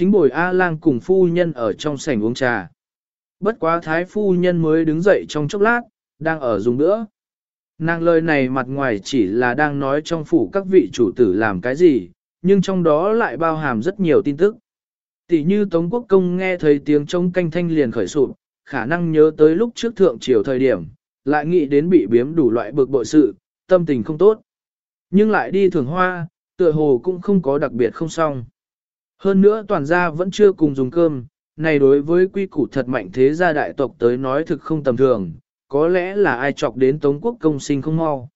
chính bồi A-lang cùng phu nhân ở trong sảnh uống trà. Bất quá thái phu nhân mới đứng dậy trong chốc lát, đang ở dùng nữa. Nàng lời này mặt ngoài chỉ là đang nói trong phủ các vị chủ tử làm cái gì, nhưng trong đó lại bao hàm rất nhiều tin tức. Tỷ như Tống Quốc Công nghe thấy tiếng trống canh thanh liền khởi sụp, khả năng nhớ tới lúc trước thượng triều thời điểm, lại nghĩ đến bị biếm đủ loại bực bội sự, tâm tình không tốt. Nhưng lại đi thường hoa, tựa hồ cũng không có đặc biệt không xong. Hơn nữa toàn gia vẫn chưa cùng dùng cơm, này đối với quy củ thật mạnh thế gia đại tộc tới nói thực không tầm thường, có lẽ là ai chọc đến Tống Quốc công sinh không mau.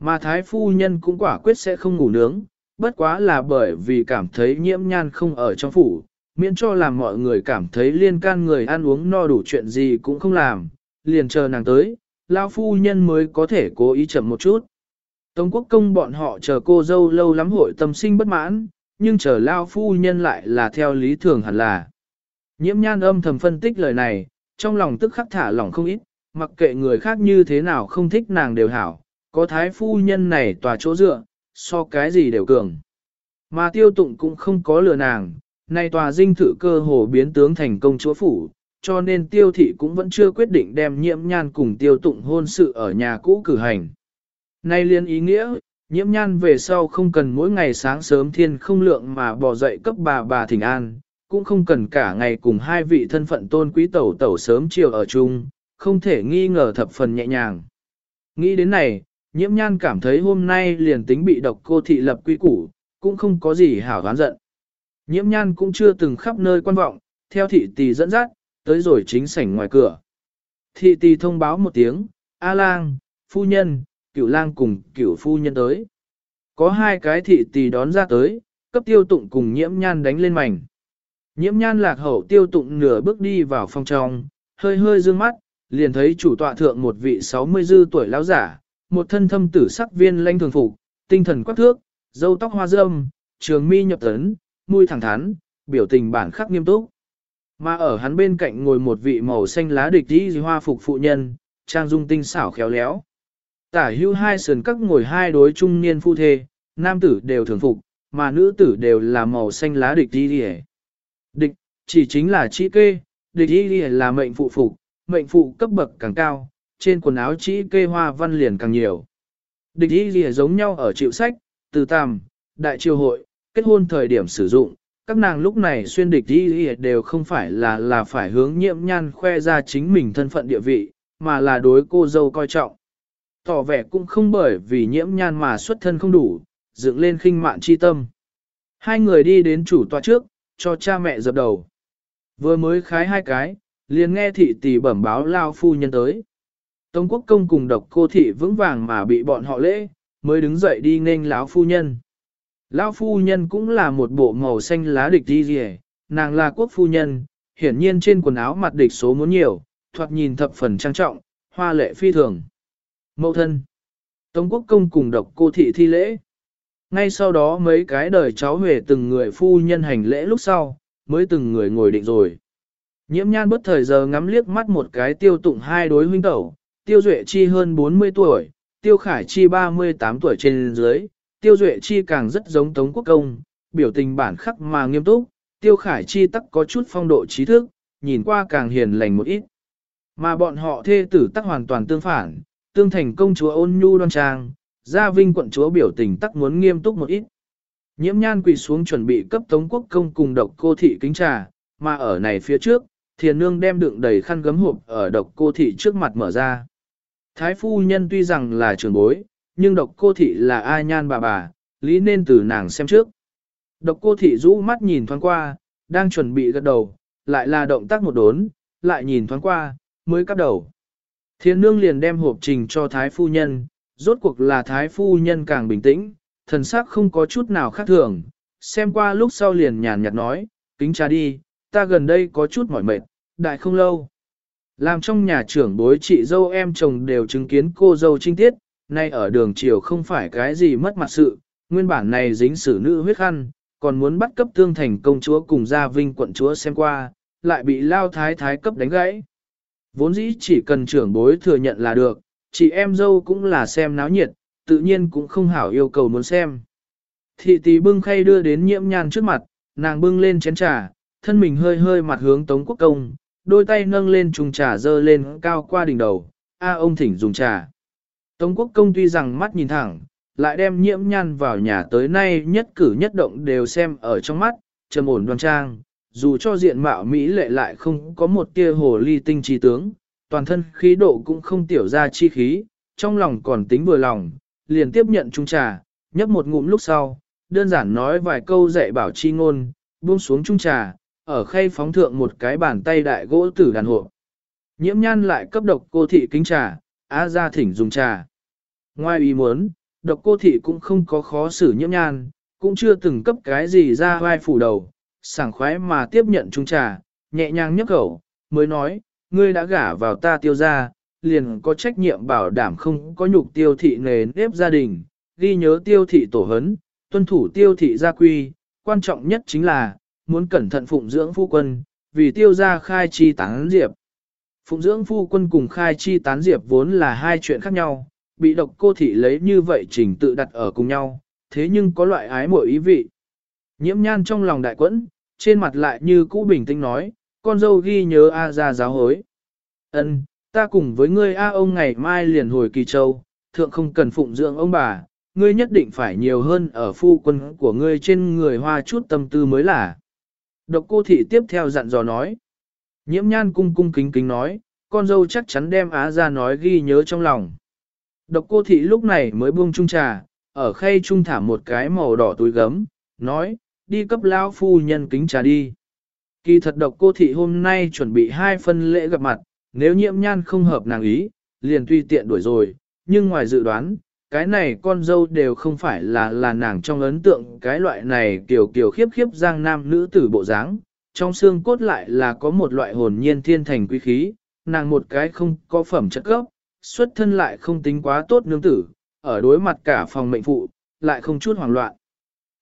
Mà Thái Phu Nhân cũng quả quyết sẽ không ngủ nướng, bất quá là bởi vì cảm thấy nhiễm nhan không ở trong phủ, miễn cho làm mọi người cảm thấy liên can người ăn uống no đủ chuyện gì cũng không làm, liền chờ nàng tới, Lao Phu Nhân mới có thể cố ý chậm một chút. Tống Quốc công bọn họ chờ cô dâu lâu lắm hội tâm sinh bất mãn, nhưng chờ Lao Phu Nhân lại là theo lý thường hẳn là. Nhiễm nhan âm thầm phân tích lời này, trong lòng tức khắc thả lòng không ít, mặc kệ người khác như thế nào không thích nàng đều hảo, có thái phu nhân này tòa chỗ dựa, so cái gì đều cường. Mà tiêu tụng cũng không có lừa nàng, nay tòa dinh thự cơ hồ biến tướng thành công chúa phủ, cho nên tiêu thị cũng vẫn chưa quyết định đem nhiễm nhan cùng tiêu tụng hôn sự ở nhà cũ cử hành. Nay liên ý nghĩa, nhiễm nhan về sau không cần mỗi ngày sáng sớm thiên không lượng mà bỏ dậy cấp bà bà thỉnh an, cũng không cần cả ngày cùng hai vị thân phận tôn quý tẩu tẩu sớm chiều ở chung, không thể nghi ngờ thập phần nhẹ nhàng. Nghĩ đến này, nhiễm nhan cảm thấy hôm nay liền tính bị độc cô thị lập quy củ, cũng không có gì hảo đoán giận. Nhiễm nhan cũng chưa từng khắp nơi quan vọng, theo thị tỷ dẫn dắt, tới rồi chính sảnh ngoài cửa. Thị tỷ thông báo một tiếng, A lang, phu nhân, cửu lang cùng cửu phu nhân tới. Có hai cái thị tỷ đón ra tới, cấp tiêu tụng cùng nhiễm nhan đánh lên mảnh. Nhiễm nhan lạc hậu tiêu tụng nửa bước đi vào phòng trong, hơi hơi dương mắt, liền thấy chủ tọa thượng một vị 60 dư tuổi lão giả, một thân thâm tử sắc viên lanh thường phục, tinh thần quắc thước, dâu tóc hoa râm, trường mi nhập tấn, mũi thẳng thắn, biểu tình bản khắc nghiêm túc. Mà ở hắn bên cạnh ngồi một vị màu xanh lá địch đi hoa phục phụ nhân, trang dung tinh xảo khéo léo. Tả hưu hai sườn các ngồi hai đối trung niên phu thê, nam tử đều thường phục, mà nữ tử đều là màu xanh lá địch đi Địch, chỉ chính là chi kê, địch đi là mệnh phụ phục, mệnh phụ cấp bậc càng cao, trên quần áo chi kê hoa văn liền càng nhiều. Địch đi đi giống nhau ở chịu sách, từ tàm, đại triều hội, kết hôn thời điểm sử dụng, các nàng lúc này xuyên địch đi đều không phải là là phải hướng nhiễm nhan khoe ra chính mình thân phận địa vị, mà là đối cô dâu coi trọng. Tỏ vẻ cũng không bởi vì nhiễm nhan mà xuất thân không đủ, dựng lên khinh mạn chi tâm. Hai người đi đến chủ tòa trước, cho cha mẹ dập đầu. Vừa mới khái hai cái, liền nghe thị tỷ bẩm báo lao phu nhân tới. Tống quốc công cùng độc cô thị vững vàng mà bị bọn họ lễ, mới đứng dậy đi nghênh lão phu nhân. Lão phu nhân cũng là một bộ màu xanh lá địch đi rỉ, nàng là quốc phu nhân, hiển nhiên trên quần áo mặt địch số muốn nhiều, thoạt nhìn thập phần trang trọng, hoa lệ phi thường. Mẫu thân. Tống quốc công cùng độc cô thị thi lễ. Ngay sau đó mấy cái đời cháu huề từng người phu nhân hành lễ lúc sau, mới từng người ngồi định rồi. Nhiễm nhan bất thời giờ ngắm liếc mắt một cái tiêu tụng hai đối huynh tẩu, tiêu duệ chi hơn 40 tuổi, tiêu khải chi 38 tuổi trên dưới, tiêu duệ chi càng rất giống tống quốc công, biểu tình bản khắc mà nghiêm túc, tiêu khải chi tắc có chút phong độ trí thức, nhìn qua càng hiền lành một ít. Mà bọn họ thê tử tắc hoàn toàn tương phản, tương thành công chúa ôn nhu đoan trang, gia vinh quận chúa biểu tình tắc muốn nghiêm túc một ít. Nhiễm nhan quỳ xuống chuẩn bị cấp tống quốc công cùng độc cô thị kính trà, mà ở này phía trước, thiền nương đem đựng đầy khăn gấm hộp ở độc cô thị trước mặt mở ra. Thái phu nhân tuy rằng là trường bối, nhưng độc cô thị là ai nhan bà bà, lý nên từ nàng xem trước. Độc cô thị rũ mắt nhìn thoáng qua, đang chuẩn bị gật đầu, lại là động tác một đốn, lại nhìn thoáng qua, mới cắp đầu. Thiên nương liền đem hộp trình cho thái phu nhân, rốt cuộc là thái phu nhân càng bình tĩnh, thần sắc không có chút nào khác thường, xem qua lúc sau liền nhàn nhạt nói, kính trà đi, ta gần đây có chút mỏi mệt, đại không lâu. Làm trong nhà trưởng bối chị dâu em chồng đều chứng kiến cô dâu trinh tiết, nay ở đường chiều không phải cái gì mất mặt sự, nguyên bản này dính xử nữ huyết khăn, còn muốn bắt cấp tương thành công chúa cùng gia vinh quận chúa xem qua, lại bị lao thái thái cấp đánh gãy. Vốn dĩ chỉ cần trưởng bối thừa nhận là được, chị em dâu cũng là xem náo nhiệt, tự nhiên cũng không hảo yêu cầu muốn xem. Thị tỷ bưng khay đưa đến nhiễm nhan trước mặt, nàng bưng lên chén trà, thân mình hơi hơi mặt hướng Tống Quốc Công, đôi tay nâng lên chung trà dơ lên cao qua đỉnh đầu, a ông thỉnh dùng trà. Tống Quốc Công tuy rằng mắt nhìn thẳng, lại đem nhiễm nhan vào nhà tới nay nhất cử nhất động đều xem ở trong mắt, trầm ổn đoan trang, dù cho diện mạo Mỹ lệ lại không có một tia hồ ly tinh trí tướng, toàn thân khí độ cũng không tiểu ra chi khí, trong lòng còn tính vừa lòng, liền tiếp nhận chung trà, nhấp một ngụm lúc sau, đơn giản nói vài câu dạy bảo chi ngôn, buông xuống chung trà, ở khay phóng thượng một cái bàn tay đại gỗ tử đàn hộ. Nhiễm nhan lại cấp độc cô thị kính trà, á ra thỉnh dùng trà. Ngoài ý muốn, độc cô thị cũng không có khó xử nhiễm nhan, cũng chưa từng cấp cái gì ra vai phủ đầu, sảng khoái mà tiếp nhận chung trà, nhẹ nhàng nhấp khẩu, mới nói, ngươi đã gả vào ta tiêu ra, liền có trách nhiệm bảo đảm không có nhục tiêu thị nề nếp gia đình, ghi nhớ tiêu thị tổ hấn, tuân thủ tiêu thị gia quy, quan trọng nhất chính là, muốn cẩn thận phụng dưỡng phu quân, vì tiêu gia khai chi tán diệp. Phụng dưỡng phu quân cùng khai chi tán diệp vốn là hai chuyện khác nhau, bị độc cô thị lấy như vậy trình tự đặt ở cùng nhau, thế nhưng có loại ái mội ý vị. Nhiễm nhan trong lòng đại quẫn, trên mặt lại như cũ bình tĩnh nói, con dâu ghi nhớ A ra giáo hối. ân ta cùng với ngươi A ông ngày mai liền hồi kỳ châu, thượng không cần phụng dưỡng ông bà, ngươi nhất định phải nhiều hơn ở phu quân của ngươi trên người hoa chút tâm tư mới là. Độc cô thị tiếp theo dặn dò nói. Nhiễm nhan cung cung kính kính nói, con dâu chắc chắn đem á ra nói ghi nhớ trong lòng. Độc cô thị lúc này mới buông chung trà, ở khay trung thả một cái màu đỏ túi gấm, nói, đi cấp lão phu nhân kính trà đi. Kỳ thật độc cô thị hôm nay chuẩn bị hai phân lễ gặp mặt, nếu nhiễm nhan không hợp nàng ý, liền tuy tiện đuổi rồi, nhưng ngoài dự đoán, cái này con dâu đều không phải là là nàng trong ấn tượng cái loại này kiểu kiểu khiếp khiếp giang nam nữ tử bộ dáng, trong xương cốt lại là có một loại hồn nhiên thiên thành quý khí, nàng một cái không có phẩm chất gốc, xuất thân lại không tính quá tốt nương tử, ở đối mặt cả phòng mệnh phụ, lại không chút hoảng loạn.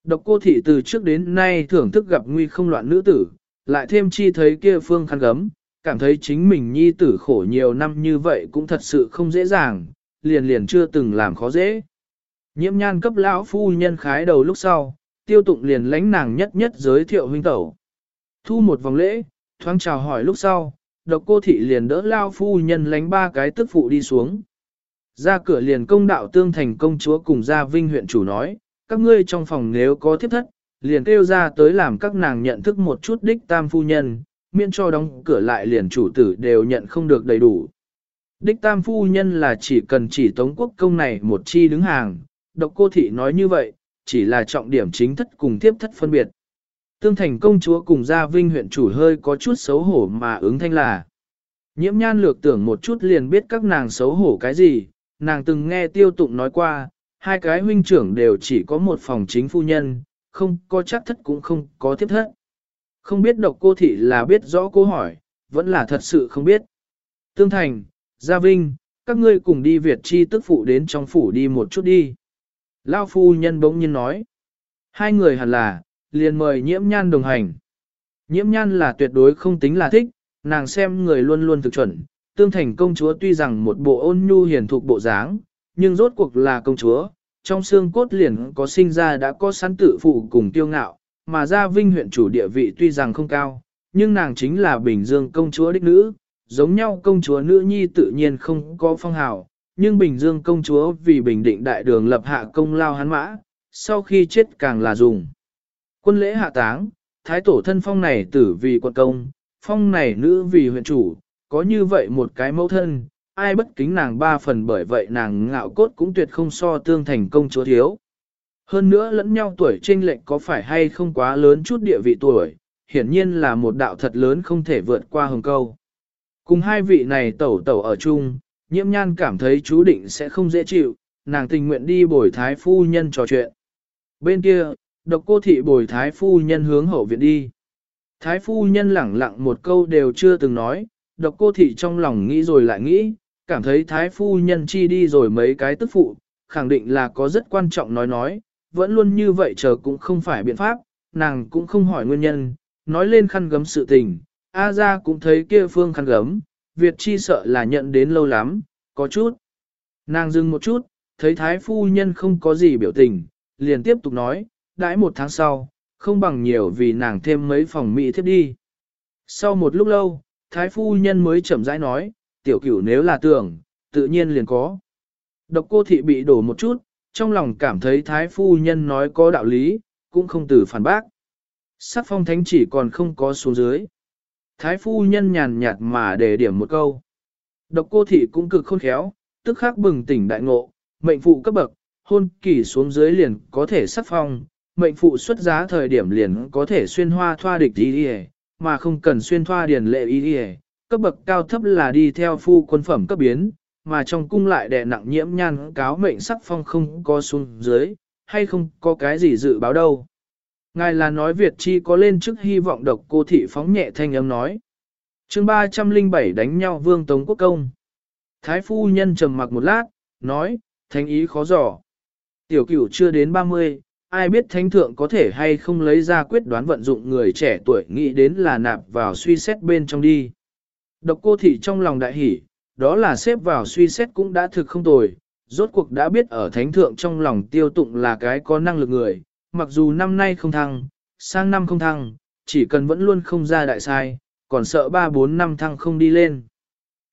Độc cô thị từ trước đến nay thưởng thức gặp nguy không loạn nữ tử, lại thêm chi thấy kia phương khăn gấm, cảm thấy chính mình nhi tử khổ nhiều năm như vậy cũng thật sự không dễ dàng, liền liền chưa từng làm khó dễ. Nhiễm nhan cấp lão phu nhân khái đầu lúc sau, tiêu tụng liền lánh nàng nhất nhất giới thiệu huynh tẩu. Thu một vòng lễ, thoáng chào hỏi lúc sau, độc cô thị liền đỡ lao phu nhân lánh ba cái tức phụ đi xuống. Ra cửa liền công đạo tương thành công chúa cùng gia vinh huyện chủ nói, các ngươi trong phòng nếu có thiếp thất, liền kêu ra tới làm các nàng nhận thức một chút đích tam phu nhân, miễn cho đóng cửa lại liền chủ tử đều nhận không được đầy đủ. Đích tam phu nhân là chỉ cần chỉ tống quốc công này một chi đứng hàng, độc cô thị nói như vậy, chỉ là trọng điểm chính thất cùng thiếp thất phân biệt. Tương thành công chúa cùng gia vinh huyện chủ hơi có chút xấu hổ mà ứng thanh là. Nhiễm nhan lược tưởng một chút liền biết các nàng xấu hổ cái gì, nàng từng nghe tiêu tụng nói qua, hai cái huynh trưởng đều chỉ có một phòng chính phu nhân, không có chắc thất cũng không có tiếp thất. Không biết độc cô thị là biết rõ câu hỏi, vẫn là thật sự không biết. Tương thành, Gia Vinh, các ngươi cùng đi Việt chi tức phụ đến trong phủ đi một chút đi. Lao phu nhân bỗng nhiên nói. Hai người hẳn là, liền mời nhiễm nhan đồng hành. Nhiễm nhan là tuyệt đối không tính là thích, nàng xem người luôn luôn thực chuẩn. Tương thành công chúa tuy rằng một bộ ôn nhu hiền thục bộ dáng, nhưng rốt cuộc là công chúa. Trong xương cốt liền có sinh ra đã có sẵn tự phụ cùng tiêu ngạo, mà gia vinh huyện chủ địa vị tuy rằng không cao, nhưng nàng chính là Bình Dương công chúa đích nữ, giống nhau công chúa nữ nhi tự nhiên không có phong hào, nhưng Bình Dương công chúa vì bình định đại đường lập hạ công lao hắn mã, sau khi chết càng là dùng. Quân lễ hạ táng, thái tổ thân phong này tử vì quận công, phong này nữ vì huyện chủ, có như vậy một cái mẫu thân, ai bất kính nàng ba phần bởi vậy nàng ngạo cốt cũng tuyệt không so tương thành công chúa thiếu. Hơn nữa lẫn nhau tuổi chênh lệch có phải hay không quá lớn chút địa vị tuổi, hiển nhiên là một đạo thật lớn không thể vượt qua hồng câu. Cùng hai vị này tẩu tẩu ở chung, nhiễm nhan cảm thấy chú định sẽ không dễ chịu, nàng tình nguyện đi bồi thái phu nhân trò chuyện. Bên kia, độc cô thị bồi thái phu nhân hướng hậu viện đi. Thái phu nhân lẳng lặng một câu đều chưa từng nói, độc cô thị trong lòng nghĩ rồi lại nghĩ, cảm thấy thái phu nhân chi đi rồi mấy cái tức phụ, khẳng định là có rất quan trọng nói nói, vẫn luôn như vậy chờ cũng không phải biện pháp, nàng cũng không hỏi nguyên nhân, nói lên khăn gấm sự tình, A ra cũng thấy kia phương khăn gấm, Việt chi sợ là nhận đến lâu lắm, có chút. Nàng dừng một chút, thấy thái phu nhân không có gì biểu tình, liền tiếp tục nói, đãi một tháng sau, không bằng nhiều vì nàng thêm mấy phòng mỹ thiếp đi. Sau một lúc lâu, thái phu nhân mới chậm rãi nói, tiểu cửu nếu là tưởng, tự nhiên liền có. Độc cô thị bị đổ một chút, trong lòng cảm thấy thái phu nhân nói có đạo lý, cũng không từ phản bác. Sắc phong thánh chỉ còn không có xuống dưới. Thái phu nhân nhàn nhạt mà để điểm một câu. Độc cô thị cũng cực khôn khéo, tức khắc bừng tỉnh đại ngộ, mệnh phụ cấp bậc, hôn kỳ xuống dưới liền có thể sắc phong, mệnh phụ xuất giá thời điểm liền có thể xuyên hoa thoa địch y đi mà không cần xuyên thoa điền lệ y đi cấp bậc cao thấp là đi theo phu quân phẩm cấp biến, mà trong cung lại đè nặng nhiễm nhan cáo mệnh sắc phong không có xuống dưới, hay không có cái gì dự báo đâu. Ngài là nói Việt chi có lên trước hy vọng độc cô thị phóng nhẹ thanh âm nói. chương 307 đánh nhau vương tống quốc công. Thái phu nhân trầm mặc một lát, nói, thánh ý khó dò. Tiểu cửu chưa đến 30, ai biết thánh thượng có thể hay không lấy ra quyết đoán vận dụng người trẻ tuổi nghĩ đến là nạp vào suy xét bên trong đi. Độc cô thị trong lòng đại hỉ, đó là xếp vào suy xét cũng đã thực không tồi, rốt cuộc đã biết ở thánh thượng trong lòng tiêu tụng là cái có năng lực người, mặc dù năm nay không thăng, sang năm không thăng, chỉ cần vẫn luôn không ra đại sai, còn sợ 3-4 năm thăng không đi lên.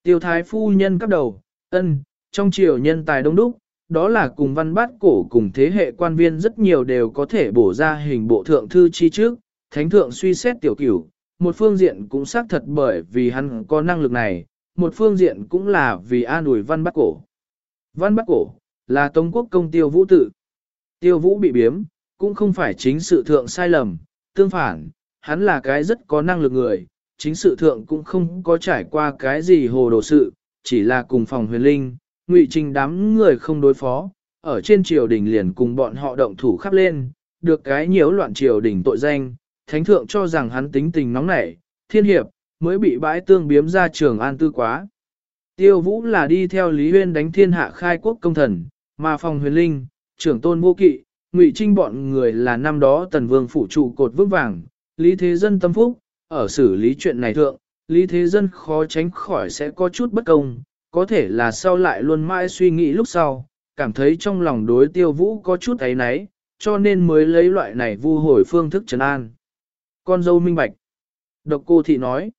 Tiêu thái phu nhân cấp đầu, ân, trong triều nhân tài đông đúc, đó là cùng văn bát cổ cùng thế hệ quan viên rất nhiều đều có thể bổ ra hình bộ thượng thư chi trước, thánh thượng suy xét tiểu cửu, một phương diện cũng xác thật bởi vì hắn có năng lực này, một phương diện cũng là vì an ủi văn bắc cổ. Văn bắc cổ, là Tống quốc công tiêu vũ tự. Tiêu vũ bị biếm, cũng không phải chính sự thượng sai lầm, tương phản, hắn là cái rất có năng lực người, chính sự thượng cũng không có trải qua cái gì hồ đồ sự, chỉ là cùng phòng huyền linh, ngụy trình đám người không đối phó, ở trên triều đình liền cùng bọn họ động thủ khắp lên, được cái nhiễu loạn triều đình tội danh, thánh thượng cho rằng hắn tính tình nóng nảy, thiên hiệp, mới bị bãi tương biếm ra trường an tư quá. Tiêu vũ là đi theo Lý Huyên đánh thiên hạ khai quốc công thần, mà phòng huyền linh, trưởng tôn vô kỵ, ngụy trinh bọn người là năm đó tần vương phủ trụ cột vững vàng, Lý Thế Dân tâm phúc, ở xử lý chuyện này thượng, Lý Thế Dân khó tránh khỏi sẽ có chút bất công, có thể là sau lại luôn mãi suy nghĩ lúc sau, cảm thấy trong lòng đối tiêu vũ có chút ấy náy, cho nên mới lấy loại này vu hồi phương thức trấn an. Con dâu minh bạch. Độc cô thị nói.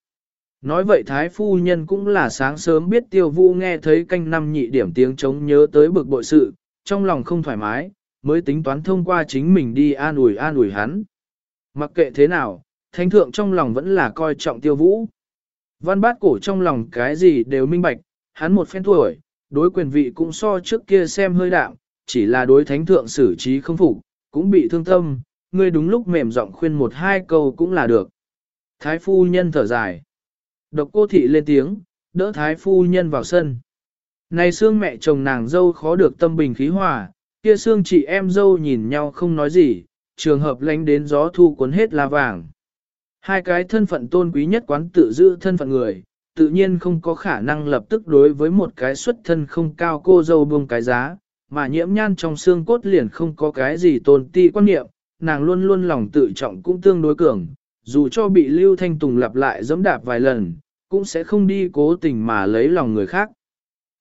Nói vậy Thái Phu Nhân cũng là sáng sớm biết tiêu vũ nghe thấy canh năm nhị điểm tiếng chống nhớ tới bực bội sự, trong lòng không thoải mái, mới tính toán thông qua chính mình đi an ủi an ủi hắn. Mặc kệ thế nào, thánh thượng trong lòng vẫn là coi trọng tiêu vũ. Văn bát cổ trong lòng cái gì đều minh bạch, hắn một phen tuổi, đối quyền vị cũng so trước kia xem hơi đạm, chỉ là đối thánh thượng xử trí không phục, cũng bị thương tâm, ngươi đúng lúc mềm giọng khuyên một hai câu cũng là được. Thái phu nhân thở dài. Độc cô thị lên tiếng, đỡ thái phu nhân vào sân. Này xương mẹ chồng nàng dâu khó được tâm bình khí hòa, kia xương chị em dâu nhìn nhau không nói gì, trường hợp lánh đến gió thu cuốn hết là vàng. Hai cái thân phận tôn quý nhất quán tự giữ thân phận người, tự nhiên không có khả năng lập tức đối với một cái xuất thân không cao cô dâu buông cái giá, mà nhiễm nhan trong xương cốt liền không có cái gì tôn ti quan niệm, nàng luôn luôn lòng tự trọng cũng tương đối cường, dù cho bị Lưu Thanh Tùng lặp lại dẫm đạp vài lần, cũng sẽ không đi cố tình mà lấy lòng người khác.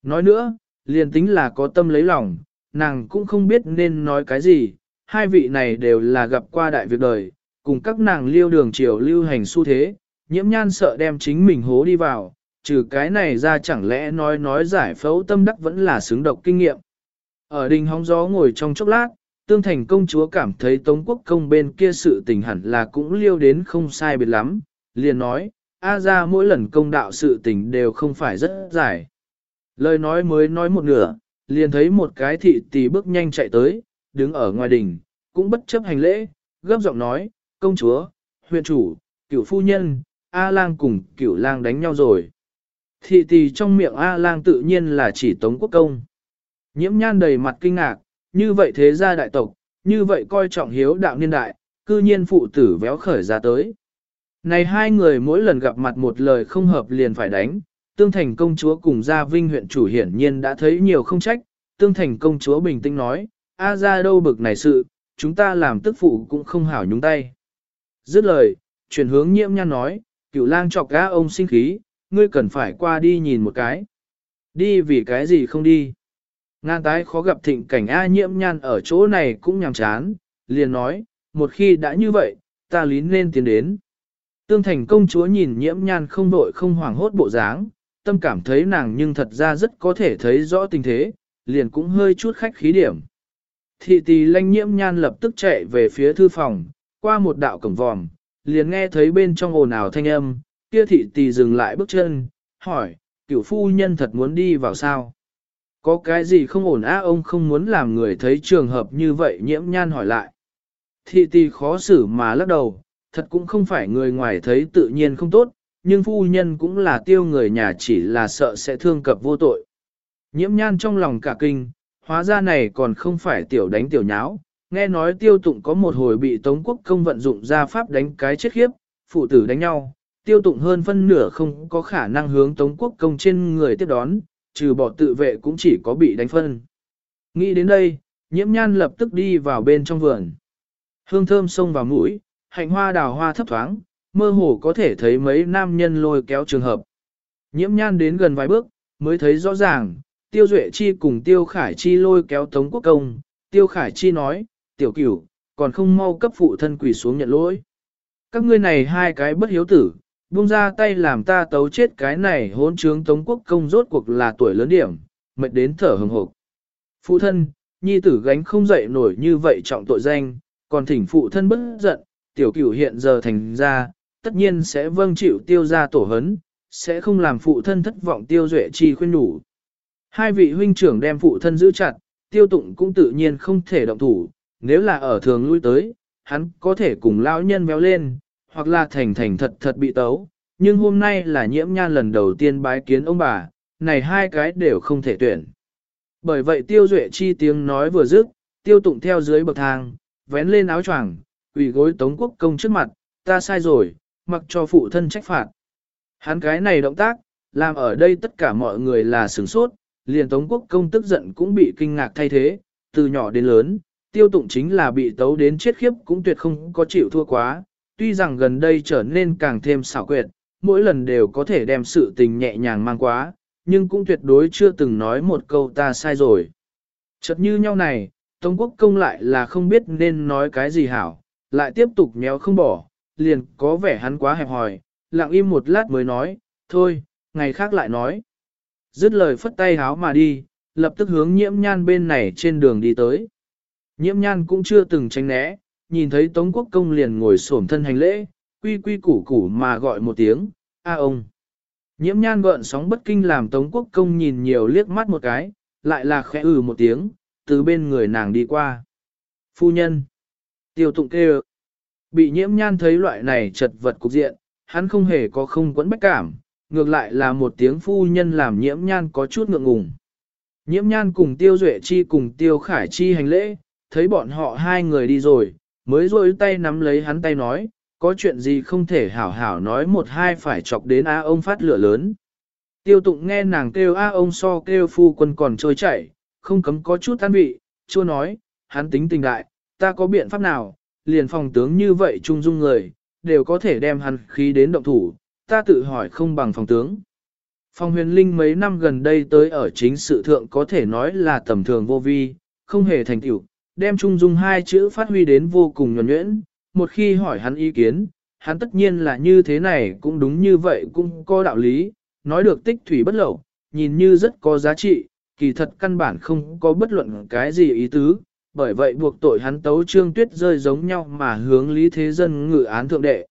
Nói nữa, liền tính là có tâm lấy lòng, nàng cũng không biết nên nói cái gì, hai vị này đều là gặp qua đại việc đời, cùng các nàng liêu đường triều lưu hành xu thế, nhiễm nhan sợ đem chính mình hố đi vào, trừ cái này ra chẳng lẽ nói nói giải phẫu tâm đắc vẫn là xứng độc kinh nghiệm. Ở đình hóng gió ngồi trong chốc lát, tương thành công chúa cảm thấy Tống quốc công bên kia sự tình hẳn là cũng liêu đến không sai biệt lắm, liền nói, A ra mỗi lần công đạo sự tình đều không phải rất dài. Lời nói mới nói một nửa, liền thấy một cái thị tỷ bước nhanh chạy tới, đứng ở ngoài đình, cũng bất chấp hành lễ, gấp giọng nói, công chúa, huyện chủ, cựu phu nhân, A lang cùng cựu lang đánh nhau rồi. Thị tỷ trong miệng A lang tự nhiên là chỉ tống quốc công. Nhiễm nhan đầy mặt kinh ngạc, như vậy thế gia đại tộc, như vậy coi trọng hiếu đạo niên đại, cư nhiên phụ tử véo khởi ra tới. Này hai người mỗi lần gặp mặt một lời không hợp liền phải đánh, tương thành công chúa cùng gia vinh huyện chủ hiển nhiên đã thấy nhiều không trách, tương thành công chúa bình tĩnh nói, a ra đâu bực này sự, chúng ta làm tức phụ cũng không hảo nhúng tay. Dứt lời, chuyển hướng nhiễm nhan nói, cựu lang chọc gã ông sinh khí, ngươi cần phải qua đi nhìn một cái. Đi vì cái gì không đi. Ngan tái khó gặp thịnh cảnh A nhiễm nhan ở chỗ này cũng nhàm chán, liền nói, một khi đã như vậy, ta lý nên tiến đến. Tương thành công chúa nhìn nhiễm nhan không vội không hoảng hốt bộ dáng, tâm cảm thấy nàng nhưng thật ra rất có thể thấy rõ tình thế, liền cũng hơi chút khách khí điểm. Thị tỳ lanh nhiễm nhan lập tức chạy về phía thư phòng, qua một đạo cổng vòm, liền nghe thấy bên trong ồn ào thanh âm, kia thị tỳ dừng lại bước chân, hỏi, cửu phu nhân thật muốn đi vào sao? Có cái gì không ổn á ông không muốn làm người thấy trường hợp như vậy nhiễm nhan hỏi lại. Thị tì khó xử mà lắc đầu, thật cũng không phải người ngoài thấy tự nhiên không tốt, nhưng phu nhân cũng là tiêu người nhà chỉ là sợ sẽ thương cập vô tội. Nhiễm nhan trong lòng cả kinh, hóa ra này còn không phải tiểu đánh tiểu nháo, nghe nói tiêu tụng có một hồi bị Tống quốc công vận dụng ra pháp đánh cái chết khiếp, phụ tử đánh nhau, tiêu tụng hơn phân nửa không có khả năng hướng Tống quốc công trên người tiếp đón, trừ bỏ tự vệ cũng chỉ có bị đánh phân. Nghĩ đến đây, nhiễm nhan lập tức đi vào bên trong vườn. Hương thơm xông vào mũi, hạnh hoa đào hoa thấp thoáng, mơ hồ có thể thấy mấy nam nhân lôi kéo trường hợp. Nhiễm nhan đến gần vài bước, mới thấy rõ ràng, Tiêu Duệ Chi cùng Tiêu Khải Chi lôi kéo Tống Quốc Công. Tiêu Khải Chi nói, tiểu cửu, còn không mau cấp phụ thân quỷ xuống nhận lỗi. Các ngươi này hai cái bất hiếu tử, buông ra tay làm ta tấu chết cái này hỗn trướng Tống Quốc Công rốt cuộc là tuổi lớn điểm, mệt đến thở hừng hộp. Phụ thân, nhi tử gánh không dậy nổi như vậy trọng tội danh, còn thỉnh phụ thân bất giận, tiểu cửu hiện giờ thành ra, tất nhiên sẽ vâng chịu tiêu ra tổ hấn, sẽ không làm phụ thân thất vọng tiêu duệ chi khuyên nhủ. Hai vị huynh trưởng đem phụ thân giữ chặt, tiêu tụng cũng tự nhiên không thể động thủ, nếu là ở thường lui tới, hắn có thể cùng lão nhân béo lên, hoặc là thành thành thật thật bị tấu, nhưng hôm nay là nhiễm nhan lần đầu tiên bái kiến ông bà, này hai cái đều không thể tuyển. Bởi vậy tiêu duệ chi tiếng nói vừa dứt, tiêu tụng theo dưới bậc thang, vén lên áo choàng, quỳ gối tống quốc công trước mặt, ta sai rồi, mặc cho phụ thân trách phạt. Hắn cái này động tác, làm ở đây tất cả mọi người là sửng sốt, liền tống quốc công tức giận cũng bị kinh ngạc thay thế, từ nhỏ đến lớn, tiêu tụng chính là bị tấu đến chết khiếp cũng tuyệt không có chịu thua quá, tuy rằng gần đây trở nên càng thêm xảo quyệt, mỗi lần đều có thể đem sự tình nhẹ nhàng mang quá, nhưng cũng tuyệt đối chưa từng nói một câu ta sai rồi. Chợt như nhau này, Tống quốc công lại là không biết nên nói cái gì hảo, lại tiếp tục méo không bỏ, liền có vẻ hắn quá hẹp hòi, lặng im một lát mới nói, thôi, ngày khác lại nói. Dứt lời phất tay háo mà đi, lập tức hướng nhiễm nhan bên này trên đường đi tới. Nhiễm nhan cũng chưa từng tránh né, nhìn thấy Tống Quốc Công liền ngồi xổm thân hành lễ, quy quy củ củ mà gọi một tiếng, a ông. Nhiễm nhan gợn sóng bất kinh làm Tống Quốc Công nhìn nhiều liếc mắt một cái, lại là khẽ ừ một tiếng, từ bên người nàng đi qua. Phu nhân. Tiêu tụng kêu. Bị nhiễm nhan thấy loại này chật vật cục diện, hắn không hề có không quẫn bách cảm, ngược lại là một tiếng phu nhân làm nhiễm nhan có chút ngượng ngùng. Nhiễm nhan cùng tiêu duệ chi cùng tiêu khải chi hành lễ, thấy bọn họ hai người đi rồi, mới rôi tay nắm lấy hắn tay nói, có chuyện gì không thể hảo hảo nói một hai phải chọc đến A ông phát lửa lớn. Tiêu tụng nghe nàng kêu A ông so kêu phu quân còn trôi chảy, không cấm có chút tan vị, chưa nói, hắn tính tình đại, ta có biện pháp nào, liền phòng tướng như vậy trung dung người, đều có thể đem hắn khí đến động thủ, ta tự hỏi không bằng phòng tướng. Phong huyền linh mấy năm gần đây tới ở chính sự thượng có thể nói là tầm thường vô vi, không hề thành tựu, đem trung dung hai chữ phát huy đến vô cùng nhuẩn nhuyễn, một khi hỏi hắn ý kiến, hắn tất nhiên là như thế này cũng đúng như vậy cũng có đạo lý, nói được tích thủy bất lậu, nhìn như rất có giá trị, kỳ thật căn bản không có bất luận cái gì ý tứ, bởi vậy buộc tội hắn tấu trương tuyết rơi giống nhau mà hướng lý thế dân ngự án thượng đệ.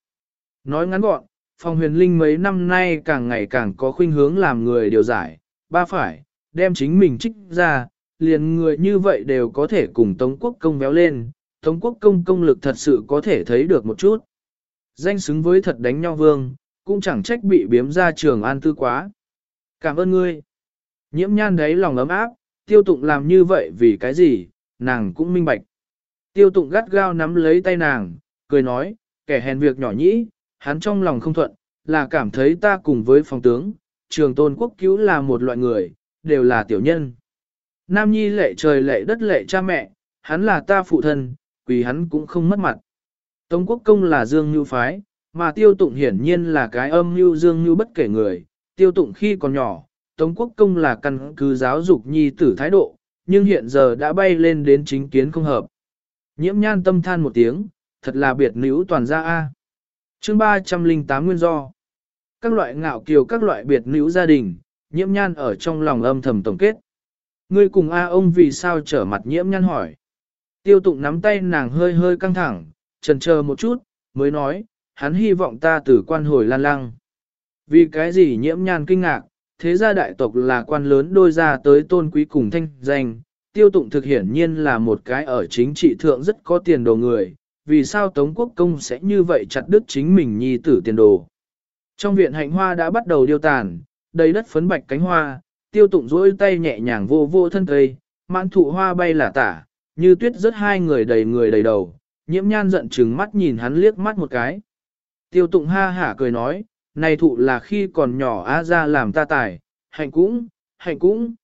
Nói ngắn gọn, Phong huyền linh mấy năm nay càng ngày càng có khuynh hướng làm người điều giải, ba phải, đem chính mình trích ra, liền người như vậy đều có thể cùng Tống Quốc Công béo lên, Tống Quốc Công công lực thật sự có thể thấy được một chút. Danh xứng với thật đánh nhau vương, cũng chẳng trách bị biếm ra trường an tư quá. Cảm ơn ngươi. Nhiễm nhan đấy lòng ấm áp, tiêu tụng làm như vậy vì cái gì, nàng cũng minh bạch. Tiêu tụng gắt gao nắm lấy tay nàng, cười nói, kẻ hèn việc nhỏ nhĩ, hắn trong lòng không thuận, là cảm thấy ta cùng với phòng tướng, trường tôn quốc cứu là một loại người, đều là tiểu nhân. Nam Nhi lệ trời lệ đất lệ cha mẹ, hắn là ta phụ thân, quỳ hắn cũng không mất mặt. Tống quốc công là dương như phái, mà tiêu tụng hiển nhiên là cái âm như dương như bất kể người. Tiêu tụng khi còn nhỏ, Tống quốc công là căn cứ giáo dục nhi tử thái độ, nhưng hiện giờ đã bay lên đến chính kiến không hợp. Nhiễm nhan tâm than một tiếng, thật là biệt nữ toàn gia A. chương 308 nguyên do. Các loại ngạo kiều các loại biệt nữ gia đình, nhiễm nhan ở trong lòng âm thầm tổng kết. Ngươi cùng A ông vì sao trở mặt nhiễm nhăn hỏi. Tiêu tụng nắm tay nàng hơi hơi căng thẳng, trần chờ một chút, mới nói, hắn hy vọng ta từ quan hồi lan lăng. Vì cái gì nhiễm nhan kinh ngạc, thế gia đại tộc là quan lớn đôi ra tới tôn quý cùng thanh danh, tiêu tụng thực hiển nhiên là một cái ở chính trị thượng rất có tiền đồ người, vì sao Tống Quốc Công sẽ như vậy chặt đứt chính mình nhi tử tiền đồ. Trong viện hạnh hoa đã bắt đầu điêu tàn, đầy đất phấn bạch cánh hoa, tiêu tụng dỗi tay nhẹ nhàng vô vô thân cây, mãn thụ hoa bay là tả, như tuyết rất hai người đầy người đầy đầu, nhiễm nhan giận chừng mắt nhìn hắn liếc mắt một cái. Tiêu tụng ha hả cười nói, này thụ là khi còn nhỏ á ra làm ta tài, hạnh cũng, hạnh cũng.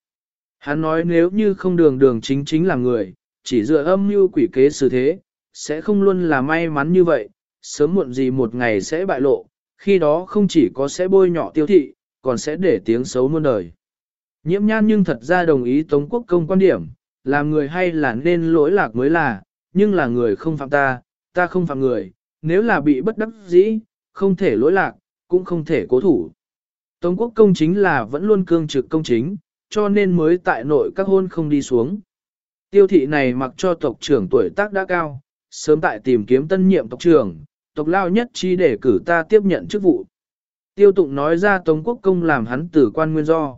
Hắn nói nếu như không đường đường chính chính là người, chỉ dựa âm mưu quỷ kế xử thế, sẽ không luôn là may mắn như vậy, sớm muộn gì một ngày sẽ bại lộ, khi đó không chỉ có sẽ bôi nhọ tiêu thị, còn sẽ để tiếng xấu muôn đời. Nhiễm nhan nhưng thật ra đồng ý Tống Quốc công quan điểm, làm người hay là nên lỗi lạc mới là, nhưng là người không phạm ta, ta không phạm người, nếu là bị bất đắc dĩ, không thể lỗi lạc, cũng không thể cố thủ. Tống quốc công chính là vẫn luôn cương trực công chính, cho nên mới tại nội các hôn không đi xuống. Tiêu thị này mặc cho tộc trưởng tuổi tác đã cao, sớm tại tìm kiếm tân nhiệm tộc trưởng, tộc lao nhất chi để cử ta tiếp nhận chức vụ. Tiêu tụng nói ra Tống quốc công làm hắn tử quan nguyên do.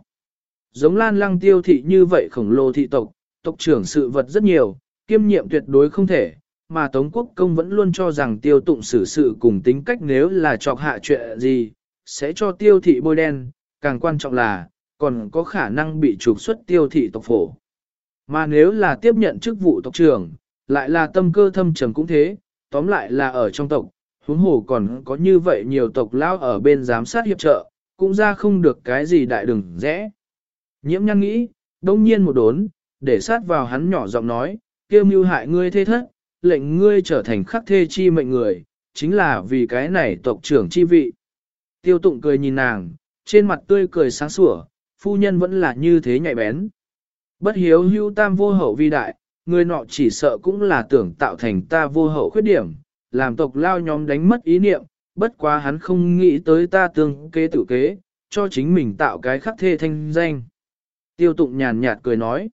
Giống lan lăng tiêu thị như vậy khổng lồ thị tộc, tộc trưởng sự vật rất nhiều, kiêm nhiệm tuyệt đối không thể, mà Tống Quốc Công vẫn luôn cho rằng tiêu tụng xử sự cùng tính cách nếu là chọc hạ chuyện gì, sẽ cho tiêu thị bôi đen, càng quan trọng là, còn có khả năng bị trục xuất tiêu thị tộc phổ. Mà nếu là tiếp nhận chức vụ tộc trưởng, lại là tâm cơ thâm trầm cũng thế, tóm lại là ở trong tộc, huống hồ còn có như vậy nhiều tộc lao ở bên giám sát hiệp trợ, cũng ra không được cái gì đại đừng rẽ. Nhiễm nhăn nghĩ, đông nhiên một đốn, để sát vào hắn nhỏ giọng nói, kêu mưu hại ngươi thê thất, lệnh ngươi trở thành khắc thê chi mệnh người, chính là vì cái này tộc trưởng chi vị. Tiêu tụng cười nhìn nàng, trên mặt tươi cười sáng sủa, phu nhân vẫn là như thế nhạy bén. Bất hiếu hưu tam vô hậu vi đại, người nọ chỉ sợ cũng là tưởng tạo thành ta vô hậu khuyết điểm, làm tộc lao nhóm đánh mất ý niệm, bất quá hắn không nghĩ tới ta tương kế tự kế, cho chính mình tạo cái khắc thê thanh danh. Tiêu tụng nhàn nhạt cười nói,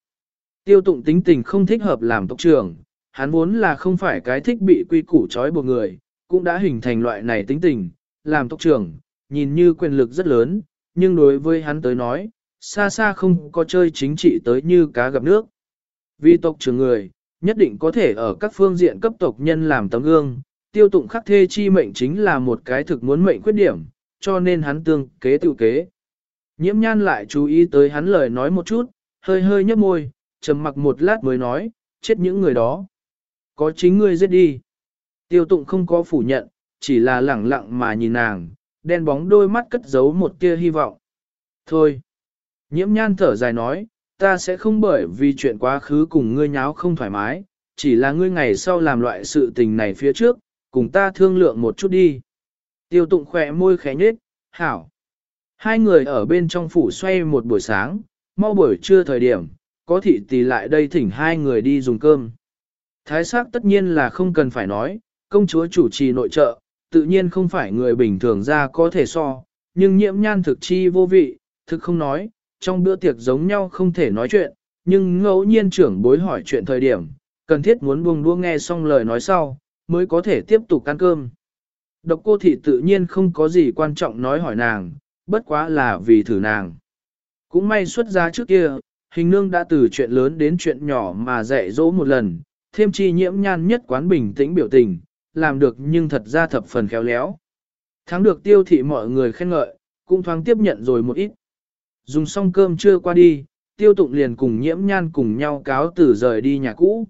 tiêu tụng tính tình không thích hợp làm tộc trưởng, hắn vốn là không phải cái thích bị quy củ trói buộc người, cũng đã hình thành loại này tính tình, làm tộc trưởng, nhìn như quyền lực rất lớn, nhưng đối với hắn tới nói, xa xa không có chơi chính trị tới như cá gặp nước. Vì tộc trưởng người, nhất định có thể ở các phương diện cấp tộc nhân làm tấm gương, tiêu tụng khắc thê chi mệnh chính là một cái thực muốn mệnh khuyết điểm, cho nên hắn tương kế tự kế. Nhiễm nhan lại chú ý tới hắn lời nói một chút, hơi hơi nhấp môi, trầm mặc một lát mới nói, chết những người đó. Có chính ngươi giết đi. Tiêu tụng không có phủ nhận, chỉ là lẳng lặng mà nhìn nàng, đen bóng đôi mắt cất giấu một tia hy vọng. Thôi. Nhiễm nhan thở dài nói, ta sẽ không bởi vì chuyện quá khứ cùng ngươi nháo không thoải mái, chỉ là ngươi ngày sau làm loại sự tình này phía trước, cùng ta thương lượng một chút đi. Tiêu tụng khỏe môi khẽ nhếch, hảo. Hai người ở bên trong phủ xoay một buổi sáng, mau buổi trưa thời điểm, có thị tỷ lại đây thỉnh hai người đi dùng cơm. Thái sắc tất nhiên là không cần phải nói, công chúa chủ trì nội trợ, tự nhiên không phải người bình thường ra có thể so, nhưng nhiễm nhan thực chi vô vị, thực không nói, trong bữa tiệc giống nhau không thể nói chuyện, nhưng ngẫu nhiên trưởng bối hỏi chuyện thời điểm, cần thiết muốn buông đua nghe xong lời nói sau, mới có thể tiếp tục ăn cơm. Độc cô thị tự nhiên không có gì quan trọng nói hỏi nàng, bất quá là vì thử nàng. Cũng may xuất ra trước kia, hình nương đã từ chuyện lớn đến chuyện nhỏ mà dạy dỗ một lần, thêm chi nhiễm nhan nhất quán bình tĩnh biểu tình, làm được nhưng thật ra thập phần khéo léo. Thắng được tiêu thị mọi người khen ngợi, cũng thoáng tiếp nhận rồi một ít. Dùng xong cơm trưa qua đi, tiêu tụng liền cùng nhiễm nhan cùng nhau cáo từ rời đi nhà cũ.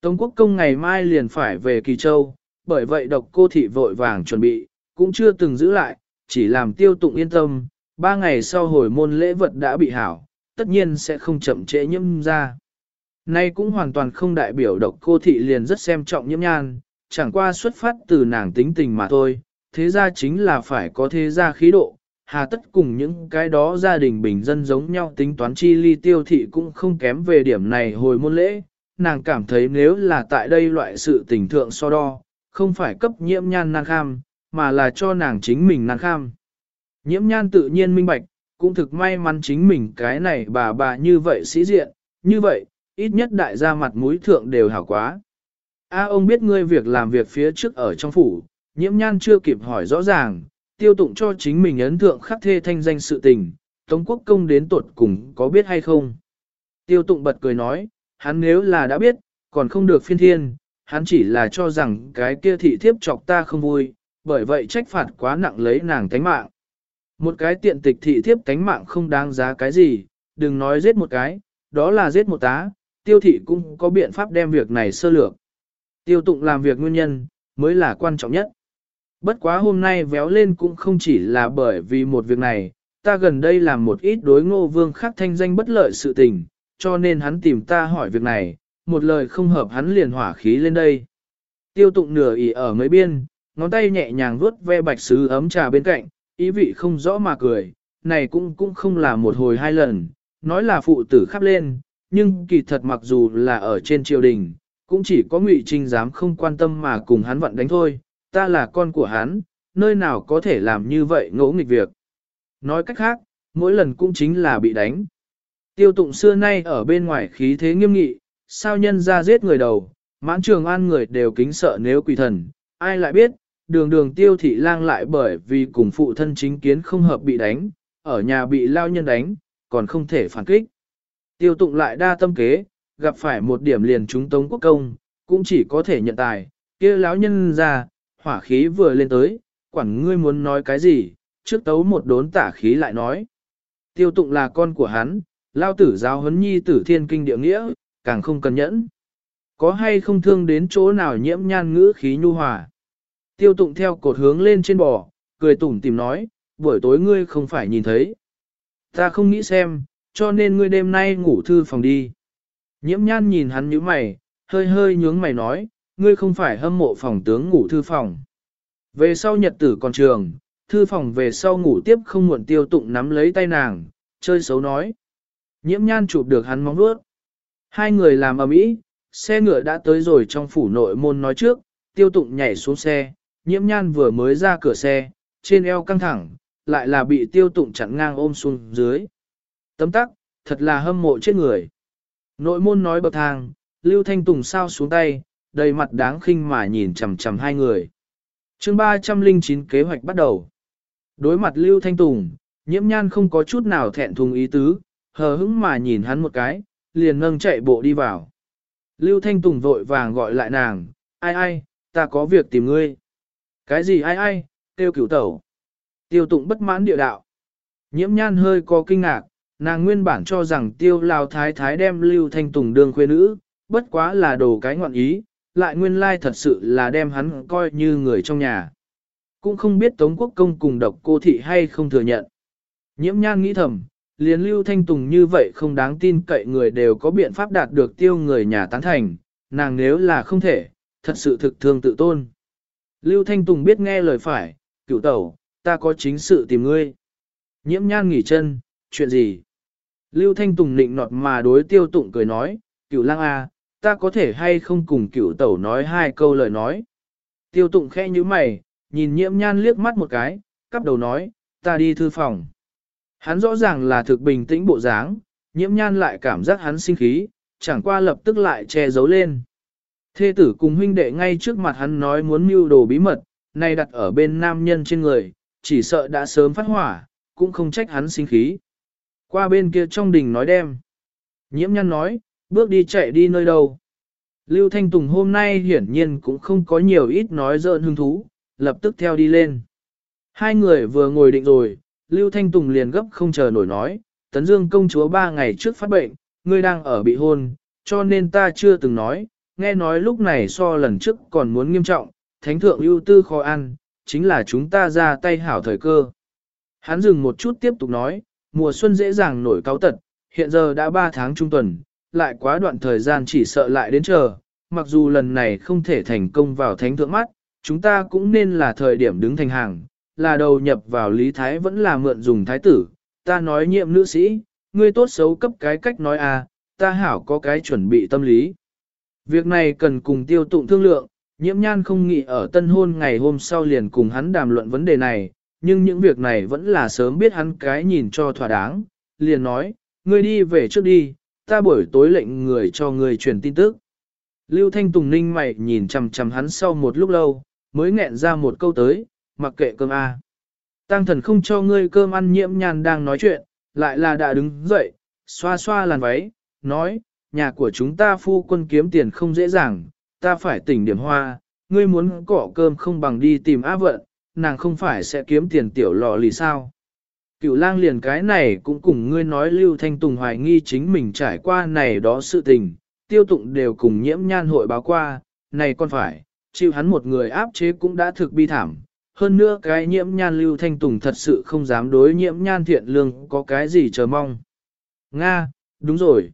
Tống quốc công ngày mai liền phải về Kỳ Châu, bởi vậy độc cô thị vội vàng chuẩn bị, cũng chưa từng giữ lại, chỉ làm tiêu tụng yên tâm, ba ngày sau hồi môn lễ vật đã bị hảo, tất nhiên sẽ không chậm trễ nhiễm ra. Nay cũng hoàn toàn không đại biểu độc cô thị liền rất xem trọng nhiễm nhan, chẳng qua xuất phát từ nàng tính tình mà thôi, thế ra chính là phải có thế gia khí độ, hà tất cùng những cái đó gia đình bình dân giống nhau tính toán chi ly tiêu thị cũng không kém về điểm này hồi môn lễ, nàng cảm thấy nếu là tại đây loại sự tình thượng so đo, không phải cấp nhiễm nhan nàng kham, mà là cho nàng chính mình nàng kham. Nhiễm nhan tự nhiên minh bạch, cũng thực may mắn chính mình cái này bà bà như vậy sĩ diện, như vậy, ít nhất đại gia mặt mũi thượng đều hảo quá. A ông biết ngươi việc làm việc phía trước ở trong phủ, nhiễm nhan chưa kịp hỏi rõ ràng, tiêu tụng cho chính mình ấn thượng khắc thê thanh danh sự tình, Tống Quốc Công đến tuột cùng có biết hay không. Tiêu tụng bật cười nói, hắn nếu là đã biết, còn không được phiên thiên, hắn chỉ là cho rằng cái kia thị thiếp chọc ta không vui, bởi vậy trách phạt quá nặng lấy nàng tánh mạng. Một cái tiện tịch thị thiếp tánh mạng không đáng giá cái gì, đừng nói giết một cái, đó là giết một tá, tiêu thị cũng có biện pháp đem việc này sơ lược. Tiêu tụng làm việc nguyên nhân, mới là quan trọng nhất. Bất quá hôm nay véo lên cũng không chỉ là bởi vì một việc này, ta gần đây làm một ít đối ngô vương khác thanh danh bất lợi sự tình, cho nên hắn tìm ta hỏi việc này, một lời không hợp hắn liền hỏa khí lên đây. Tiêu tụng nửa ỉ ở mấy biên, ngón tay nhẹ nhàng vuốt ve bạch sứ ấm trà bên cạnh, ý vị không rõ mà cười, này cũng cũng không là một hồi hai lần, nói là phụ tử khắp lên, nhưng kỳ thật mặc dù là ở trên triều đình, cũng chỉ có ngụy trinh dám không quan tâm mà cùng hắn vận đánh thôi, ta là con của hắn, nơi nào có thể làm như vậy ngỗ nghịch việc. Nói cách khác, mỗi lần cũng chính là bị đánh. Tiêu tụng xưa nay ở bên ngoài khí thế nghiêm nghị, sao nhân ra giết người đầu, mãn trường an người đều kính sợ nếu quỷ thần, ai lại biết, đường đường tiêu thị lang lại bởi vì cùng phụ thân chính kiến không hợp bị đánh, ở nhà bị lao nhân đánh, còn không thể phản kích. Tiêu tụng lại đa tâm kế, gặp phải một điểm liền chúng tống quốc công, cũng chỉ có thể nhận tài, kia lão nhân ra, hỏa khí vừa lên tới, quản ngươi muốn nói cái gì, trước tấu một đốn tả khí lại nói. Tiêu tụng là con của hắn, lao tử giáo huấn nhi tử thiên kinh địa nghĩa, càng không cần nhẫn. Có hay không thương đến chỗ nào nhiễm nhan ngữ khí nhu hòa. Tiêu tụng theo cột hướng lên trên bò, cười tủm tìm nói, buổi tối ngươi không phải nhìn thấy. Ta không nghĩ xem, cho nên ngươi đêm nay ngủ thư phòng đi. Nhiễm nhan nhìn hắn như mày, hơi hơi nhướng mày nói, ngươi không phải hâm mộ phòng tướng ngủ thư phòng. Về sau nhật tử còn trường, thư phòng về sau ngủ tiếp không muộn tiêu tụng nắm lấy tay nàng, chơi xấu nói. Nhiễm nhan chụp được hắn móng vuốt. Hai người làm ầm ĩ, xe ngựa đã tới rồi trong phủ nội môn nói trước, tiêu tụng nhảy xuống xe, nhiễm nhan vừa mới ra cửa xe, trên eo căng thẳng, lại là bị tiêu tụng chặn ngang ôm xuống dưới. Tấm tắc, thật là hâm mộ chết người. Nội môn nói bậc thang, Lưu Thanh Tùng sao xuống tay, đầy mặt đáng khinh mà nhìn chằm chằm hai người. chương 309 kế hoạch bắt đầu. Đối mặt Lưu Thanh Tùng, nhiễm nhan không có chút nào thẹn thùng ý tứ, hờ hững mà nhìn hắn một cái, liền nâng chạy bộ đi vào. Lưu Thanh Tùng vội vàng gọi lại nàng, ai ai, ta có việc tìm ngươi. Cái gì ai ai, tiêu cửu tẩu. Tiêu tụng bất mãn địa đạo. Nhiễm nhan hơi có kinh ngạc, nàng nguyên bản cho rằng tiêu lao thái thái đem Lưu Thanh Tùng đương khuê nữ, bất quá là đồ cái ngoạn ý, lại nguyên lai thật sự là đem hắn coi như người trong nhà. Cũng không biết Tống Quốc Công cùng độc cô thị hay không thừa nhận. Nhiễm nhan nghĩ thầm, liền Lưu Thanh Tùng như vậy không đáng tin cậy người đều có biện pháp đạt được tiêu người nhà tán thành, nàng nếu là không thể, thật sự thực thương tự tôn. Lưu Thanh Tùng biết nghe lời phải, cựu tẩu, ta có chính sự tìm ngươi. Nhiễm nhan nghỉ chân, chuyện gì? Lưu Thanh Tùng nịnh nọt mà đối tiêu tụng cười nói, cựu lang a, à, ta có thể hay không cùng cựu tẩu nói hai câu lời nói. Tiêu tụng khẽ như mày, nhìn nhiễm nhan liếc mắt một cái, cắp đầu nói, ta đi thư phòng. Hắn rõ ràng là thực bình tĩnh bộ dáng, nhiễm nhan lại cảm giác hắn sinh khí, chẳng qua lập tức lại che giấu lên. Thê tử cùng huynh đệ ngay trước mặt hắn nói muốn mưu đồ bí mật, nay đặt ở bên nam nhân trên người, chỉ sợ đã sớm phát hỏa, cũng không trách hắn sinh khí. Qua bên kia trong đình nói đem. Nhiễm nhân nói, bước đi chạy đi nơi đâu. Lưu Thanh Tùng hôm nay hiển nhiên cũng không có nhiều ít nói dợn hứng thú, lập tức theo đi lên. Hai người vừa ngồi định rồi, Lưu Thanh Tùng liền gấp không chờ nổi nói, Tấn Dương công chúa ba ngày trước phát bệnh, ngươi đang ở bị hôn, cho nên ta chưa từng nói, nghe nói lúc này so lần trước còn muốn nghiêm trọng, thánh thượng ưu tư khó ăn, chính là chúng ta ra tay hảo thời cơ. Hắn dừng một chút tiếp tục nói, mùa xuân dễ dàng nổi cáo tật, hiện giờ đã ba tháng trung tuần, lại quá đoạn thời gian chỉ sợ lại đến chờ, mặc dù lần này không thể thành công vào thánh thượng mắt, chúng ta cũng nên là thời điểm đứng thành hàng, là đầu nhập vào lý thái vẫn là mượn dùng thái tử, ta nói nhiệm nữ sĩ, ngươi tốt xấu cấp cái cách nói à, ta hảo có cái chuẩn bị tâm lý. Việc này cần cùng tiêu tụng thương lượng, Nhiễm nhan không nghĩ ở tân hôn ngày hôm sau liền cùng hắn đàm luận vấn đề này, nhưng những việc này vẫn là sớm biết hắn cái nhìn cho thỏa đáng, liền nói, ngươi đi về trước đi, ta buổi tối lệnh người cho ngươi truyền tin tức. Lưu Thanh Tùng ninh mày nhìn chằm chằm hắn sau một lúc lâu, mới nghẹn ra một câu tới, mặc kệ cơm a. Tăng thần không cho ngươi cơm ăn nhiễm nhan đang nói chuyện, lại là đã đứng dậy, xoa xoa làn váy, nói, nhà của chúng ta phu quân kiếm tiền không dễ dàng, ta phải tỉnh điểm hoa, ngươi muốn cọ cơm không bằng đi tìm á vận, nàng không phải sẽ kiếm tiền tiểu lọ lì sao. Cựu lang liền cái này cũng cùng ngươi nói Lưu Thanh Tùng hoài nghi chính mình trải qua này đó sự tình, tiêu tụng đều cùng nhiễm nhan hội báo qua, này con phải, chịu hắn một người áp chế cũng đã thực bi thảm. Hơn nữa cái nhiễm nhan Lưu Thanh Tùng thật sự không dám đối nhiễm nhan thiện lương có cái gì chờ mong. Nga, đúng rồi.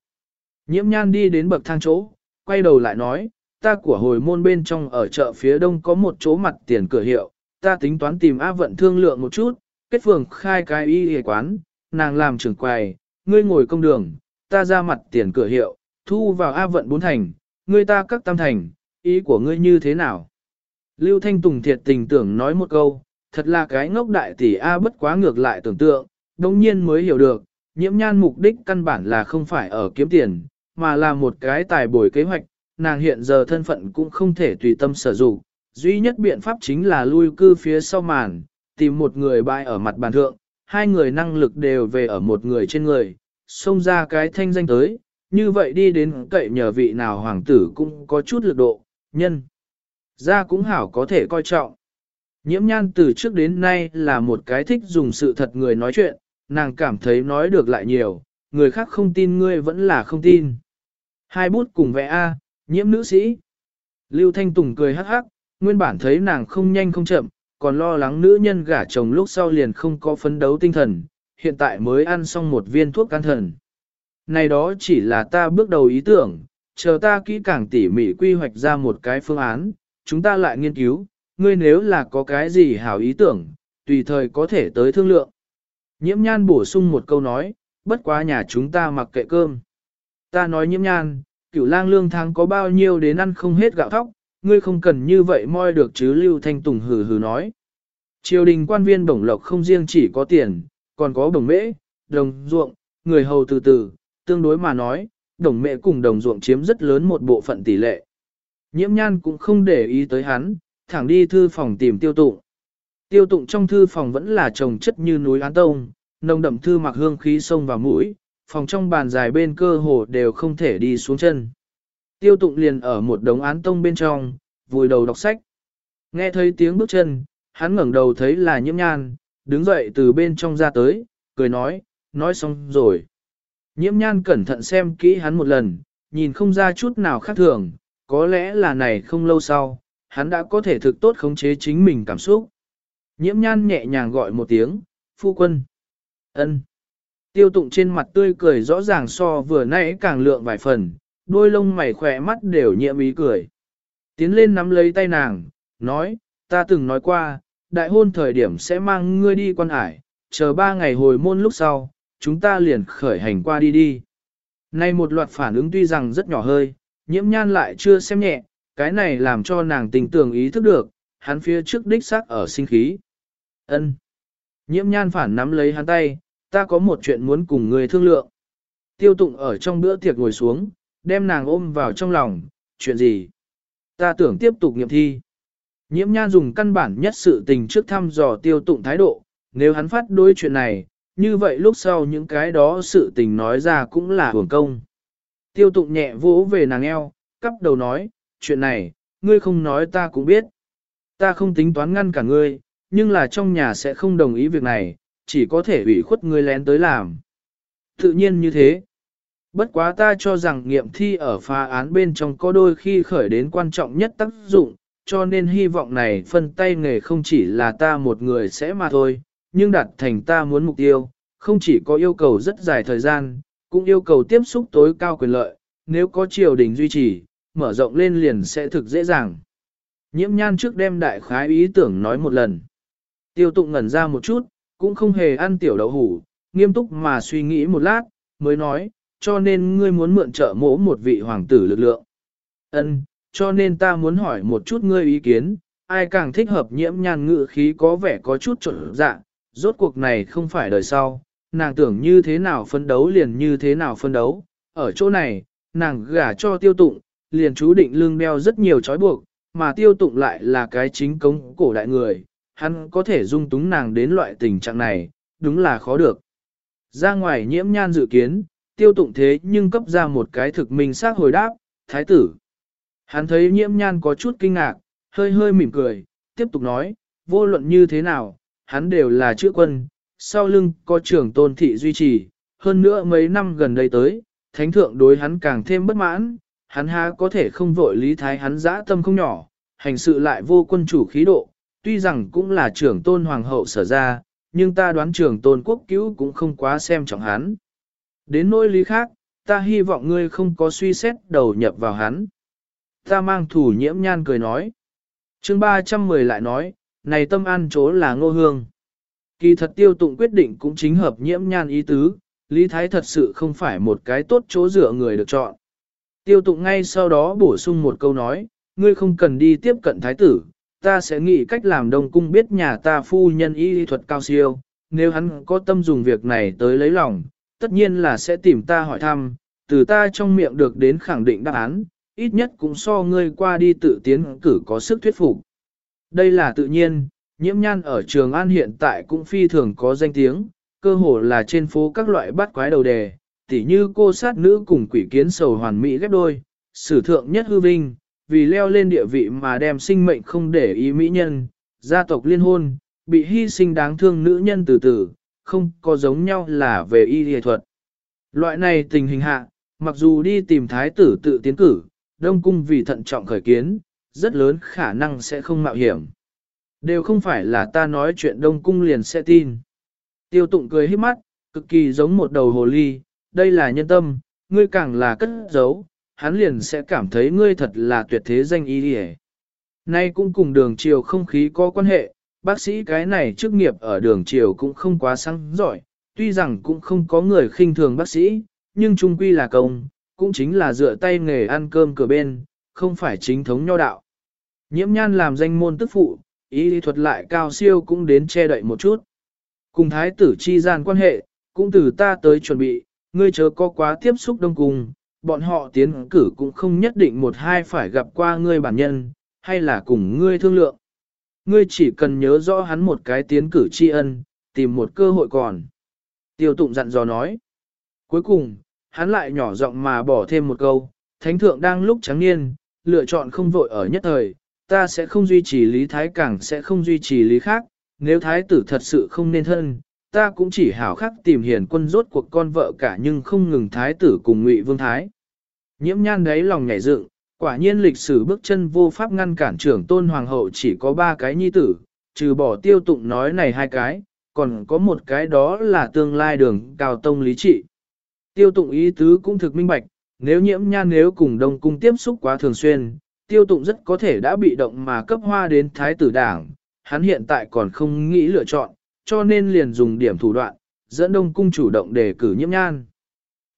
Nhiễm nhan đi đến bậc thang chỗ, quay đầu lại nói, ta của hồi môn bên trong ở chợ phía đông có một chỗ mặt tiền cửa hiệu, ta tính toán tìm A vận thương lượng một chút, kết phường khai cái y hề quán, nàng làm trưởng quầy, ngươi ngồi công đường, ta ra mặt tiền cửa hiệu, thu vào A vận bốn thành, ngươi ta các tam thành, ý của ngươi như thế nào? Lưu Thanh Tùng thiệt tình tưởng nói một câu, thật là cái ngốc đại tỷ A bất quá ngược lại tưởng tượng, đồng nhiên mới hiểu được, nhiễm nhan mục đích căn bản là không phải ở kiếm tiền, mà là một cái tài bồi kế hoạch, nàng hiện giờ thân phận cũng không thể tùy tâm sử dụng, duy nhất biện pháp chính là lui cư phía sau màn, tìm một người bại ở mặt bàn thượng, hai người năng lực đều về ở một người trên người, xông ra cái thanh danh tới, như vậy đi đến cậy nhờ vị nào hoàng tử cũng có chút lực độ, nhân. Ra cũng hảo có thể coi trọng. Nhiễm nhan từ trước đến nay là một cái thích dùng sự thật người nói chuyện, nàng cảm thấy nói được lại nhiều, người khác không tin ngươi vẫn là không tin. Hai bút cùng vẽ A, nhiễm nữ sĩ. Lưu Thanh Tùng cười hắc hắc, nguyên bản thấy nàng không nhanh không chậm, còn lo lắng nữ nhân gả chồng lúc sau liền không có phấn đấu tinh thần, hiện tại mới ăn xong một viên thuốc can thần. Này đó chỉ là ta bước đầu ý tưởng, chờ ta kỹ càng tỉ mỉ quy hoạch ra một cái phương án, chúng ta lại nghiên cứu, ngươi nếu là có cái gì hảo ý tưởng, tùy thời có thể tới thương lượng. Nhiễm nhan bổ sung một câu nói, bất quá nhà chúng ta mặc kệ cơm. Ta nói nhiễm nhan, cửu lang lương tháng có bao nhiêu đến ăn không hết gạo thóc, ngươi không cần như vậy moi được chứ Lưu Thanh Tùng hừ hừ nói. Triều đình quan viên bổng lộc không riêng chỉ có tiền, còn có đồng mễ, đồng ruộng, người hầu từ từ, tương đối mà nói, đồng mẹ cùng đồng ruộng chiếm rất lớn một bộ phận tỷ lệ. Nhiễm nhan cũng không để ý tới hắn, thẳng đi thư phòng tìm tiêu tụng. Tiêu tụng trong thư phòng vẫn là trồng chất như núi án tông, nồng đậm thư mặc hương khí sông vào mũi, phòng trong bàn dài bên cơ hồ đều không thể đi xuống chân. Tiêu tụng liền ở một đống án tông bên trong, vùi đầu đọc sách. Nghe thấy tiếng bước chân, hắn ngẩng đầu thấy là nhiễm nhan, đứng dậy từ bên trong ra tới, cười nói, nói xong rồi. Nhiễm nhan cẩn thận xem kỹ hắn một lần, nhìn không ra chút nào khác thường, có lẽ là này không lâu sau, hắn đã có thể thực tốt khống chế chính mình cảm xúc. Nhiễm nhan nhẹ nhàng gọi một tiếng, phu quân. ân. Tiêu tụng trên mặt tươi cười rõ ràng so vừa nãy càng lượng vài phần, đôi lông mày khỏe mắt đều nhiễm ý cười. Tiến lên nắm lấy tay nàng, nói, ta từng nói qua, đại hôn thời điểm sẽ mang ngươi đi quan hải, chờ ba ngày hồi môn lúc sau, chúng ta liền khởi hành qua đi đi. Nay một loạt phản ứng tuy rằng rất nhỏ hơi, nhiễm nhan lại chưa xem nhẹ, cái này làm cho nàng tình tưởng ý thức được, hắn phía trước đích xác ở sinh khí. ân Nhiễm nhan phản nắm lấy hắn tay, ta có một chuyện muốn cùng người thương lượng. Tiêu tụng ở trong bữa tiệc ngồi xuống, đem nàng ôm vào trong lòng, chuyện gì? Ta tưởng tiếp tục nghiệm thi. Nhiễm nhan dùng căn bản nhất sự tình trước thăm dò tiêu tụng thái độ, nếu hắn phát đối chuyện này, như vậy lúc sau những cái đó sự tình nói ra cũng là hưởng công. Tiêu tụng nhẹ vỗ về nàng eo, cắp đầu nói, chuyện này, ngươi không nói ta cũng biết. Ta không tính toán ngăn cả ngươi, nhưng là trong nhà sẽ không đồng ý việc này, chỉ có thể ủy khuất ngươi lén tới làm. Tự nhiên như thế. Bất quá ta cho rằng nghiệm thi ở phá án bên trong có đôi khi khởi đến quan trọng nhất tác dụng, cho nên hy vọng này phân tay nghề không chỉ là ta một người sẽ mà thôi, nhưng đạt thành ta muốn mục tiêu, không chỉ có yêu cầu rất dài thời gian, cũng yêu cầu tiếp xúc tối cao quyền lợi, nếu có triều đình duy trì, mở rộng lên liền sẽ thực dễ dàng. Nhiễm nhan trước đem đại khái ý tưởng nói một lần. Tiêu tụng ngẩn ra một chút, cũng không hề ăn tiểu đậu hủ, nghiêm túc mà suy nghĩ một lát, mới nói, cho nên ngươi muốn mượn trợ mỗ một vị hoàng tử lực lượng. Ân, cho nên ta muốn hỏi một chút ngươi ý kiến, ai càng thích hợp nhiễm nhan ngự khí có vẻ có chút trộn dạ, rốt cuộc này không phải đời sau, nàng tưởng như thế nào phân đấu liền như thế nào phân đấu, ở chỗ này, nàng gả cho tiêu tụng, liền chú định lương đeo rất nhiều trói buộc, mà tiêu tụng lại là cái chính cống cổ đại người, hắn có thể dung túng nàng đến loại tình trạng này, đúng là khó được. Ra ngoài nhiễm nhan dự kiến, tiêu tụng thế nhưng cấp ra một cái thực minh xác hồi đáp, thái tử. Hắn thấy nhiễm nhan có chút kinh ngạc, hơi hơi mỉm cười, tiếp tục nói, vô luận như thế nào, hắn đều là chữ quân, sau lưng có trưởng tôn thị duy trì, hơn nữa mấy năm gần đây tới, thánh thượng đối hắn càng thêm bất mãn, hắn há có thể không vội lý thái hắn dã tâm không nhỏ, hành sự lại vô quân chủ khí độ, tuy rằng cũng là trưởng tôn hoàng hậu sở ra, nhưng ta đoán trưởng tôn quốc cứu cũng không quá xem trọng hắn. Đến nỗi lý khác, ta hy vọng ngươi không có suy xét đầu nhập vào hắn. Ta mang thủ nhiễm nhan cười nói. chương 310 lại nói, này tâm an chỗ là ngô hương. Kỳ thật tiêu tụng quyết định cũng chính hợp nhiễm nhan ý tứ, Lý Thái thật sự không phải một cái tốt chỗ dựa người được chọn. Tiêu tụng ngay sau đó bổ sung một câu nói, ngươi không cần đi tiếp cận thái tử, ta sẽ nghĩ cách làm đông cung biết nhà ta phu nhân y thuật cao siêu, nếu hắn có tâm dùng việc này tới lấy lòng, tất nhiên là sẽ tìm ta hỏi thăm, từ ta trong miệng được đến khẳng định đáp án, ít nhất cũng so ngươi qua đi tự tiến cử có sức thuyết phục. Đây là tự nhiên, nhiễm nhan ở Trường An hiện tại cũng phi thường có danh tiếng, cơ hồ là trên phố các loại bắt quái đầu đề, tỉ như cô sát nữ cùng quỷ kiến sầu hoàn mỹ ghép đôi, sử thượng nhất hư vinh, vì leo lên địa vị mà đem sinh mệnh không để ý mỹ nhân, gia tộc liên hôn, bị hy sinh đáng thương nữ nhân từ từ, không có giống nhau là về y y thuật. Loại này tình hình hạ, mặc dù đi tìm thái tử tự tiến cử, đông cung vì thận trọng khởi kiến, rất lớn khả năng sẽ không mạo hiểm. Đều không phải là ta nói chuyện đông cung liền sẽ tin. Tiêu tụng cười hít mắt, cực kỳ giống một đầu hồ ly, đây là nhân tâm, ngươi càng là cất giấu, hắn liền sẽ cảm thấy ngươi thật là tuyệt thế danh y đi Nay cũng cùng đường chiều không khí có quan hệ, bác sĩ cái này chức nghiệp ở đường chiều cũng không quá sáng giỏi, tuy rằng cũng không có người khinh thường bác sĩ, nhưng trung quy là công, cũng chính là dựa tay nghề ăn cơm cửa bên, không phải chính thống nho đạo. Nhiễm nhan làm danh môn tức phụ, ý lý thuật lại cao siêu cũng đến che đậy một chút. Cùng thái tử chi gian quan hệ, cũng từ ta tới chuẩn bị, ngươi chớ có quá tiếp xúc đông cùng, bọn họ tiến cử cũng không nhất định một hai phải gặp qua ngươi bản nhân, hay là cùng ngươi thương lượng. Ngươi chỉ cần nhớ rõ hắn một cái tiến cử tri ân, tìm một cơ hội còn. Tiêu tụng dặn dò nói. Cuối cùng, hắn lại nhỏ giọng mà bỏ thêm một câu, thánh thượng đang lúc trắng niên, lựa chọn không vội ở nhất thời, ta sẽ không duy trì lý thái càng sẽ không duy trì lý khác, nếu thái tử thật sự không nên thân, ta cũng chỉ hảo khắc tìm hiền quân rốt cuộc con vợ cả nhưng không ngừng thái tử cùng ngụy vương thái. Nhiễm nhan đấy lòng nhảy dựng, quả nhiên lịch sử bước chân vô pháp ngăn cản trưởng tôn hoàng hậu chỉ có ba cái nhi tử, trừ bỏ tiêu tụng nói này hai cái, còn có một cái đó là tương lai đường cao tông lý trị. Tiêu tụng ý tứ cũng thực minh bạch, nếu nhiễm nhan nếu cùng đông cung tiếp xúc quá thường xuyên, tiêu tụng rất có thể đã bị động mà cấp hoa đến thái tử đảng, hắn hiện tại còn không nghĩ lựa chọn, cho nên liền dùng điểm thủ đoạn, dẫn đông cung chủ động đề cử nhiễm nhan.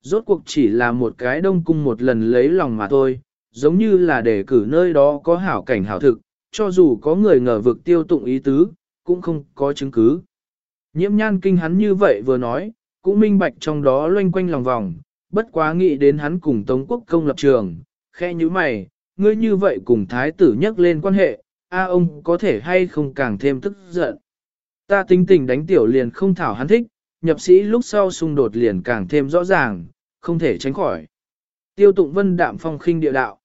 Rốt cuộc chỉ là một cái đông cung một lần lấy lòng mà thôi, giống như là để cử nơi đó có hảo cảnh hảo thực, cho dù có người ngờ vực tiêu tụng ý tứ, cũng không có chứng cứ. Nhiễm nhan kinh hắn như vậy vừa nói, cũng minh bạch trong đó loanh quanh lòng vòng, bất quá nghĩ đến hắn cùng Tống Quốc công lập trường, khe như mày, ngươi như vậy cùng thái tử nhắc lên quan hệ, a ông có thể hay không càng thêm tức giận. Ta tính tình đánh tiểu liền không thảo hắn thích, nhập sĩ lúc sau xung đột liền càng thêm rõ ràng, không thể tránh khỏi. Tiêu tụng vân đạm phong khinh địa đạo.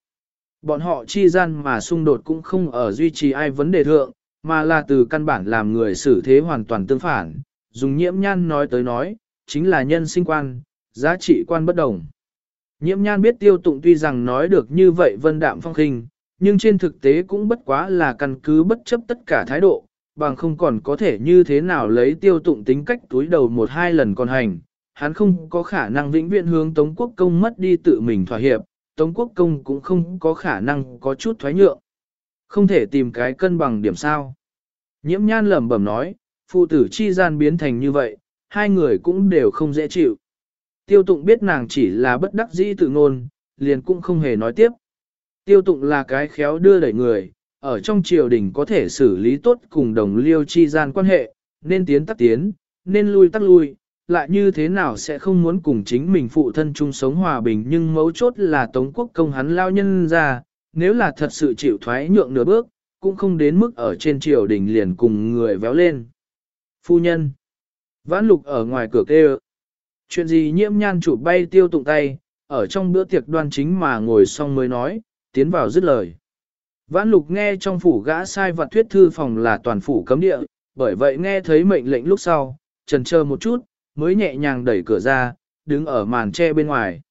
Bọn họ chi gian mà xung đột cũng không ở duy trì ai vấn đề thượng, mà là từ căn bản làm người xử thế hoàn toàn tương phản. Dùng nhiễm nhan nói tới nói, chính là nhân sinh quan, giá trị quan bất đồng. Nhiễm nhan biết tiêu tụng tuy rằng nói được như vậy vân đạm phong khinh, nhưng trên thực tế cũng bất quá là căn cứ bất chấp tất cả thái độ, bằng không còn có thể như thế nào lấy tiêu tụng tính cách túi đầu một hai lần còn hành, hắn không có khả năng vĩnh viễn hướng Tống Quốc Công mất đi tự mình thỏa hiệp, Tống Quốc Công cũng không có khả năng có chút thoái nhượng. Không thể tìm cái cân bằng điểm sao. Nhiễm nhan lẩm bẩm nói, phụ tử chi gian biến thành như vậy, hai người cũng đều không dễ chịu. Tiêu tụng biết nàng chỉ là bất đắc dĩ tự ngôn, liền cũng không hề nói tiếp. Tiêu tụng là cái khéo đưa đẩy người, ở trong triều đình có thể xử lý tốt cùng đồng liêu chi gian quan hệ, nên tiến tắc tiến, nên lui tắc lui, lại như thế nào sẽ không muốn cùng chính mình phụ thân chung sống hòa bình nhưng mấu chốt là Tống quốc công hắn lao nhân ra, nếu là thật sự chịu thoái nhượng nửa bước, cũng không đến mức ở trên triều đình liền cùng người véo lên. Phu nhân, vãn lục ở ngoài cửa kêu, chuyện gì nhiễm nhan chủ bay tiêu tụng tay, ở trong bữa tiệc đoan chính mà ngồi xong mới nói, tiến vào dứt lời. Vãn lục nghe trong phủ gã sai vật thuyết thư phòng là toàn phủ cấm địa, bởi vậy nghe thấy mệnh lệnh lúc sau, trần chờ một chút, mới nhẹ nhàng đẩy cửa ra, đứng ở màn tre bên ngoài.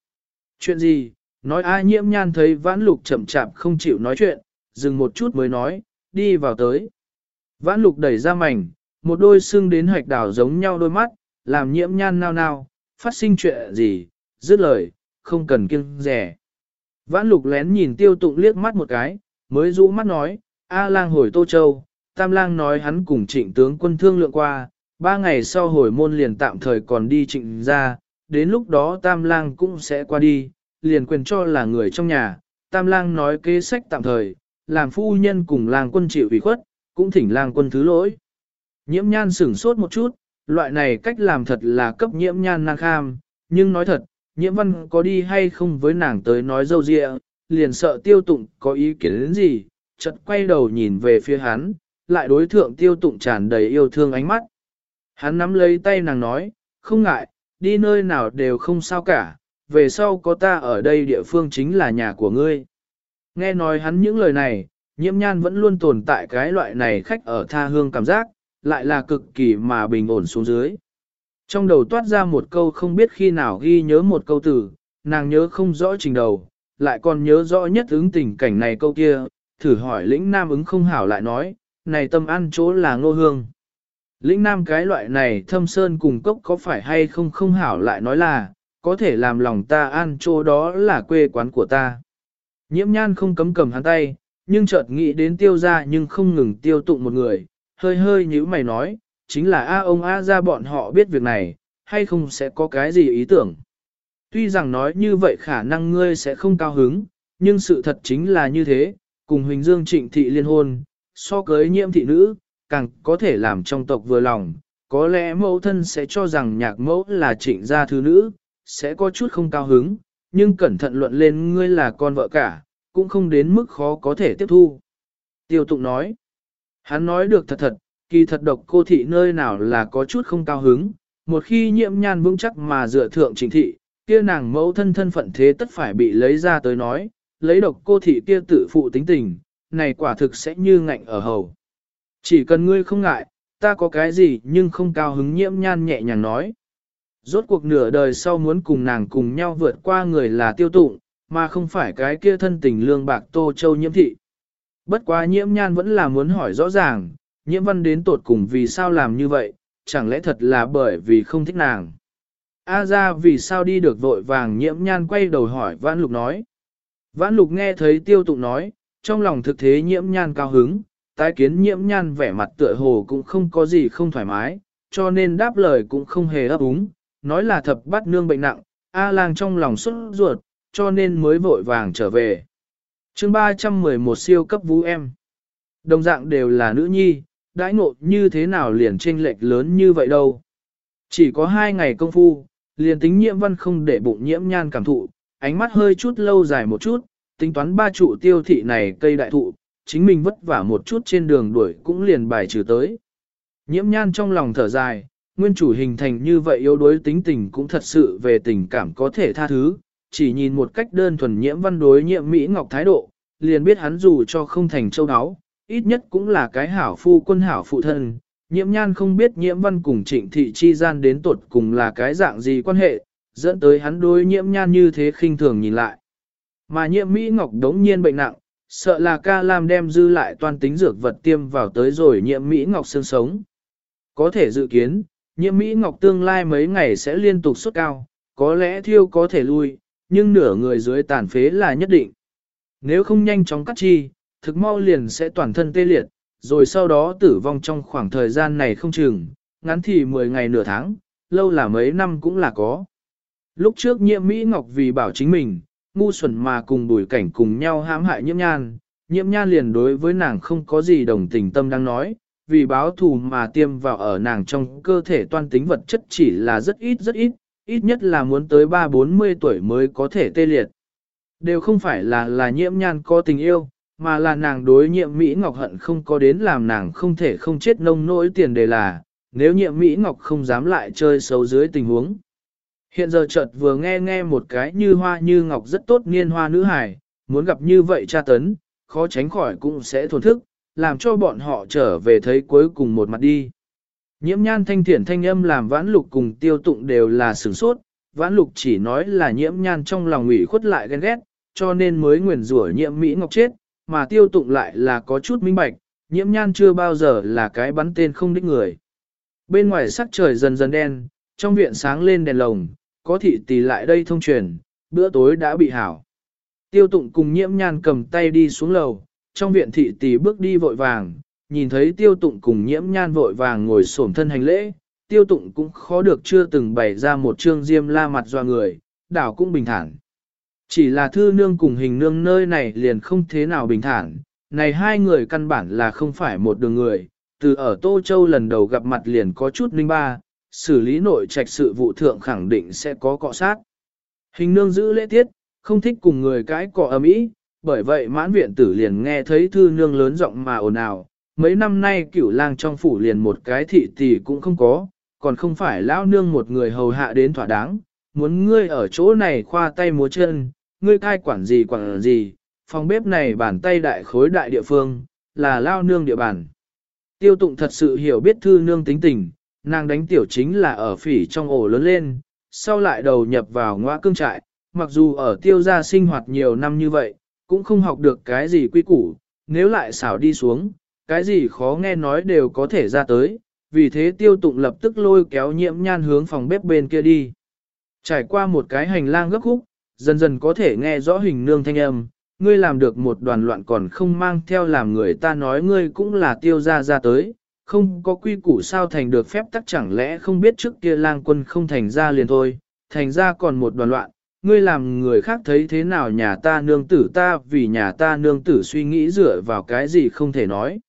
Chuyện gì? Nói ai nhiễm nhan thấy vãn lục chậm chạp không chịu nói chuyện, dừng một chút mới nói, đi vào tới. Vãn lục đẩy ra mảnh, một đôi xương đến hạch đảo giống nhau đôi mắt, làm nhiễm nhan nao nao, phát sinh chuyện gì, dứt lời, không cần kiêng rẻ. Vãn lục lén nhìn tiêu tụng liếc mắt một cái, mới rũ mắt nói, A lang hồi Tô Châu, Tam lang nói hắn cùng trịnh tướng quân thương lượng qua, ba ngày sau hồi môn liền tạm thời còn đi trịnh ra, đến lúc đó Tam lang cũng sẽ qua đi, liền quyền cho là người trong nhà, Tam lang nói kế sách tạm thời, làm phu nhân cùng lang quân chịu ủy khuất, cũng thỉnh lang quân thứ lỗi. Nhiễm nhan sửng sốt một chút, loại này cách làm thật là cấp nhiễm nhan năng kham, nhưng nói thật, nhiễm văn có đi hay không với nàng tới nói dâu dịa, liền sợ tiêu tụng có ý kiến đến gì, chợt quay đầu nhìn về phía hắn, lại đối thượng tiêu tụng tràn đầy yêu thương ánh mắt. Hắn nắm lấy tay nàng nói, không ngại, đi nơi nào đều không sao cả, về sau có ta ở đây địa phương chính là nhà của ngươi. Nghe nói hắn những lời này, nhiễm nhan vẫn luôn tồn tại cái loại này khách ở tha hương cảm giác, lại là cực kỳ mà bình ổn xuống dưới. Trong đầu toát ra một câu không biết khi nào ghi nhớ một câu từ, nàng nhớ không rõ trình đầu, lại còn nhớ rõ nhất ứng tình cảnh này câu kia, thử hỏi lĩnh nam ứng không hảo lại nói, này tâm ăn chỗ là ngô hương. Lĩnh nam cái loại này thâm sơn cùng cốc có phải hay không không hảo lại nói là, có thể làm lòng ta an chỗ đó là quê quán của ta. Nhiễm nhan không cấm cầm hắn tay, nhưng chợt nghĩ đến tiêu ra nhưng không ngừng tiêu tụng một người, hơi hơi như mày nói, chính là A ông A ra bọn họ biết việc này, hay không sẽ có cái gì ý tưởng. Tuy rằng nói như vậy khả năng ngươi sẽ không cao hứng, nhưng sự thật chính là như thế, cùng Huỳnh Dương trịnh thị liên hôn, so cưới nhiễm thị nữ, càng có thể làm trong tộc vừa lòng, có lẽ mẫu thân sẽ cho rằng nhạc mẫu là trịnh gia thứ nữ, sẽ có chút không cao hứng, nhưng cẩn thận luận lên ngươi là con vợ cả, cũng không đến mức khó có thể tiếp thu. Tiêu tụng nói, hắn nói được thật thật, kỳ thật độc cô thị nơi nào là có chút không cao hứng, một khi nhiễm nhan vững chắc mà dựa thượng trịnh thị, kia nàng mẫu thân thân phận thế tất phải bị lấy ra tới nói, lấy độc cô thị kia tự phụ tính tình, này quả thực sẽ như ngạnh ở hầu. Chỉ cần ngươi không ngại, ta có cái gì nhưng không cao hứng nhiễm nhan nhẹ nhàng nói. Rốt cuộc nửa đời sau muốn cùng nàng cùng nhau vượt qua người là tiêu tụng, mà không phải cái kia thân tình lương bạc tô châu nhiễm thị. Bất quá nhiễm nhan vẫn là muốn hỏi rõ ràng, nhiễm văn đến tột cùng vì sao làm như vậy, chẳng lẽ thật là bởi vì không thích nàng. A ra vì sao đi được vội vàng nhiễm nhan quay đầu hỏi vãn lục nói. Vãn lục nghe thấy tiêu tụng nói, trong lòng thực thế nhiễm nhan cao hứng, tái kiến nhiễm nhan vẻ mặt tựa hồ cũng không có gì không thoải mái, cho nên đáp lời cũng không hề ấp úng, nói là thập bắt nương bệnh nặng, A lang trong lòng xuất ruột, cho nên mới vội vàng trở về. chương 311 siêu cấp vũ em. Đồng dạng đều là nữ nhi, đãi ngộ như thế nào liền chênh lệch lớn như vậy đâu. Chỉ có hai ngày công phu, liền tính nhiễm văn không để bụng nhiễm nhan cảm thụ, ánh mắt hơi chút lâu dài một chút, tính toán ba trụ tiêu thị này cây đại thụ, chính mình vất vả một chút trên đường đuổi cũng liền bài trừ tới. Nhiễm nhan trong lòng thở dài, nguyên chủ hình thành như vậy yếu đuối tính tình cũng thật sự về tình cảm có thể tha thứ, chỉ nhìn một cách đơn thuần nhiễm văn đối nhiễm Mỹ Ngọc thái độ, liền biết hắn dù cho không thành châu áo, ít nhất cũng là cái hảo phu quân hảo phụ thân. Nhiễm nhan không biết nhiễm văn cùng trịnh thị chi gian đến tuột cùng là cái dạng gì quan hệ, dẫn tới hắn đối nhiễm nhan như thế khinh thường nhìn lại. Mà nhiễm Mỹ Ngọc đống nhiên bệnh nặng, sợ là ca lam đem dư lại toàn tính dược vật tiêm vào tới rồi nhiễm Mỹ Ngọc xương sống. Có thể dự kiến, nhiễm Mỹ Ngọc tương lai mấy ngày sẽ liên tục sốt cao, có lẽ thiêu có thể lui, nhưng nửa người dưới tàn phế là nhất định. Nếu không nhanh chóng cắt chi, thực mau liền sẽ toàn thân tê liệt, rồi sau đó tử vong trong khoảng thời gian này không chừng, ngắn thì 10 ngày nửa tháng, lâu là mấy năm cũng là có. Lúc trước nhiễm Mỹ Ngọc vì bảo chính mình, ngu xuẩn mà cùng bùi cảnh cùng nhau hãm hại nhiễm nhan, nhiễm nhan liền đối với nàng không có gì đồng tình tâm đang nói, vì báo thù mà tiêm vào ở nàng trong cơ thể toan tính vật chất chỉ là rất ít rất ít, ít nhất là muốn tới 3-40 tuổi mới có thể tê liệt. Đều không phải là là nhiễm nhan có tình yêu, mà là nàng đối nhiễm Mỹ Ngọc hận không có đến làm nàng không thể không chết nông nỗi tiền đề là, nếu nhiễm Mỹ Ngọc không dám lại chơi xấu dưới tình huống. Hiện giờ chợt vừa nghe nghe một cái như hoa như ngọc rất tốt niên hoa nữ hài, muốn gặp như vậy cha tấn, khó tránh khỏi cũng sẽ thổn thức, làm cho bọn họ trở về thấy cuối cùng một mặt đi. Nhiễm nhan thanh thiển thanh âm làm vãn lục cùng tiêu tụng đều là sửng sốt, vãn lục chỉ nói là nhiễm nhan trong lòng ủy khuất lại ghen ghét, cho nên mới nguyền rủa nhiễm Mỹ Ngọc chết, mà tiêu tụng lại là có chút minh bạch, nhiễm nhan chưa bao giờ là cái bắn tên không đích người. Bên ngoài sắc trời dần dần đen, trong viện sáng lên đèn lồng, có thị tỷ lại đây thông truyền, bữa tối đã bị hảo. Tiêu tụng cùng nhiễm nhan cầm tay đi xuống lầu, trong viện thị tỷ bước đi vội vàng, nhìn thấy tiêu tụng cùng nhiễm nhan vội vàng ngồi xổm thân hành lễ, tiêu tụng cũng khó được chưa từng bày ra một trương diêm la mặt doa người, đảo cũng bình thản. Chỉ là thư nương cùng hình nương nơi này liền không thế nào bình thản, này hai người căn bản là không phải một đường người, từ ở Tô Châu lần đầu gặp mặt liền có chút ninh ba, xử lý nội trạch sự vụ thượng khẳng định sẽ có cọ sát. Hình nương giữ lễ tiết, không thích cùng người cái cọ ầm ĩ, bởi vậy mãn viện tử liền nghe thấy thư nương lớn giọng mà ồn ào, mấy năm nay cửu lang trong phủ liền một cái thị tỷ cũng không có, còn không phải lão nương một người hầu hạ đến thỏa đáng, muốn ngươi ở chỗ này khoa tay múa chân, ngươi cai quản gì quản gì, phòng bếp này bàn tay đại khối đại địa phương, là lao nương địa bàn. Tiêu tụng thật sự hiểu biết thư nương tính tình, nàng đánh tiểu chính là ở phỉ trong ổ lớn lên, sau lại đầu nhập vào ngõ cương trại, mặc dù ở tiêu gia sinh hoạt nhiều năm như vậy, cũng không học được cái gì quy củ, nếu lại xảo đi xuống, cái gì khó nghe nói đều có thể ra tới, vì thế tiêu tụng lập tức lôi kéo nhiễm nhan hướng phòng bếp bên kia đi. Trải qua một cái hành lang gấp khúc, dần dần có thể nghe rõ hình nương thanh âm, ngươi làm được một đoàn loạn còn không mang theo làm người ta nói ngươi cũng là tiêu gia ra tới, không có quy củ sao thành được phép tắc chẳng lẽ không biết trước kia lang quân không thành ra liền thôi, thành ra còn một đoàn loạn, ngươi làm người khác thấy thế nào nhà ta nương tử ta vì nhà ta nương tử suy nghĩ dựa vào cái gì không thể nói.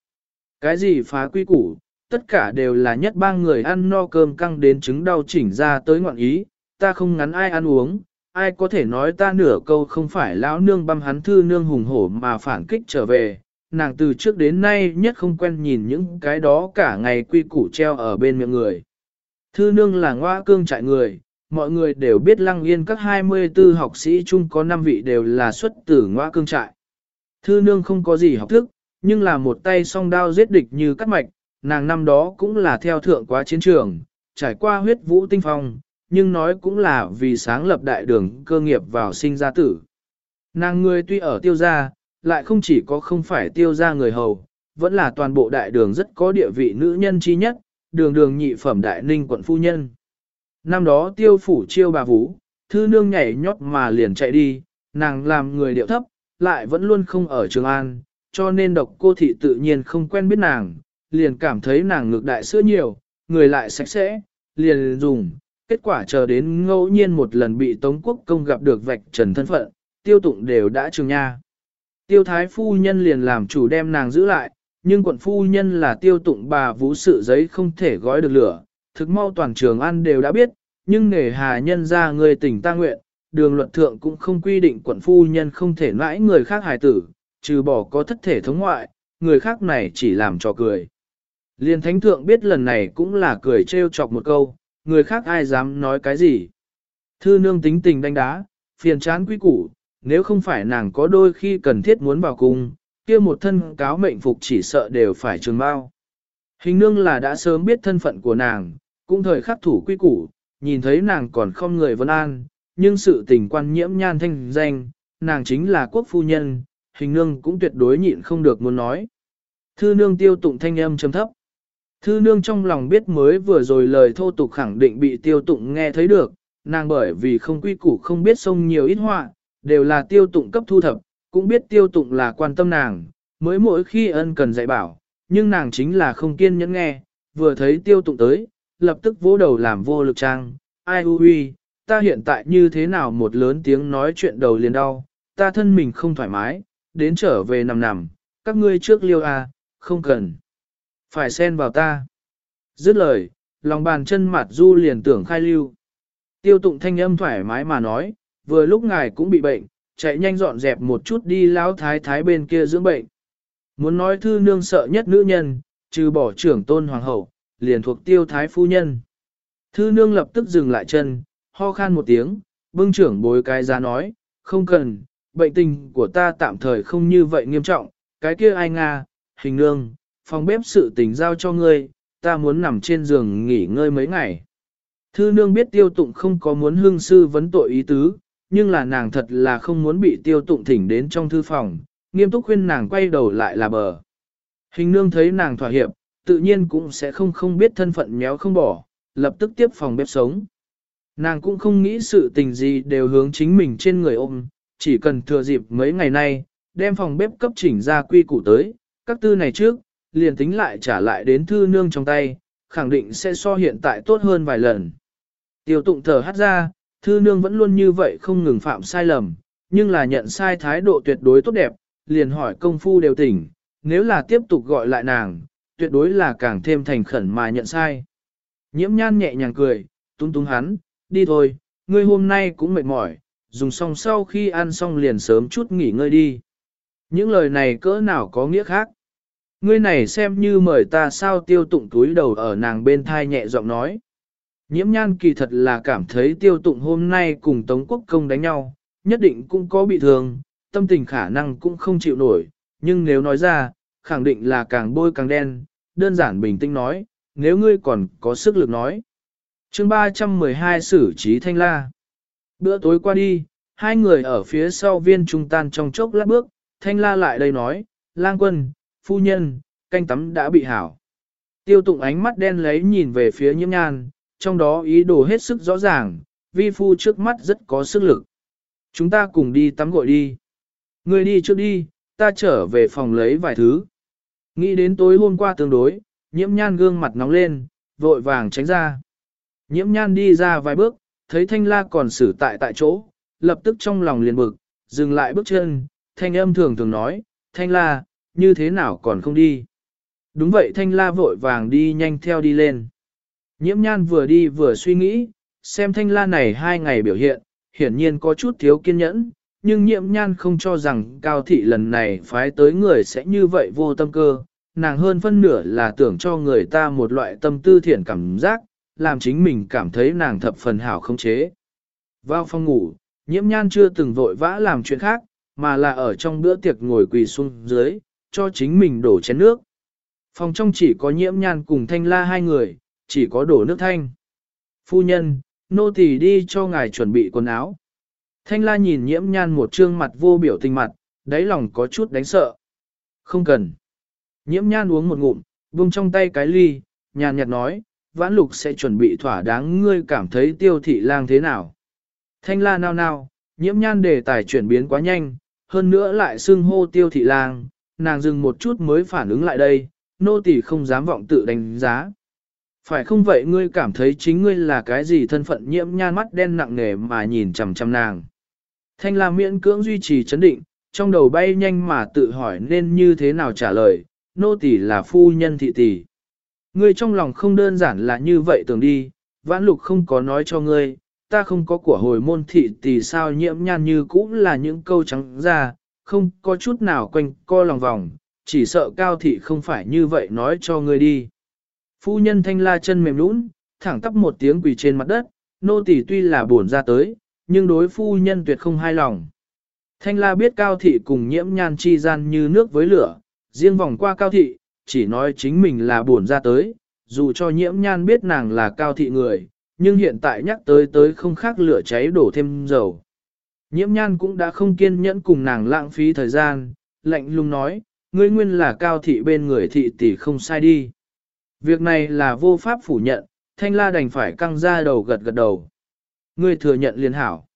Cái gì phá quy củ, tất cả đều là nhất bang người ăn no cơm căng đến trứng đau chỉnh ra tới ngọn ý, ta không ngắn ai ăn uống, ai có thể nói ta nửa câu không phải lão nương băm hắn thư nương hùng hổ mà phản kích trở về, nàng từ trước đến nay nhất không quen nhìn những cái đó cả ngày quy củ treo ở bên miệng người. Thư nương là ngoa cương trại người, mọi người đều biết lăng yên các 24 học sĩ chung có 5 vị đều là xuất tử ngoa cương trại. Thư nương không có gì học thức, nhưng là một tay song đao giết địch như cắt mạch, nàng năm đó cũng là theo thượng quá chiến trường, trải qua huyết vũ tinh phong, nhưng nói cũng là vì sáng lập đại đường cơ nghiệp vào sinh ra tử. Nàng người tuy ở tiêu gia, lại không chỉ có không phải tiêu gia người hầu, vẫn là toàn bộ đại đường rất có địa vị nữ nhân chi nhất, đường đường nhị phẩm đại ninh quận phu nhân. Năm đó tiêu phủ chiêu bà vũ, thư nương nhảy nhót mà liền chạy đi, nàng làm người điệu thấp, lại vẫn luôn không ở Trường An, cho nên độc cô thị tự nhiên không quen biết nàng, liền cảm thấy nàng ngược đại sữa nhiều, người lại sạch sẽ, liền dùng, kết quả chờ đến ngẫu nhiên một lần bị Tống Quốc công gặp được vạch trần thân phận, tiêu tụng đều đã trường nha. Tiêu thái phu nhân liền làm chủ đem nàng giữ lại, nhưng quận phu nhân là tiêu tụng bà vũ sự giấy không thể gói được lửa, thực mau toàn trường ăn đều đã biết, nhưng nghề hà nhân ra người tỉnh ta nguyện, đường luận thượng cũng không quy định quận phu nhân không thể nãi người khác hài tử, trừ bỏ có thất thể thống ngoại, người khác này chỉ làm trò cười. Liên thánh thượng biết lần này cũng là cười trêu chọc một câu, người khác ai dám nói cái gì. Thư nương tính tình đánh đá, phiền chán quý củ, nếu không phải nàng có đôi khi cần thiết muốn vào cung, kia một thân cáo mệnh phục chỉ sợ đều phải trường bao. Hình nương là đã sớm biết thân phận của nàng, cũng thời khắc thủ quy củ, nhìn thấy nàng còn không người vân an, nhưng sự tình quan nhiễm nhan thanh danh, nàng chính là quốc phu nhân, hình nương cũng tuyệt đối nhịn không được muốn nói. Thư nương tiêu tụng thanh âm chấm thấp. Thư nương trong lòng biết mới vừa rồi lời thô tục khẳng định bị tiêu tụng nghe thấy được, nàng bởi vì không quy củ không biết sông nhiều ít họa, đều là tiêu tụng cấp thu thập, cũng biết tiêu tụng là quan tâm nàng, mới mỗi khi ân cần dạy bảo, nhưng nàng chính là không kiên nhẫn nghe, vừa thấy tiêu tụng tới, lập tức vỗ đầu làm vô lực trang, ai u huy, ta hiện tại như thế nào một lớn tiếng nói chuyện đầu liền đau, ta thân mình không thoải mái, đến trở về nằm nằm, các ngươi trước liêu à, không cần. Phải xen vào ta. Dứt lời, lòng bàn chân mặt du liền tưởng khai lưu. Tiêu tụng thanh âm thoải mái mà nói, vừa lúc ngài cũng bị bệnh, chạy nhanh dọn dẹp một chút đi lão thái thái bên kia dưỡng bệnh. Muốn nói thư nương sợ nhất nữ nhân, trừ bỏ trưởng tôn hoàng hậu, liền thuộc tiêu thái phu nhân. Thư nương lập tức dừng lại chân, ho khan một tiếng, bưng trưởng bối cái giá nói, không cần, bệnh tình của ta tạm thời không như vậy nghiêm trọng, cái kia ai nga, hình nương, phòng bếp sự tình giao cho ngươi, ta muốn nằm trên giường nghỉ ngơi mấy ngày. Thư nương biết tiêu tụng không có muốn hương sư vấn tội ý tứ, nhưng là nàng thật là không muốn bị tiêu tụng thỉnh đến trong thư phòng, nghiêm túc khuyên nàng quay đầu lại là bờ. Hình nương thấy nàng thỏa hiệp, tự nhiên cũng sẽ không không biết thân phận méo không bỏ, lập tức tiếp phòng bếp sống. Nàng cũng không nghĩ sự tình gì đều hướng chính mình trên người ôm, chỉ cần thừa dịp mấy ngày nay, đem phòng bếp cấp chỉnh ra quy củ tới, các tư này trước, liền tính lại trả lại đến thư nương trong tay, khẳng định sẽ so hiện tại tốt hơn vài lần. Tiêu tụng thở hát ra, thư nương vẫn luôn như vậy không ngừng phạm sai lầm, nhưng là nhận sai thái độ tuyệt đối tốt đẹp, liền hỏi công phu đều tỉnh, nếu là tiếp tục gọi lại nàng, tuyệt đối là càng thêm thành khẩn mà nhận sai. Nhiễm nhan nhẹ nhàng cười, túng túng hắn, đi thôi, ngươi hôm nay cũng mệt mỏi, dùng xong sau khi ăn xong liền sớm chút nghỉ ngơi đi. Những lời này cỡ nào có nghĩa khác. Ngươi này xem như mời ta sao tiêu tụng túi đầu ở nàng bên thai nhẹ giọng nói. Nhiễm nhan kỳ thật là cảm thấy tiêu tụng hôm nay cùng Tống Quốc Công đánh nhau, nhất định cũng có bị thương, tâm tình khả năng cũng không chịu nổi, nhưng nếu nói ra, khẳng định là càng bôi càng đen, đơn giản bình tĩnh nói, nếu ngươi còn có sức lực nói. chương 312 xử trí thanh la. Bữa tối qua đi, hai người ở phía sau viên trung tan trong chốc lát bước, thanh la lại đây nói, lang quân, phu nhân, canh tắm đã bị hảo. Tiêu tụng ánh mắt đen lấy nhìn về phía nhiễm nhan, trong đó ý đồ hết sức rõ ràng, vi phu trước mắt rất có sức lực. Chúng ta cùng đi tắm gội đi. Người đi trước đi, ta trở về phòng lấy vài thứ. Nghĩ đến tối hôm qua tương đối, nhiễm nhan gương mặt nóng lên, vội vàng tránh ra. Nhiễm nhan đi ra vài bước, thấy thanh la còn xử tại tại chỗ, lập tức trong lòng liền bực, dừng lại bước chân, thanh âm thường thường nói, thanh la, như thế nào còn không đi. Đúng vậy thanh la vội vàng đi nhanh theo đi lên. Nhiễm nhan vừa đi vừa suy nghĩ, xem thanh la này hai ngày biểu hiện, hiển nhiên có chút thiếu kiên nhẫn, nhưng nhiễm nhan không cho rằng cao thị lần này phái tới người sẽ như vậy vô tâm cơ, nàng hơn phân nửa là tưởng cho người ta một loại tâm tư thiện cảm giác, làm chính mình cảm thấy nàng thập phần hảo không chế. Vào phòng ngủ, nhiễm nhan chưa từng vội vã làm chuyện khác, mà là ở trong bữa tiệc ngồi quỳ xuống dưới, cho chính mình đổ chén nước. Phòng trong chỉ có nhiễm nhan cùng thanh la hai người, chỉ có đổ nước thanh. Phu nhân, nô tỳ đi cho ngài chuẩn bị quần áo. Thanh la nhìn nhiễm nhan một trương mặt vô biểu tình mặt, đáy lòng có chút đánh sợ. Không cần. Nhiễm nhan uống một ngụm, buông trong tay cái ly, nhàn nhạt nói, vãn lục sẽ chuẩn bị thỏa đáng ngươi cảm thấy tiêu thị lang thế nào. Thanh la nao nao, nhiễm nhan đề tài chuyển biến quá nhanh, hơn nữa lại xưng hô tiêu thị lang, nàng dừng một chút mới phản ứng lại đây, nô tỳ không dám vọng tự đánh giá. Phải không vậy ngươi cảm thấy chính ngươi là cái gì thân phận nhiễm nhan mắt đen nặng nề mà nhìn chằm chằm nàng. Thanh la miễn cưỡng duy trì chấn định, trong đầu bay nhanh mà tự hỏi nên như thế nào trả lời, nô tỳ là phu nhân thị tỷ. Ngươi trong lòng không đơn giản là như vậy tưởng đi, vãn lục không có nói cho ngươi, ta không có của hồi môn thị tỷ sao nhiễm nhan như cũng là những câu trắng ra, không có chút nào quanh co lòng vòng, chỉ sợ cao thị không phải như vậy nói cho ngươi đi. Phu nhân thanh la chân mềm lũn, thẳng tắp một tiếng quỳ trên mặt đất, nô tỳ tuy là buồn ra tới, nhưng đối phu nhân tuyệt không hai lòng. Thanh la biết cao thị cùng nhiễm nhan chi gian như nước với lửa, riêng vòng qua cao thị, chỉ nói chính mình là buồn ra tới, dù cho nhiễm nhan biết nàng là cao thị người, nhưng hiện tại nhắc tới tới không khác lửa cháy đổ thêm dầu. Nhiễm nhan cũng đã không kiên nhẫn cùng nàng lãng phí thời gian, lạnh lùng nói, ngươi nguyên là cao thị bên người thị tỷ không sai đi. Việc này là vô pháp phủ nhận, thanh la đành phải căng ra đầu gật gật đầu. Ngươi thừa nhận liền hảo.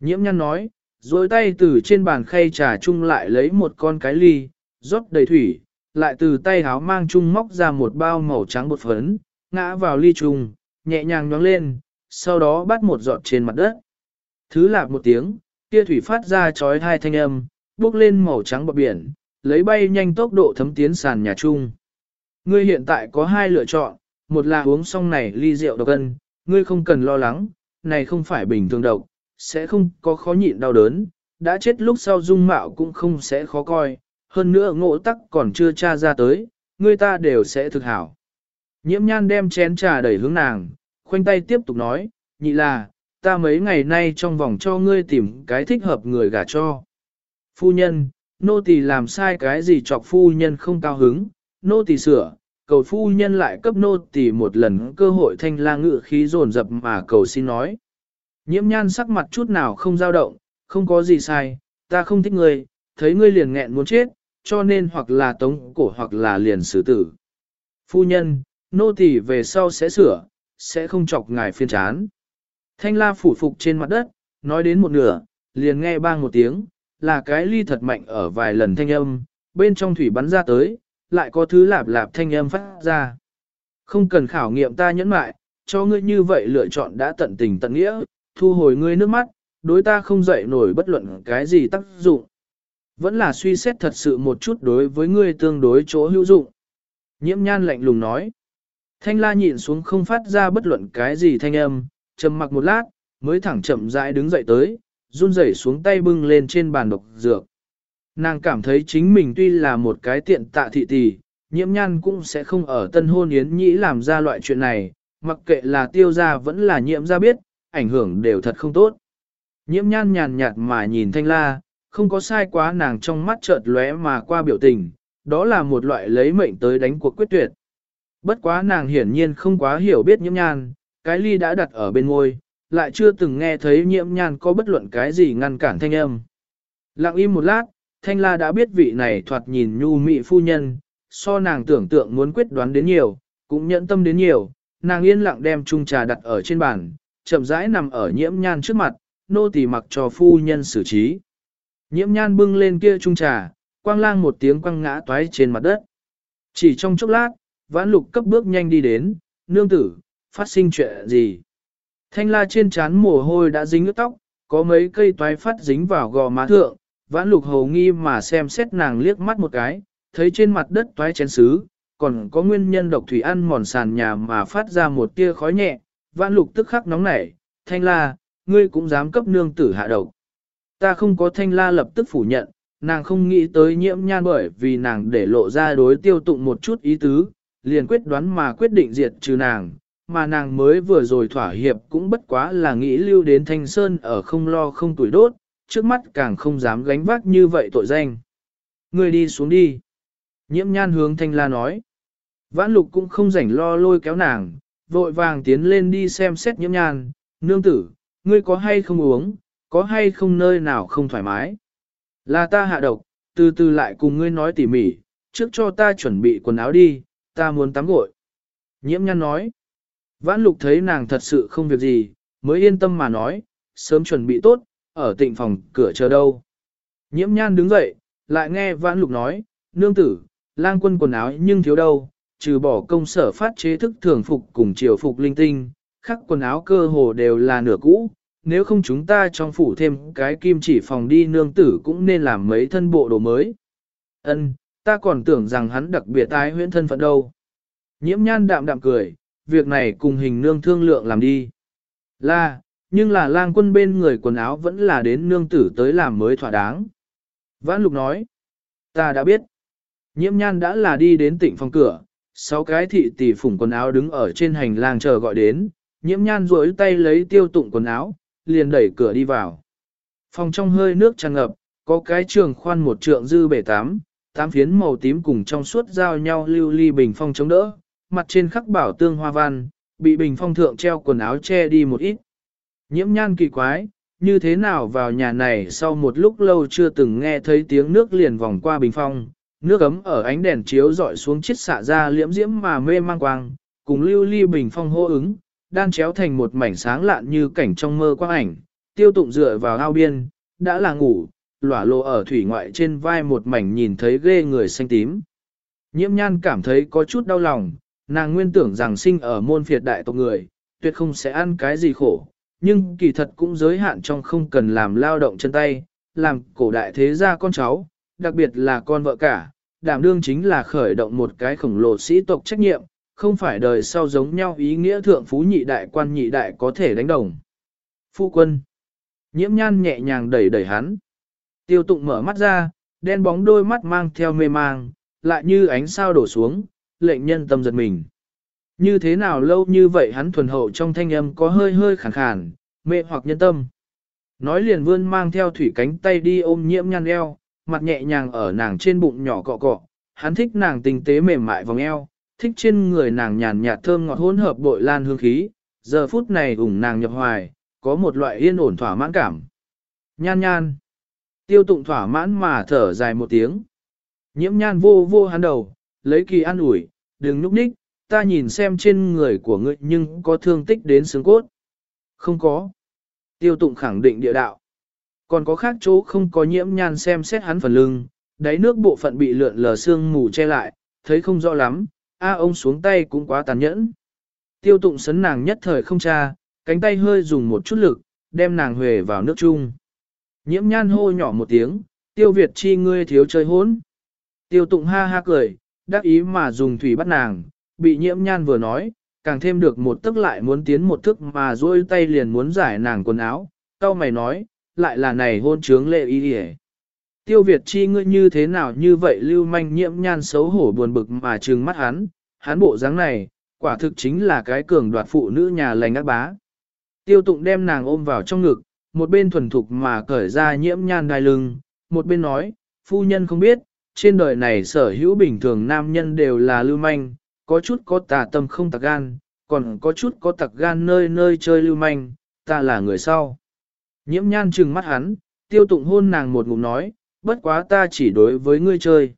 Nhiễm nhăn nói, rồi tay từ trên bàn khay trà chung lại lấy một con cái ly, rót đầy thủy, lại từ tay háo mang chung móc ra một bao màu trắng bột phấn, ngã vào ly chung, nhẹ nhàng nhoáng lên, sau đó bắt một giọt trên mặt đất. Thứ lạc một tiếng, kia thủy phát ra chói hai thanh âm, bước lên màu trắng bọt biển, lấy bay nhanh tốc độ thấm tiến sàn nhà chung. Ngươi hiện tại có hai lựa chọn, một là uống xong này ly rượu độc ân, ngươi không cần lo lắng, này không phải bình thường độc, sẽ không có khó nhịn đau đớn, đã chết lúc sau dung mạo cũng không sẽ khó coi, hơn nữa ngộ tắc còn chưa tra ra tới, ngươi ta đều sẽ thực hảo. Nhiễm nhan đem chén trà đẩy hướng nàng, khoanh tay tiếp tục nói, nhị là, ta mấy ngày nay trong vòng cho ngươi tìm cái thích hợp người gả cho. Phu nhân, nô tỳ làm sai cái gì chọc phu nhân không cao hứng, nô tỳ sửa, cầu phu nhân lại cấp nô tỳ một lần cơ hội thanh la ngự khí dồn dập mà cầu xin nói. Nhiễm nhan sắc mặt chút nào không dao động, không có gì sai, ta không thích ngươi, thấy ngươi liền nghẹn muốn chết, cho nên hoặc là tống cổ hoặc là liền xử tử. Phu nhân, nô tỳ về sau sẽ sửa, sẽ không chọc ngài phiên chán. Thanh la phủ phục trên mặt đất, nói đến một nửa, liền nghe bang một tiếng, là cái ly thật mạnh ở vài lần thanh âm, bên trong thủy bắn ra tới, lại có thứ lạp lạp thanh âm phát ra. Không cần khảo nghiệm ta nhẫn mại, cho ngươi như vậy lựa chọn đã tận tình tận nghĩa, thu hồi ngươi nước mắt, đối ta không dậy nổi bất luận cái gì tác dụng. Vẫn là suy xét thật sự một chút đối với ngươi tương đối chỗ hữu dụng. Nhiễm nhan lạnh lùng nói. Thanh la nhịn xuống không phát ra bất luận cái gì thanh âm, trầm mặc một lát, mới thẳng chậm rãi đứng dậy tới, run rẩy xuống tay bưng lên trên bàn độc dược. Nàng cảm thấy chính mình tuy là một cái tiện tạ thị tỷ, nhiễm nhan cũng sẽ không ở tân hôn yến nhĩ làm ra loại chuyện này, mặc kệ là tiêu gia vẫn là nhiễm gia biết, ảnh hưởng đều thật không tốt. Nhiễm nhan nhàn nhạt mà nhìn thanh la, không có sai quá nàng trong mắt chợt lóe mà qua biểu tình, đó là một loại lấy mệnh tới đánh cuộc quyết tuyệt. Bất quá nàng hiển nhiên không quá hiểu biết nhiễm nhan, cái ly đã đặt ở bên ngôi, lại chưa từng nghe thấy nhiễm nhan có bất luận cái gì ngăn cản thanh âm. Lặng im một lát, thanh la đã biết vị này thoạt nhìn nhu mị phu nhân, so nàng tưởng tượng muốn quyết đoán đến nhiều, cũng nhẫn tâm đến nhiều, nàng yên lặng đem chung trà đặt ở trên bàn, chậm rãi nằm ở nhiễm nhan trước mặt, nô tỳ mặc cho phu nhân xử trí. Nhiễm nhan bưng lên kia chung trà, quang lang một tiếng quăng ngã toái trên mặt đất. Chỉ trong chốc lát, vãn lục cấp bước nhanh đi đến, nương tử, phát sinh chuyện gì? Thanh la trên trán mồ hôi đã dính ướt tóc, có mấy cây toái phát dính vào gò má thượng, vãn lục hầu nghi mà xem xét nàng liếc mắt một cái, thấy trên mặt đất toái chén xứ, còn có nguyên nhân độc thủy ăn mòn sàn nhà mà phát ra một tia khói nhẹ, vãn lục tức khắc nóng nảy, thanh la, ngươi cũng dám cấp nương tử hạ độc. Ta không có thanh la lập tức phủ nhận, nàng không nghĩ tới nhiễm nhan bởi vì nàng để lộ ra đối tiêu tụng một chút ý tứ, liền quyết đoán mà quyết định diệt trừ nàng, mà nàng mới vừa rồi thỏa hiệp cũng bất quá là nghĩ lưu đến thanh sơn ở không lo không tuổi đốt, trước mắt càng không dám gánh vác như vậy tội danh. Ngươi đi xuống đi. Nhiễm nhan hướng thanh la nói. Vãn lục cũng không rảnh lo lôi kéo nàng, vội vàng tiến lên đi xem xét nhiễm nhan, nương tử, ngươi có hay không uống, có hay không nơi nào không thoải mái. Là ta hạ độc, từ từ lại cùng ngươi nói tỉ mỉ, trước cho ta chuẩn bị quần áo đi, ta muốn tắm gội. Nhiễm nhan nói, vãn lục thấy nàng thật sự không việc gì, mới yên tâm mà nói, sớm chuẩn bị tốt, ở tịnh phòng cửa chờ đâu. Nhiễm nhan đứng dậy, lại nghe vãn lục nói, nương tử, lang quân quần áo nhưng thiếu đâu, trừ bỏ công sở phát chế thức thường phục cùng triều phục linh tinh, khắc quần áo cơ hồ đều là nửa cũ, nếu không chúng ta trong phủ thêm cái kim chỉ phòng đi nương tử cũng nên làm mấy thân bộ đồ mới. Ân, ta còn tưởng rằng hắn đặc biệt tái huyễn thân phận đâu. Nhiễm nhan đạm đạm cười, việc này cùng hình nương thương lượng làm đi. Là, nhưng là lang quân bên người quần áo vẫn là đến nương tử tới làm mới thỏa đáng. Vãn lục nói, ta đã biết. Nhiễm nhan đã là đi đến tỉnh phòng cửa, sáu cái thị tỷ phủng quần áo đứng ở trên hành lang chờ gọi đến, nhiễm nhan duỗi tay lấy tiêu tụng quần áo, liền đẩy cửa đi vào. Phòng trong hơi nước tràn ngập, có cái trường khoan một trượng dư bể tám, tám phiến màu tím cùng trong suốt giao nhau lưu ly bình phong chống đỡ, mặt trên khắc bảo tương hoa văn, bị bình phong thượng treo quần áo che đi một ít. Nhiễm nhan kỳ quái, như thế nào vào nhà này sau một lúc lâu chưa từng nghe thấy tiếng nước liền vòng qua bình phong, nước ấm ở ánh đèn chiếu dọi xuống chiết xạ ra liễm diễm mà mê mang quang, cùng lưu ly bình phong hô ứng, đan chéo thành một mảnh sáng lạn như cảnh trong mơ quang ảnh, tiêu tụng dựa vào ao biên, đã là ngủ, lỏa lộ ở thủy ngoại trên vai một mảnh nhìn thấy ghê người xanh tím. Nhiễm nhan cảm thấy có chút đau lòng, nàng nguyên tưởng rằng sinh ở môn phiệt đại tộc người, tuyệt không sẽ ăn cái gì khổ, nhưng kỳ thật cũng giới hạn trong không cần làm lao động chân tay, làm cổ đại thế gia con cháu, đặc biệt là con vợ cả, đảm đương chính là khởi động một cái khổng lồ sĩ tộc trách nhiệm, không phải đời sau giống nhau ý nghĩa thượng phú nhị đại quan nhị đại có thể đánh đồng. Phu quân. Nhiễm nhan nhẹ nhàng đẩy đẩy hắn. Tiêu tụng mở mắt ra, đen bóng đôi mắt mang theo mê mang, lại như ánh sao đổ xuống, lệnh nhân tâm giật mình. Như thế nào lâu như vậy hắn thuần hậu trong thanh âm có hơi hơi khàn khàn, mê hoặc nhân tâm. Nói liền vươn mang theo thủy cánh tay đi ôm nhiễm nhan eo, mặt nhẹ nhàng ở nàng trên bụng nhỏ cọ cọ, hắn thích nàng tinh tế mềm mại vòng eo, thích trên người nàng nhàn nhạt thơm ngọt hỗn hợp bội lan hương khí, giờ phút này ủng nàng nhập hoài, có một loại yên ổn thỏa mãn cảm. Nhan nhan. Tiêu tụng thỏa mãn mà thở dài một tiếng. Nhiễm nhan vô vô hắn đầu, lấy kỳ an ủi, đừng núp ních, ta nhìn xem trên người của ngươi nhưng có thương tích đến xương cốt. Không có. Tiêu tụng khẳng định địa đạo. Còn có khác chỗ không có nhiễm nhan xem xét hắn phần lưng, đáy nước bộ phận bị lượn lờ xương mù che lại, thấy không rõ lắm, a ông xuống tay cũng quá tàn nhẫn. Tiêu tụng sấn nàng nhất thời không cha, cánh tay hơi dùng một chút lực, đem nàng huề vào nước chung. Nhiễm nhan hô nhỏ một tiếng, tiêu Việt chi ngươi thiếu chơi hốn. Tiêu tụng ha ha cười, đắc ý mà dùng thủy bắt nàng, bị nhiễm nhan vừa nói, càng thêm được một tức lại muốn tiến một thức mà duỗi tay liền muốn giải nàng quần áo. Cao mày nói, lại là này hôn trướng lệ y hề. Tiêu Việt chi ngươi như thế nào như vậy lưu manh nhiễm nhan xấu hổ buồn bực mà trừng mắt hắn, hắn bộ dáng này, quả thực chính là cái cường đoạt phụ nữ nhà lành ác bá. Tiêu tụng đem nàng ôm vào trong ngực, một bên thuần thục mà cởi ra nhiễm nhan đai lưng, một bên nói, phu nhân không biết, trên đời này sở hữu bình thường nam nhân đều là lưu manh, có chút có tà tâm không tặc gan, còn có chút có tặc gan nơi nơi chơi lưu manh, ta là người sau. Nhiễm nhan trừng mắt hắn, tiêu tụng hôn nàng một ngụm nói, bất quá ta chỉ đối với ngươi chơi.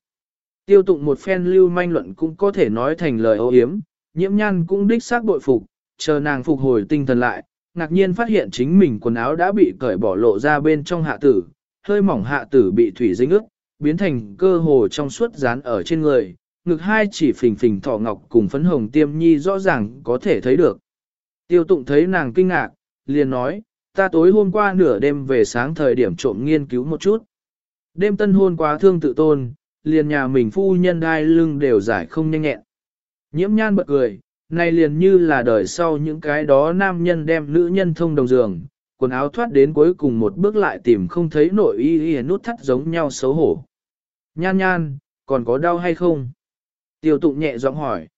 Tiêu tụng một phen lưu manh luận cũng có thể nói thành lời ô hiếm, nhiễm nhan cũng đích xác bội phục, chờ nàng phục hồi tinh thần lại, ngạc nhiên phát hiện chính mình quần áo đã bị cởi bỏ lộ ra bên trong hạ tử, hơi mỏng hạ tử bị thủy dính ướt, biến thành cơ hồ trong suốt dán ở trên người, ngực hai chỉ phình phình thỏ ngọc cùng phấn hồng tiêm nhi rõ ràng có thể thấy được. Tiêu tụng thấy nàng kinh ngạc, liền nói, ta tối hôm qua nửa đêm về sáng thời điểm trộm nghiên cứu một chút. Đêm tân hôn quá thương tự tôn, liền nhà mình phu nhân đai lưng đều giải không nhanh nhẹn. Nhiễm nhan bật cười, này liền như là đời sau những cái đó nam nhân đem nữ nhân thông đồng giường, quần áo thoát đến cuối cùng một bước lại tìm không thấy nội y y nút thắt giống nhau xấu hổ. Nhan nhan, còn có đau hay không? Tiêu tụng nhẹ giọng hỏi.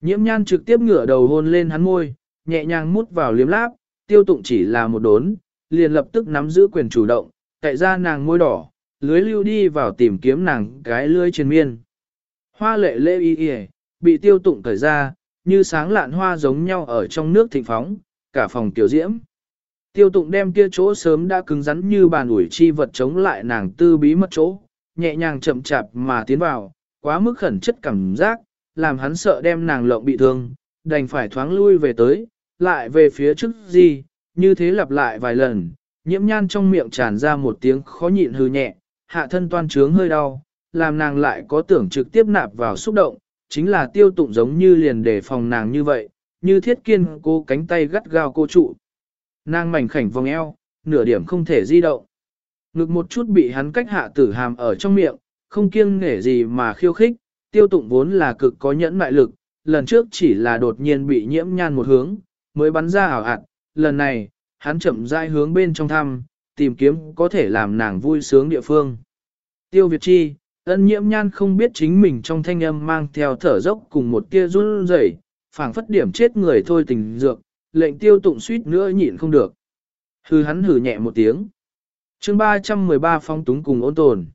Nhiễm nhan trực tiếp ngửa đầu hôn lên hắn môi, nhẹ nhàng mút vào liếm láp, tiêu tụng chỉ là một đốn, liền lập tức nắm giữ quyền chủ động, cậy ra nàng môi đỏ, lưới lưu đi vào tìm kiếm nàng cái lưới trên miên. Hoa lệ lê y y, bị tiêu tụng cởi ra, như sáng lạn hoa giống nhau ở trong nước thịnh phóng, cả phòng tiểu diễm. Tiêu tụng đem kia chỗ sớm đã cứng rắn như bàn ủi chi vật chống lại nàng tư bí mất chỗ, nhẹ nhàng chậm chạp mà tiến vào, quá mức khẩn chất cảm giác, làm hắn sợ đem nàng lộng bị thương, đành phải thoáng lui về tới, lại về phía trước gì, như thế lặp lại vài lần, nhiễm nhan trong miệng tràn ra một tiếng khó nhịn hư nhẹ, hạ thân toan trướng hơi đau, làm nàng lại có tưởng trực tiếp nạp vào xúc động, chính là tiêu tụng giống như liền để phòng nàng như vậy, như thiết kiên cô cánh tay gắt gao cô trụ. Nàng mảnh khảnh vòng eo, nửa điểm không thể di động. Ngực một chút bị hắn cách hạ tử hàm ở trong miệng, không kiêng nể gì mà khiêu khích, tiêu tụng vốn là cực có nhẫn mại lực, lần trước chỉ là đột nhiên bị nhiễm nhan một hướng, mới bắn ra ảo ạt, lần này, hắn chậm rãi hướng bên trong thăm, tìm kiếm có thể làm nàng vui sướng địa phương. Tiêu Việt Chi, ân nhiễm nhan không biết chính mình trong thanh âm mang theo thở dốc cùng một tia run rẩy, phảng phất điểm chết người thôi tình dược, lệnh tiêu tụng suýt nữa nhịn không được. Hừ hắn hử nhẹ một tiếng. chương 313 phong túng cùng ôn tồn.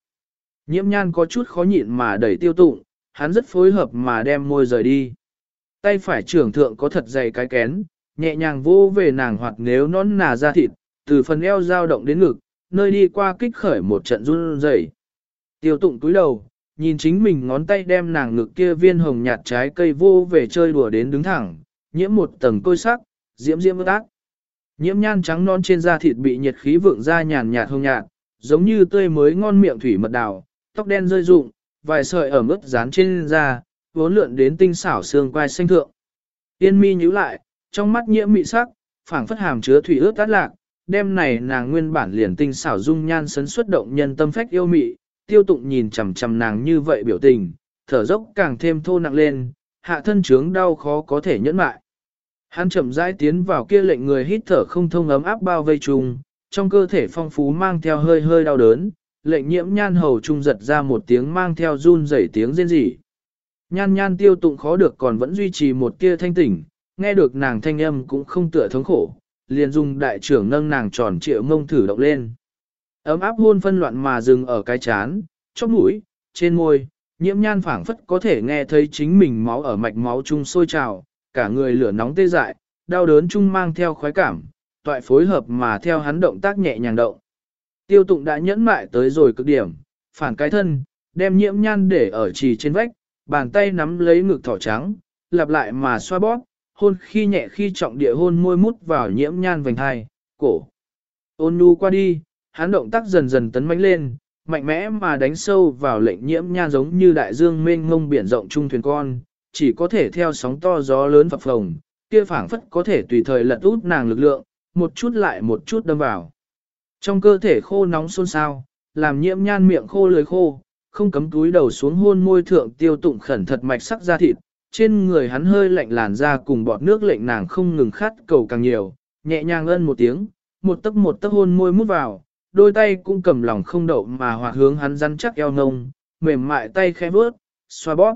Nhiễm nhan có chút khó nhịn mà đẩy tiêu tụng, hắn rất phối hợp mà đem môi rời đi. Tay phải trưởng thượng có thật dày cái kén, nhẹ nhàng vô về nàng hoặc nếu nón nà ra thịt, từ phần eo dao động đến ngực, nơi đi qua kích khởi một trận run rẩy. Tiêu tụng túi đầu, nhìn chính mình ngón tay đem nàng ngực kia viên hồng nhạt trái cây vô về chơi đùa đến đứng thẳng, nhiễm một tầng côi sắc, diễm diễm ước ác. Nhiễm nhan trắng non trên da thịt bị nhiệt khí vượng ra nhàn nhạt hồng nhạt, giống như tươi mới ngon miệng thủy mật đào, tóc đen rơi rụng, vài sợi ở mức dán trên da, vốn lượn đến tinh xảo xương quai xanh thượng. Tiên mi nhíu lại, trong mắt nhiễm mị sắc, phảng phất hàm chứa thủy ướt tát lạc, đêm này nàng nguyên bản liền tinh xảo dung nhan sấn xuất động nhân tâm phách yêu mị, tiêu tụng nhìn chằm chằm nàng như vậy biểu tình, thở dốc càng thêm thô nặng lên, hạ thân trướng đau khó có thể nhẫn mại. Hắn chậm rãi tiến vào kia lệnh người hít thở không thông ấm áp bao vây trùng, trong cơ thể phong phú mang theo hơi hơi đau đớn, lệnh nhiễm nhan hầu trung giật ra một tiếng mang theo run rẩy tiếng rên rỉ. Nhan nhan tiêu tụng khó được còn vẫn duy trì một tia thanh tỉnh, nghe được nàng thanh âm cũng không tựa thống khổ, liền dùng đại trưởng nâng nàng tròn triệu mông thử động lên. Ấm áp hôn phân loạn mà dừng ở cái chán, trong mũi, trên môi, nhiễm nhan phảng phất có thể nghe thấy chính mình máu ở mạch máu chung sôi trào, cả người lửa nóng tê dại, đau đớn chung mang theo khoái cảm, toại phối hợp mà theo hắn động tác nhẹ nhàng động. Tiêu tụng đã nhẫn mại tới rồi cực điểm, phản cái thân, đem nhiễm nhan để ở trì trên vách, bàn tay nắm lấy ngực thỏ trắng, lặp lại mà xoa bóp, hôn khi nhẹ khi trọng địa hôn môi mút vào nhiễm nhan vành hai, cổ. Ôn nhu qua đi, hắn động tác dần dần tấn mãnh lên, mạnh mẽ mà đánh sâu vào lệnh nhiễm nhan giống như đại dương mênh ngông biển rộng trung thuyền con, chỉ có thể theo sóng to gió lớn phập phồng, kia phảng phất có thể tùy thời lật út nàng lực lượng, một chút lại một chút đâm vào. Trong cơ thể khô nóng xôn xao, làm nhiễm nhan miệng khô lưỡi khô, không cấm túi đầu xuống hôn môi thượng tiêu tụng khẩn thật mạch sắc da thịt, trên người hắn hơi lạnh làn ra cùng bọt nước lệnh nàng không ngừng khát cầu càng nhiều, nhẹ nhàng ân một tiếng, một tấc một tấc hôn môi mút vào, đôi tay cũng cầm lòng không đậu mà hòa hướng hắn rắn chắc eo ngông, mềm mại tay khẽ bước, xoa bóp.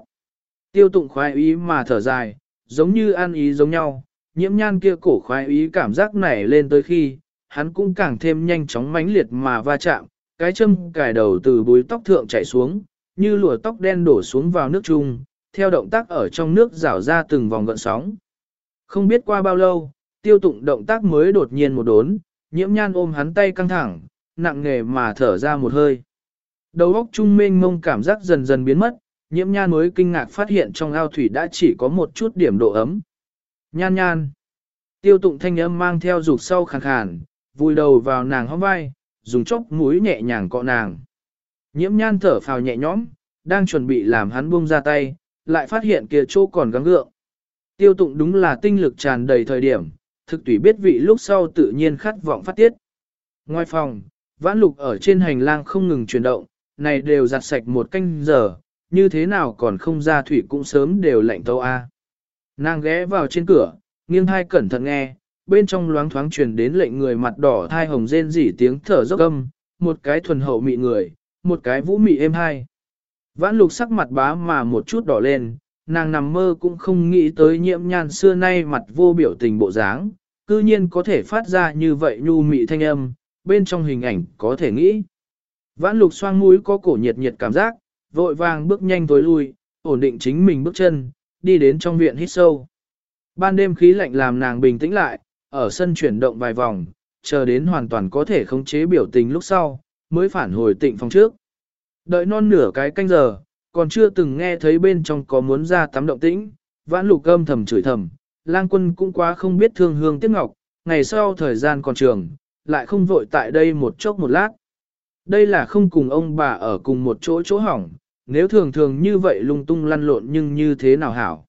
Tiêu tụng khoái ý mà thở dài, giống như ăn ý giống nhau, nhiễm nhan kia cổ khoái ý cảm giác nảy lên tới khi, hắn cũng càng thêm nhanh chóng mãnh liệt mà va chạm, cái châm cài đầu từ búi tóc thượng chảy xuống, như lùa tóc đen đổ xuống vào nước chung, theo động tác ở trong nước rảo ra từng vòng gợn sóng. Không biết qua bao lâu, tiêu tụng động tác mới đột nhiên một đốn, nhiễm nhan ôm hắn tay căng thẳng, nặng nề mà thở ra một hơi. Đầu óc trung mênh mông cảm giác dần dần biến mất, nhiễm nhan mới kinh ngạc phát hiện trong ao thủy đã chỉ có một chút điểm độ ấm. Nhan nhan. Tiêu tụng thanh âm mang theo dục sau khàn khàn, vùi đầu vào nàng hông vai, dùng chốc mũi nhẹ nhàng cọ nàng. Nhiễm nhan thở phào nhẹ nhõm, đang chuẩn bị làm hắn buông ra tay, lại phát hiện kia chỗ còn gắng gượng. Tiêu tụng đúng là tinh lực tràn đầy thời điểm, thực tùy biết vị lúc sau tự nhiên khát vọng phát tiết. Ngoài phòng, vãn lục ở trên hành lang không ngừng chuyển động, này đều giặt sạch một canh giờ, như thế nào còn không ra thủy cũng sớm đều lạnh tâu a. Nàng ghé vào trên cửa, nghiêng hai cẩn thận nghe, bên trong loáng thoáng truyền đến lệnh người mặt đỏ thai hồng rên rỉ tiếng thở dốc âm, một cái thuần hậu mị người, một cái vũ mị êm hai. Vãn lục sắc mặt bá mà một chút đỏ lên, nàng nằm mơ cũng không nghĩ tới nhiễm nhan xưa nay mặt vô biểu tình bộ dáng, cư nhiên có thể phát ra như vậy nhu mị thanh âm, bên trong hình ảnh có thể nghĩ. Vãn lục xoang mũi có cổ nhiệt nhiệt cảm giác, vội vàng bước nhanh tối lui, ổn định chính mình bước chân, đi đến trong viện hít sâu. Ban đêm khí lạnh làm nàng bình tĩnh lại, ở sân chuyển động vài vòng, chờ đến hoàn toàn có thể khống chế biểu tình lúc sau, mới phản hồi tịnh phòng trước. Đợi non nửa cái canh giờ, còn chưa từng nghe thấy bên trong có muốn ra tắm động tĩnh, vãn lục âm thầm chửi thầm, lang quân cũng quá không biết thương hương tiếc ngọc, ngày sau thời gian còn trường, lại không vội tại đây một chốc một lát. Đây là không cùng ông bà ở cùng một chỗ chỗ hỏng, nếu thường thường như vậy lung tung lăn lộn nhưng như thế nào hảo.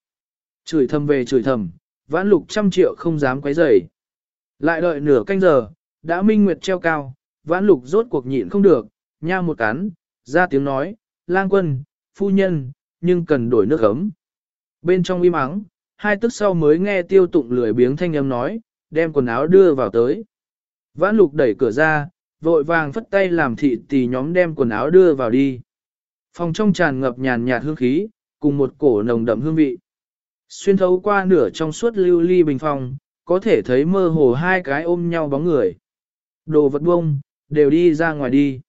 Chửi thầm về chửi thầm, vãn lục trăm triệu không dám quấy rầy. Lại đợi nửa canh giờ, đã minh nguyệt treo cao, vãn lục rốt cuộc nhịn không được, nha một cắn, ra tiếng nói, lang quân, phu nhân, nhưng cần đổi nước ấm. Bên trong im ắng, hai tức sau mới nghe tiêu tụng lười biếng thanh âm nói, đem quần áo đưa vào tới. Vãn lục đẩy cửa ra, vội vàng phất tay làm thị tỷ nhóm đem quần áo đưa vào đi. Phòng trong tràn ngập nhàn nhạt hương khí, cùng một cổ nồng đậm hương vị. Xuyên thấu qua nửa trong suốt lưu ly bình phòng, có thể thấy mơ hồ hai cái ôm nhau bóng người. Đồ vật bông, đều đi ra ngoài đi.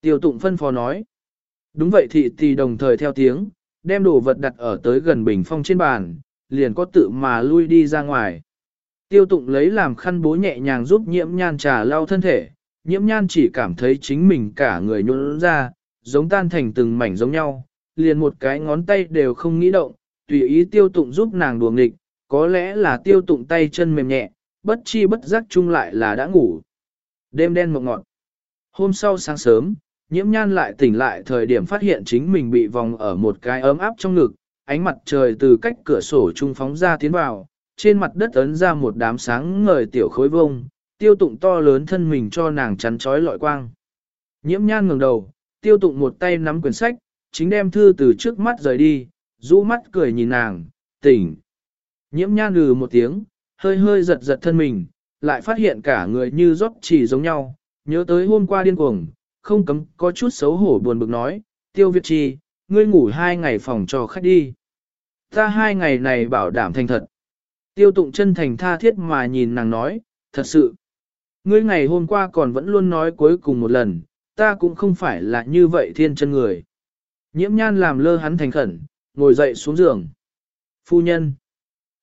Tiêu tụng phân phó nói. Đúng vậy thị tỷ đồng thời theo tiếng, đem đồ vật đặt ở tới gần bình phong trên bàn, liền có tự mà lui đi ra ngoài. Tiêu tụng lấy làm khăn bố nhẹ nhàng giúp nhiễm nhan trà lau thân thể, nhiễm nhan chỉ cảm thấy chính mình cả người nhuôn ra, giống tan thành từng mảnh giống nhau, liền một cái ngón tay đều không nghĩ động, tùy ý tiêu tụng giúp nàng đùa nghịch, có lẽ là tiêu tụng tay chân mềm nhẹ, bất chi bất giác chung lại là đã ngủ. Đêm đen mộng ngọt. Hôm sau sáng sớm, nhiễm nhan lại tỉnh lại thời điểm phát hiện chính mình bị vòng ở một cái ấm áp trong ngực, ánh mặt trời từ cách cửa sổ trung phóng ra tiến vào, trên mặt đất ấn ra một đám sáng ngời tiểu khối vông, tiêu tụng to lớn thân mình cho nàng chắn trói lọi quang. Nhiễm nhan ngẩng đầu, tiêu tụng một tay nắm quyển sách, chính đem thư từ trước mắt rời đi, rũ mắt cười nhìn nàng, tỉnh. Nhiễm nhan lừ một tiếng, hơi hơi giật giật thân mình, lại phát hiện cả người như rót chỉ giống nhau, nhớ tới hôm qua điên cuồng, không cấm có chút xấu hổ buồn bực nói, tiêu việt Chi, ngươi ngủ hai ngày phòng cho khách đi. Ta hai ngày này bảo đảm thành thật. Tiêu tụng chân thành tha thiết mà nhìn nàng nói, thật sự. Ngươi ngày hôm qua còn vẫn luôn nói cuối cùng một lần, ta cũng không phải là như vậy thiên chân người. Nhiễm nhan làm lơ hắn thành khẩn, ngồi dậy xuống giường. Phu nhân.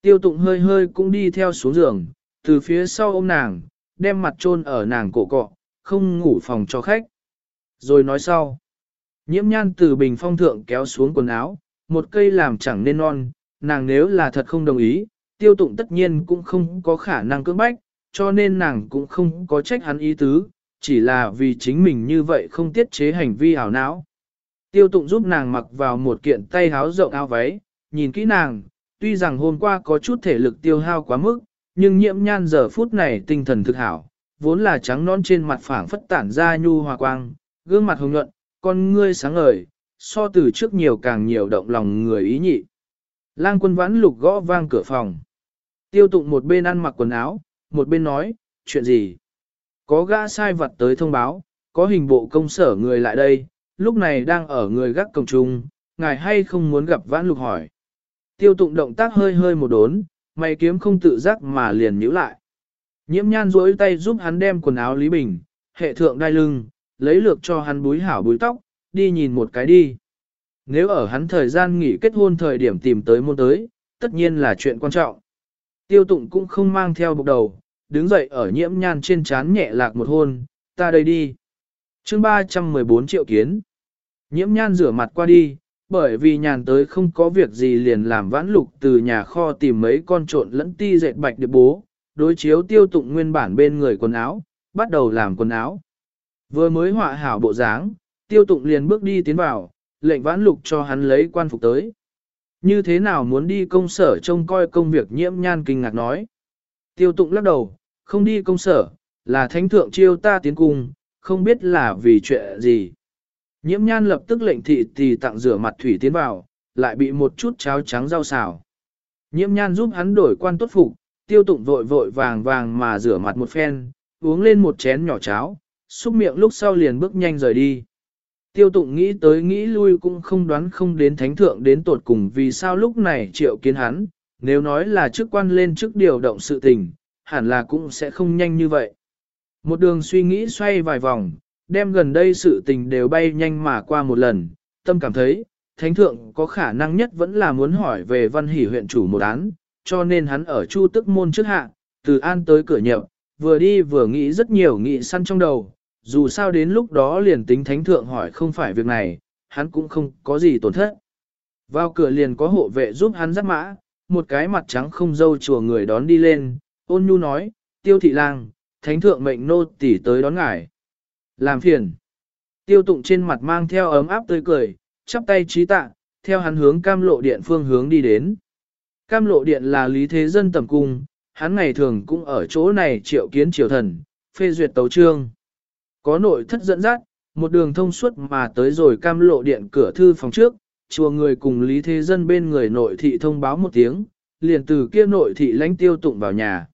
Tiêu tụng hơi hơi cũng đi theo xuống giường, từ phía sau ôm nàng, đem mặt chôn ở nàng cổ cọ, không ngủ phòng cho khách. Rồi nói sau. Nhiễm nhan từ bình phong thượng kéo xuống quần áo, một cây làm chẳng nên non, nàng nếu là thật không đồng ý, tiêu tụng tất nhiên cũng không có khả năng cưỡng bách, cho nên nàng cũng không có trách hắn ý tứ, chỉ là vì chính mình như vậy không tiết chế hành vi ảo não. Tiêu tụng giúp nàng mặc vào một kiện tay háo rộng áo váy, nhìn kỹ nàng, tuy rằng hôm qua có chút thể lực tiêu hao quá mức, nhưng nhiễm nhan giờ phút này tinh thần thực hảo, vốn là trắng non trên mặt phẳng phất tản ra nhu hòa quang, gương mặt hồng nhuận, con ngươi sáng ngời, so từ trước nhiều càng nhiều động lòng người ý nhị. Lang quân vãn lục gõ vang cửa phòng. Tiêu tụng một bên ăn mặc quần áo, một bên nói, chuyện gì? Có gã sai vật tới thông báo, có hình bộ công sở người lại đây, lúc này đang ở người gác cổng trung, ngài hay không muốn gặp vãn lục hỏi. Tiêu tụng động tác hơi hơi một đốn, mày kiếm không tự giác mà liền nhíu lại. Nhiễm nhan duỗi tay giúp hắn đem quần áo Lý Bình, hệ thượng đai lưng, lấy lược cho hắn búi hảo búi tóc, đi nhìn một cái đi. Nếu ở hắn thời gian nghỉ kết hôn thời điểm tìm tới môn tới, tất nhiên là chuyện quan trọng. Tiêu tụng cũng không mang theo bục đầu, đứng dậy ở nhiễm nhan trên chán nhẹ lạc một hôn, ta đây đi. chương 314 triệu kiến. Nhiễm nhan rửa mặt qua đi, bởi vì nhàn tới không có việc gì liền làm vãn lục từ nhà kho tìm mấy con trộn lẫn ti dệt bạch điệp bố, đối chiếu tiêu tụng nguyên bản bên người quần áo, bắt đầu làm quần áo. Vừa mới họa hảo bộ dáng, tiêu tụng liền bước đi tiến vào, lệnh vãn lục cho hắn lấy quan phục tới. Như thế nào muốn đi công sở trông coi công việc nhiễm nhan kinh ngạc nói. Tiêu tụng lắc đầu, không đi công sở, là thánh thượng chiêu ta tiến cung, không biết là vì chuyện gì. Nhiễm nhan lập tức lệnh thị thì tặng rửa mặt thủy tiến vào, lại bị một chút cháo trắng rau xào. Nhiễm nhan giúp hắn đổi quan tốt phục, tiêu tụng vội vội vàng vàng mà rửa mặt một phen, uống lên một chén nhỏ cháo, xúc miệng lúc sau liền bước nhanh rời đi. Tiêu tụng nghĩ tới nghĩ lui cũng không đoán không đến thánh thượng đến tột cùng vì sao lúc này triệu kiến hắn, nếu nói là chức quan lên chức điều động sự tình, hẳn là cũng sẽ không nhanh như vậy. Một đường suy nghĩ xoay vài vòng, đem gần đây sự tình đều bay nhanh mà qua một lần, tâm cảm thấy, thánh thượng có khả năng nhất vẫn là muốn hỏi về văn hỷ huyện chủ một án, cho nên hắn ở chu tức môn trước hạ, từ an tới cửa nhậm, vừa đi vừa nghĩ rất nhiều nghị săn trong đầu, dù sao đến lúc đó liền tính thánh thượng hỏi không phải việc này, hắn cũng không có gì tổn thất. Vào cửa liền có hộ vệ giúp hắn dắt mã, một cái mặt trắng không dâu chùa người đón đi lên, ôn nhu nói, tiêu thị lang, thánh thượng mệnh nô tỉ tới đón ngài. Làm phiền. Tiêu tụng trên mặt mang theo ấm áp tươi cười, chắp tay trí tạ, theo hắn hướng cam lộ điện phương hướng đi đến. Cam lộ điện là lý thế dân tầm cung, hắn ngày thường cũng ở chỗ này triệu kiến triều thần, phê duyệt tấu trương. Có nội thất dẫn dắt, một đường thông suốt mà tới rồi cam lộ điện cửa thư phòng trước, chùa người cùng lý thế dân bên người nội thị thông báo một tiếng, liền từ kia nội thị lãnh tiêu tụng vào nhà.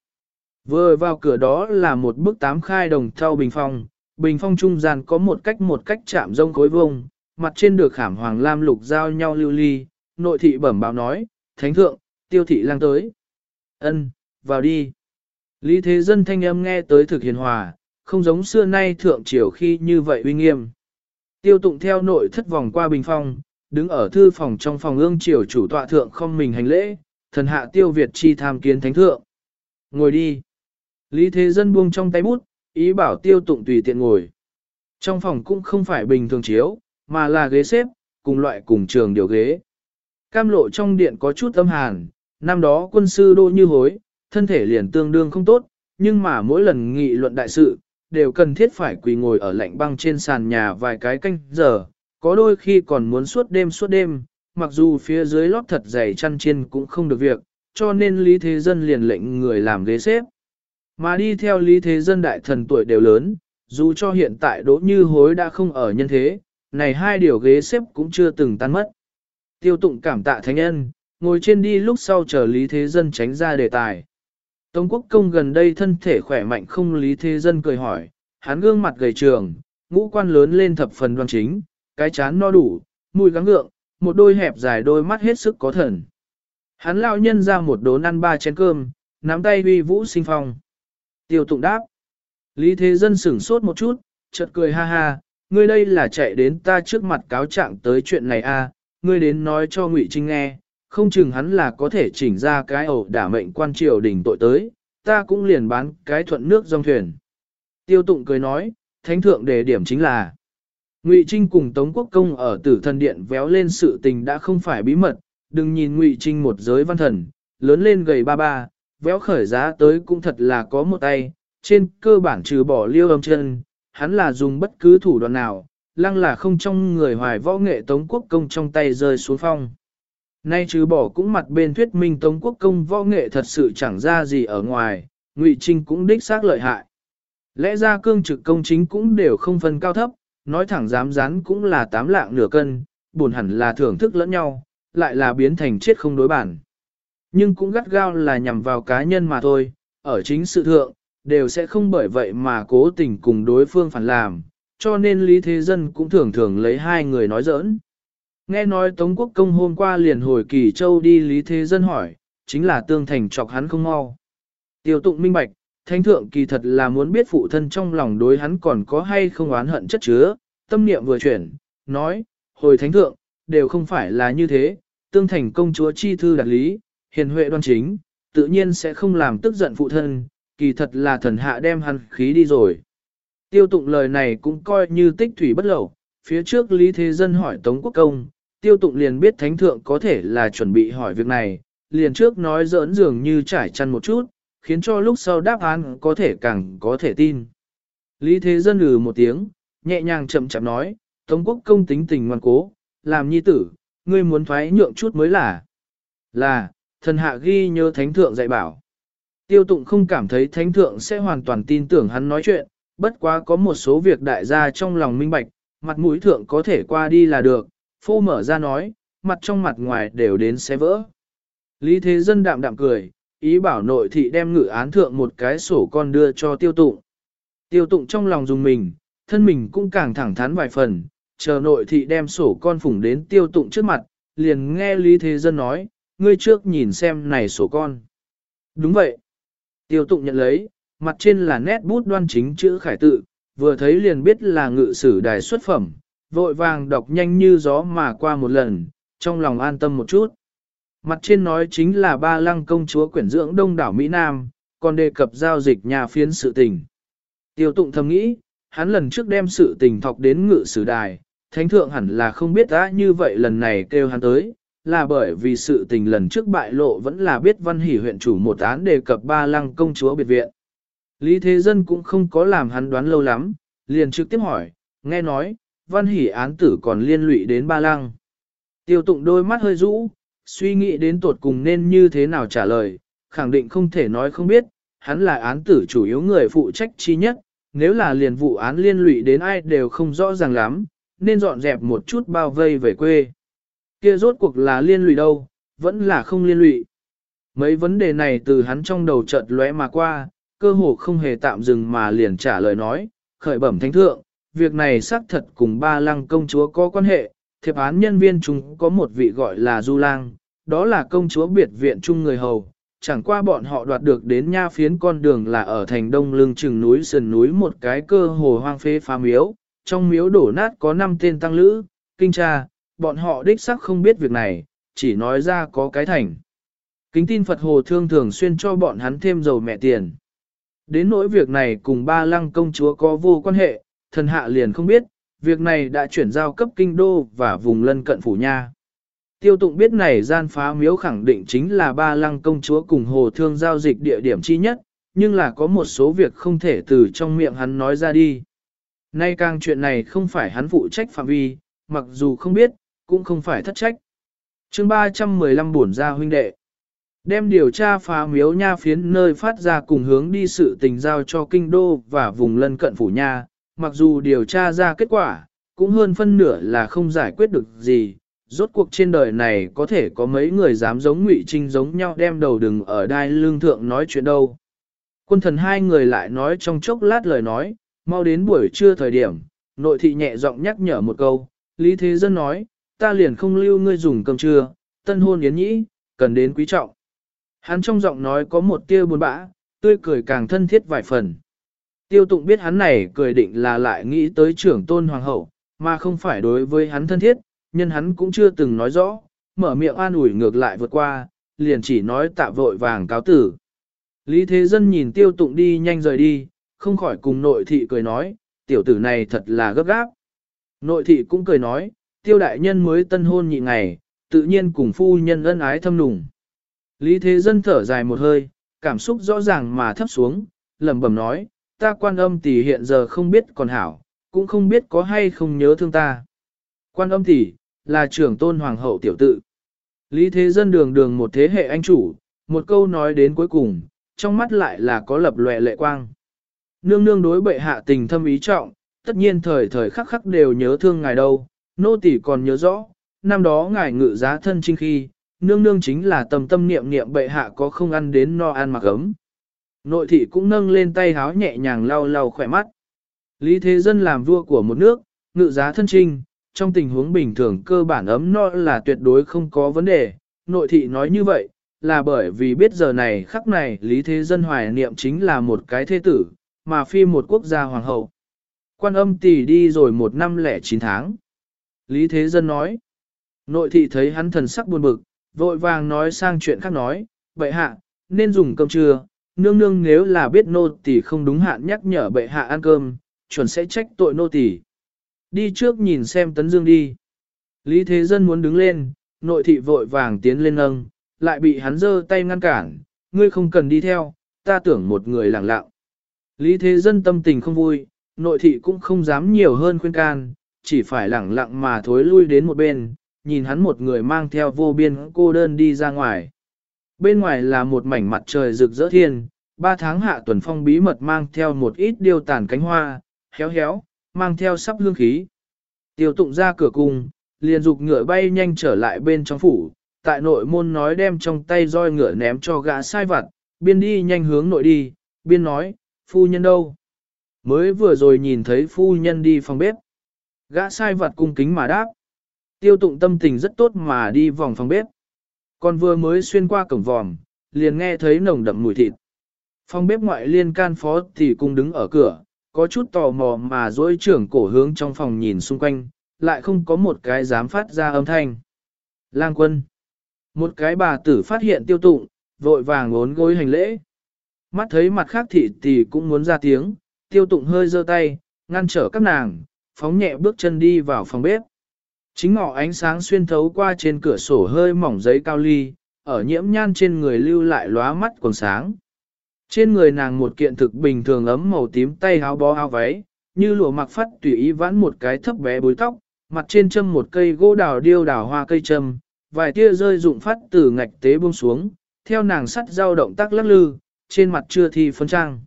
Vừa vào cửa đó là một bức tám khai đồng thau bình phong, bình phong trung gian có một cách một cách chạm rông khối vông, mặt trên được khảm hoàng lam lục giao nhau lưu ly, nội thị bẩm báo nói, thánh thượng, tiêu thị lang tới. ân vào đi. Lý thế dân thanh âm nghe tới thực hiền hòa, không giống xưa nay thượng triều khi như vậy uy nghiêm. Tiêu tụng theo nội thất vòng qua bình phong, đứng ở thư phòng trong phòng ương triều chủ tọa thượng không mình hành lễ, thần hạ tiêu Việt chi tham kiến thánh thượng. Ngồi đi. Lý thế dân buông trong tay bút, ý bảo tiêu tụng tùy tiện ngồi. Trong phòng cũng không phải bình thường chiếu, mà là ghế xếp, cùng loại cùng trường điều ghế. Cam lộ trong điện có chút âm hàn, năm đó quân sư đô như hối, thân thể liền tương đương không tốt, nhưng mà mỗi lần nghị luận đại sự, đều cần thiết phải quỳ ngồi ở lạnh băng trên sàn nhà vài cái canh giờ, có đôi khi còn muốn suốt đêm suốt đêm, mặc dù phía dưới lót thật dày chăn chiên cũng không được việc, cho nên Lý Thế Dân liền lệnh người làm ghế xếp. Mà đi theo Lý Thế Dân đại thần tuổi đều lớn, dù cho hiện tại đỗ như hối đã không ở nhân thế, này hai điều ghế xếp cũng chưa từng tan mất. Tiêu tụng cảm tạ thánh nhân, ngồi trên đi lúc sau chờ Lý Thế Dân tránh ra đề tài. Tống quốc công gần đây thân thể khỏe mạnh không Lý Thế Dân cười hỏi, hắn gương mặt gầy trường, ngũ quan lớn lên thập phần đoan chính, cái chán no đủ, mùi gắng ngượng, một đôi hẹp dài đôi mắt hết sức có thần. Hắn lao nhân ra một đốn ăn ba chén cơm, nắm tay huy vũ sinh phong. Tiêu tụng đáp. Lý Thế Dân sửng sốt một chút, chợt cười ha ha, ngươi đây là chạy đến ta trước mặt cáo trạng tới chuyện này a, à, ngươi đến nói cho Ngụy Trinh nghe, không chừng hắn là có thể chỉnh ra cái ẩu đả mệnh quan triều đình tội tới, ta cũng liền bán cái thuận nước dòng thuyền. Tiêu tụng cười nói, thánh thượng đề điểm chính là, Ngụy Trinh cùng Tống Quốc Công ở tử thần điện véo lên sự tình đã không phải bí mật, đừng nhìn Ngụy Trinh một giới văn thần, lớn lên gầy ba ba, véo khởi giá tới cũng thật là có một tay, trên cơ bản trừ bỏ liêu âm chân, hắn là dùng bất cứ thủ đoạn nào, lăng là không trong người hoài võ nghệ Tống Quốc Công trong tay rơi xuống phong. Nay trừ bỏ cũng mặt bên thuyết minh Tống Quốc Công võ nghệ thật sự chẳng ra gì ở ngoài, Ngụy Trinh cũng đích xác lợi hại. Lẽ ra cương trực công chính cũng đều không phân cao thấp, nói thẳng dám rán cũng là tám lạng nửa cân, buồn hẳn là thưởng thức lẫn nhau, lại là biến thành chết không đối bản. Nhưng cũng gắt gao là nhằm vào cá nhân mà thôi, ở chính sự thượng, đều sẽ không bởi vậy mà cố tình cùng đối phương phản làm, cho nên Lý Thế Dân cũng thường thường lấy hai người nói giỡn. Nghe nói Tống Quốc Công hôm qua liền hồi Kỳ Châu đi Lý Thế Dân hỏi, chính là tương thành chọc hắn không mau. Tiêu tụng minh bạch, Thánh thượng kỳ thật là muốn biết phụ thân trong lòng đối hắn còn có hay không oán hận chất chứa, tâm niệm vừa chuyển, nói, hồi thánh thượng, đều không phải là như thế, tương thành công chúa chi thư đạt lý, hiền huệ đoan chính, tự nhiên sẽ không làm tức giận phụ thân, kỳ thật là thần hạ đem hắn khí đi rồi. Tiêu tụng lời này cũng coi như tích thủy bất lậu, phía trước Lý Thế Dân hỏi Tống Quốc Công, tiêu tụng liền biết thánh thượng có thể là chuẩn bị hỏi việc này, liền trước nói giỡn dường như trải chăn một chút, khiến cho lúc sau đáp án có thể càng có thể tin. Lý Thế Dân lừ một tiếng, nhẹ nhàng chậm chậm nói, Tống quốc công tính tình ngoan cố, làm nhi tử, ngươi muốn thoái nhượng chút mới là. Là, thần hạ ghi nhớ thánh thượng dạy bảo. Tiêu tụng không cảm thấy thánh thượng sẽ hoàn toàn tin tưởng hắn nói chuyện, bất quá có một số việc đại gia trong lòng minh bạch, mặt mũi thượng có thể qua đi là được, phô mở ra nói, mặt trong mặt ngoài đều đến xé vỡ. Lý Thế Dân đạm đạm cười, ý bảo nội thị đem ngự án thượng một cái sổ con đưa cho tiêu tụng. Tiêu tụng trong lòng dùng mình, thân mình cũng càng thẳng thắn vài phần, chờ nội thị đem sổ con phủng đến tiêu tụng trước mặt, liền nghe Lý Thế Dân nói, ngươi trước nhìn xem này sổ con. Đúng vậy. Tiêu tụng nhận lấy, mặt trên là nét bút đoan chính chữ khải tự, vừa thấy liền biết là ngự sử đài xuất phẩm, vội vàng đọc nhanh như gió mà qua một lần, trong lòng an tâm một chút. Mặt trên nói chính là ba lăng công chúa quyển dưỡng đông đảo Mỹ Nam, còn đề cập giao dịch nhà phiến sự tình. Tiêu tụng thầm nghĩ, hắn lần trước đem sự tình thọc đến ngự sử đài, thánh thượng hẳn là không biết đã như vậy lần này kêu hắn tới, là bởi vì sự tình lần trước bại lộ vẫn là biết văn hỷ huyện chủ một án đề cập ba lăng công chúa biệt viện. Lý Thế Dân cũng không có làm hắn đoán lâu lắm, liền trực tiếp hỏi, nghe nói, văn hỷ án tử còn liên lụy đến ba lăng. Tiêu tụng đôi mắt hơi rũ, suy nghĩ đến tột cùng nên như thế nào trả lời, khẳng định không thể nói không biết, hắn là án tử chủ yếu người phụ trách chi nhất, nếu là liền vụ án liên lụy đến ai đều không rõ ràng lắm, nên dọn dẹp một chút bao vây về quê. Kia rốt cuộc là liên lụy đâu, vẫn là không liên lụy. Mấy vấn đề này từ hắn trong đầu chợt lóe mà qua, cơ hồ không hề tạm dừng mà liền trả lời nói, khởi bẩm thánh thượng, việc này xác thật cùng ba lăng công chúa có quan hệ, thiệp án nhân viên chúng có một vị gọi là Du Lang, đó là công chúa biệt viện chung người hầu, chẳng qua bọn họ đoạt được đến nha phiến con đường là ở thành đông lưng chừng núi sườn núi một cái cơ hồ hoang phế phá miếu, trong miếu đổ nát có 5 tên tăng lữ, kinh tra, bọn họ đích sắc không biết việc này, chỉ nói ra có cái thành. Kính tin Phật Hồ Thương thường xuyên cho bọn hắn thêm dầu mẹ tiền. Đến nỗi việc này cùng ba lăng công chúa có vô quan hệ, thần hạ liền không biết, việc này đã chuyển giao cấp kinh đô và vùng lân cận phủ nha. Tiêu tụng biết này gian phá miếu khẳng định chính là ba lăng công chúa cùng hồ thương giao dịch địa điểm chi nhất, nhưng là có một số việc không thể từ trong miệng hắn nói ra đi. Nay càng chuyện này không phải hắn phụ trách phạm vi, mặc dù không biết, cũng không phải thất trách. chương 315 bổn ra huynh đệ. Đem điều tra phá miếu nha phiến nơi phát ra cùng hướng đi sự tình giao cho kinh đô và vùng lân cận phủ nha, mặc dù điều tra ra kết quả, cũng hơn phân nửa là không giải quyết được gì. Rốt cuộc trên đời này có thể có mấy người dám giống ngụy trinh giống nhau đem đầu đừng ở đai lương thượng nói chuyện đâu. Quân thần hai người lại nói trong chốc lát lời nói, mau đến buổi trưa thời điểm, nội thị nhẹ giọng nhắc nhở một câu, Lý Thế Dân nói, ta liền không lưu ngươi dùng cơm trưa, tân hôn yến nhĩ, cần đến quý trọng. Hắn trong giọng nói có một tia buồn bã, tươi cười càng thân thiết vài phần. Tiêu tụng biết hắn này cười định là lại nghĩ tới trưởng tôn hoàng hậu, mà không phải đối với hắn thân thiết, nhân hắn cũng chưa từng nói rõ, mở miệng an ủi ngược lại vượt qua, liền chỉ nói tạ vội vàng cáo tử. Lý Thế Dân nhìn tiêu tụng đi nhanh rời đi, không khỏi cùng nội thị cười nói, tiểu tử này thật là gấp gáp. Nội thị cũng cười nói, tiêu đại nhân mới tân hôn nhị ngày, tự nhiên cùng phu nhân ân ái thâm nùng. Lý Thế Dân thở dài một hơi, cảm xúc rõ ràng mà thấp xuống, lẩm bẩm nói, ta quan âm tỷ hiện giờ không biết còn hảo, cũng không biết có hay không nhớ thương ta. Quan âm tỷ, là trưởng tôn hoàng hậu tiểu tự. Lý Thế Dân đường đường một thế hệ anh chủ, một câu nói đến cuối cùng, trong mắt lại là có lập lòe lệ quang. Nương nương đối bệ hạ tình thâm ý trọng, tất nhiên thời thời khắc khắc đều nhớ thương ngài đâu, nô tỷ còn nhớ rõ, năm đó ngài ngự giá thân trinh khi, nương nương chính là tầm tâm niệm niệm bệ hạ có không ăn đến no ăn mặc ấm. Nội thị cũng nâng lên tay háo nhẹ nhàng lau lau khỏe mắt. Lý Thế Dân làm vua của một nước, ngự giá thân trinh, trong tình huống bình thường cơ bản ấm no là tuyệt đối không có vấn đề. Nội thị nói như vậy, là bởi vì biết giờ này khắc này Lý Thế Dân hoài niệm chính là một cái thế tử, mà phi một quốc gia hoàng hậu. Quan âm tỷ đi rồi một năm lẻ chín tháng. Lý Thế Dân nói, nội thị thấy hắn thần sắc buồn bực, vội vàng nói sang chuyện khác nói, bệ hạ, nên dùng cơm trưa, nương nương nếu là biết nô tỳ không đúng hạn nhắc nhở bệ hạ ăn cơm, chuẩn sẽ trách tội nô tỳ. Đi trước nhìn xem tấn dương đi. Lý Thế Dân muốn đứng lên, nội thị vội vàng tiến lên nâng, lại bị hắn giơ tay ngăn cản, ngươi không cần đi theo, ta tưởng một người lẳng lặng. Lý Thế Dân tâm tình không vui, nội thị cũng không dám nhiều hơn khuyên can, chỉ phải lẳng lặng mà thối lui đến một bên, nhìn hắn một người mang theo vô biên cô đơn đi ra ngoài. Bên ngoài là một mảnh mặt trời rực rỡ thiên, ba tháng hạ tuần phong bí mật mang theo một ít điêu tàn cánh hoa, héo héo, mang theo sắp hương khí. Tiêu tụng ra cửa cung, liền dục ngựa bay nhanh trở lại bên trong phủ, tại nội môn nói đem trong tay roi ngựa ném cho gã sai vặt, biên đi nhanh hướng nội đi, biên nói, phu nhân đâu? Mới vừa rồi nhìn thấy phu nhân đi phòng bếp. Gã sai vật cung kính mà đáp. Tiêu tụng tâm tình rất tốt mà đi vòng phòng bếp. Còn vừa mới xuyên qua cổng vòm, liền nghe thấy nồng đậm mùi thịt. Phòng bếp ngoại liên can phó thì cung đứng ở cửa, có chút tò mò mà dối trưởng cổ hướng trong phòng nhìn xung quanh, lại không có một cái dám phát ra âm thanh. Lang quân. Một cái bà tử phát hiện tiêu tụng, vội vàng ngốn gối hành lễ. Mắt thấy mặt khác thị thì cũng muốn ra tiếng, tiêu tụng hơi giơ tay, ngăn trở các nàng, phóng nhẹ bước chân đi vào phòng bếp. Chính ngọ ánh sáng xuyên thấu qua trên cửa sổ hơi mỏng giấy cao ly, ở nhiễm nhan trên người lưu lại lóa mắt còn sáng. Trên người nàng một kiện thực bình thường ấm màu tím tay áo bó áo váy, như lụa mặc phát tùy ý vãn một cái thấp bé bối tóc, mặt trên châm một cây gỗ đào điêu đào hoa cây châm, vài tia rơi rụng phát từ ngạch tế buông xuống, theo nàng sắt dao động tác lắc lư, trên mặt chưa thi phấn trang.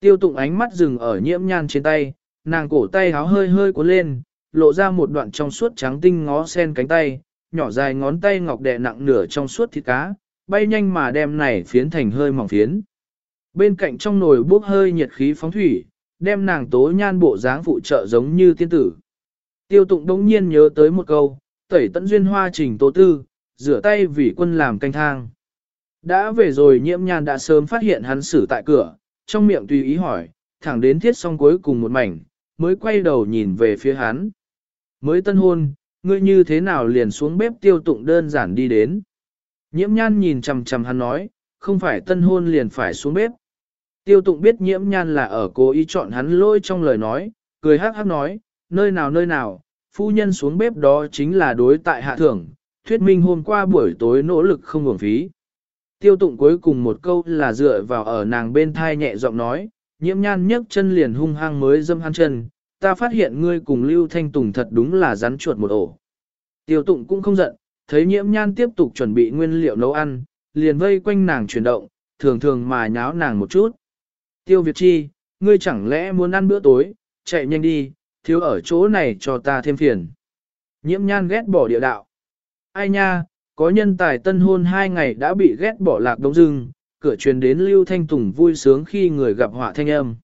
Tiêu tụng ánh mắt dừng ở nhiễm nhan trên tay, nàng cổ tay háo hơi hơi cuốn lên, lộ ra một đoạn trong suốt trắng tinh ngó sen cánh tay, nhỏ dài ngón tay ngọc đè nặng nửa trong suốt thịt cá, bay nhanh mà đem này phiến thành hơi mỏng phiến. Bên cạnh trong nồi bốc hơi nhiệt khí phóng thủy, đem nàng tố nhan bộ dáng phụ trợ giống như tiên tử. Tiêu tụng đống nhiên nhớ tới một câu, tẩy tận duyên hoa trình tố tư, rửa tay vì quân làm canh thang. Đã về rồi nhiễm nhan đã sớm phát hiện hắn xử tại cửa, trong miệng tùy ý hỏi, thẳng đến thiết xong cuối cùng một mảnh, mới quay đầu nhìn về phía hắn. Mới tân hôn, ngươi như thế nào liền xuống bếp tiêu tụng đơn giản đi đến. Nhiễm nhan nhìn chằm chằm hắn nói, không phải tân hôn liền phải xuống bếp. Tiêu tụng biết nhiễm nhan là ở cố ý chọn hắn lôi trong lời nói, cười hắc hắc nói, nơi nào nơi nào, phu nhân xuống bếp đó chính là đối tại hạ thưởng, thuyết minh hôm qua buổi tối nỗ lực không hưởng phí. Tiêu tụng cuối cùng một câu là dựa vào ở nàng bên thai nhẹ giọng nói, nhiễm nhan nhấc chân liền hung hăng mới dâm hắn chân, ta phát hiện ngươi cùng Lưu Thanh Tùng thật đúng là rắn chuột một ổ. Tiêu tụng cũng không giận, thấy nhiễm nhan tiếp tục chuẩn bị nguyên liệu nấu ăn, liền vây quanh nàng chuyển động, thường thường mà nháo nàng một chút. Tiêu Việt Chi, ngươi chẳng lẽ muốn ăn bữa tối, chạy nhanh đi, thiếu ở chỗ này cho ta thêm phiền. Nhiễm nhan ghét bỏ địa đạo. Ai nha, có nhân tài tân hôn hai ngày đã bị ghét bỏ lạc đống dưng, cửa truyền đến Lưu Thanh Tùng vui sướng khi người gặp họa thanh âm.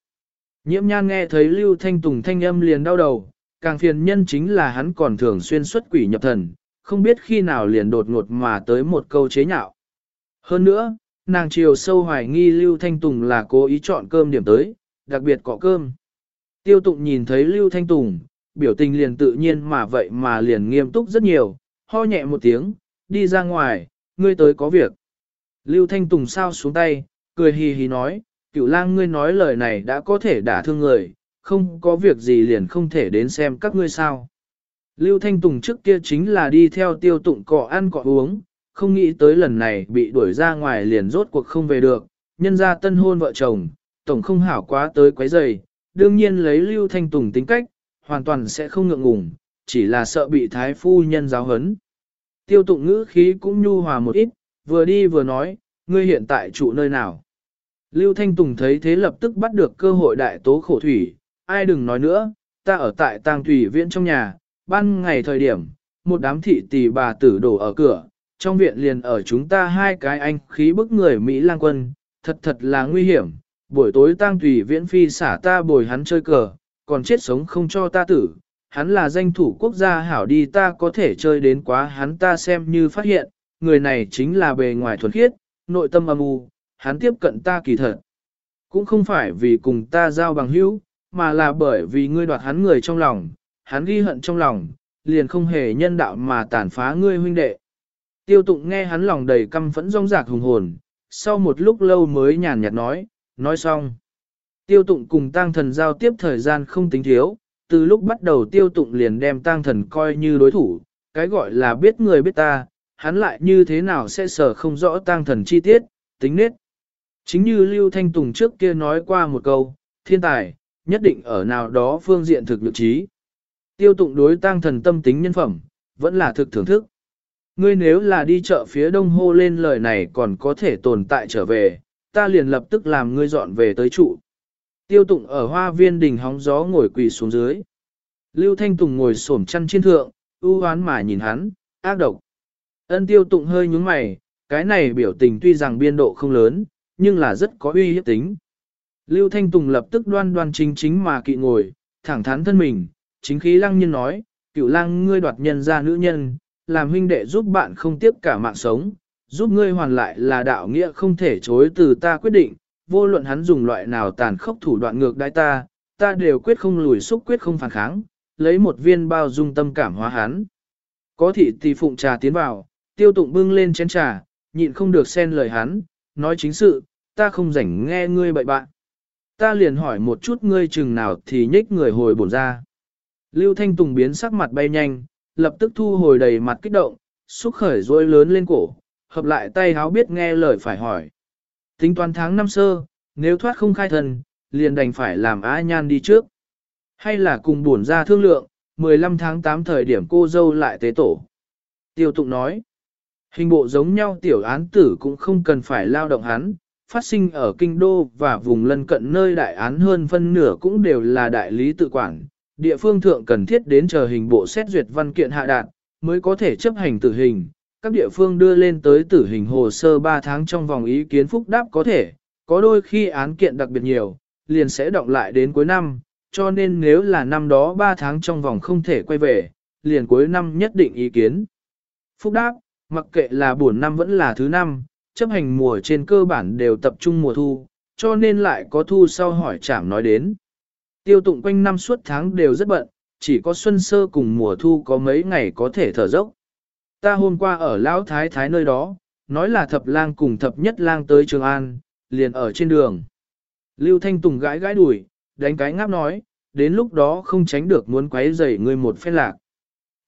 Nhiễm nhan nghe thấy Lưu Thanh Tùng thanh âm liền đau đầu, càng phiền nhân chính là hắn còn thường xuyên xuất quỷ nhập thần, không biết khi nào liền đột ngột mà tới một câu chế nhạo. Hơn nữa, nàng chiều sâu hoài nghi Lưu Thanh Tùng là cố ý chọn cơm điểm tới, đặc biệt cọ cơm. Tiêu tụng nhìn thấy Lưu Thanh Tùng, biểu tình liền tự nhiên mà vậy mà liền nghiêm túc rất nhiều, ho nhẹ một tiếng, đi ra ngoài, ngươi tới có việc. Lưu Thanh Tùng sao xuống tay, cười hì hì nói, cựu lang ngươi nói lời này đã có thể đả thương người, không có việc gì liền không thể đến xem các ngươi sao. Lưu Thanh Tùng trước kia chính là đi theo tiêu tụng cọ ăn cọ uống, không nghĩ tới lần này bị đuổi ra ngoài liền rốt cuộc không về được, nhân ra tân hôn vợ chồng, tổng không hảo quá tới quấy giày, đương nhiên lấy Lưu Thanh Tùng tính cách, hoàn toàn sẽ không ngượng ngùng, chỉ là sợ bị thái phu nhân giáo hấn. Tiêu tụng ngữ khí cũng nhu hòa một ít, vừa đi vừa nói, ngươi hiện tại trụ nơi nào. Lưu Thanh Tùng thấy thế lập tức bắt được cơ hội đại tố khổ thủy, ai đừng nói nữa, ta ở tại tang thủy viện trong nhà, ban ngày thời điểm, một đám thị tỷ bà tử đổ ở cửa, trong viện liền ở chúng ta hai cái anh khí bức người Mỹ lang quân, thật thật là nguy hiểm, buổi tối tang thủy viễn phi xả ta bồi hắn chơi cờ, còn chết sống không cho ta tử, hắn là danh thủ quốc gia hảo đi ta có thể chơi đến quá hắn ta xem như phát hiện, người này chính là bề ngoài thuần khiết, nội tâm âm u, hắn tiếp cận ta kỳ thật. Cũng không phải vì cùng ta giao bằng hữu, mà là bởi vì ngươi đoạt hắn người trong lòng, hắn ghi hận trong lòng, liền không hề nhân đạo mà tàn phá ngươi huynh đệ. Tiêu tụng nghe hắn lòng đầy căm phẫn rong rạc hùng hồn, sau một lúc lâu mới nhàn nhạt nói, nói xong. Tiêu tụng cùng Tang thần giao tiếp thời gian không tính thiếu, từ lúc bắt đầu tiêu tụng liền đem Tang thần coi như đối thủ, cái gọi là biết người biết ta, hắn lại như thế nào sẽ sở không rõ tang thần chi tiết, tính nết. Chính như Lưu Thanh Tùng trước kia nói qua một câu, thiên tài, nhất định ở nào đó phương diện thực lực trí. Tiêu tụng đối tang thần tâm tính nhân phẩm, vẫn là thực thưởng thức. Ngươi nếu là đi chợ phía đông hô lên lời này còn có thể tồn tại trở về, ta liền lập tức làm ngươi dọn về tới trụ. Tiêu tụng ở hoa viên đình hóng gió ngồi quỳ xuống dưới. Lưu Thanh Tùng ngồi xổm chăn trên thượng, ưu hoán mà nhìn hắn, ác độc. Ân tiêu tụng hơi nhúng mày, cái này biểu tình tuy rằng biên độ không lớn, nhưng là rất có uy hiếp tính. Lưu Thanh Tùng lập tức đoan đoan chính chính mà kỵ ngồi, thẳng thắn thân mình, chính khí lăng nhân nói, cựu lăng ngươi đoạt nhân ra nữ nhân, làm huynh đệ giúp bạn không tiếp cả mạng sống, giúp ngươi hoàn lại là đạo nghĩa không thể chối từ ta quyết định, vô luận hắn dùng loại nào tàn khốc thủ đoạn ngược đãi ta, ta đều quyết không lùi xúc quyết không phản kháng, lấy một viên bao dung tâm cảm hóa hắn. Có thị tỷ phụng trà tiến vào, tiêu tụng bưng lên chén trà, nhịn không được xen lời hắn, nói chính sự, ta không rảnh nghe ngươi bậy bạn. Ta liền hỏi một chút ngươi chừng nào thì nhích người hồi bổn ra. Lưu Thanh Tùng biến sắc mặt bay nhanh, lập tức thu hồi đầy mặt kích động, xúc khởi rối lớn lên cổ, hợp lại tay háo biết nghe lời phải hỏi. Tính toán tháng năm sơ, nếu thoát không khai thần, liền đành phải làm á nhan đi trước. Hay là cùng buồn ra thương lượng, 15 tháng 8 thời điểm cô dâu lại tế tổ. Tiêu tụng nói, hình bộ giống nhau tiểu án tử cũng không cần phải lao động hắn, phát sinh ở kinh đô và vùng lân cận nơi đại án hơn phân nửa cũng đều là đại lý tự quản. Địa phương thượng cần thiết đến chờ hình bộ xét duyệt văn kiện hạ đạt, mới có thể chấp hành tử hình, các địa phương đưa lên tới tử hình hồ sơ 3 tháng trong vòng ý kiến phúc đáp có thể, có đôi khi án kiện đặc biệt nhiều, liền sẽ động lại đến cuối năm, cho nên nếu là năm đó 3 tháng trong vòng không thể quay về, liền cuối năm nhất định ý kiến. Phúc đáp, mặc kệ là buồn năm vẫn là thứ năm, chấp hành mùa trên cơ bản đều tập trung mùa thu, cho nên lại có thu sau hỏi chảm nói đến. Tiêu tụng quanh năm suốt tháng đều rất bận, chỉ có xuân sơ cùng mùa thu có mấy ngày có thể thở dốc. Ta hôm qua ở Lão Thái Thái nơi đó, nói là thập lang cùng thập nhất lang tới Trường An, liền ở trên đường. Lưu Thanh Tùng gãi gãi đùi, đánh cái ngáp nói, đến lúc đó không tránh được muốn quấy rầy ngươi một phen lạc.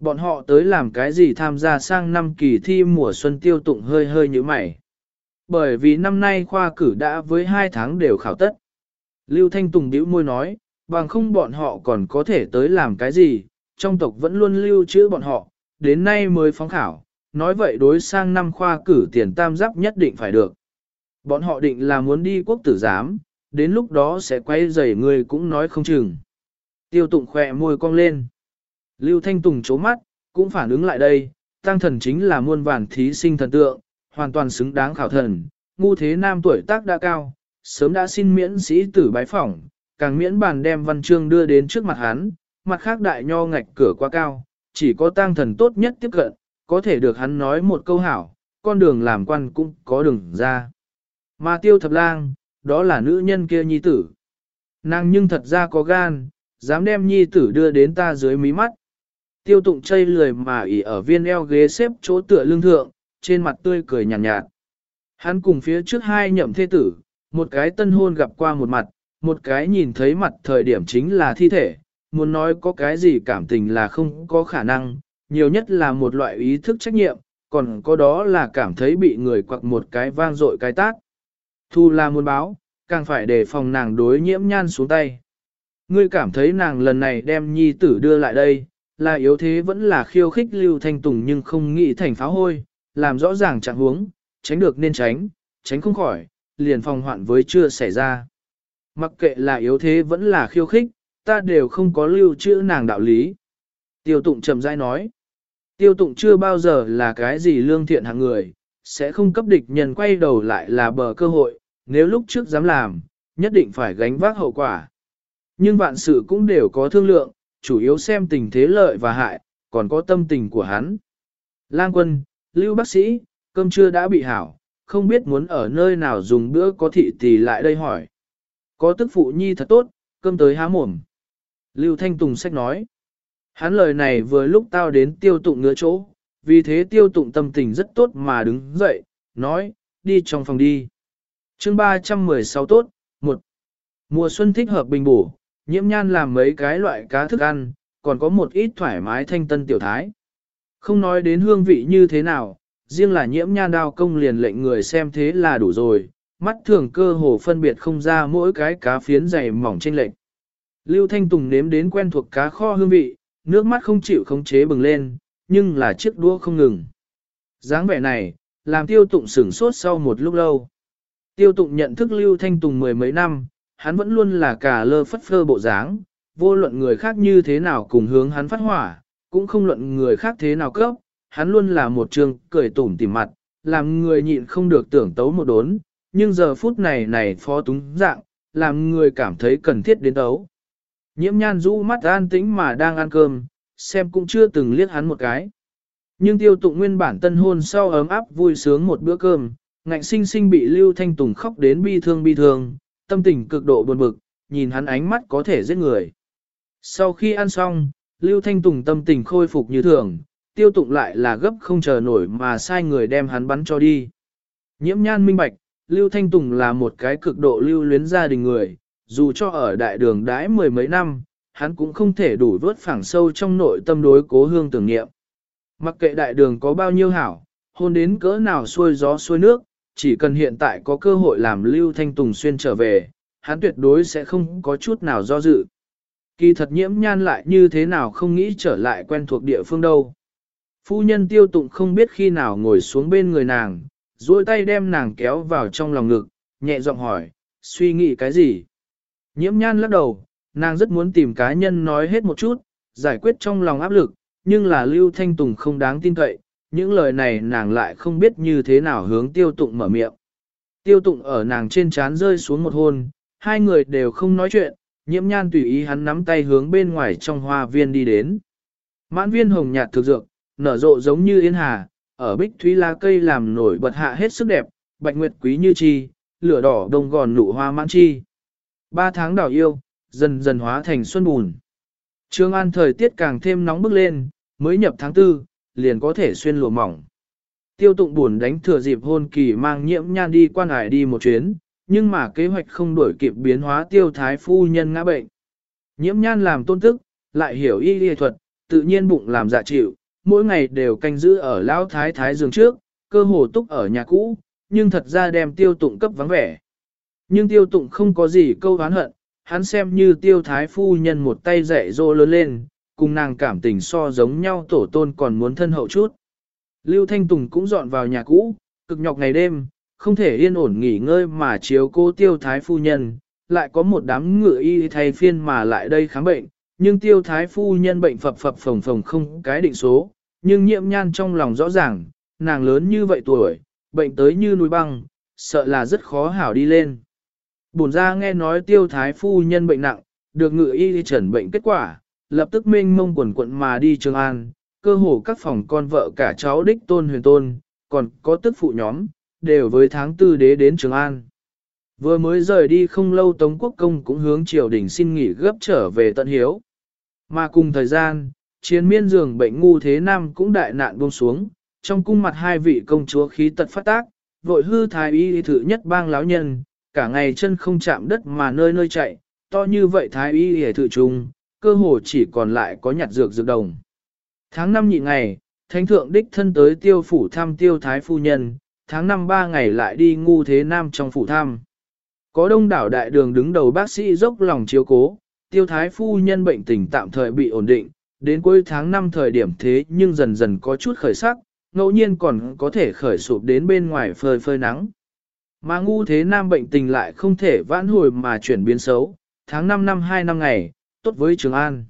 Bọn họ tới làm cái gì tham gia sang năm kỳ thi mùa xuân tiêu tụng hơi hơi như mày. Bởi vì năm nay khoa cử đã với hai tháng đều khảo tất. Lưu Thanh Tùng điếu môi nói, bằng không bọn họ còn có thể tới làm cái gì, trong tộc vẫn luôn lưu trữ bọn họ, đến nay mới phóng khảo, nói vậy đối sang năm khoa cử tiền tam giáp nhất định phải được. Bọn họ định là muốn đi quốc tử giám, đến lúc đó sẽ quay rầy người cũng nói không chừng. Tiêu tụng khỏe môi cong lên. Lưu Thanh Tùng chố mắt, cũng phản ứng lại đây, tăng thần chính là muôn vàn thí sinh thần tượng, hoàn toàn xứng đáng khảo thần, ngu thế nam tuổi tác đã cao, sớm đã xin miễn sĩ tử bái phỏng, càng miễn bàn đem văn chương đưa đến trước mặt hắn, mặt khác đại nho ngạch cửa quá cao, chỉ có tăng thần tốt nhất tiếp cận, có thể được hắn nói một câu hảo, con đường làm quan cũng có đường ra. Mà tiêu thập lang, đó là nữ nhân kia nhi tử. Nàng nhưng thật ra có gan, dám đem nhi tử đưa đến ta dưới mí mắt. Tiêu tụng chây lười mà ỉ ở viên eo ghế xếp chỗ tựa lương thượng, trên mặt tươi cười nhàn nhạt, nhạt. Hắn cùng phía trước hai nhậm thế tử, một cái tân hôn gặp qua một mặt, một cái nhìn thấy mặt thời điểm chính là thi thể, muốn nói có cái gì cảm tình là không có khả năng, nhiều nhất là một loại ý thức trách nhiệm, còn có đó là cảm thấy bị người quặc một cái vang dội cái tác. Thu là muốn báo, càng phải đề phòng nàng đối nhiễm nhan xuống tay. Ngươi cảm thấy nàng lần này đem nhi tử đưa lại đây, là yếu thế vẫn là khiêu khích lưu thanh tùng nhưng không nghĩ thành pháo hôi, làm rõ ràng trạng huống, tránh được nên tránh, tránh không khỏi, liền phòng hoạn với chưa xảy ra. Mặc kệ là yếu thế vẫn là khiêu khích, ta đều không có lưu trữ nàng đạo lý. Tiêu tụng chậm rãi nói. Tiêu tụng chưa bao giờ là cái gì lương thiện hạng người, sẽ không cấp địch nhân quay đầu lại là bờ cơ hội, nếu lúc trước dám làm, nhất định phải gánh vác hậu quả. Nhưng vạn sự cũng đều có thương lượng, chủ yếu xem tình thế lợi và hại, còn có tâm tình của hắn. Lang quân, lưu bác sĩ, cơm trưa đã bị hảo, không biết muốn ở nơi nào dùng bữa có thị tỷ lại đây hỏi. Có tức phụ nhi thật tốt, cơm tới há mồm. Lưu Thanh Tùng sách nói. Hắn lời này vừa lúc tao đến tiêu tụng ngứa chỗ, vì thế tiêu tụng tâm tình rất tốt mà đứng dậy, nói, đi trong phòng đi. chương 316 tốt, 1. Mùa xuân thích hợp bình bổ, nhiễm nhan làm mấy cái loại cá thức ăn, còn có một ít thoải mái thanh tân tiểu thái. Không nói đến hương vị như thế nào, riêng là nhiễm nhan đao công liền lệnh người xem thế là đủ rồi, mắt thường cơ hồ phân biệt không ra mỗi cái cá phiến dày mỏng trên lệnh. Lưu Thanh Tùng nếm đến quen thuộc cá kho hương vị, nước mắt không chịu khống chế bừng lên, nhưng là chiếc đũa không ngừng. dáng vẻ này, làm tiêu tụng sửng sốt sau một lúc lâu. Tiêu tụng nhận thức Lưu Thanh Tùng mười mấy năm, hắn vẫn luôn là cả lơ phất phơ bộ dáng, vô luận người khác như thế nào cùng hướng hắn phát hỏa, cũng không luận người khác thế nào cấp, hắn luôn là một trường cười tủm tỉm mặt, làm người nhịn không được tưởng tấu một đốn, nhưng giờ phút này này phó túng dạng, làm người cảm thấy cần thiết đến tấu. Nhiễm nhan rũ mắt an tĩnh mà đang ăn cơm, xem cũng chưa từng liếc hắn một cái. Nhưng tiêu tụng nguyên bản tân hôn sau ấm áp vui sướng một bữa cơm, ngạnh sinh sinh bị Lưu Thanh Tùng khóc đến bi thương bi thương, tâm tình cực độ buồn bực, nhìn hắn ánh mắt có thể giết người. Sau khi ăn xong, Lưu Thanh Tùng tâm tình khôi phục như thường, tiêu tụng lại là gấp không chờ nổi mà sai người đem hắn bắn cho đi. Nhiễm nhan minh bạch, Lưu Thanh Tùng là một cái cực độ lưu luyến gia đình người, dù cho ở đại đường đãi mười mấy năm, hắn cũng không thể đủ vớt phẳng sâu trong nội tâm đối cố hương tưởng niệm. Mặc kệ đại đường có bao nhiêu hảo, hôn đến cỡ nào xuôi gió xuôi nước, chỉ cần hiện tại có cơ hội làm Lưu Thanh Tùng xuyên trở về, hắn tuyệt đối sẽ không có chút nào do dự. Kỳ thật nhiễm nhan lại như thế nào không nghĩ trở lại quen thuộc địa phương đâu. Phu nhân tiêu tụng không biết khi nào ngồi xuống bên người nàng, duỗi tay đem nàng kéo vào trong lòng ngực, nhẹ giọng hỏi, suy nghĩ cái gì? Nhiễm nhan lắc đầu, nàng rất muốn tìm cá nhân nói hết một chút, giải quyết trong lòng áp lực, nhưng là Lưu Thanh Tùng không đáng tin cậy, những lời này nàng lại không biết như thế nào hướng tiêu tụng mở miệng. Tiêu tụng ở nàng trên trán rơi xuống một hôn, hai người đều không nói chuyện, nhiễm nhan tùy ý hắn nắm tay hướng bên ngoài trong hoa viên đi đến. Mãn viên hồng nhạt thực dược, nở rộ giống như yên hà, ở bích thúy lá cây làm nổi bật hạ hết sức đẹp, bạch nguyệt quý như chi, lửa đỏ đông gòn nụ hoa mãn chi. Ba tháng đảo yêu, dần dần hóa thành xuân bùn. Trương An thời tiết càng thêm nóng bức lên, mới nhập tháng tư, liền có thể xuyên lụa mỏng. Tiêu tụng buồn đánh thừa dịp hôn kỳ mang nhiễm nhan đi quan hải đi một chuyến, nhưng mà kế hoạch không đổi kịp biến hóa tiêu thái phu nhân ngã bệnh. Nhiễm nhan làm tôn tức, lại hiểu y y thuật, tự nhiên bụng làm dạ chịu, mỗi ngày đều canh giữ ở lão thái thái giường trước, cơ hồ túc ở nhà cũ, nhưng thật ra đem tiêu tụng cấp vắng vẻ. Nhưng tiêu tụng không có gì câu hán hận, hắn xem như tiêu thái phu nhân một tay dạy dỗ lớn lên, cùng nàng cảm tình so giống nhau tổ tôn còn muốn thân hậu chút. Lưu Thanh Tùng cũng dọn vào nhà cũ, cực nhọc ngày đêm, không thể yên ổn nghỉ ngơi mà chiếu cô tiêu thái phu nhân, lại có một đám ngựa y thay phiên mà lại đây khám bệnh, nhưng tiêu thái phu nhân bệnh phập phập phồng phồng không cái định số, nhưng nhiễm nhan trong lòng rõ ràng, nàng lớn như vậy tuổi, bệnh tới như núi băng, sợ là rất khó hảo đi lên. Bổn ra nghe nói tiêu thái phu nhân bệnh nặng, được ngựa y trần bệnh kết quả, lập tức mênh mông quần quận mà đi Trường An, cơ hồ các phòng con vợ cả cháu đích tôn huyền tôn, còn có tức phụ nhóm, đều với tháng tư đế đến Trường An. Vừa mới rời đi không lâu Tống Quốc Công cũng hướng triều đình xin nghỉ gấp trở về tận hiếu. Mà cùng thời gian, chiến miên giường bệnh ngu thế nam cũng đại nạn buông xuống, trong cung mặt hai vị công chúa khí tật phát tác, vội hư thái y thử nhất bang láo nhân, cả ngày chân không chạm đất mà nơi nơi chạy, to như vậy thái y hề thử trùng, cơ hồ chỉ còn lại có nhặt dược dược đồng. Tháng 5 nhị ngày, thánh thượng đích thân tới tiêu phủ thăm tiêu thái phu nhân, tháng 5 ba ngày lại đi ngu thế nam trong phủ thăm. Có đông đảo đại đường đứng đầu bác sĩ dốc lòng chiếu cố, tiêu thái phu nhân bệnh tình tạm thời bị ổn định, đến cuối tháng 5 thời điểm thế nhưng dần dần có chút khởi sắc, ngẫu nhiên còn có thể khởi sụp đến bên ngoài phơi phơi nắng. Mà ngu thế nam bệnh tình lại không thể vãn hồi mà chuyển biến xấu, tháng 5 năm 2 năm ngày, tốt với Trường An.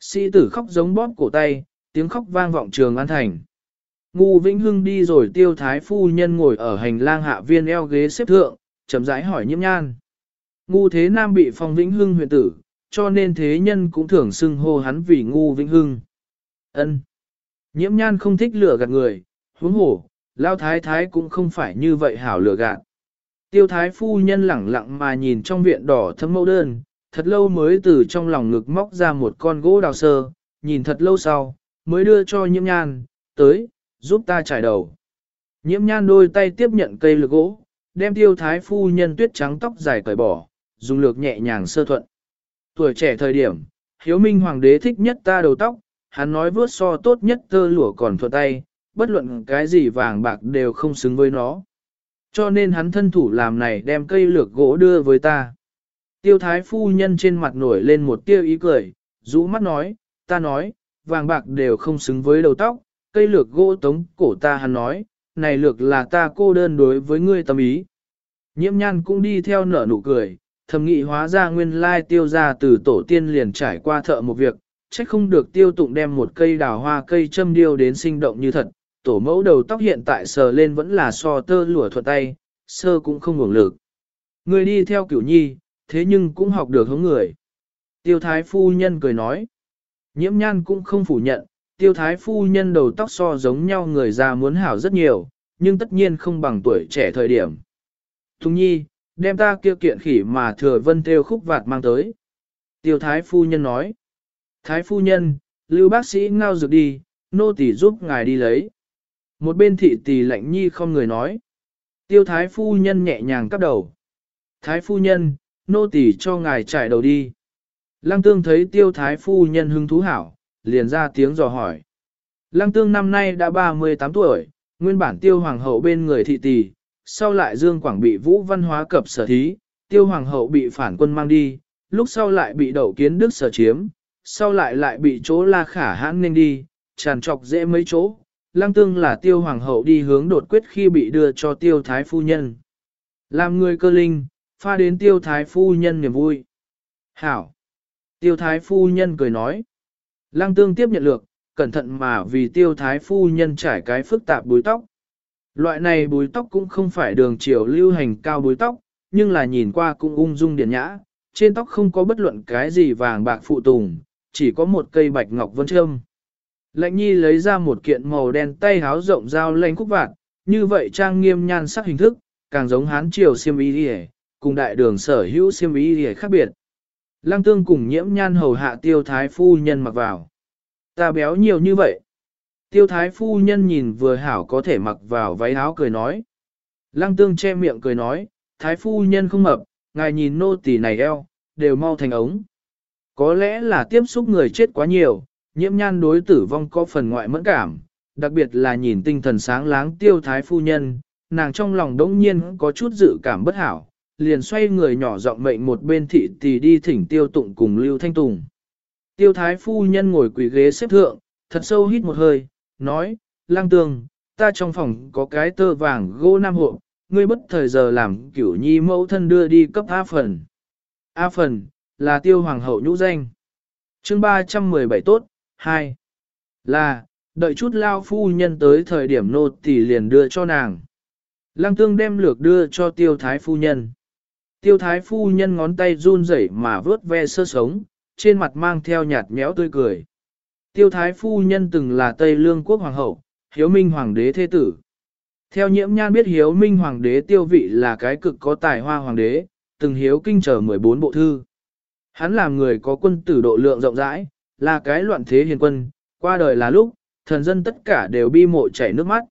Sĩ tử khóc giống bóp cổ tay, tiếng khóc vang vọng Trường An thành. Ngu Vĩnh Hưng đi rồi tiêu thái phu nhân ngồi ở hành lang hạ viên eo ghế xếp thượng, chấm rãi hỏi nhiễm nhan. Ngu thế nam bị phong Vĩnh Hưng huyện tử, cho nên thế nhân cũng thường xưng hô hắn vì ngu Vĩnh Hưng. ân Nhiễm nhan không thích lửa gạt người, huống hổ, lao thái thái cũng không phải như vậy hảo lửa gạt. Tiêu thái phu nhân lẳng lặng mà nhìn trong viện đỏ thâm mẫu đơn, thật lâu mới từ trong lòng ngực móc ra một con gỗ đào sơ, nhìn thật lâu sau, mới đưa cho nhiễm nhan, tới, giúp ta trải đầu. Nhiễm nhan đôi tay tiếp nhận cây lược gỗ, đem tiêu thái phu nhân tuyết trắng tóc dài cởi bỏ, dùng lược nhẹ nhàng sơ thuận. Tuổi trẻ thời điểm, hiếu minh hoàng đế thích nhất ta đầu tóc, hắn nói vớt so tốt nhất tơ lụa còn thuận tay, bất luận cái gì vàng bạc đều không xứng với nó. Cho nên hắn thân thủ làm này đem cây lược gỗ đưa với ta. Tiêu thái phu nhân trên mặt nổi lên một tia ý cười, rũ mắt nói, ta nói, vàng bạc đều không xứng với đầu tóc, cây lược gỗ tống cổ ta hắn nói, này lược là ta cô đơn đối với ngươi tâm ý. Nhiễm nhan cũng đi theo nở nụ cười, thầm nghị hóa ra nguyên lai tiêu ra từ tổ tiên liền trải qua thợ một việc, trách không được tiêu tụng đem một cây đào hoa cây châm điêu đến sinh động như thật, tổ mẫu đầu tóc hiện tại sờ lên vẫn là so tơ lụa thuận tay, sơ cũng không ngủng lực. Người đi theo cửu nhi, thế nhưng cũng học được hướng người. Tiêu thái phu nhân cười nói. Nhiễm nhan cũng không phủ nhận, tiêu thái phu nhân đầu tóc so giống nhau người già muốn hảo rất nhiều, nhưng tất nhiên không bằng tuổi trẻ thời điểm. Thùng nhi, đem ta kia kiện khỉ mà thừa vân theo khúc vạt mang tới. Tiêu thái phu nhân nói. Thái phu nhân, lưu bác sĩ ngao dược đi, nô tỳ giúp ngài đi lấy. Một bên thị tỷ lạnh nhi không người nói. Tiêu thái phu nhân nhẹ nhàng cắp đầu. Thái phu nhân, nô tỳ cho ngài trải đầu đi. Lăng tương thấy tiêu thái phu nhân hứng thú hảo, liền ra tiếng dò hỏi. Lăng tương năm nay đã 38 tuổi, nguyên bản tiêu hoàng hậu bên người thị tỷ, sau lại dương quảng bị vũ văn hóa cập sở thí, tiêu hoàng hậu bị phản quân mang đi, lúc sau lại bị đậu kiến đức sở chiếm, sau lại lại bị chỗ la khả hãn nên đi, tràn trọc dễ mấy chỗ. Lăng tương là tiêu hoàng hậu đi hướng đột quyết khi bị đưa cho tiêu thái phu nhân. Làm người cơ linh, pha đến tiêu thái phu nhân niềm vui. Hảo! Tiêu thái phu nhân cười nói. Lăng tương tiếp nhận lược, cẩn thận mà vì tiêu thái phu nhân trải cái phức tạp búi tóc. Loại này búi tóc cũng không phải đường chiều lưu hành cao búi tóc, nhưng là nhìn qua cũng ung dung điển nhã, trên tóc không có bất luận cái gì vàng bạc phụ tùng, chỉ có một cây bạch ngọc vân trâm. Lệnh nhi lấy ra một kiện màu đen tay háo rộng dao lanh khúc vạt, như vậy trang nghiêm nhan sắc hình thức, càng giống hán triều siêm y đi cùng đại đường sở hữu siêm y đi khác biệt. Lăng tương cùng nhiễm nhan hầu hạ tiêu thái phu nhân mặc vào. Ta béo nhiều như vậy. Tiêu thái phu nhân nhìn vừa hảo có thể mặc vào váy áo cười nói. Lăng tương che miệng cười nói, thái phu nhân không mập, ngài nhìn nô tỳ này eo, đều mau thành ống. Có lẽ là tiếp xúc người chết quá nhiều, nhiễm nhan đối tử vong có phần ngoại mẫn cảm, đặc biệt là nhìn tinh thần sáng láng tiêu thái phu nhân, nàng trong lòng đống nhiên có chút dự cảm bất hảo, liền xoay người nhỏ giọng mệnh một bên thị tỷ đi thỉnh tiêu tụng cùng Lưu Thanh Tùng. Tiêu thái phu nhân ngồi quỳ ghế xếp thượng, thật sâu hít một hơi, nói, lang tương, ta trong phòng có cái tơ vàng gỗ nam hộ, ngươi bất thời giờ làm kiểu nhi mẫu thân đưa đi cấp A phần. A phần, là tiêu hoàng hậu nhũ danh. chương 317 tốt, 2. Là, đợi chút lao phu nhân tới thời điểm nô tỷ liền đưa cho nàng. Lăng tương đem lược đưa cho tiêu thái phu nhân. Tiêu thái phu nhân ngón tay run rẩy mà vớt ve sơ sống, trên mặt mang theo nhạt méo tươi cười. Tiêu thái phu nhân từng là Tây Lương quốc hoàng hậu, hiếu minh hoàng đế thế tử. Theo nhiễm nhan biết hiếu minh hoàng đế tiêu vị là cái cực có tài hoa hoàng đế, từng hiếu kinh trở 14 bộ thư. Hắn là người có quân tử độ lượng rộng rãi, là cái loạn thế hiền quân, qua đời là lúc, thần dân tất cả đều bi mộ chảy nước mắt.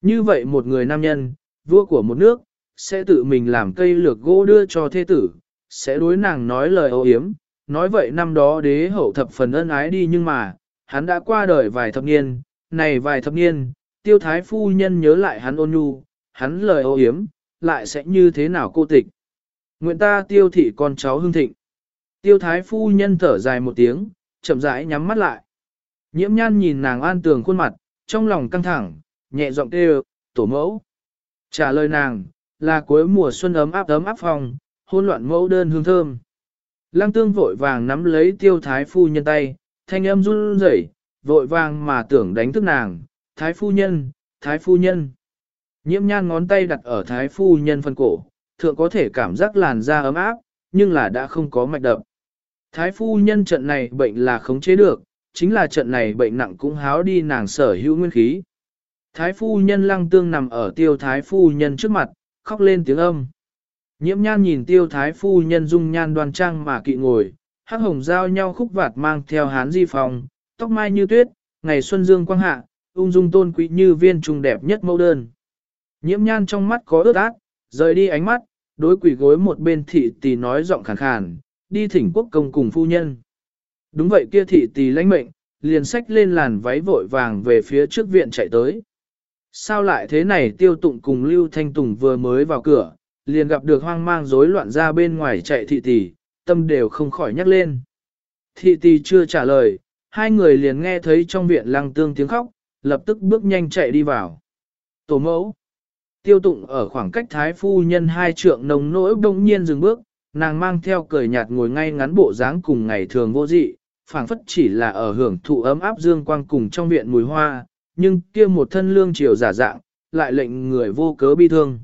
Như vậy một người nam nhân, vua của một nước, sẽ tự mình làm cây lược gỗ đưa cho thế tử, sẽ đối nàng nói lời âu yếm, nói vậy năm đó đế hậu thập phần ân ái đi nhưng mà, hắn đã qua đời vài thập niên, này vài thập niên, tiêu thái phu nhân nhớ lại hắn ôn nhu, hắn lời âu yếm, lại sẽ như thế nào cô tịch. Nguyện ta tiêu thị con cháu hương thịnh. Tiêu thái phu nhân thở dài một tiếng, chậm rãi nhắm mắt lại. Nhiễm nhan nhìn nàng an tường khuôn mặt, trong lòng căng thẳng, nhẹ giọng kêu, tổ mẫu. Trả lời nàng, là cuối mùa xuân ấm áp ấm áp phòng, hôn loạn mẫu đơn hương thơm. Lăng tương vội vàng nắm lấy tiêu thái phu nhân tay, thanh âm run rẩy, vội vàng mà tưởng đánh thức nàng, thái phu nhân, thái phu nhân. Nhiễm nhan ngón tay đặt ở thái phu nhân phân cổ, thượng có thể cảm giác làn da ấm áp, nhưng là đã không có mạch đập. Thái phu nhân trận này bệnh là khống chế được, chính là trận này bệnh nặng cũng háo đi nàng sở hữu nguyên khí. Thái phu nhân lăng tương nằm ở tiêu thái phu nhân trước mặt, khóc lên tiếng âm. Nhiễm nhan nhìn tiêu thái phu nhân dung nhan đoan trang mà kỵ ngồi, hắc hồng giao nhau khúc vạt mang theo hán di phòng, tóc mai như tuyết, ngày xuân dương quang hạ, ung dung tôn quý như viên trùng đẹp nhất mẫu đơn. Nhiễm nhan trong mắt có ướt át, rời đi ánh mắt, đối quỷ gối một bên thị tỷ nói giọng khàn khàn, đi thỉnh quốc công cùng phu nhân. Đúng vậy kia thị tỷ lãnh mệnh, liền xách lên làn váy vội vàng về phía trước viện chạy tới. Sao lại thế này tiêu tụng cùng Lưu Thanh Tùng vừa mới vào cửa, liền gặp được hoang mang rối loạn ra bên ngoài chạy thị tỷ, tâm đều không khỏi nhắc lên. Thị tỷ chưa trả lời, hai người liền nghe thấy trong viện lăng tương tiếng khóc, lập tức bước nhanh chạy đi vào. Tổ mẫu, tiêu tụng ở khoảng cách thái phu nhân hai trượng nồng nỗi đông nhiên dừng bước, nàng mang theo cười nhạt ngồi ngay ngắn bộ dáng cùng ngày thường vô dị, phảng phất chỉ là ở hưởng thụ ấm áp dương quang cùng trong viện mùi hoa, nhưng kia một thân lương triều giả dạng, lại lệnh người vô cớ bi thương.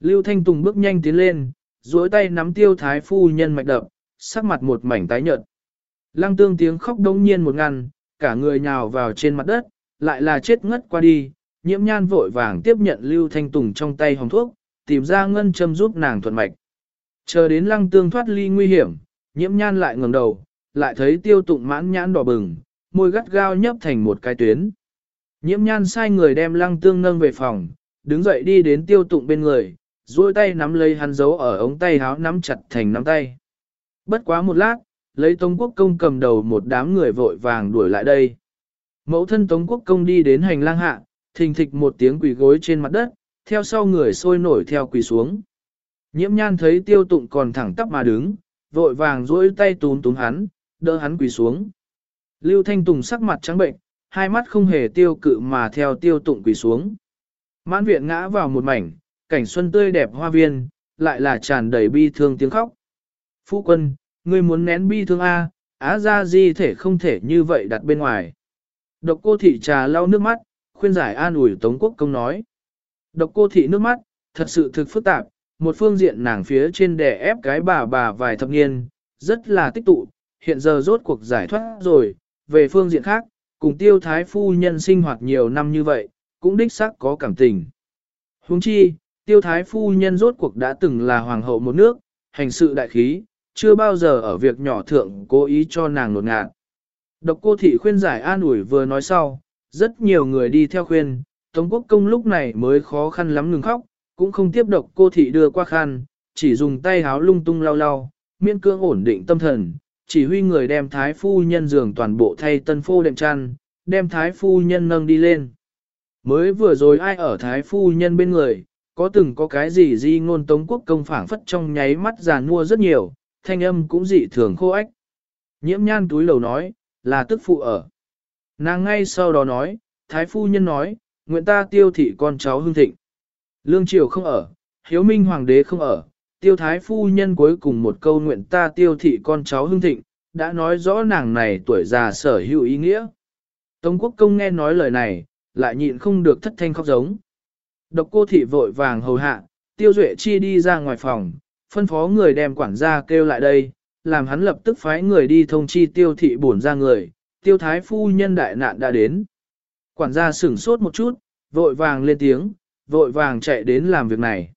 Lưu Thanh Tùng bước nhanh tiến lên, duỗi tay nắm tiêu thái phu nhân mạch đập, sắc mặt một mảnh tái nhợt. Lăng tương tiếng khóc đống nhiên một ngăn, cả người nhào vào trên mặt đất, lại là chết ngất qua đi, nhiễm nhan vội vàng tiếp nhận Lưu Thanh Tùng trong tay hồng thuốc, tìm ra ngân châm giúp nàng thuận mạch. Chờ đến lăng tương thoát ly nguy hiểm, nhiễm nhan lại ngẩng đầu, lại thấy tiêu tụng mãn nhãn đỏ bừng, môi gắt gao nhấp thành một cái tuyến. Nhiễm nhan sai người đem lăng tương nâng về phòng, đứng dậy đi đến tiêu tụng bên người, duỗi tay nắm lấy hắn giấu ở ống tay háo nắm chặt thành nắm tay. Bất quá một lát, lấy Tống Quốc Công cầm đầu một đám người vội vàng đuổi lại đây. Mẫu thân Tống Quốc Công đi đến hành lang hạ, thình thịch một tiếng quỳ gối trên mặt đất, theo sau người sôi nổi theo quỳ xuống. Nhiễm nhan thấy tiêu tụng còn thẳng tắp mà đứng, vội vàng duỗi tay túm túm hắn, đỡ hắn quỳ xuống. Lưu Thanh Tùng sắc mặt trắng bệnh, hai mắt không hề tiêu cự mà theo tiêu tụng quỳ xuống. Mãn viện ngã vào một mảnh, cảnh xuân tươi đẹp hoa viên, lại là tràn đầy bi thương tiếng khóc. Phu quân, ngươi muốn nén bi thương A, á ra di thể không thể như vậy đặt bên ngoài. Độc cô thị trà lau nước mắt, khuyên giải an ủi Tống Quốc Công nói. Độc cô thị nước mắt, thật sự thực phức tạp, một phương diện nàng phía trên đè ép cái bà bà vài thập niên, rất là tích tụ, hiện giờ rốt cuộc giải thoát rồi, về phương diện khác, cùng tiêu thái phu nhân sinh hoạt nhiều năm như vậy, cũng đích xác có cảm tình. Huống chi, tiêu thái phu nhân rốt cuộc đã từng là hoàng hậu một nước, hành sự đại khí, chưa bao giờ ở việc nhỏ thượng cố ý cho nàng nột ngạt. Độc cô thị khuyên giải an ủi vừa nói sau, rất nhiều người đi theo khuyên, Tống quốc công lúc này mới khó khăn lắm ngừng khóc, cũng không tiếp độc cô thị đưa qua khăn, chỉ dùng tay háo lung tung lau lau, miễn cương ổn định tâm thần, chỉ huy người đem thái phu nhân giường toàn bộ thay tân phô đệm chăn, đem thái phu nhân nâng đi lên. Mới vừa rồi ai ở thái phu nhân bên người, có từng có cái gì di ngôn tống quốc công phảng phất trong nháy mắt già mua rất nhiều, thanh âm cũng dị thường khô ách. Nhiễm nhan túi lầu nói, là tức phụ ở. Nàng ngay sau đó nói, thái phu nhân nói, nguyện ta tiêu thị con cháu hương thịnh. Lương triều không ở, hiếu minh hoàng đế không ở, tiêu thái phu nhân cuối cùng một câu nguyện ta tiêu thị con cháu hưng thịnh, đã nói rõ nàng này tuổi già sở hữu ý nghĩa. Tống quốc công nghe nói lời này, lại nhịn không được thất thanh khóc giống. Độc cô thị vội vàng hầu hạ, tiêu duệ chi đi ra ngoài phòng, phân phó người đem quản gia kêu lại đây, làm hắn lập tức phái người đi thông chi tiêu thị bổn ra người, tiêu thái phu nhân đại nạn đã đến. Quản gia sửng sốt một chút, vội vàng lên tiếng, vội vàng chạy đến làm việc này.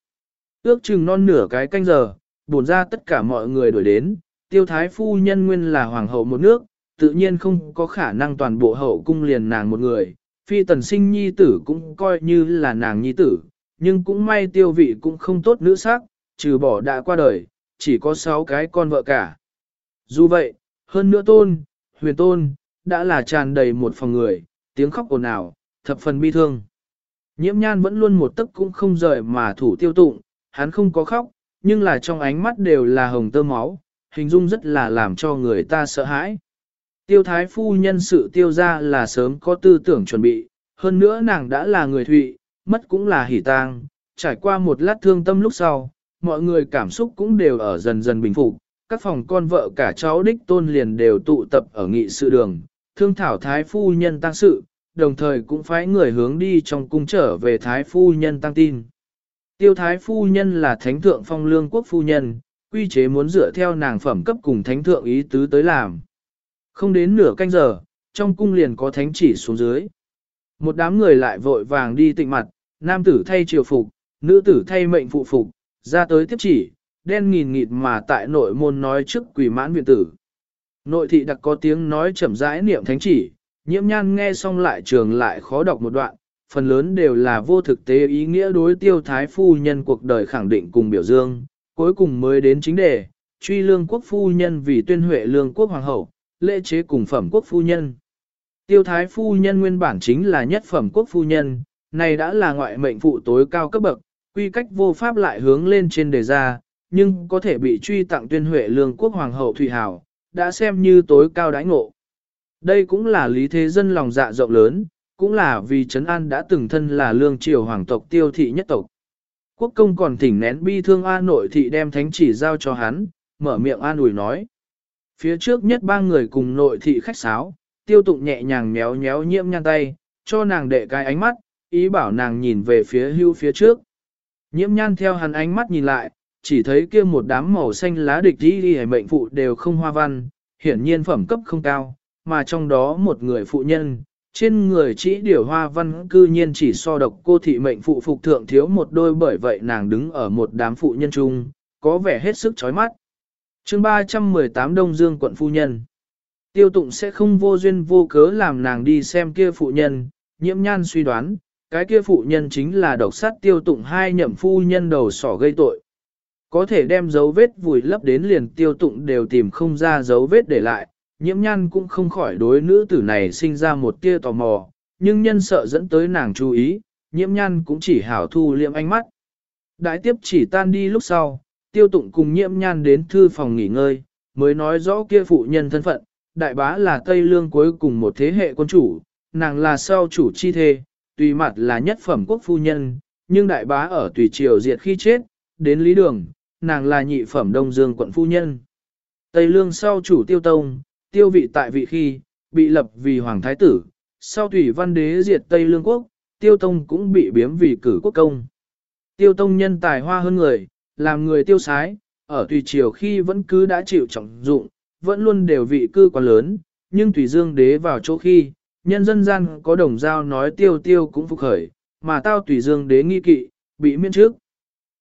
Ước chừng non nửa cái canh giờ, buồn ra tất cả mọi người đuổi đến, tiêu thái phu nhân nguyên là hoàng hậu một nước, tự nhiên không có khả năng toàn bộ hậu cung liền nàng một người, phi tần sinh nhi tử cũng coi như là nàng nhi tử, nhưng cũng may tiêu vị cũng không tốt nữ sắc, trừ bỏ đã qua đời, chỉ có sáu cái con vợ cả. Dù vậy, hơn nữa tôn, huyền tôn, đã là tràn đầy một phòng người, tiếng khóc ồn ào, thập phần bi thương. Nhiễm nhan vẫn luôn một tấc cũng không rời mà thủ tiêu tụng, hắn không có khóc, nhưng là trong ánh mắt đều là hồng tơ máu, hình dung rất là làm cho người ta sợ hãi. Tiêu thái phu nhân sự tiêu ra là sớm có tư tưởng chuẩn bị, hơn nữa nàng đã là người thụy, mất cũng là hỉ tang, trải qua một lát thương tâm lúc sau, mọi người cảm xúc cũng đều ở dần dần bình phục, các phòng con vợ cả cháu đích tôn liền đều tụ tập ở nghị sự đường, thương thảo thái phu nhân tăng sự, đồng thời cũng phái người hướng đi trong cung trở về thái phu nhân tăng tin. Tiêu thái phu nhân là thánh thượng phong lương quốc phu nhân, quy chế muốn dựa theo nàng phẩm cấp cùng thánh thượng ý tứ tới làm. Không đến nửa canh giờ, trong cung liền có thánh chỉ xuống dưới. Một đám người lại vội vàng đi tịnh mặt, nam tử thay triều phục, nữ tử thay mệnh phụ phục, ra tới tiếp chỉ, đen nghìn nghịt mà tại nội môn nói trước quỷ mãn viện tử. Nội thị đặc có tiếng nói chậm rãi niệm thánh chỉ, nhiễm nhan nghe xong lại trường lại khó đọc một đoạn, phần lớn đều là vô thực tế ý nghĩa đối tiêu thái phu nhân cuộc đời khẳng định cùng biểu dương, cuối cùng mới đến chính đề, truy lương quốc phu nhân vì tuyên huệ lương quốc hoàng hậu, lễ chế cùng phẩm quốc phu nhân. Tiêu thái phu nhân nguyên bản chính là nhất phẩm quốc phu nhân, này đã là ngoại mệnh phụ tối cao cấp bậc, quy cách vô pháp lại hướng lên trên đề ra, nhưng có thể bị truy tặng tuyên huệ lương quốc hoàng hậu Thủy Hảo, đã xem như tối cao đãi ngộ. Đây cũng là lý thế dân lòng dạ rộng lớn, cũng là vì Trấn An đã từng thân là lương triều hoàng tộc tiêu thị nhất tộc. Quốc công còn thỉnh nén bi thương an nội thị đem thánh chỉ giao cho hắn, mở miệng an ủi nói. Phía trước nhất ba người cùng nội thị khách sáo, tiêu tụng nhẹ nhàng méo méo nhiễm nhăn tay, cho nàng đệ cái ánh mắt, ý bảo nàng nhìn về phía hưu phía trước. Nhiễm nhan theo hắn ánh mắt nhìn lại, chỉ thấy kia một đám màu xanh lá địch đi đi mệnh phụ đều không hoa văn, hiển nhiên phẩm cấp không cao, mà trong đó một người phụ nhân, trên người chỉ điều hoa văn cư nhiên chỉ so độc cô thị mệnh phụ phục thượng thiếu một đôi bởi vậy nàng đứng ở một đám phụ nhân chung, có vẻ hết sức chói mắt. chương 318 Đông Dương quận phu nhân Tiêu tụng sẽ không vô duyên vô cớ làm nàng đi xem kia phụ nhân, nhiễm nhan suy đoán, cái kia phụ nhân chính là độc sát tiêu tụng hai nhậm phu nhân đầu sỏ gây tội. Có thể đem dấu vết vùi lấp đến liền tiêu tụng đều tìm không ra dấu vết để lại, nhiễm nhan cũng không khỏi đối nữ tử này sinh ra một tia tò mò, nhưng nhân sợ dẫn tới nàng chú ý, nhiễm nhan cũng chỉ hảo thu liệm ánh mắt. Đại tiếp chỉ tan đi lúc sau, tiêu tụng cùng nhiễm nhan đến thư phòng nghỉ ngơi, mới nói rõ kia phụ nhân thân phận, đại bá là Tây Lương cuối cùng một thế hệ quân chủ, nàng là sau chủ chi thê, tùy mặt là nhất phẩm quốc phu nhân, nhưng đại bá ở tùy triều diệt khi chết, đến lý đường, nàng là nhị phẩm Đông Dương quận phu nhân. Tây Lương sau chủ tiêu tông, tiêu vị tại vị khi, bị lập vì hoàng thái tử, sau thủy văn đế diệt Tây Lương quốc, tiêu tông cũng bị biếm vì cử quốc công. Tiêu tông nhân tài hoa hơn người, làm người tiêu sái, ở tùy triều khi vẫn cứ đã chịu trọng dụng, vẫn luôn đều vị cư quá lớn, nhưng tùy dương đế vào chỗ khi, nhân dân gian có đồng giao nói tiêu tiêu cũng phục khởi, mà tao tùy dương đế nghi kỵ, bị miễn trước.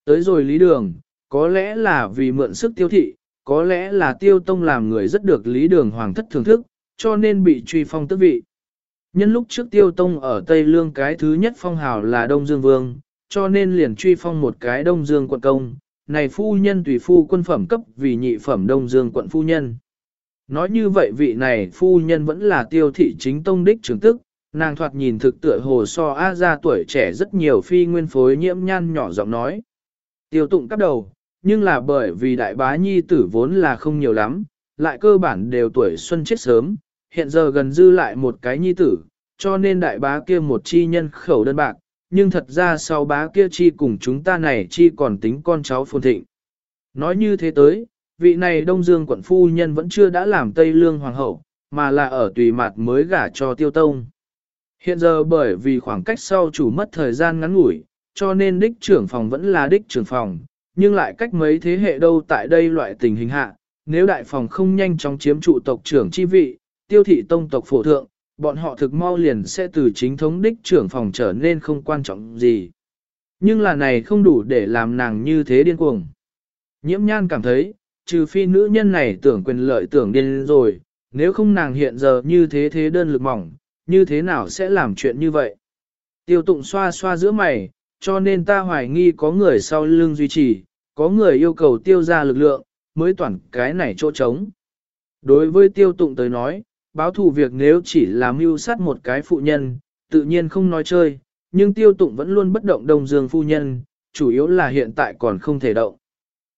Tới rồi lý đường, có lẽ là vì mượn sức tiêu thị, có lẽ là tiêu tông làm người rất được lý đường hoàng thất thưởng thức, cho nên bị truy phong tước vị. Nhân lúc trước tiêu tông ở Tây Lương cái thứ nhất phong hào là Đông Dương Vương, cho nên liền truy phong một cái Đông Dương quận công, này phu nhân tùy phu quân phẩm cấp vì nhị phẩm Đông Dương quận phu nhân. Nói như vậy vị này phu nhân vẫn là tiêu thị chính tông đích trưởng tức, nàng thoạt nhìn thực tựa hồ so A ra tuổi trẻ rất nhiều phi nguyên phối nhiễm nhan nhỏ giọng nói. Tiêu tụng cắp đầu, nhưng là bởi vì đại bá nhi tử vốn là không nhiều lắm, lại cơ bản đều tuổi xuân chết sớm, hiện giờ gần dư lại một cái nhi tử, cho nên đại bá kia một chi nhân khẩu đơn bạc, nhưng thật ra sau bá kia chi cùng chúng ta này chi còn tính con cháu phồn thịnh. Nói như thế tới, vị này Đông Dương quận phu nhân vẫn chưa đã làm Tây Lương Hoàng hậu, mà là ở tùy mặt mới gả cho tiêu tông. Hiện giờ bởi vì khoảng cách sau chủ mất thời gian ngắn ngủi, cho nên đích trưởng phòng vẫn là đích trưởng phòng, nhưng lại cách mấy thế hệ đâu tại đây loại tình hình hạ, nếu đại phòng không nhanh chóng chiếm trụ tộc trưởng chi vị, tiêu thị tông tộc phổ thượng, bọn họ thực mau liền sẽ từ chính thống đích trưởng phòng trở nên không quan trọng gì. Nhưng là này không đủ để làm nàng như thế điên cuồng. Nhiễm nhan cảm thấy, trừ phi nữ nhân này tưởng quyền lợi tưởng điên rồi, nếu không nàng hiện giờ như thế thế đơn lực mỏng, như thế nào sẽ làm chuyện như vậy? Tiêu tụng xoa xoa giữa mày, cho nên ta hoài nghi có người sau lưng duy trì, có người yêu cầu tiêu ra lực lượng, mới toàn cái này chỗ trống. Đối với tiêu tụng tới nói, báo thù việc nếu chỉ là mưu sát một cái phụ nhân, tự nhiên không nói chơi, nhưng tiêu tụng vẫn luôn bất động đông dương phu nhân, chủ yếu là hiện tại còn không thể động.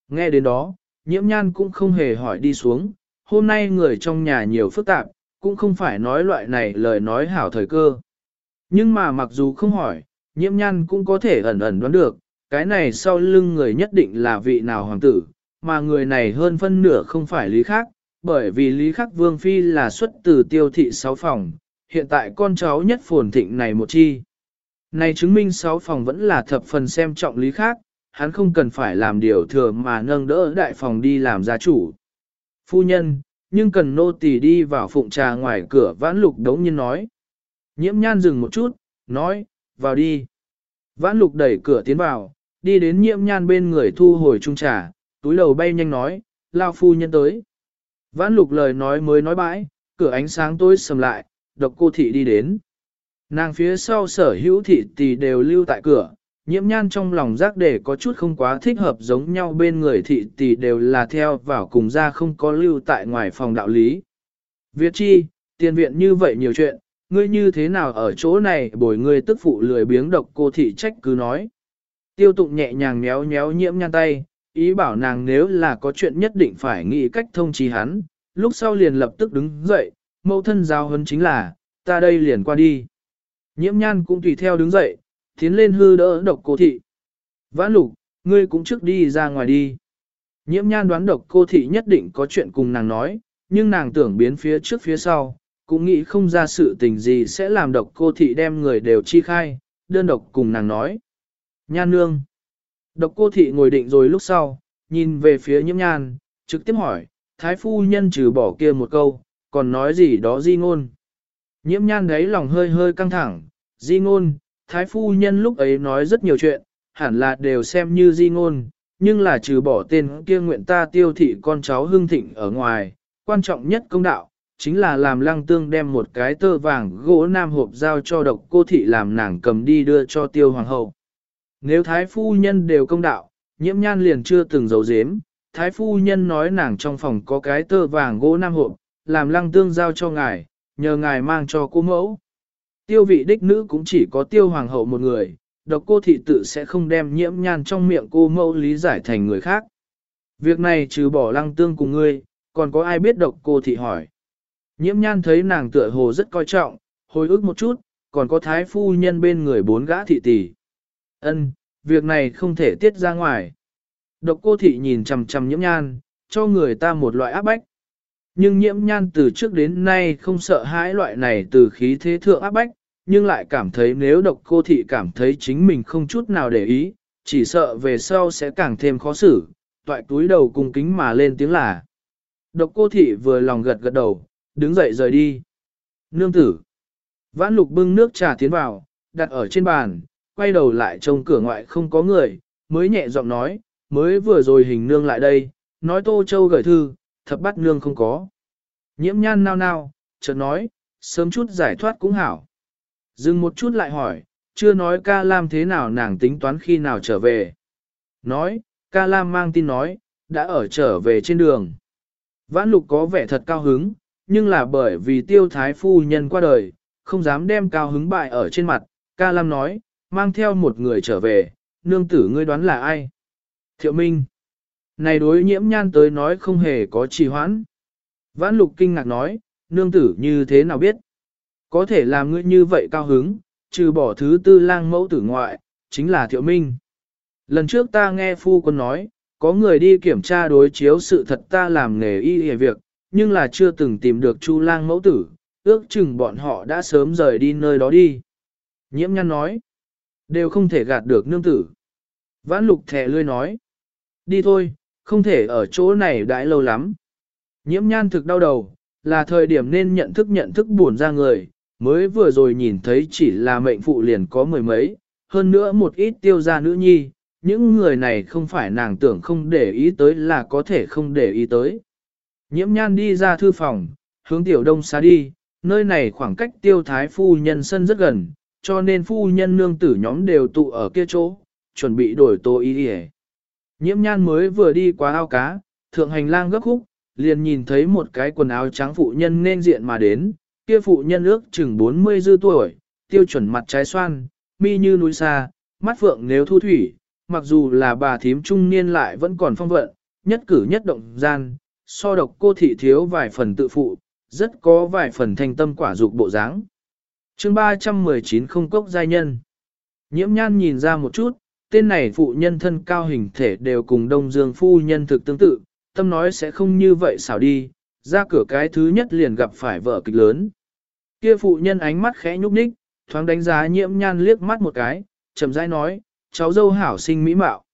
Nghe đến đó, nhiễm nhan cũng không hề hỏi đi xuống, hôm nay người trong nhà nhiều phức tạp, cũng không phải nói loại này lời nói hảo thời cơ. Nhưng mà mặc dù không hỏi, nhiễm nhan cũng có thể ẩn ẩn đoán được, cái này sau lưng người nhất định là vị nào hoàng tử, mà người này hơn phân nửa không phải lý khác, bởi vì lý khắc vương phi là xuất từ tiêu thị sáu phòng, hiện tại con cháu nhất phồn thịnh này một chi. Này chứng minh sáu phòng vẫn là thập phần xem trọng lý khác, hắn không cần phải làm điều thừa mà nâng đỡ đại phòng đi làm gia chủ. Phu nhân, nhưng cần nô tỳ đi vào phụng trà ngoài cửa vãn lục đống nhiên nói. Nhiễm nhan dừng một chút, nói, vào đi. Vãn lục đẩy cửa tiến vào, đi đến nhiễm nhan bên người thu hồi trung trà, túi đầu bay nhanh nói, lao phu nhân tới. Vãn lục lời nói mới nói bãi, cửa ánh sáng tối sầm lại, độc cô thị đi đến. Nàng phía sau sở hữu thị tỷ đều lưu tại cửa, nhiễm nhan trong lòng giác để có chút không quá thích hợp giống nhau bên người thị tỷ đều là theo vào cùng ra không có lưu tại ngoài phòng đạo lý. Việt chi, tiền viện như vậy nhiều chuyện, ngươi như thế nào ở chỗ này bồi ngươi tức phụ lười biếng độc cô thị trách cứ nói. Tiêu tụng nhẹ nhàng méo méo nhiễm nhan tay, ý bảo nàng nếu là có chuyện nhất định phải nghĩ cách thông trì hắn, lúc sau liền lập tức đứng dậy, mẫu thân giao hấn chính là, ta đây liền qua đi. Nhiễm nhan cũng tùy theo đứng dậy, tiến lên hư đỡ độc cô thị. Vãn lục, ngươi cũng trước đi ra ngoài đi. Nhiễm nhan đoán độc cô thị nhất định có chuyện cùng nàng nói, nhưng nàng tưởng biến phía trước phía sau, cũng nghĩ không ra sự tình gì sẽ làm độc cô thị đem người đều chi khai, đơn độc cùng nàng nói. Nhan nương. Độc cô thị ngồi định rồi lúc sau, nhìn về phía nhiễm nhan, trực tiếp hỏi, thái phu nhân trừ bỏ kia một câu, còn nói gì đó di ngôn. Nhiễm nhan đấy lòng hơi hơi căng thẳng, di ngôn, thái phu nhân lúc ấy nói rất nhiều chuyện, hẳn là đều xem như di ngôn, nhưng là trừ bỏ tên kia nguyện ta tiêu thị con cháu hương thịnh ở ngoài, quan trọng nhất công đạo, chính là làm lăng tương đem một cái tơ vàng gỗ nam hộp giao cho độc cô thị làm nàng cầm đi đưa cho tiêu hoàng hậu. Nếu thái phu nhân đều công đạo, nhiễm nhan liền chưa từng giấu giếm, thái phu nhân nói nàng trong phòng có cái tơ vàng gỗ nam hộp, làm lăng tương giao cho ngài, nhờ ngài mang cho cô mẫu. Tiêu vị đích nữ cũng chỉ có tiêu hoàng hậu một người, độc cô thị tự sẽ không đem nhiễm nhan trong miệng cô mẫu lý giải thành người khác. Việc này trừ bỏ lăng tương cùng ngươi, còn có ai biết độc cô thị hỏi. Nhiễm nhan thấy nàng tựa hồ rất coi trọng, hồi ức một chút, còn có thái phu nhân bên người bốn gã thị tỷ. Ân, việc này không thể tiết ra ngoài. Độc cô thị nhìn chằm chằm nhiễm nhan, cho người ta một loại áp bách. Nhưng nhiễm nhan từ trước đến nay không sợ hãi loại này từ khí thế thượng áp bách, nhưng lại cảm thấy nếu độc cô thị cảm thấy chính mình không chút nào để ý, chỉ sợ về sau sẽ càng thêm khó xử, toại túi đầu cùng kính mà lên tiếng là. Độc cô thị vừa lòng gật gật đầu, đứng dậy rời đi. Nương tử. Vãn lục bưng nước trà tiến vào, đặt ở trên bàn, quay đầu lại trông cửa ngoại không có người, mới nhẹ giọng nói, mới vừa rồi hình nương lại đây, nói Tô Châu gửi thư, thập bắt nương không có. Nhiễm nhan nao nao, chợt nói, sớm chút giải thoát cũng hảo. Dừng một chút lại hỏi, chưa nói ca lam thế nào nàng tính toán khi nào trở về. Nói, ca lam mang tin nói, đã ở trở về trên đường. Vãn lục có vẻ thật cao hứng, nhưng là bởi vì tiêu thái phu nhân qua đời, không dám đem cao hứng bại ở trên mặt. Ca lam nói, mang theo một người trở về, nương tử ngươi đoán là ai? Thiệu Minh. Này đối nhiễm nhan tới nói không hề có trì hoãn. Vãn lục kinh ngạc nói, nương tử như thế nào biết? Có thể làm ngươi như vậy cao hứng, trừ bỏ thứ tư lang mẫu tử ngoại, chính là thiệu minh. Lần trước ta nghe phu quân nói, có người đi kiểm tra đối chiếu sự thật ta làm nghề y hề việc, nhưng là chưa từng tìm được chu lang mẫu tử, ước chừng bọn họ đã sớm rời đi nơi đó đi. Nhiễm nhăn nói, đều không thể gạt được nương tử. Vãn lục thẻ lươi nói, đi thôi, không thể ở chỗ này đãi lâu lắm. Nhiễm nhan thực đau đầu, là thời điểm nên nhận thức nhận thức buồn ra người, mới vừa rồi nhìn thấy chỉ là mệnh phụ liền có mười mấy, hơn nữa một ít tiêu gia nữ nhi, những người này không phải nàng tưởng không để ý tới là có thể không để ý tới. Nhiễm nhan đi ra thư phòng, hướng tiểu đông xá đi, nơi này khoảng cách tiêu thái phu nhân sân rất gần, cho nên phu nhân nương tử nhóm đều tụ ở kia chỗ, chuẩn bị đổi tô ý đi Nhiễm nhan mới vừa đi qua ao cá, thượng hành lang gấp khúc, liền nhìn thấy một cái quần áo trắng phụ nhân nên diện mà đến, kia phụ nhân ước chừng 40 dư tuổi, tiêu chuẩn mặt trái xoan, mi như núi xa, mắt phượng nếu thu thủy, mặc dù là bà thím trung niên lại vẫn còn phong vận, nhất cử nhất động gian, so độc cô thị thiếu vài phần tự phụ, rất có vài phần thanh tâm quả dục bộ dáng. chương 319 không cốc giai nhân. Nhiễm nhan nhìn ra một chút, tên này phụ nhân thân cao hình thể đều cùng Đông Dương phu nhân thực tương tự, tâm nói sẽ không như vậy xảo đi, ra cửa cái thứ nhất liền gặp phải vợ kịch lớn. Kia phụ nhân ánh mắt khẽ nhúc nhích, thoáng đánh giá nhiễm nhan liếc mắt một cái, chậm rãi nói, cháu dâu hảo sinh mỹ mạo.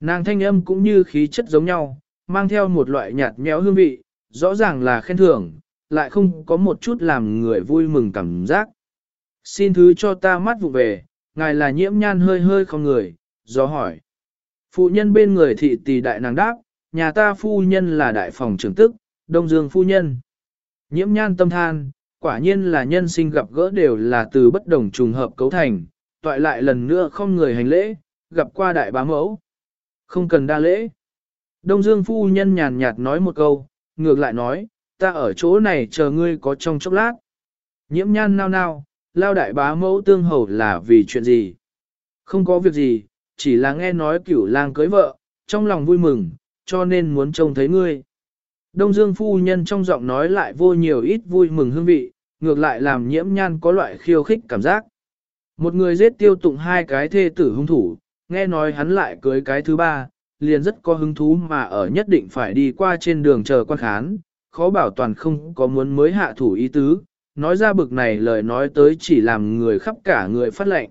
Nàng thanh âm cũng như khí chất giống nhau, mang theo một loại nhạt nhẽo hương vị, rõ ràng là khen thưởng, lại không có một chút làm người vui mừng cảm giác. Xin thứ cho ta mắt vụ về, ngài là nhiễm nhan hơi hơi không người, do hỏi. Phụ nhân bên người thị tỷ đại nàng đáp, nhà ta phu nhân là đại phòng trưởng tức, đông dương phu nhân. Nhiễm nhan tâm than, quả nhiên là nhân sinh gặp gỡ đều là từ bất đồng trùng hợp cấu thành, toại lại lần nữa không người hành lễ, gặp qua đại bá mẫu. Không cần đa lễ. Đông Dương phu nhân nhàn nhạt nói một câu, ngược lại nói, ta ở chỗ này chờ ngươi có trong chốc lát. Nhiễm nhan nao nao, lao đại bá mẫu tương hầu là vì chuyện gì? Không có việc gì, chỉ là nghe nói cửu lang cưới vợ, trong lòng vui mừng, cho nên muốn trông thấy ngươi. Đông Dương phu nhân trong giọng nói lại vô nhiều ít vui mừng hương vị, ngược lại làm nhiễm nhan có loại khiêu khích cảm giác. Một người giết tiêu tụng hai cái thê tử hung thủ, nghe nói hắn lại cưới cái thứ ba, liền rất có hứng thú mà ở nhất định phải đi qua trên đường chờ quan khán, khó bảo toàn không có muốn mới hạ thủ ý tứ, nói ra bực này lời nói tới chỉ làm người khắp cả người phát lệnh.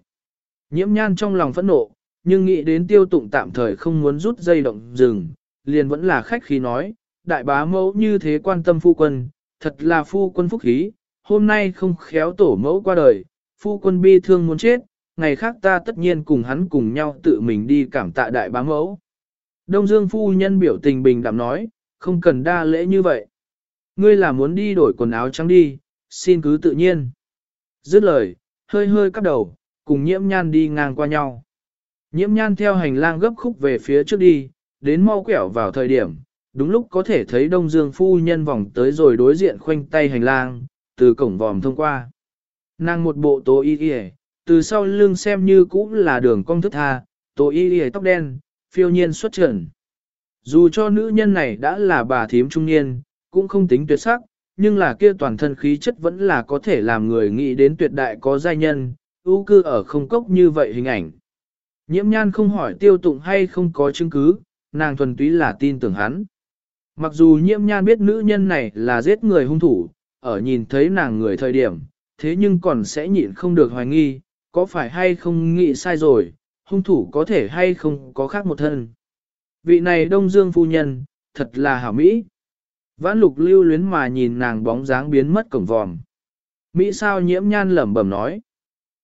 Nhiễm nhan trong lòng phẫn nộ, nhưng nghĩ đến tiêu tụng tạm thời không muốn rút dây động rừng, liền vẫn là khách khí nói, đại bá mẫu như thế quan tâm phu quân, thật là phu quân phúc khí, hôm nay không khéo tổ mẫu qua đời, phu quân bi thương muốn chết, ngày khác ta tất nhiên cùng hắn cùng nhau tự mình đi cảm tạ đại bá mẫu. Đông Dương phu nhân biểu tình bình đạm nói, không cần đa lễ như vậy. Ngươi là muốn đi đổi quần áo trắng đi, xin cứ tự nhiên. Dứt lời, hơi hơi cắp đầu, cùng nhiễm nhan đi ngang qua nhau. Nhiễm nhan theo hành lang gấp khúc về phía trước đi, đến mau quẹo vào thời điểm, đúng lúc có thể thấy Đông Dương phu nhân vòng tới rồi đối diện khoanh tay hành lang, từ cổng vòm thông qua. Nàng một bộ tố y y từ sau lưng xem như cũng là đường cong thức tha, tố y y tóc đen, phiêu nhiên xuất trần. Dù cho nữ nhân này đã là bà thím trung niên, cũng không tính tuyệt sắc, nhưng là kia toàn thân khí chất vẫn là có thể làm người nghĩ đến tuyệt đại có giai nhân, ưu cư ở không cốc như vậy hình ảnh. Nhiễm nhan không hỏi tiêu tụng hay không có chứng cứ, nàng thuần túy là tin tưởng hắn. Mặc dù nhiễm nhan biết nữ nhân này là giết người hung thủ, ở nhìn thấy nàng người thời điểm, thế nhưng còn sẽ nhịn không được hoài nghi, có phải hay không nghĩ sai rồi, hung thủ có thể hay không có khác một thân. Vị này Đông Dương phu nhân, thật là hảo Mỹ. Vãn lục lưu luyến mà nhìn nàng bóng dáng biến mất cổng vòm. Mỹ sao nhiễm nhan lẩm bẩm nói.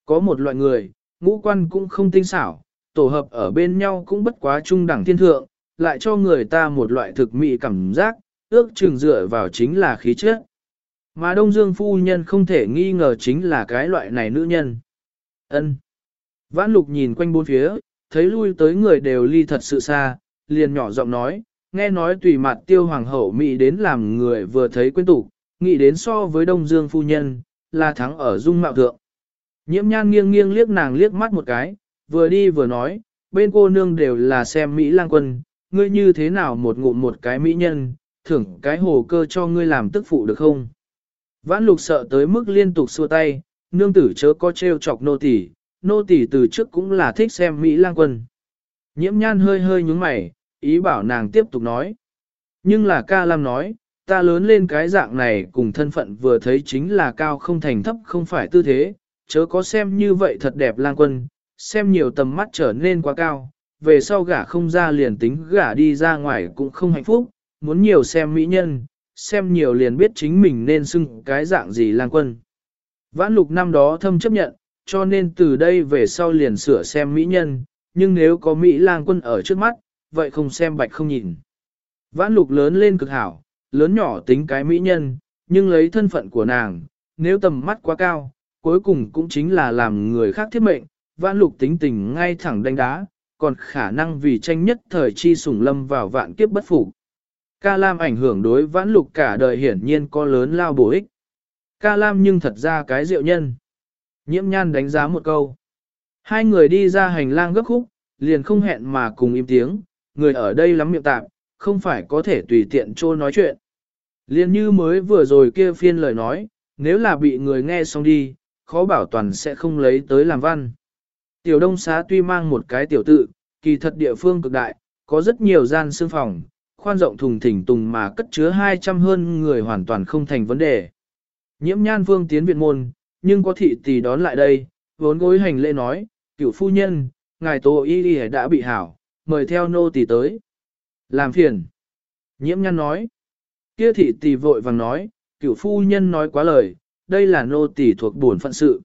Có một loại người, ngũ quan cũng không tinh xảo, tổ hợp ở bên nhau cũng bất quá trung đẳng thiên thượng, lại cho người ta một loại thực mỹ cảm giác, ước chừng dựa vào chính là khí chất. Mà Đông Dương phu nhân không thể nghi ngờ chính là cái loại này nữ nhân. Ân. Vãn lục nhìn quanh bốn phía, thấy lui tới người đều ly thật sự xa, liền nhỏ giọng nói, nghe nói tùy mặt tiêu hoàng hậu Mỹ đến làm người vừa thấy quên tủ, nghĩ đến so với Đông Dương phu nhân, là thắng ở dung mạo thượng. Nhiễm nhan nghiêng nghiêng liếc nàng liếc mắt một cái, vừa đi vừa nói, bên cô nương đều là xem Mỹ lang quân, ngươi như thế nào một ngụm một cái Mỹ nhân, thưởng cái hồ cơ cho ngươi làm tức phụ được không? Vãn lục sợ tới mức liên tục xua tay, nương tử chớ có trêu chọc nô tỳ, nô tỳ từ trước cũng là thích xem Mỹ lang quân. Nhiễm nhan hơi hơi nhúng mày, ý bảo nàng tiếp tục nói. Nhưng là ca lam nói, ta lớn lên cái dạng này cùng thân phận vừa thấy chính là cao không thành thấp không phải tư thế, chớ có xem như vậy thật đẹp lang quân, xem nhiều tầm mắt trở nên quá cao, về sau gả không ra liền tính gả đi ra ngoài cũng không hạnh phúc, muốn nhiều xem mỹ nhân, xem nhiều liền biết chính mình nên xưng cái dạng gì lang quân. Vãn lục năm đó thâm chấp nhận, cho nên từ đây về sau liền sửa xem mỹ nhân, nhưng nếu có Mỹ lang quân ở trước mắt, vậy không xem bạch không nhìn. Vãn lục lớn lên cực hảo, lớn nhỏ tính cái mỹ nhân, nhưng lấy thân phận của nàng, nếu tầm mắt quá cao, cuối cùng cũng chính là làm người khác thiết mệnh, vãn lục tính tình ngay thẳng đánh đá, còn khả năng vì tranh nhất thời chi sủng lâm vào vạn kiếp bất phục. Ca Lam ảnh hưởng đối vãn lục cả đời hiển nhiên có lớn lao bổ ích. Ca Lam nhưng thật ra cái diệu nhân. Nhiễm nhan đánh giá một câu. Hai người đi ra hành lang gấp khúc, liền không hẹn mà cùng im tiếng, người ở đây lắm miệng tạm, không phải có thể tùy tiện trô nói chuyện. Liền như mới vừa rồi kia phiên lời nói, nếu là bị người nghe xong đi, khó bảo toàn sẽ không lấy tới làm văn. Tiểu đông xá tuy mang một cái tiểu tự, kỳ thật địa phương cực đại, có rất nhiều gian xương phòng, khoan rộng thùng thỉnh tùng mà cất chứa 200 hơn người hoàn toàn không thành vấn đề. Nhiễm nhan vương tiến viện môn, nhưng có thị tỷ đón lại đây, vốn gối hành lễ nói, cựu phu nhân, ngài tô y y đã bị hảo, mời theo nô tỷ tới. Làm phiền. Nhiễm nhăn nói. Kia thị tỷ vội vàng nói, cựu phu nhân nói quá lời, đây là nô tỷ thuộc bổn phận sự.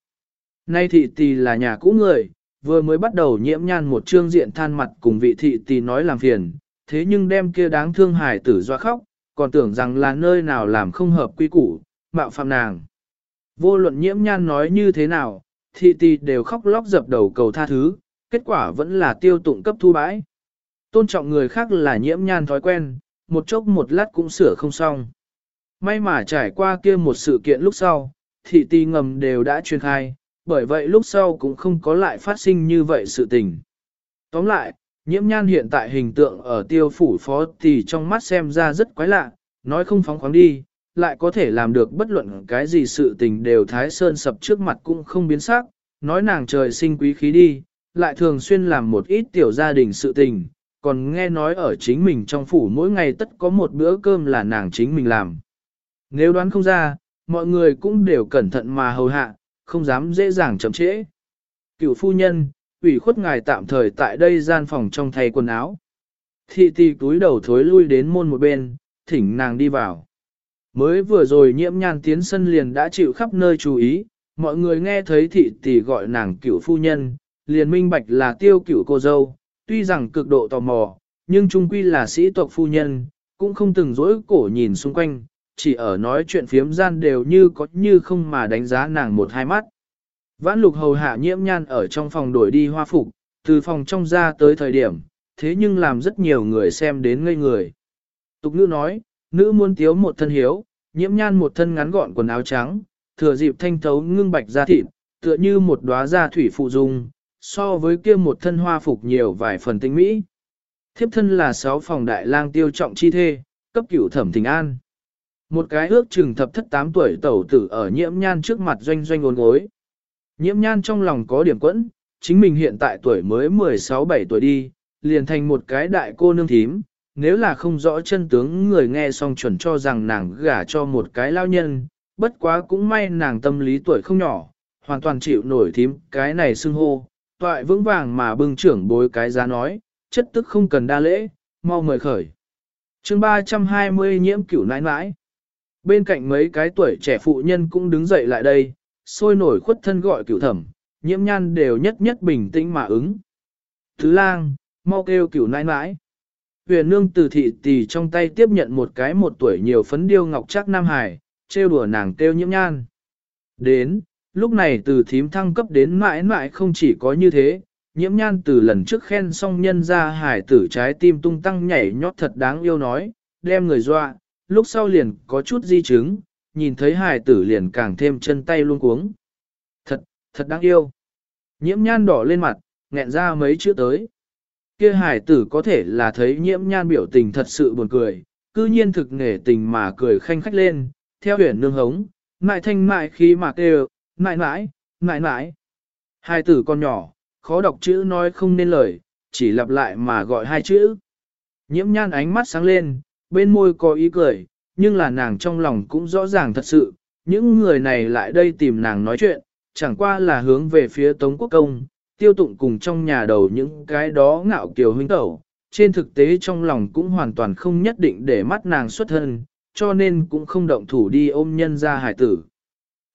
Nay thị tỷ là nhà cũ người, vừa mới bắt đầu nhiễm nhan một trương diện than mặt cùng vị thị tỷ nói làm phiền, thế nhưng đem kia đáng thương hài tử doa khóc, còn tưởng rằng là nơi nào làm không hợp quy củ, mạo phạm nàng. Vô luận nhiễm nhan nói như thế nào, thị Tì đều khóc lóc dập đầu cầu tha thứ, kết quả vẫn là tiêu tụng cấp thu bãi. Tôn trọng người khác là nhiễm nhan thói quen, một chốc một lát cũng sửa không xong. May mà trải qua kia một sự kiện lúc sau, thị Tì ngầm đều đã truyền khai, bởi vậy lúc sau cũng không có lại phát sinh như vậy sự tình. Tóm lại, nhiễm nhan hiện tại hình tượng ở tiêu phủ phó thì trong mắt xem ra rất quái lạ, nói không phóng khoáng đi, lại có thể làm được bất luận cái gì sự tình đều thái sơn sập trước mặt cũng không biến sắc, nói nàng trời sinh quý khí đi, lại thường xuyên làm một ít tiểu gia đình sự tình, còn nghe nói ở chính mình trong phủ mỗi ngày tất có một bữa cơm là nàng chính mình làm. Nếu đoán không ra, mọi người cũng đều cẩn thận mà hầu hạ, không dám dễ dàng chậm trễ. Cựu phu nhân, ủy khuất ngài tạm thời tại đây gian phòng trong thay quần áo. Thị tì túi đầu thối lui đến môn một bên, thỉnh nàng đi vào. Mới vừa rồi nhiễm nhan tiến sân liền đã chịu khắp nơi chú ý, mọi người nghe thấy thị tỷ gọi nàng cựu phu nhân, liền minh bạch là tiêu cựu cô dâu, tuy rằng cực độ tò mò, nhưng trung quy là sĩ tộc phu nhân, cũng không từng dỗi cổ nhìn xung quanh, chỉ ở nói chuyện phiếm gian đều như có như không mà đánh giá nàng một hai mắt. Vãn lục hầu hạ nhiễm nhan ở trong phòng đổi đi hoa phục, từ phòng trong ra tới thời điểm, thế nhưng làm rất nhiều người xem đến ngây người. Tục nữ nói, nữ muôn tiếu một thân hiếu, nhiễm nhan một thân ngắn gọn quần áo trắng, thừa dịp thanh thấu ngưng bạch da thịt, tựa như một đóa da thủy phụ dung, so với kia một thân hoa phục nhiều vài phần tinh mỹ. Thiếp thân là sáu phòng đại lang tiêu trọng chi thê, cấp cửu thẩm thình an. Một cái ước chừng thập thất tám tuổi tẩu tử ở nhiễm nhan trước mặt doanh doanh ồn gối. Nhiễm nhan trong lòng có điểm quẫn, chính mình hiện tại tuổi mới 16-7 tuổi đi, liền thành một cái đại cô nương thím, nếu là không rõ chân tướng người nghe xong chuẩn cho rằng nàng gả cho một cái lao nhân, bất quá cũng may nàng tâm lý tuổi không nhỏ, hoàn toàn chịu nổi thím cái này xưng hô, toại vững vàng mà bưng trưởng bối cái giá nói, chất tức không cần đa lễ, mau mời khởi. chương 320 nhiễm cửu nãi nãi. Bên cạnh mấy cái tuổi trẻ phụ nhân cũng đứng dậy lại đây, sôi nổi khuất thân gọi cửu thẩm, nhiễm nhan đều nhất nhất bình tĩnh mà ứng. Thứ lang, mau kêu cửu nãi nãi. Huyền nương từ thị tỷ trong tay tiếp nhận một cái một tuổi nhiều phấn điêu ngọc chắc Nam Hải, trêu đùa nàng kêu nhiễm nhan. Đến, lúc này từ thím thăng cấp đến mãi mãi không chỉ có như thế, nhiễm nhan từ lần trước khen xong nhân ra hải tử trái tim tung tăng nhảy nhót thật đáng yêu nói, đem người dọa, lúc sau liền có chút di chứng, nhìn thấy hải tử liền càng thêm chân tay luôn cuống. Thật, thật đáng yêu. Nhiễm nhan đỏ lên mặt, nghẹn ra mấy chữ tới. Kia hải tử có thể là thấy nhiễm nhan biểu tình thật sự buồn cười, cư nhiên thực nghề tình mà cười khanh khách lên, theo huyền nương hống, mại thanh mại khí mà kêu, mại mãi, mại mãi. Hai tử con nhỏ, khó đọc chữ nói không nên lời, chỉ lặp lại mà gọi hai chữ. Nhiễm nhan ánh mắt sáng lên, bên môi có ý cười, nhưng là nàng trong lòng cũng rõ ràng thật sự, những người này lại đây tìm nàng nói chuyện, chẳng qua là hướng về phía Tống Quốc Công, tiêu tụng cùng trong nhà đầu những cái đó ngạo kiều huynh tẩu, trên thực tế trong lòng cũng hoàn toàn không nhất định để mắt nàng xuất thân, cho nên cũng không động thủ đi ôm nhân ra hải tử.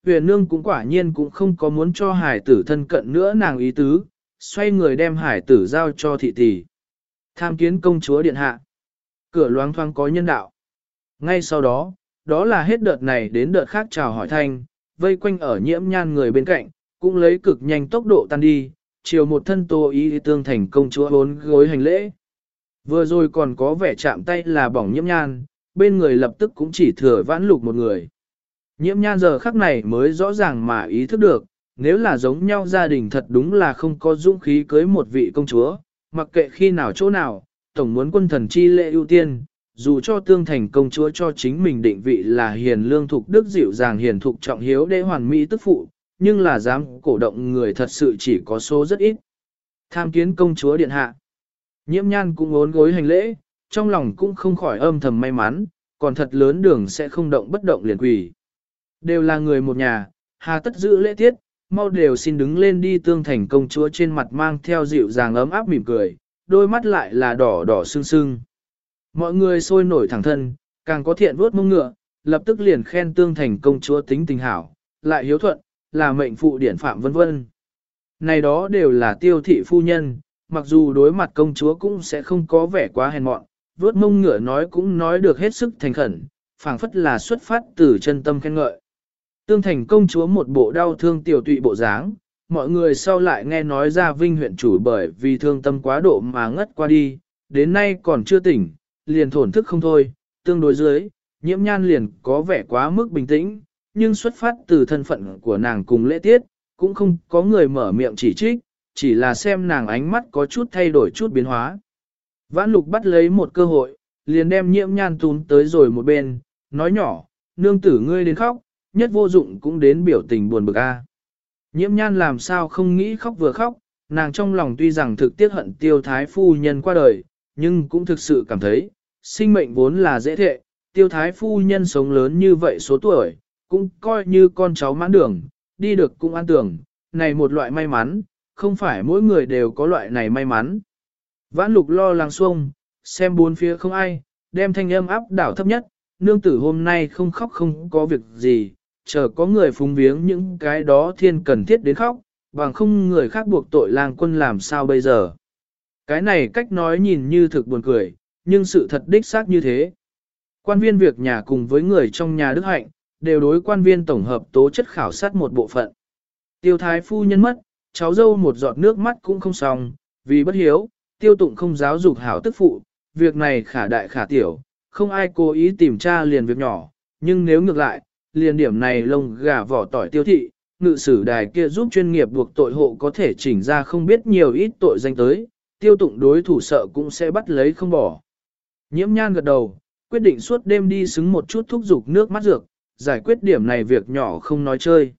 Huyền nương cũng quả nhiên cũng không có muốn cho hải tử thân cận nữa nàng ý tứ, xoay người đem hải tử giao cho thị tỷ. Tham kiến công chúa điện hạ. Cửa loáng thoáng có nhân đạo. Ngay sau đó, đó là hết đợt này đến đợt khác chào hỏi thanh, vây quanh ở nhiễm nhan người bên cạnh, cũng lấy cực nhanh tốc độ tan đi, chiều một thân tô ý tương thành công chúa bốn gối hành lễ. Vừa rồi còn có vẻ chạm tay là bỏng nhiễm nhan, bên người lập tức cũng chỉ thừa vãn lục một người. Nhiễm nhan giờ khắc này mới rõ ràng mà ý thức được, nếu là giống nhau gia đình thật đúng là không có dũng khí cưới một vị công chúa, mặc kệ khi nào chỗ nào, tổng muốn quân thần chi lệ ưu tiên, dù cho tương thành công chúa cho chính mình định vị là hiền lương thục đức dịu dàng hiền thục trọng hiếu để hoàn mỹ tức phụ, nhưng là dám cổ động người thật sự chỉ có số rất ít. Tham kiến công chúa điện hạ. Nhiễm nhan cũng ốn gối hành lễ, trong lòng cũng không khỏi âm thầm may mắn, còn thật lớn đường sẽ không động bất động liền quỷ. Đều là người một nhà, hà tất giữ lễ tiết, mau đều xin đứng lên đi tương thành công chúa trên mặt mang theo dịu dàng ấm áp mỉm cười, đôi mắt lại là đỏ đỏ sưng sưng. Mọi người sôi nổi thẳng thân, càng có thiện vuốt mông ngựa, lập tức liền khen tương thành công chúa tính tình hảo, lại hiếu thuận, là mệnh phụ điển phạm vân vân. Này đó đều là tiêu thị phu nhân, mặc dù đối mặt công chúa cũng sẽ không có vẻ quá hèn mọn, vớt mông ngựa nói cũng nói được hết sức thành khẩn, phảng phất là xuất phát từ chân tâm khen ngợi. Tương thành công chúa một bộ đau thương tiểu tụy bộ dáng, mọi người sau lại nghe nói ra vinh huyện chủ bởi vì thương tâm quá độ mà ngất qua đi, đến nay còn chưa tỉnh, liền thổn thức không thôi, tương đối dưới, nhiễm nhan liền có vẻ quá mức bình tĩnh, nhưng xuất phát từ thân phận của nàng cùng lễ tiết, cũng không có người mở miệng chỉ trích, chỉ là xem nàng ánh mắt có chút thay đổi chút biến hóa. Vãn lục bắt lấy một cơ hội, liền đem nhiễm nhan tún tới rồi một bên, nói nhỏ, nương tử ngươi đến khóc, nhất vô dụng cũng đến biểu tình buồn bực a. Nhiễm nhan làm sao không nghĩ khóc vừa khóc, nàng trong lòng tuy rằng thực tiếc hận tiêu thái phu nhân qua đời, nhưng cũng thực sự cảm thấy, sinh mệnh vốn là dễ thệ, tiêu thái phu nhân sống lớn như vậy số tuổi, cũng coi như con cháu mãn đường, đi được cũng an tưởng, này một loại may mắn, không phải mỗi người đều có loại này may mắn. Vãn lục lo lắng xuông, xem bốn phía không ai, đem thanh âm áp đảo thấp nhất, nương tử hôm nay không khóc không có việc gì, chờ có người phúng viếng những cái đó thiên cần thiết đến khóc, bằng không người khác buộc tội lang quân làm sao bây giờ. Cái này cách nói nhìn như thực buồn cười, nhưng sự thật đích xác như thế. Quan viên việc nhà cùng với người trong nhà đức hạnh, đều đối quan viên tổng hợp tố chất khảo sát một bộ phận. Tiêu thái phu nhân mất, cháu dâu một giọt nước mắt cũng không xong, vì bất hiếu, tiêu tụng không giáo dục hảo tức phụ, việc này khả đại khả tiểu, không ai cố ý tìm tra liền việc nhỏ, nhưng nếu ngược lại, liền điểm này lông gà vỏ tỏi tiêu thị, ngự sử đài kia giúp chuyên nghiệp buộc tội hộ có thể chỉnh ra không biết nhiều ít tội danh tới, tiêu tụng đối thủ sợ cũng sẽ bắt lấy không bỏ. Nhiễm nhan gật đầu, quyết định suốt đêm đi xứng một chút thuốc dục nước mắt dược, giải quyết điểm này việc nhỏ không nói chơi.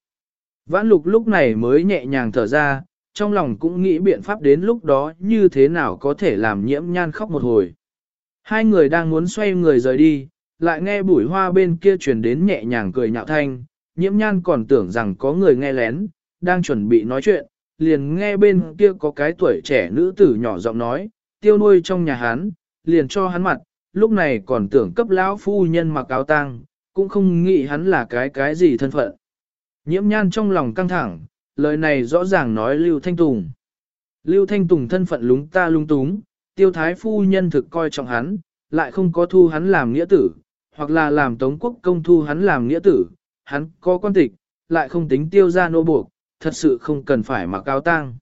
Vãn lục lúc này mới nhẹ nhàng thở ra, trong lòng cũng nghĩ biện pháp đến lúc đó như thế nào có thể làm nhiễm nhan khóc một hồi. Hai người đang muốn xoay người rời đi, lại nghe bụi hoa bên kia truyền đến nhẹ nhàng cười nhạo thanh, nhiễm nhan còn tưởng rằng có người nghe lén, đang chuẩn bị nói chuyện, liền nghe bên kia có cái tuổi trẻ nữ tử nhỏ giọng nói, tiêu nuôi trong nhà hắn, liền cho hắn mặt, lúc này còn tưởng cấp lão phu nhân mặc áo tang, cũng không nghĩ hắn là cái cái gì thân phận. Nhiễm nhan trong lòng căng thẳng, lời này rõ ràng nói Lưu Thanh Tùng. Lưu Thanh Tùng thân phận lúng ta lung túng, tiêu thái phu nhân thực coi trọng hắn, lại không có thu hắn làm nghĩa tử, hoặc là làm tống quốc công thu hắn làm nghĩa tử, hắn có quan tịch, lại không tính tiêu ra nô buộc, thật sự không cần phải mặc áo tang.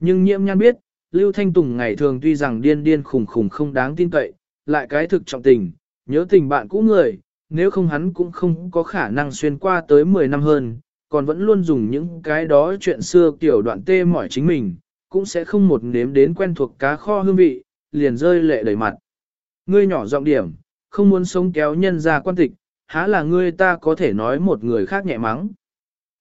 Nhưng nhiễm nhan biết, Lưu Thanh Tùng ngày thường tuy rằng điên điên khùng khùng không đáng tin cậy, lại cái thực trọng tình, nhớ tình bạn cũ người, nếu không hắn cũng không có khả năng xuyên qua tới 10 năm hơn, còn vẫn luôn dùng những cái đó chuyện xưa kiểu đoạn tê mỏi chính mình, cũng sẽ không một nếm đến quen thuộc cá kho hương vị, liền rơi lệ đầy mặt. Ngươi nhỏ giọng điểm, không muốn sống kéo nhân ra quan tịch, há là ngươi ta có thể nói một người khác nhẹ mắng.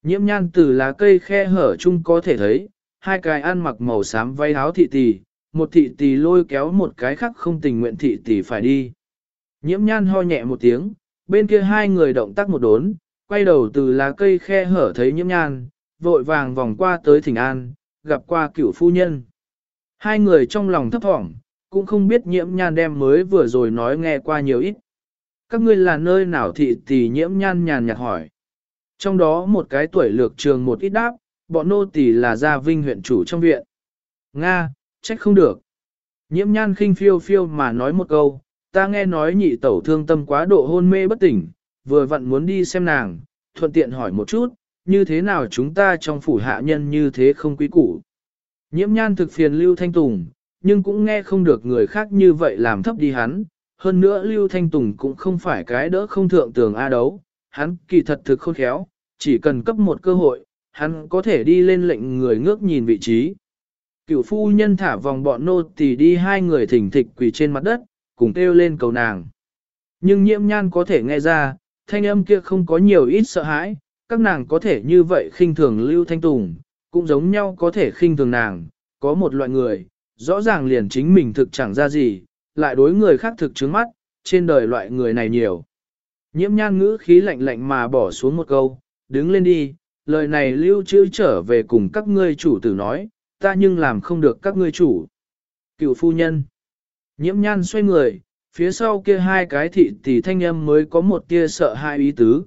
Nhiễm nhan từ lá cây khe hở chung có thể thấy, hai cái ăn mặc màu xám váy áo thị tỷ, một thị tỷ lôi kéo một cái khác không tình nguyện thị tỷ phải đi. Nhiễm nhan ho nhẹ một tiếng, bên kia hai người động tác một đốn, quay đầu từ lá cây khe hở thấy nhiễm nhan, vội vàng vòng qua tới thỉnh an, gặp qua cửu phu nhân. Hai người trong lòng thấp thỏm, cũng không biết nhiễm nhan đem mới vừa rồi nói nghe qua nhiều ít. Các ngươi là nơi nào thị tỷ nhiễm nhan nhàn nhạt hỏi. Trong đó một cái tuổi lược trường một ít đáp, bọn nô tỷ là gia vinh huyện chủ trong viện. Nga, trách không được. Nhiễm nhan khinh phiêu phiêu mà nói một câu, ta nghe nói nhị tẩu thương tâm quá độ hôn mê bất tỉnh, vừa vặn muốn đi xem nàng, thuận tiện hỏi một chút, như thế nào chúng ta trong phủ hạ nhân như thế không quý củ. Nhiễm nhan thực phiền Lưu Thanh Tùng, nhưng cũng nghe không được người khác như vậy làm thấp đi hắn. Hơn nữa Lưu Thanh Tùng cũng không phải cái đỡ không thượng tường A đấu, hắn kỳ thật thực khôn khéo, chỉ cần cấp một cơ hội, hắn có thể đi lên lệnh người ngước nhìn vị trí. Cựu phu nhân thả vòng bọn nô tỳ đi hai người thỉnh thịch quỳ trên mặt đất, cùng kêu lên cầu nàng. Nhưng nhiễm nhan có thể nghe ra, thanh âm kia không có nhiều ít sợ hãi, các nàng có thể như vậy khinh thường Lưu Thanh Tùng, cũng giống nhau có thể khinh thường nàng, có một loại người, rõ ràng liền chính mình thực chẳng ra gì, lại đối người khác thực trướng mắt, trên đời loại người này nhiều. Nhiễm nhan ngữ khí lạnh lạnh mà bỏ xuống một câu, đứng lên đi, lời này lưu trữ trở về cùng các ngươi chủ tử nói, ta nhưng làm không được các ngươi chủ. Cựu phu nhân. Nhiễm nhan xoay người, phía sau kia hai cái thị tỷ thanh âm mới có một tia sợ hai ý tứ.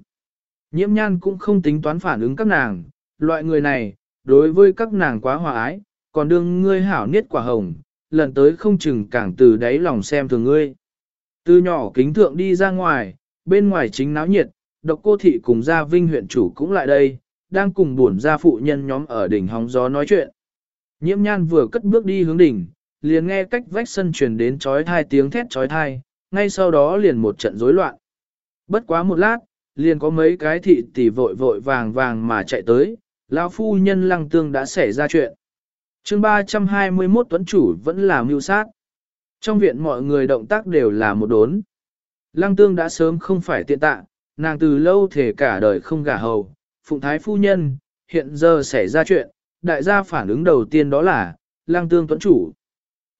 Nhiễm nhan cũng không tính toán phản ứng các nàng, loại người này, đối với các nàng quá hòa ái, còn đương ngươi hảo niết quả hồng, lần tới không chừng càng từ đáy lòng xem thường ngươi. Từ nhỏ kính thượng đi ra ngoài, bên ngoài chính náo nhiệt, độc cô thị cùng gia vinh huyện chủ cũng lại đây, đang cùng buồn gia phụ nhân nhóm ở đỉnh hóng gió nói chuyện. Nhiễm nhan vừa cất bước đi hướng đỉnh, liền nghe cách vách sân truyền đến chói thai tiếng thét chói thai, ngay sau đó liền một trận rối loạn. Bất quá một lát, liền có mấy cái thị tỷ vội vội vàng vàng mà chạy tới, lão phu nhân lăng tương đã xảy ra chuyện. chương 321 tuấn chủ vẫn là mưu sát. Trong viện mọi người động tác đều là một đốn. Lăng tương đã sớm không phải tiện tạ, nàng từ lâu thể cả đời không gả hầu, phụng thái phu nhân, hiện giờ xảy ra chuyện, đại gia phản ứng đầu tiên đó là, lăng tương tuấn chủ.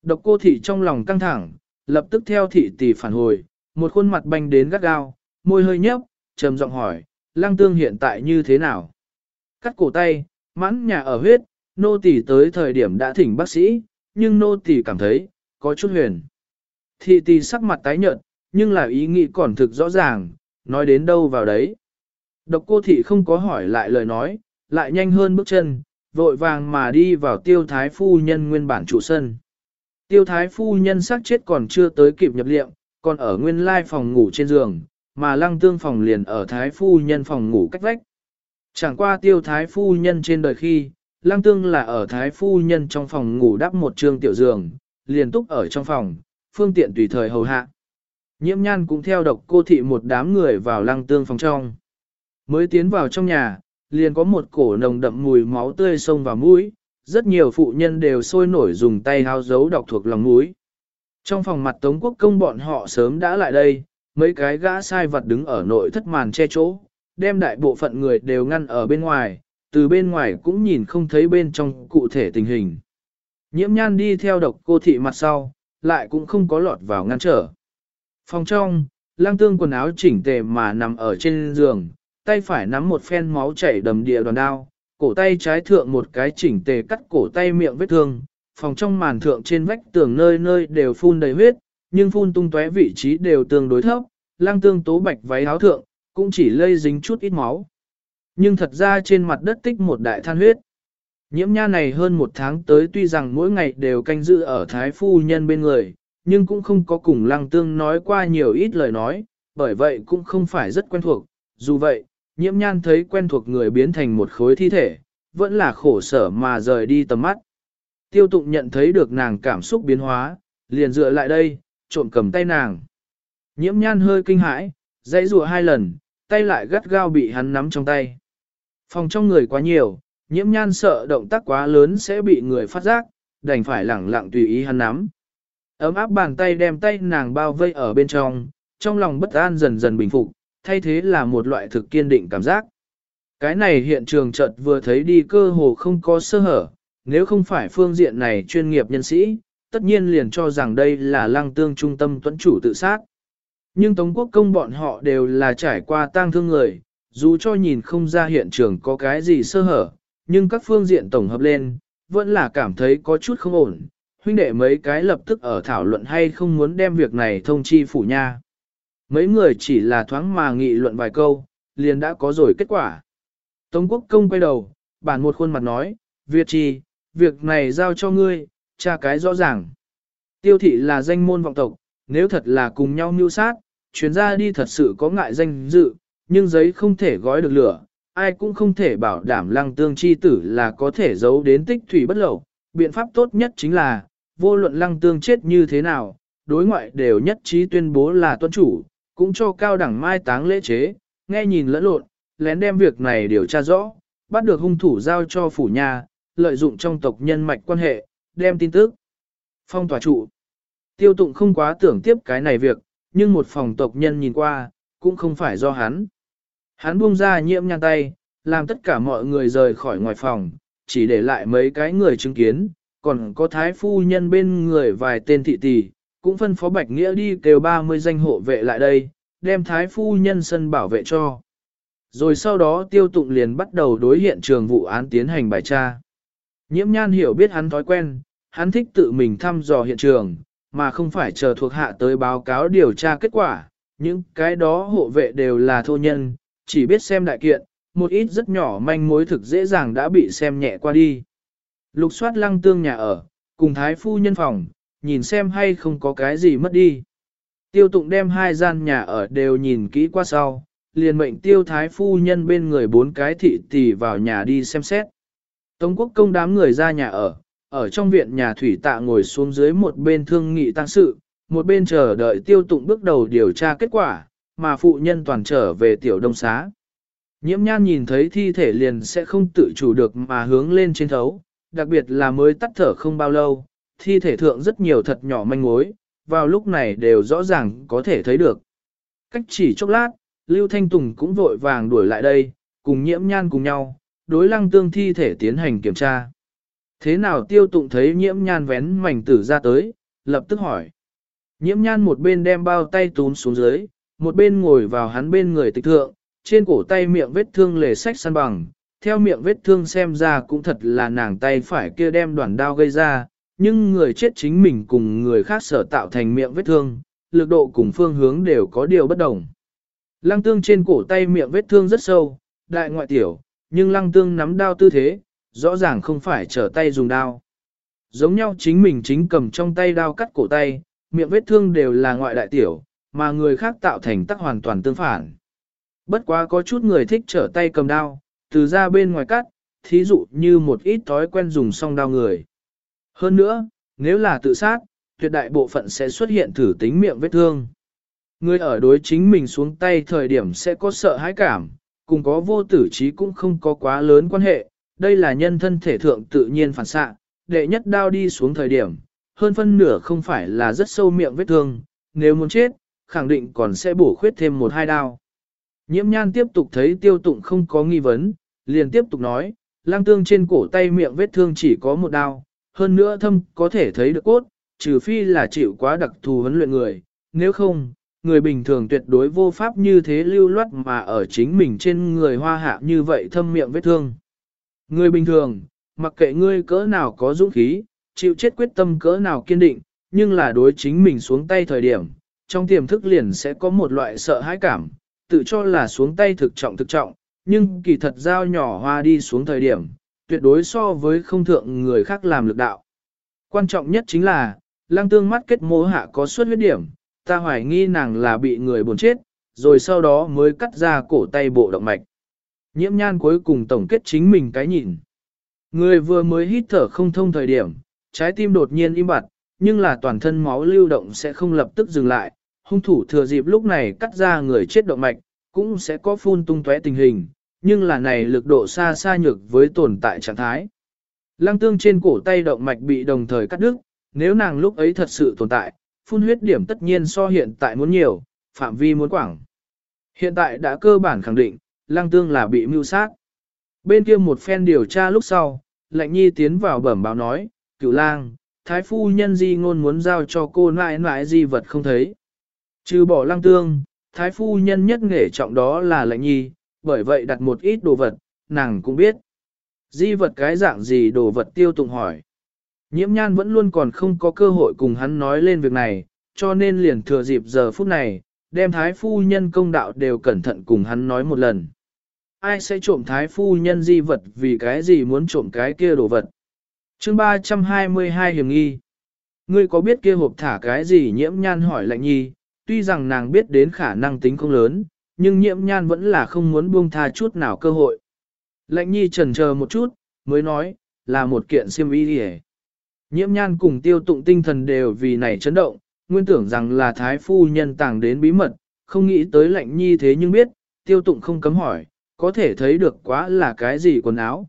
Độc cô thị trong lòng căng thẳng, lập tức theo thị tỷ phản hồi, một khuôn mặt banh đến gắt gao, môi hơi nhấp, trầm giọng hỏi, lăng tương hiện tại như thế nào? Cắt cổ tay, mãn nhà ở huyết, nô tỷ tới thời điểm đã thỉnh bác sĩ, nhưng nô tỷ cảm thấy, có chút huyền. Thị tỷ sắc mặt tái nhợt, nhưng là ý nghĩ còn thực rõ ràng, nói đến đâu vào đấy. Độc cô thị không có hỏi lại lời nói, lại nhanh hơn bước chân, vội vàng mà đi vào tiêu thái phu nhân nguyên bản trụ sân. Tiêu thái phu nhân xác chết còn chưa tới kịp nhập liệm, còn ở nguyên lai phòng ngủ trên giường, mà lăng tương phòng liền ở thái phu nhân phòng ngủ cách vách. Chẳng qua tiêu thái phu nhân trên đời khi, lăng tương là ở thái phu nhân trong phòng ngủ đắp một trường tiểu giường, liền túc ở trong phòng, phương tiện tùy thời hầu hạ. Nhiễm nhan cũng theo độc cô thị một đám người vào lăng tương phòng trong. Mới tiến vào trong nhà, liền có một cổ nồng đậm mùi máu tươi sông vào mũi, rất nhiều phụ nhân đều sôi nổi dùng tay hao dấu đọc thuộc lòng mũi. Trong phòng mặt Tống Quốc công bọn họ sớm đã lại đây, mấy cái gã sai vật đứng ở nội thất màn che chỗ, đem đại bộ phận người đều ngăn ở bên ngoài, từ bên ngoài cũng nhìn không thấy bên trong cụ thể tình hình. Nhiễm nhan đi theo độc cô thị mặt sau, lại cũng không có lọt vào ngăn trở. Phòng trong, lang tương quần áo chỉnh tề mà nằm ở trên giường, tay phải nắm một phen máu chảy đầm địa đoàn đao, cổ tay trái thượng một cái chỉnh tề cắt cổ tay miệng vết thương, phòng trong màn thượng trên vách tường nơi nơi đều phun đầy huyết, nhưng phun tung tóe vị trí đều tương đối thấp, lang tương tố bạch váy áo thượng, cũng chỉ lây dính chút ít máu. Nhưng thật ra trên mặt đất tích một đại than huyết. Nhiễm nha này hơn một tháng tới tuy rằng mỗi ngày đều canh giữ ở thái phu nhân bên người, nhưng cũng không có cùng lăng tương nói qua nhiều ít lời nói, bởi vậy cũng không phải rất quen thuộc. Dù vậy, nhiễm nhan thấy quen thuộc người biến thành một khối thi thể, vẫn là khổ sở mà rời đi tầm mắt. Tiêu tụng nhận thấy được nàng cảm xúc biến hóa, liền dựa lại đây, trộm cầm tay nàng. Nhiễm nhan hơi kinh hãi, dãy rùa hai lần, tay lại gắt gao bị hắn nắm trong tay. Phòng trong người quá nhiều, nhiễm nhan sợ động tác quá lớn sẽ bị người phát giác, đành phải lẳng lặng tùy ý hắn nắm. Ấm áp bàn tay đem tay nàng bao vây ở bên trong, trong lòng bất an dần dần bình phục, thay thế là một loại thực kiên định cảm giác. Cái này hiện trường chợt vừa thấy đi cơ hồ không có sơ hở, nếu không phải phương diện này chuyên nghiệp nhân sĩ, tất nhiên liền cho rằng đây là lăng tương trung tâm tuấn chủ tự sát. Nhưng Tống Quốc công bọn họ đều là trải qua tang thương người, dù cho nhìn không ra hiện trường có cái gì sơ hở, nhưng các phương diện tổng hợp lên, vẫn là cảm thấy có chút không ổn. Huynh đệ mấy cái lập tức ở thảo luận hay không muốn đem việc này thông chi phủ nha. Mấy người chỉ là thoáng mà nghị luận vài câu, liền đã có rồi kết quả. Tống quốc công quay đầu, bản một khuôn mặt nói, Việt trì, việc này giao cho ngươi, tra cái rõ ràng. Tiêu thị là danh môn vọng tộc, nếu thật là cùng nhau mưu sát, chuyến ra đi thật sự có ngại danh dự, nhưng giấy không thể gói được lửa, ai cũng không thể bảo đảm lăng tương chi tử là có thể giấu đến tích thủy bất lậu. Biện pháp tốt nhất chính là, vô luận lăng tương chết như thế nào, đối ngoại đều nhất trí tuyên bố là tuân chủ, cũng cho cao đẳng mai táng lễ chế, nghe nhìn lẫn lộn, lén đem việc này điều tra rõ, bắt được hung thủ giao cho phủ nhà, lợi dụng trong tộc nhân mạch quan hệ, đem tin tức. Phong tỏa trụ. Tiêu tụng không quá tưởng tiếp cái này việc, nhưng một phòng tộc nhân nhìn qua, cũng không phải do hắn. Hắn buông ra nhiễm nhăn tay, làm tất cả mọi người rời khỏi ngoài phòng, chỉ để lại mấy cái người chứng kiến, còn có thái phu nhân bên người vài tên thị tỷ, cũng phân phó Bạch Nghĩa đi kêu 30 danh hộ vệ lại đây, đem thái phu nhân sân bảo vệ cho. Rồi sau đó tiêu tụng liền bắt đầu đối hiện trường vụ án tiến hành bài tra. Nhiễm nhan hiểu biết hắn thói quen, hắn thích tự mình thăm dò hiện trường, mà không phải chờ thuộc hạ tới báo cáo điều tra kết quả. Những cái đó hộ vệ đều là thô nhân, chỉ biết xem đại kiện, một ít rất nhỏ manh mối thực dễ dàng đã bị xem nhẹ qua đi. Lục soát lăng tương nhà ở, cùng thái phu nhân phòng, nhìn xem hay không có cái gì mất đi. Tiêu tụng đem hai gian nhà ở đều nhìn kỹ qua sau, liền mệnh tiêu thái phu nhân bên người bốn cái thị tỷ vào nhà đi xem xét. Tống quốc công đám người ra nhà ở, ở trong viện nhà thủy tạ ngồi xuống dưới một bên thương nghị tăng sự, một bên chờ đợi tiêu tụng bước đầu điều tra kết quả, mà phụ nhân toàn trở về tiểu đông xá. Nhiễm nhan nhìn thấy thi thể liền sẽ không tự chủ được mà hướng lên trên thấu, đặc biệt là mới tắt thở không bao lâu, thi thể thượng rất nhiều thật nhỏ manh mối, vào lúc này đều rõ ràng có thể thấy được. Cách chỉ chốc lát, Lưu Thanh Tùng cũng vội vàng đuổi lại đây, cùng nhiễm nhan cùng nhau, đối lăng tương thi thể tiến hành kiểm tra. Thế nào tiêu tụng thấy nhiễm nhan vén mảnh tử ra tới, lập tức hỏi. Nhiễm nhan một bên đem bao tay tún xuống dưới, một bên ngồi vào hắn bên người tịch thượng, trên cổ tay miệng vết thương lề sách săn bằng, theo miệng vết thương xem ra cũng thật là nàng tay phải kia đem đoạn đao gây ra, nhưng người chết chính mình cùng người khác sở tạo thành miệng vết thương, lực độ cùng phương hướng đều có điều bất đồng. Lăng tương trên cổ tay miệng vết thương rất sâu, đại ngoại tiểu, nhưng lăng tương nắm đao tư thế, rõ ràng không phải trở tay dùng đao. Giống nhau chính mình chính cầm trong tay đao cắt cổ tay, miệng vết thương đều là ngoại đại tiểu, mà người khác tạo thành tắc hoàn toàn tương phản. Bất quá có chút người thích trở tay cầm đao, từ ra bên ngoài cắt, thí dụ như một ít thói quen dùng song đao người. Hơn nữa, nếu là tự sát, tuyệt đại bộ phận sẽ xuất hiện thử tính miệng vết thương. Người ở đối chính mình xuống tay thời điểm sẽ có sợ hãi cảm, cùng có vô tử trí cũng không có quá lớn quan hệ, đây là nhân thân thể thượng tự nhiên phản xạ, đệ nhất đao đi xuống thời điểm, hơn phân nửa không phải là rất sâu miệng vết thương, nếu muốn chết, khẳng định còn sẽ bổ khuyết thêm một hai đao. Nhiễm nhan tiếp tục thấy tiêu tụng không có nghi vấn, liền tiếp tục nói, lang tương trên cổ tay miệng vết thương chỉ có một đao, hơn nữa thâm có thể thấy được cốt, trừ phi là chịu quá đặc thù huấn luyện người, nếu không, người bình thường tuyệt đối vô pháp như thế lưu loát mà ở chính mình trên người hoa hạ như vậy thâm miệng vết thương. Người bình thường, mặc kệ ngươi cỡ nào có dũng khí, chịu chết quyết tâm cỡ nào kiên định, nhưng là đối chính mình xuống tay thời điểm, trong tiềm thức liền sẽ có một loại sợ hãi cảm, tự cho là xuống tay thực trọng thực trọng, nhưng kỳ thật dao nhỏ hoa đi xuống thời điểm, tuyệt đối so với không thượng người khác làm lực đạo. Quan trọng nhất chính là, lang tương mắt kết mô hạ có suất huyết điểm, ta hoài nghi nàng là bị người buồn chết, rồi sau đó mới cắt ra cổ tay bộ động mạch. Nhiễm nhan cuối cùng tổng kết chính mình cái nhìn. Người vừa mới hít thở không thông thời điểm, trái tim đột nhiên im bặt, nhưng là toàn thân máu lưu động sẽ không lập tức dừng lại. Hung thủ thừa dịp lúc này cắt ra người chết động mạch, cũng sẽ có phun tung tóe tình hình, nhưng là này lực độ xa xa nhược với tồn tại trạng thái. Lăng tương trên cổ tay động mạch bị đồng thời cắt đứt, nếu nàng lúc ấy thật sự tồn tại, phun huyết điểm tất nhiên so hiện tại muốn nhiều, phạm vi muốn quảng. Hiện tại đã cơ bản khẳng định, Lăng Tương là bị mưu sát. Bên kia một phen điều tra lúc sau, lệnh nhi tiến vào bẩm báo nói, cửu lang, thái phu nhân di ngôn muốn giao cho cô nãi nãi di vật không thấy. Trừ bỏ lăng tương, thái phu nhân nhất nghệ trọng đó là lệnh nhi, bởi vậy đặt một ít đồ vật, nàng cũng biết. Di vật cái dạng gì đồ vật tiêu tụng hỏi. Nhiễm nhan vẫn luôn còn không có cơ hội cùng hắn nói lên việc này, cho nên liền thừa dịp giờ phút này, đem thái phu nhân công đạo đều cẩn thận cùng hắn nói một lần. Ai sẽ trộm thái phu nhân di vật vì cái gì muốn trộm cái kia đồ vật? chương 322 hiểm nghi. Ngươi có biết kia hộp thả cái gì nhiễm nhan hỏi lạnh nhi, tuy rằng nàng biết đến khả năng tính không lớn, nhưng nhiễm nhan vẫn là không muốn buông tha chút nào cơ hội. Lệnh nhi trần chờ một chút, mới nói, là một kiện siêm y đi Nhiễm nhan cùng tiêu tụng tinh thần đều vì này chấn động, nguyên tưởng rằng là thái phu nhân tàng đến bí mật, không nghĩ tới Lệnh nhi thế nhưng biết, tiêu tụng không cấm hỏi, có thể thấy được quá là cái gì quần áo.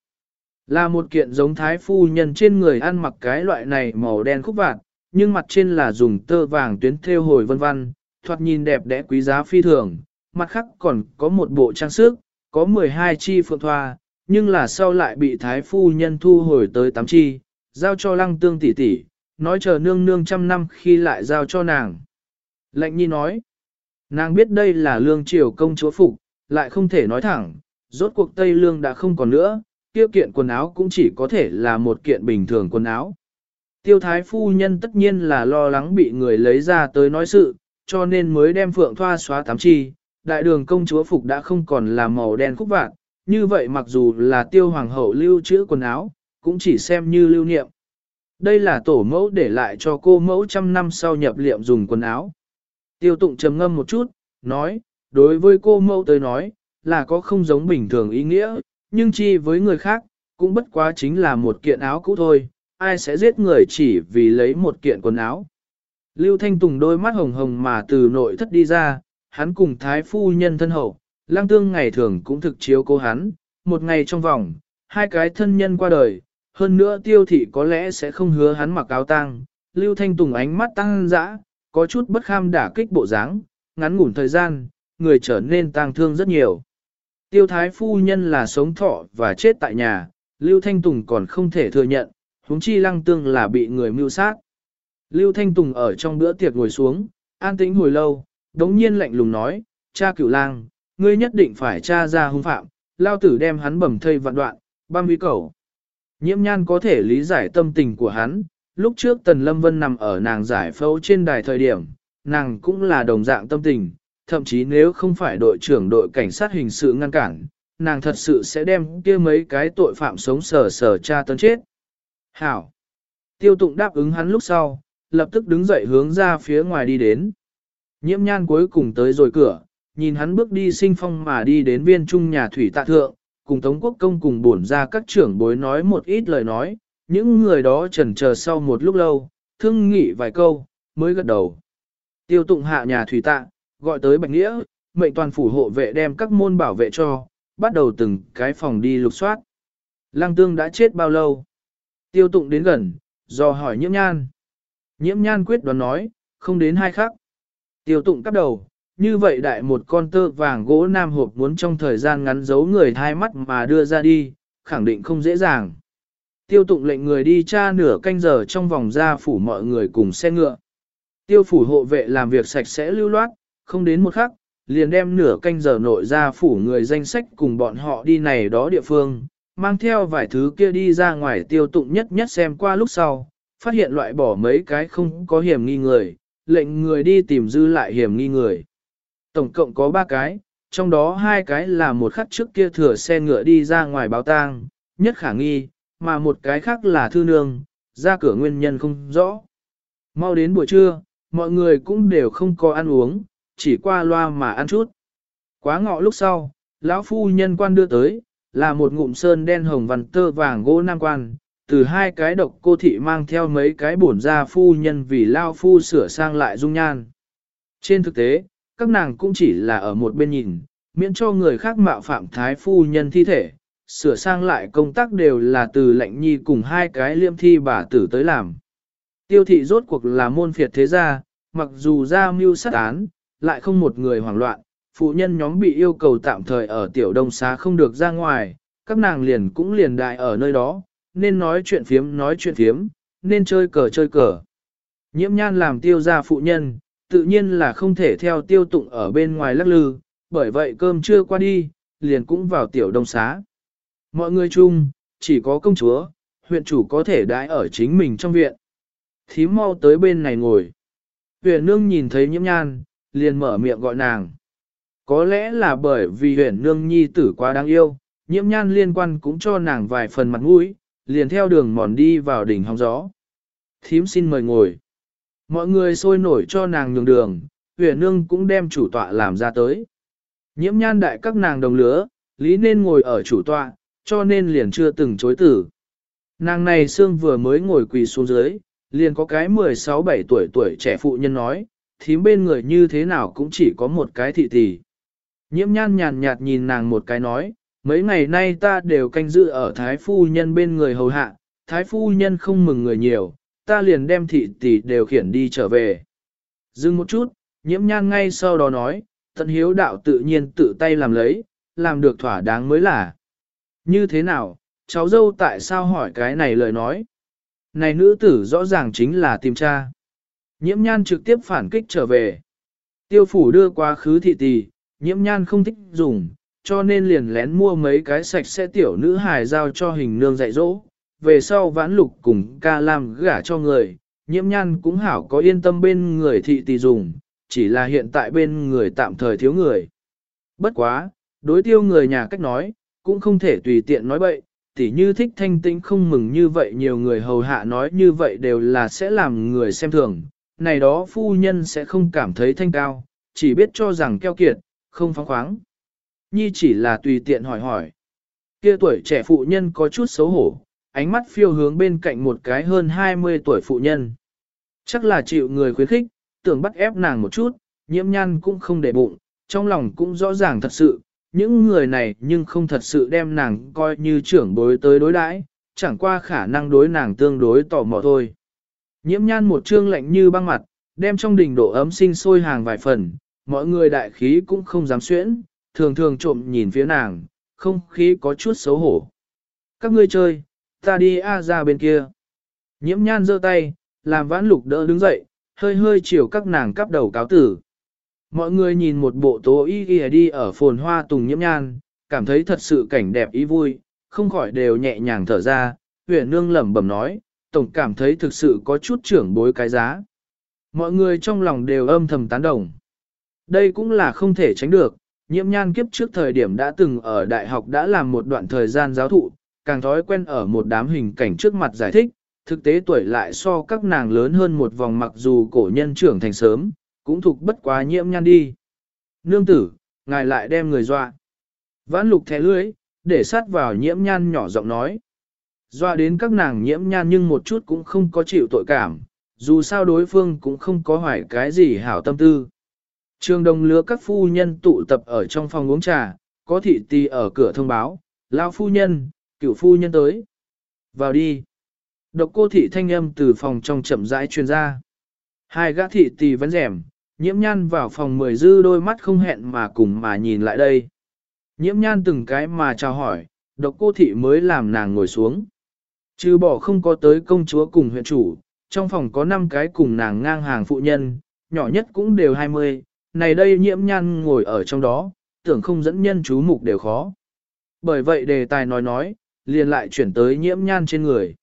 Là một kiện giống thái phu nhân trên người ăn mặc cái loại này màu đen khúc vạt, nhưng mặt trên là dùng tơ vàng tuyến thêu hồi vân vân, thoạt nhìn đẹp đẽ quý giá phi thường, mặt khác còn có một bộ trang sức, có 12 chi phượng thoa, nhưng là sau lại bị thái phu nhân thu hồi tới 8 chi, giao cho lăng tương tỷ tỷ, nói chờ nương nương trăm năm khi lại giao cho nàng. Lệnh nhi nói, nàng biết đây là lương triều công chúa phục, lại không thể nói thẳng, rốt cuộc Tây Lương đã không còn nữa, tiêu kiện quần áo cũng chỉ có thể là một kiện bình thường quần áo. Tiêu thái phu nhân tất nhiên là lo lắng bị người lấy ra tới nói sự, cho nên mới đem phượng thoa xóa tám chi, đại đường công chúa phục đã không còn là màu đen khúc vạn, như vậy mặc dù là tiêu hoàng hậu lưu trữ quần áo, cũng chỉ xem như lưu niệm. Đây là tổ mẫu để lại cho cô mẫu trăm năm sau nhập liệm dùng quần áo. Tiêu tụng trầm ngâm một chút, nói, đối với cô mẫu tới nói, là có không giống bình thường ý nghĩa, nhưng chi với người khác, cũng bất quá chính là một kiện áo cũ thôi, ai sẽ giết người chỉ vì lấy một kiện quần áo. Lưu Thanh Tùng đôi mắt hồng hồng mà từ nội thất đi ra, hắn cùng thái phu nhân thân hậu, lang tương ngày thường cũng thực chiếu cố hắn, một ngày trong vòng, hai cái thân nhân qua đời, hơn nữa tiêu thị có lẽ sẽ không hứa hắn mặc áo tang. Lưu Thanh Tùng ánh mắt tăng dã, có chút bất kham đả kích bộ dáng, ngắn ngủn thời gian, người trở nên tang thương rất nhiều. Tiêu thái phu nhân là sống thọ và chết tại nhà, Lưu Thanh Tùng còn không thể thừa nhận, huống chi lăng tương là bị người mưu sát. Lưu Thanh Tùng ở trong bữa tiệc ngồi xuống, an tĩnh hồi lâu, đống nhiên lạnh lùng nói, cha cửu lang, ngươi nhất định phải tra ra hung phạm, lao tử đem hắn bầm thây vạn đoạn, băm huy cầu. Nhiễm nhan có thể lý giải tâm tình của hắn, lúc trước Tần Lâm Vân nằm ở nàng giải phẫu trên đài thời điểm, nàng cũng là đồng dạng tâm tình, thậm chí nếu không phải đội trưởng đội cảnh sát hình sự ngăn cản, nàng thật sự sẽ đem kia mấy cái tội phạm sống sờ sờ tra tấn chết. Hảo! Tiêu tụng đáp ứng hắn lúc sau, lập tức đứng dậy hướng ra phía ngoài đi đến. Nhiễm nhan cuối cùng tới rồi cửa, nhìn hắn bước đi sinh phong mà đi đến viên trung nhà thủy tạ thượng, cùng Tống Quốc Công cùng bổn ra các trưởng bối nói một ít lời nói, những người đó trần chờ sau một lúc lâu, thương nghị vài câu, mới gật đầu. Tiêu tụng hạ nhà thủy tạ, gọi tới Bạch Nghĩa, mệnh toàn phủ hộ vệ đem các môn bảo vệ cho, bắt đầu từng cái phòng đi lục soát. Lăng tương đã chết bao lâu? Tiêu tụng đến gần, do hỏi nhiễm nhan. Nhiễm nhan quyết đoán nói, không đến hai khắc. Tiêu tụng cắp đầu, như vậy đại một con tơ vàng gỗ nam hộp muốn trong thời gian ngắn giấu người thai mắt mà đưa ra đi, khẳng định không dễ dàng. Tiêu tụng lệnh người đi tra nửa canh giờ trong vòng ra phủ mọi người cùng xe ngựa. Tiêu phủ hộ vệ làm việc sạch sẽ lưu loát, không đến một khắc, liền đem nửa canh giờ nội ra phủ người danh sách cùng bọn họ đi này đó địa phương, mang theo vài thứ kia đi ra ngoài tiêu tụng nhất nhất xem qua lúc sau, phát hiện loại bỏ mấy cái không có hiểm nghi người, lệnh người đi tìm dư lại hiểm nghi người. Tổng cộng có ba cái, trong đó hai cái là một khắc trước kia thừa xe ngựa đi ra ngoài báo tang, nhất khả nghi, mà một cái khác là thư nương, ra cửa nguyên nhân không rõ. Mau đến buổi trưa, mọi người cũng đều không có ăn uống, chỉ qua loa mà ăn chút. Quá ngọ lúc sau, lão phu nhân quan đưa tới, là một ngụm sơn đen hồng văn tơ vàng gỗ nam quan, từ hai cái độc cô thị mang theo mấy cái bổn gia phu nhân vì lao phu sửa sang lại dung nhan. Trên thực tế, các nàng cũng chỉ là ở một bên nhìn, miễn cho người khác mạo phạm thái phu nhân thi thể, sửa sang lại công tác đều là từ lệnh nhi cùng hai cái liêm thi bà tử tới làm. Tiêu thị rốt cuộc là môn phiệt thế gia, mặc dù ra mưu sát án, lại không một người hoảng loạn, phụ nhân nhóm bị yêu cầu tạm thời ở tiểu đông xá không được ra ngoài, các nàng liền cũng liền đại ở nơi đó, nên nói chuyện phiếm nói chuyện phiếm, nên chơi cờ chơi cờ. Nhiễm nhan làm tiêu gia phụ nhân, tự nhiên là không thể theo tiêu tụng ở bên ngoài lắc lư, bởi vậy cơm chưa qua đi, liền cũng vào tiểu đông xá. Mọi người chung, chỉ có công chúa, huyện chủ có thể đãi ở chính mình trong viện. Thím mau tới bên này ngồi. Huyền nương nhìn thấy nhiễm nhan, liền mở miệng gọi nàng. Có lẽ là bởi vì huyền nương nhi tử quá đáng yêu, nhiễm nhan liên quan cũng cho nàng vài phần mặt mũi, liền theo đường mòn đi vào đỉnh hóng gió. Thím xin mời ngồi. Mọi người sôi nổi cho nàng nhường đường, huyền nương cũng đem chủ tọa làm ra tới. Nhiễm nhan đại các nàng đồng lứa, lý nên ngồi ở chủ tọa, cho nên liền chưa từng chối tử. Nàng này xương vừa mới ngồi quỳ xuống dưới, liền có cái 16-17 tuổi tuổi trẻ phụ nhân nói, thím bên người như thế nào cũng chỉ có một cái thị tỷ. Nhiễm nhan nhàn nhạt nhìn nàng một cái nói, mấy ngày nay ta đều canh giữ ở thái phu nhân bên người hầu hạ, thái phu nhân không mừng người nhiều, ta liền đem thị tỷ đều khiển đi trở về. Dừng một chút, nhiễm nhan ngay sau đó nói, tận hiếu đạo tự nhiên tự tay làm lấy, làm được thỏa đáng mới là. Như thế nào, cháu dâu tại sao hỏi cái này lời nói? Này nữ tử rõ ràng chính là tìm cha. Nhiễm nhan trực tiếp phản kích trở về. Tiêu phủ đưa qua khứ thị tỷ, nhiễm nhan không thích dùng, cho nên liền lén mua mấy cái sạch sẽ tiểu nữ hài giao cho hình nương dạy dỗ. Về sau vãn lục cùng ca làm gả cho người, nhiễm nhan cũng hảo có yên tâm bên người thị tỷ dùng, chỉ là hiện tại bên người tạm thời thiếu người. Bất quá, đối tiêu người nhà cách nói, cũng không thể tùy tiện nói bậy, tỉ như thích thanh tĩnh không mừng như vậy nhiều người hầu hạ nói như vậy đều là sẽ làm người xem thường, này đó phu nhân sẽ không cảm thấy thanh cao, chỉ biết cho rằng keo kiệt, không phóng khoáng. Nhi chỉ là tùy tiện hỏi hỏi. Kia tuổi trẻ phụ nhân có chút xấu hổ, ánh mắt phiêu hướng bên cạnh một cái hơn 20 tuổi phụ nhân. Chắc là chịu người khuyến khích, tưởng bắt ép nàng một chút, nhiễm nhan cũng không để bụng, trong lòng cũng rõ ràng thật sự, những người này nhưng không thật sự đem nàng coi như trưởng bối tới đối đãi, chẳng qua khả năng đối nàng tương đối tò mò thôi. Nhiễm nhan một trương lạnh như băng mặt, đem trong đỉnh độ ấm sinh sôi hàng vài phần, mọi người đại khí cũng không dám xuyễn, thường thường trộm nhìn phía nàng, không khí có chút xấu hổ. Các ngươi chơi, ta đi a ra bên kia. Nhiễm nhan giơ tay, làm vãn lục đỡ đứng dậy, hơi hơi chiều các nàng cắp đầu cáo tử. Mọi người nhìn một bộ tố y ghi đi ở phồn hoa tùng nhiễm nhan, cảm thấy thật sự cảnh đẹp ý vui, không khỏi đều nhẹ nhàng thở ra, huyện nương lẩm bẩm nói, tổng cảm thấy thực sự có chút trưởng bối cái giá. Mọi người trong lòng đều âm thầm tán đồng. Đây cũng là không thể tránh được, nhiễm nhan kiếp trước thời điểm đã từng ở đại học đã làm một đoạn thời gian giáo thụ, càng thói quen ở một đám hình cảnh trước mặt giải thích, thực tế tuổi lại so các nàng lớn hơn một vòng mặc dù cổ nhân trưởng thành sớm, cũng thuộc bất quá nhiễm nhan đi. Nương tử, ngài lại đem người dọa. Vãn lục thẻ lưới, để sát vào nhiễm nhan nhỏ giọng nói. Dọa đến các nàng nhiễm nhan nhưng một chút cũng không có chịu tội cảm, dù sao đối phương cũng không có hoài cái gì hảo tâm tư. Trường đồng lứa các phu nhân tụ tập ở trong phòng uống trà, có thị tì ở cửa thông báo, lao phu nhân, cửu phu nhân tới. Vào đi. Độc cô thị thanh âm từ phòng trong chậm rãi truyền ra. Hai gã thị tì vẫn rèm, nhiễm nhan vào phòng mười dư đôi mắt không hẹn mà cùng mà nhìn lại đây. Nhiễm nhan từng cái mà chào hỏi, độc cô thị mới làm nàng ngồi xuống. Trừ bỏ không có tới công chúa cùng huyện chủ, trong phòng có 5 cái cùng nàng ngang hàng phụ nhân, nhỏ nhất cũng đều 20, này đây nhiễm nhan ngồi ở trong đó, tưởng không dẫn nhân chú mục đều khó. Bởi vậy đề tài nói nói, liền lại chuyển tới nhiễm nhan trên người.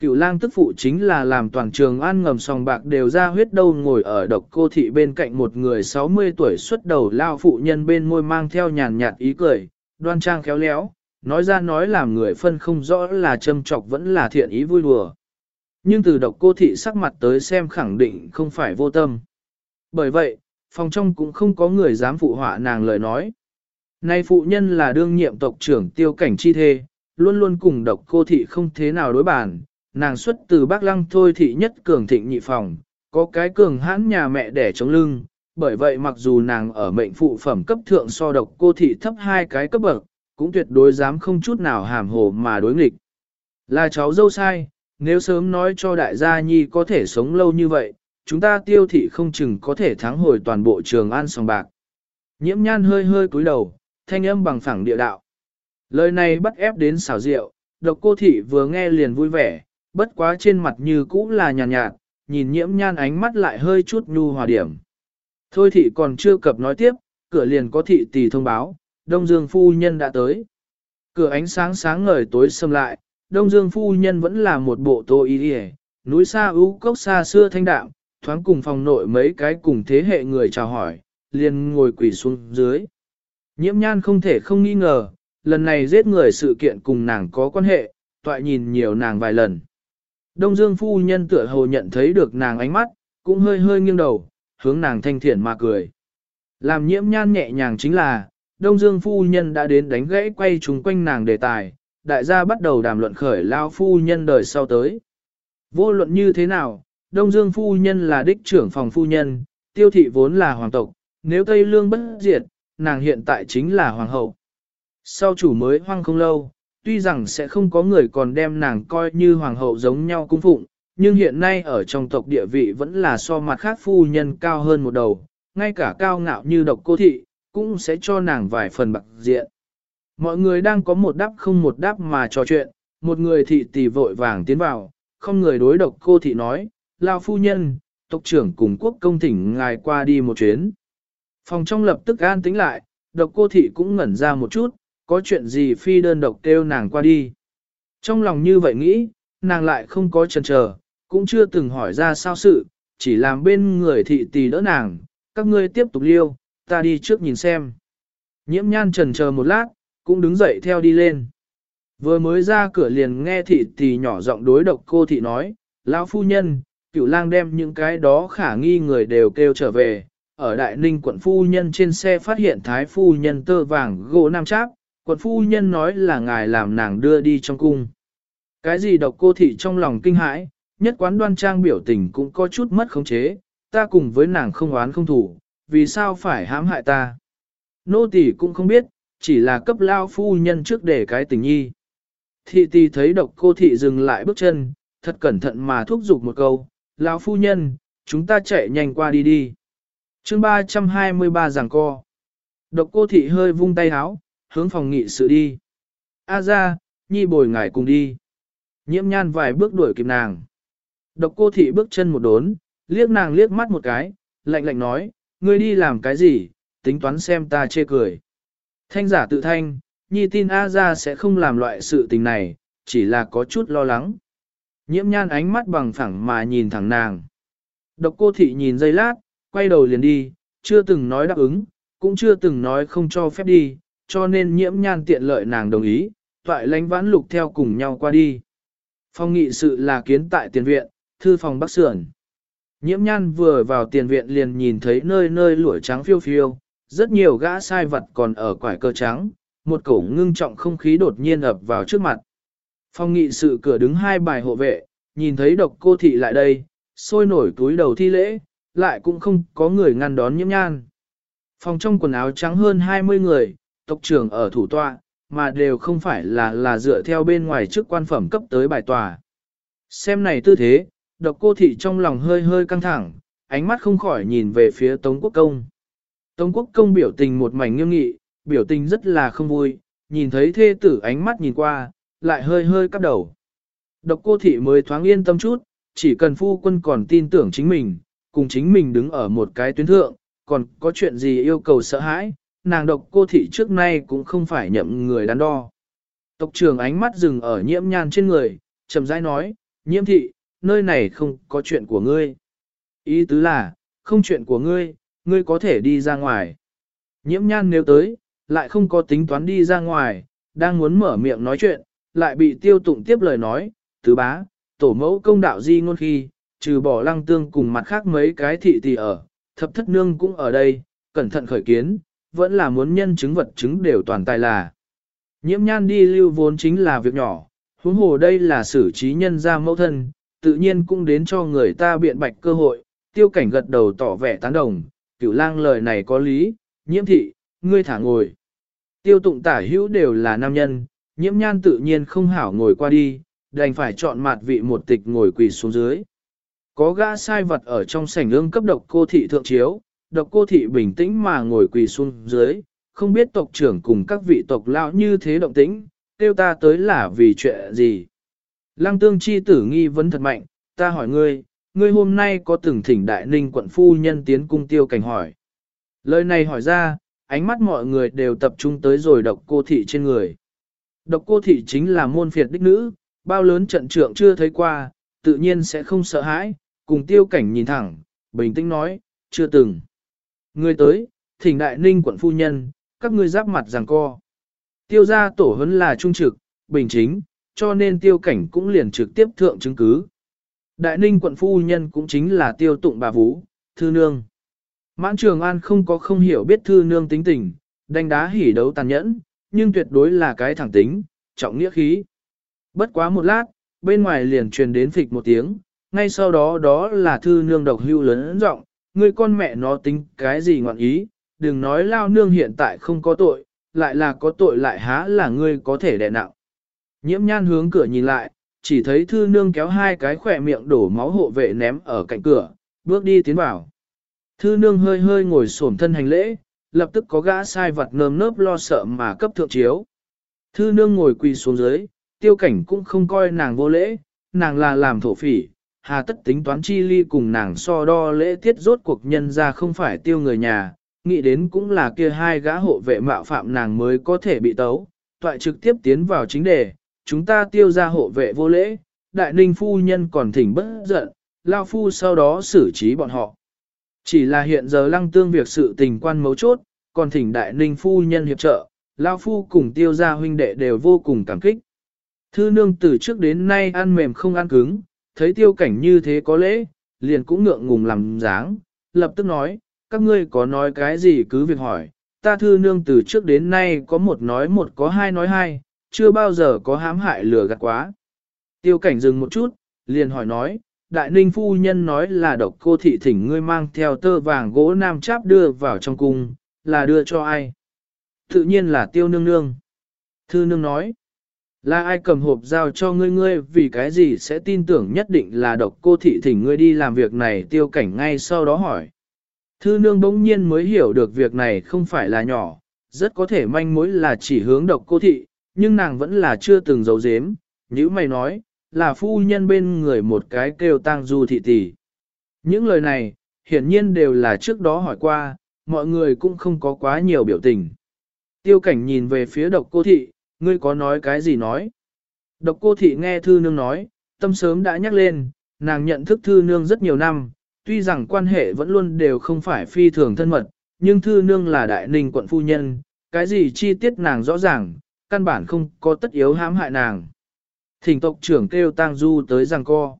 Cựu lang tức phụ chính là làm toàn trường an ngầm sòng bạc đều ra huyết đâu ngồi ở độc cô thị bên cạnh một người 60 tuổi xuất đầu lao phụ nhân bên môi mang theo nhàn nhạt ý cười, đoan trang khéo léo, nói ra nói làm người phân không rõ là châm trọc vẫn là thiện ý vui đùa. Nhưng từ độc cô thị sắc mặt tới xem khẳng định không phải vô tâm. Bởi vậy, phòng trong cũng không có người dám phụ họa nàng lời nói. Nay phụ nhân là đương nhiệm tộc trưởng tiêu cảnh chi thê, luôn luôn cùng độc cô thị không thế nào đối bản, nàng xuất từ Bắc Lăng thôi thị nhất cường thịnh nhị phòng, có cái cường hãn nhà mẹ đẻ chống lưng, bởi vậy mặc dù nàng ở mệnh phụ phẩm cấp thượng so độc cô thị thấp hai cái cấp bậc, cũng tuyệt đối dám không chút nào hàm hồ mà đối nghịch. Là cháu dâu sai, nếu sớm nói cho đại gia nhi có thể sống lâu như vậy, chúng ta tiêu thị không chừng có thể thắng hồi toàn bộ trường an sòng bạc. Nhiễm nhan hơi hơi cúi đầu, thanh âm bằng phẳng địa đạo. Lời này bắt ép đến xảo rượu, độc cô thị vừa nghe liền vui vẻ, bất quá trên mặt như cũ là nhàn nhạt, nhạt, nhìn nhiễm nhan ánh mắt lại hơi chút nhu hòa điểm. Thôi thị còn chưa cập nói tiếp, cửa liền có thị tỷ thông báo, Đông Dương phu nhân đã tới. Cửa ánh sáng sáng ngời tối xâm lại, Đông Dương phu nhân vẫn là một bộ tô y đi núi xa ưu cốc xa xưa thanh đạm, thoáng cùng phòng nội mấy cái cùng thế hệ người chào hỏi, liền ngồi quỳ xuống dưới. Nhiễm nhan không thể không nghi ngờ, lần này giết người sự kiện cùng nàng có quan hệ, toại nhìn nhiều nàng vài lần. Đông Dương phu nhân tựa hồ nhận thấy được nàng ánh mắt, cũng hơi hơi nghiêng đầu, hướng nàng thanh thiện mà cười. Làm nhiễm nhan nhẹ nhàng chính là, Đông Dương phu nhân đã đến đánh gãy quay chúng quanh nàng đề tài, đại gia bắt đầu đàm luận khởi lao phu nhân đời sau tới. Vô luận như thế nào, Đông Dương phu nhân là đích trưởng phòng phu nhân, tiêu thị vốn là hoàng tộc, nếu Tây Lương bất diệt, nàng hiện tại chính là hoàng hậu. Sau chủ mới hoang không lâu, tuy rằng sẽ không có người còn đem nàng coi như hoàng hậu giống nhau cung phụng, nhưng hiện nay ở trong tộc địa vị vẫn là so mặt khác phu nhân cao hơn một đầu, ngay cả cao ngạo như độc cô thị, cũng sẽ cho nàng vài phần bạc diện. Mọi người đang có một đáp không một đáp mà trò chuyện, một người thị tỷ vội vàng tiến vào, không người đối độc cô thị nói, lao phu nhân, tộc trưởng cùng quốc công thỉnh ngài qua đi một chuyến. Phòng trong lập tức an tính lại, độc cô thị cũng ngẩn ra một chút, có chuyện gì phi đơn độc kêu nàng qua đi. Trong lòng như vậy nghĩ, nàng lại không có chần chờ, cũng chưa từng hỏi ra sao sự, chỉ làm bên người thị tỷ đỡ nàng, các ngươi tiếp tục liêu, ta đi trước nhìn xem. Nhiễm nhan trần chờ một lát, cũng đứng dậy theo đi lên. Vừa mới ra cửa liền nghe thị tỷ nhỏ giọng đối độc cô thị nói, lão phu nhân, cửu lang đem những cái đó khả nghi người đều kêu trở về. Ở Đại Ninh quận phu nhân trên xe phát hiện thái phu nhân tơ vàng gỗ nam cháp, quận phu nhân nói là ngài làm nàng đưa đi trong cung. Cái gì độc cô thị trong lòng kinh hãi, nhất quán đoan trang biểu tình cũng có chút mất khống chế, ta cùng với nàng không oán không thủ, vì sao phải hãm hại ta. Nô tỳ cũng không biết, chỉ là cấp lao phu nhân trước để cái tình nhi. Thị tỳ thấy độc cô thị dừng lại bước chân, thật cẩn thận mà thúc giục một câu, lão phu nhân, chúng ta chạy nhanh qua đi đi. chương 323 giảng co. Độc cô thị hơi vung tay háo, hướng phòng nghị sự đi. A ra, nhi bồi ngài cùng đi. Nhiễm nhan vài bước đuổi kịp nàng. Độc cô thị bước chân một đốn, liếc nàng liếc mắt một cái, lạnh lạnh nói, ngươi đi làm cái gì, tính toán xem ta chê cười. Thanh giả tự thanh, nhi tin A ra sẽ không làm loại sự tình này, chỉ là có chút lo lắng. Nhiễm nhan ánh mắt bằng phẳng mà nhìn thẳng nàng. Độc cô thị nhìn giây lát, quay đầu liền đi, chưa từng nói đáp ứng, cũng chưa từng nói không cho phép đi, cho nên nhiễm nhan tiện lợi nàng đồng ý, toại lánh vãn lục theo cùng nhau qua đi. Phong nghị sự là kiến tại tiền viện, thư phòng bắc sườn. Nhiễm nhan vừa vào tiền viện liền nhìn thấy nơi nơi lũa trắng phiêu phiêu, rất nhiều gã sai vật còn ở quải cơ trắng, một cổ ngưng trọng không khí đột nhiên ập vào trước mặt. Phong nghị sự cửa đứng hai bài hộ vệ, nhìn thấy độc cô thị lại đây, sôi nổi túi đầu thi lễ, lại cũng không có người ngăn đón nhiễm nhan. Phòng trong quần áo trắng hơn 20 người, tộc trưởng ở thủ tọa, mà đều không phải là là dựa theo bên ngoài chức quan phẩm cấp tới bài tòa. Xem này tư thế, độc cô thị trong lòng hơi hơi căng thẳng, ánh mắt không khỏi nhìn về phía Tống Quốc Công. Tống Quốc Công biểu tình một mảnh nghiêm nghị, biểu tình rất là không vui, nhìn thấy thê tử ánh mắt nhìn qua, lại hơi hơi cắp đầu. Độc cô thị mới thoáng yên tâm chút, chỉ cần phu quân còn tin tưởng chính mình, cùng chính mình đứng ở một cái tuyến thượng, còn có chuyện gì yêu cầu sợ hãi, nàng độc cô thị trước nay cũng không phải nhậm người đắn đo. Tộc trưởng ánh mắt dừng ở nhiễm nhan trên người, chậm rãi nói, nhiễm thị, nơi này không có chuyện của ngươi. Ý tứ là, không chuyện của ngươi, ngươi có thể đi ra ngoài. Nhiễm nhan nếu tới, lại không có tính toán đi ra ngoài, đang muốn mở miệng nói chuyện, lại bị tiêu tụng tiếp lời nói, tứ bá, tổ mẫu công đạo di ngôn khi, trừ bỏ lăng tương cùng mặt khác mấy cái thị tỷ ở, thập thất nương cũng ở đây, cẩn thận khởi kiến, vẫn là muốn nhân chứng vật chứng đều toàn tài là. Nhiễm nhan đi lưu vốn chính là việc nhỏ, huống hồ đây là xử trí nhân ra mẫu thân, tự nhiên cũng đến cho người ta biện bạch cơ hội, tiêu cảnh gật đầu tỏ vẻ tán đồng, cửu lang lời này có lý, nhiễm thị, ngươi thả ngồi. Tiêu tụng tả hữu đều là nam nhân, nhiễm nhan tự nhiên không hảo ngồi qua đi, đành phải chọn mặt vị một tịch ngồi quỳ xuống dưới. Có gã sai vật ở trong sảnh ương cấp độc cô thị thượng chiếu, độc cô thị bình tĩnh mà ngồi quỳ xuống dưới, không biết tộc trưởng cùng các vị tộc lão như thế động tĩnh, tiêu ta tới là vì chuyện gì. Lăng tương chi tử nghi vấn thật mạnh, ta hỏi ngươi, ngươi hôm nay có từng thỉnh đại ninh quận phu nhân tiến cung tiêu cảnh hỏi. Lời này hỏi ra, ánh mắt mọi người đều tập trung tới rồi độc cô thị trên người. Độc cô thị chính là môn phiệt đích nữ, bao lớn trận trưởng chưa thấy qua, tự nhiên sẽ không sợ hãi, cùng tiêu cảnh nhìn thẳng, bình tĩnh nói, chưa từng. Người tới, thỉnh đại ninh quận phu nhân, các ngươi giáp mặt rằng co. Tiêu gia tổ huấn là trung trực, bình chính, cho nên tiêu cảnh cũng liền trực tiếp thượng chứng cứ. Đại ninh quận phu nhân cũng chính là tiêu tụng bà vũ, thư nương. Mãn trường an không có không hiểu biết thư nương tính tình, đánh đá hỉ đấu tàn nhẫn, nhưng tuyệt đối là cái thẳng tính, trọng nghĩa khí. Bất quá một lát, bên ngoài liền truyền đến phịch một tiếng, ngay sau đó đó là thư nương độc hưu lớn giọng người con mẹ nó tính cái gì ngọn ý, đừng nói lao nương hiện tại không có tội, lại là có tội lại há là ngươi có thể đè nặng. Nhiễm nhan hướng cửa nhìn lại, chỉ thấy thư nương kéo hai cái khỏe miệng đổ máu hộ vệ ném ở cạnh cửa, bước đi tiến vào. Thư nương hơi hơi ngồi xổm thân hành lễ, lập tức có gã sai vật nơm nớp lo sợ mà cấp thượng chiếu. Thư nương ngồi quỳ xuống dưới, tiêu cảnh cũng không coi nàng vô lễ, nàng là làm thổ phỉ, hà tất tính toán chi ly cùng nàng so đo lễ tiết rốt cuộc nhân ra không phải tiêu người nhà, nghĩ đến cũng là kia hai gã hộ vệ mạo phạm nàng mới có thể bị tấu, toại trực tiếp tiến vào chính đề, chúng ta tiêu ra hộ vệ vô lễ, đại ninh phu nhân còn thỉnh bất giận, lao phu sau đó xử trí bọn họ. Chỉ là hiện giờ lăng tương việc sự tình quan mấu chốt, còn thỉnh đại ninh phu nhân hiệp trợ, lao phu cùng tiêu gia huynh đệ đều vô cùng cảm kích. Thư nương từ trước đến nay ăn mềm không ăn cứng, thấy tiêu cảnh như thế có lễ, liền cũng ngượng ngùng làm dáng, lập tức nói, các ngươi có nói cái gì cứ việc hỏi, ta thư nương từ trước đến nay có một nói một có hai nói hai, chưa bao giờ có hãm hại lừa gạt quá. Tiêu cảnh dừng một chút, liền hỏi nói, đại ninh phu nhân nói là độc cô thị thỉnh ngươi mang theo tơ vàng gỗ nam cháp đưa vào trong cung, là đưa cho ai? Tự nhiên là tiêu nương nương. Thư nương nói, là ai cầm hộp giao cho ngươi ngươi vì cái gì sẽ tin tưởng nhất định là độc cô thị thỉnh ngươi đi làm việc này tiêu cảnh ngay sau đó hỏi. Thư nương bỗng nhiên mới hiểu được việc này không phải là nhỏ, rất có thể manh mối là chỉ hướng độc cô thị, nhưng nàng vẫn là chưa từng giấu giếm, như mày nói, là phu nhân bên người một cái kêu tang du thị tỷ. Những lời này, hiển nhiên đều là trước đó hỏi qua, mọi người cũng không có quá nhiều biểu tình. Tiêu cảnh nhìn về phía độc cô thị, ngươi có nói cái gì nói? Độc cô thị nghe thư nương nói, tâm sớm đã nhắc lên, nàng nhận thức thư nương rất nhiều năm, tuy rằng quan hệ vẫn luôn đều không phải phi thường thân mật, nhưng thư nương là đại ninh quận phu nhân, cái gì chi tiết nàng rõ ràng, căn bản không có tất yếu hãm hại nàng. Thỉnh tộc trưởng kêu Tang Du tới rằng co.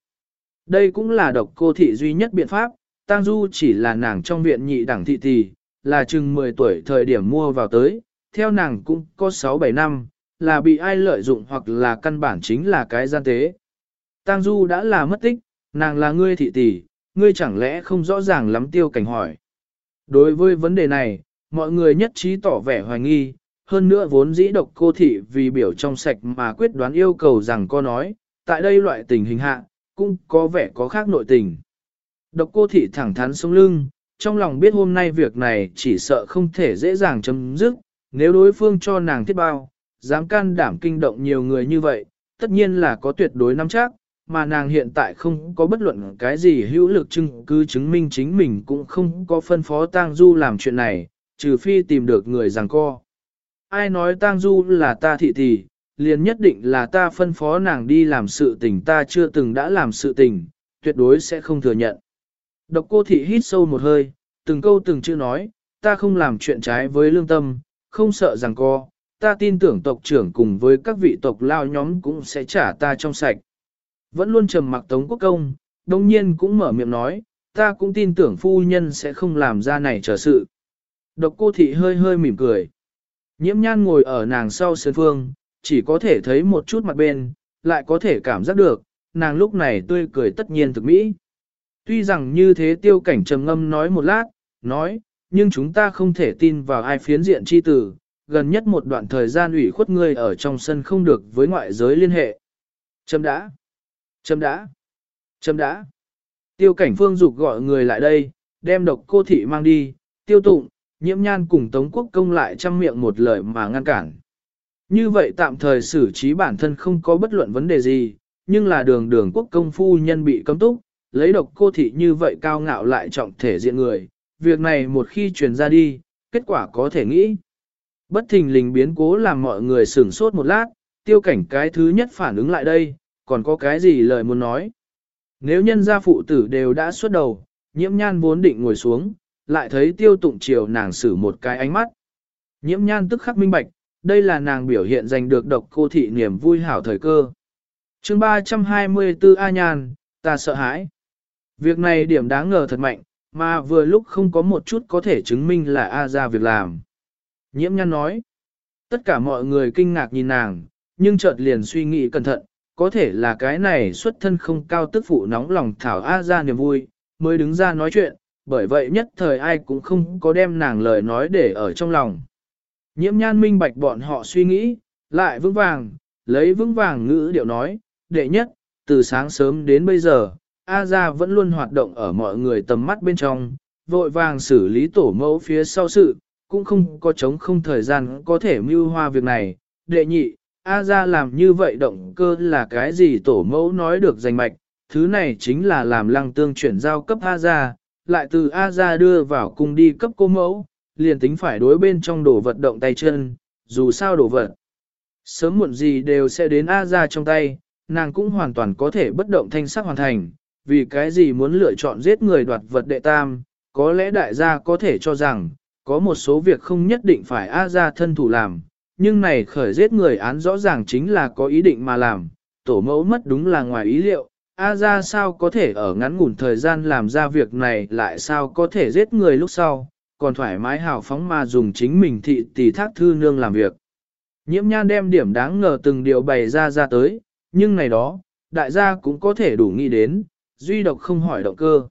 Đây cũng là độc cô thị duy nhất biện pháp, Tang Du chỉ là nàng trong viện nhị đẳng thị tỷ, là chừng 10 tuổi thời điểm mua vào tới, theo nàng cũng có 6-7 năm, là bị ai lợi dụng hoặc là căn bản chính là cái gian tế. Tang Du đã là mất tích, nàng là ngươi thị tỷ, ngươi chẳng lẽ không rõ ràng lắm tiêu cảnh hỏi. Đối với vấn đề này, mọi người nhất trí tỏ vẻ hoài nghi, hơn nữa vốn dĩ độc cô thị vì biểu trong sạch mà quyết đoán yêu cầu rằng cô nói, tại đây loại tình hình hạ, cũng có vẻ có khác nội tình. Độc cô thị thẳng thắn sống lưng, trong lòng biết hôm nay việc này chỉ sợ không thể dễ dàng chấm dứt, nếu đối phương cho nàng thiết bao, dám can đảm kinh động nhiều người như vậy, tất nhiên là có tuyệt đối nắm chắc, mà nàng hiện tại không có bất luận cái gì hữu lực chứng cứ chứng minh chính mình cũng không có phân phó tang du làm chuyện này, trừ phi tìm được người rằng co. Ai nói tang du là ta thị tỷ, liền nhất định là ta phân phó nàng đi làm sự tình ta chưa từng đã làm sự tình, tuyệt đối sẽ không thừa nhận. Độc cô thị hít sâu một hơi, từng câu từng chữ nói, ta không làm chuyện trái với lương tâm, không sợ rằng co, ta tin tưởng tộc trưởng cùng với các vị tộc lao nhóm cũng sẽ trả ta trong sạch. Vẫn luôn trầm mặc Tống Quốc Công, đồng nhiên cũng mở miệng nói, ta cũng tin tưởng phu nhân sẽ không làm ra này trở sự. Độc cô thị hơi hơi mỉm cười. Nhiễm nhan ngồi ở nàng sau sơn phương, chỉ có thể thấy một chút mặt bên, lại có thể cảm giác được, nàng lúc này tươi cười tất nhiên thực mỹ. Tuy rằng như thế tiêu cảnh trầm ngâm nói một lát, nói, nhưng chúng ta không thể tin vào ai phiến diện chi tử, gần nhất một đoạn thời gian ủy khuất ngươi ở trong sân không được với ngoại giới liên hệ. Châm đã. Châm đã. Châm đã. Tiêu cảnh phương dục gọi người lại đây, đem độc cô thị mang đi, tiêu tụng, nhiễm nhan cùng Tống Quốc công lại chăm miệng một lời mà ngăn cản. Như vậy tạm thời xử trí bản thân không có bất luận vấn đề gì, nhưng là đường đường quốc công phu nhân bị cấm túc, lấy độc cô thị như vậy cao ngạo lại trọng thể diện người, việc này một khi truyền ra đi, kết quả có thể nghĩ. Bất thình lình biến cố làm mọi người sửng sốt một lát, tiêu cảnh cái thứ nhất phản ứng lại đây, còn có cái gì lời muốn nói. Nếu nhân gia phụ tử đều đã xuất đầu, nhiễm nhan vốn định ngồi xuống, lại thấy tiêu tụng chiều nàng xử một cái ánh mắt. Nhiễm nhan tức khắc minh bạch, đây là nàng biểu hiện giành được độc cô thị niềm vui hảo thời cơ. chương 324 A Nhan, ta sợ hãi. Việc này điểm đáng ngờ thật mạnh, mà vừa lúc không có một chút có thể chứng minh là A ra việc làm. Nhiễm nhan nói, tất cả mọi người kinh ngạc nhìn nàng, nhưng chợt liền suy nghĩ cẩn thận, có thể là cái này xuất thân không cao tức phụ nóng lòng thảo A ra niềm vui, mới đứng ra nói chuyện, bởi vậy nhất thời ai cũng không có đem nàng lời nói để ở trong lòng. Nhiễm nhan minh bạch bọn họ suy nghĩ, lại vững vàng, lấy vững vàng ngữ điệu nói, đệ nhất, từ sáng sớm đến bây giờ, A gia vẫn luôn hoạt động ở mọi người tầm mắt bên trong, vội vàng xử lý tổ mẫu phía sau sự, cũng không có chống không thời gian có thể mưu hoa việc này. Đệ nhị, A gia làm như vậy động cơ là cái gì tổ mẫu nói được danh mạch, thứ này chính là làm lăng tương chuyển giao cấp A gia, lại từ A Ra đưa vào cung đi cấp cô mẫu, liền tính phải đối bên trong đồ vật động tay chân, dù sao đồ vật. Sớm muộn gì đều sẽ đến A Ra trong tay, nàng cũng hoàn toàn có thể bất động thanh sắc hoàn thành, vì cái gì muốn lựa chọn giết người đoạt vật đệ tam, có lẽ đại gia có thể cho rằng, có một số việc không nhất định phải A Ra thân thủ làm, nhưng này khởi giết người án rõ ràng chính là có ý định mà làm, tổ mẫu mất đúng là ngoài ý liệu, A gia sao có thể ở ngắn ngủn thời gian làm ra việc này lại sao có thể giết người lúc sau, còn thoải mái hào phóng mà dùng chính mình thị tỷ thác thư nương làm việc. Nhiễm nhan đem điểm đáng ngờ từng điều bày ra ra tới, nhưng này đó, đại gia cũng có thể đủ nghĩ đến, duy độc không hỏi động cơ.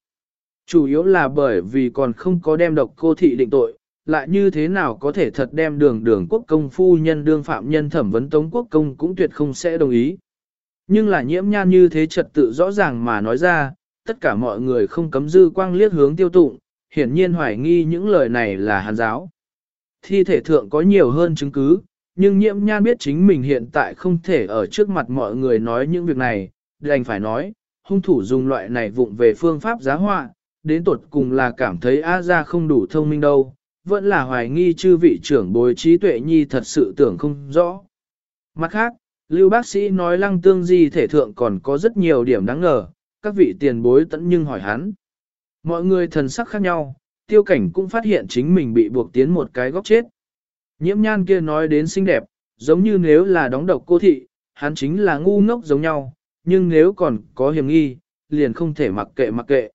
Chủ yếu là bởi vì còn không có đem độc cô thị định tội, lại như thế nào có thể thật đem đường đường quốc công phu nhân đương phạm nhân thẩm vấn tống quốc công cũng tuyệt không sẽ đồng ý. Nhưng là nhiễm nhan như thế trật tự rõ ràng mà nói ra, tất cả mọi người không cấm dư quang liếc hướng tiêu tụng, hiển nhiên hoài nghi những lời này là hàn giáo. Thi thể thượng có nhiều hơn chứng cứ, nhưng nhiễm nhan biết chính mình hiện tại không thể ở trước mặt mọi người nói những việc này, đành phải nói, hung thủ dùng loại này vụng về phương pháp giá họa, đến tột cùng là cảm thấy A ra không đủ thông minh đâu, vẫn là hoài nghi chư vị trưởng bồi trí tuệ nhi thật sự tưởng không rõ. Mặt khác, lưu bác sĩ nói lăng tương di thể thượng còn có rất nhiều điểm đáng ngờ, các vị tiền bối tận nhưng hỏi hắn. Mọi người thần sắc khác nhau, tiêu cảnh cũng phát hiện chính mình bị buộc tiến một cái góc chết. Nhiễm nhan kia nói đến xinh đẹp, giống như nếu là đóng độc cô thị, hắn chính là ngu ngốc giống nhau, nhưng nếu còn có hiểm nghi, liền không thể mặc kệ mặc kệ.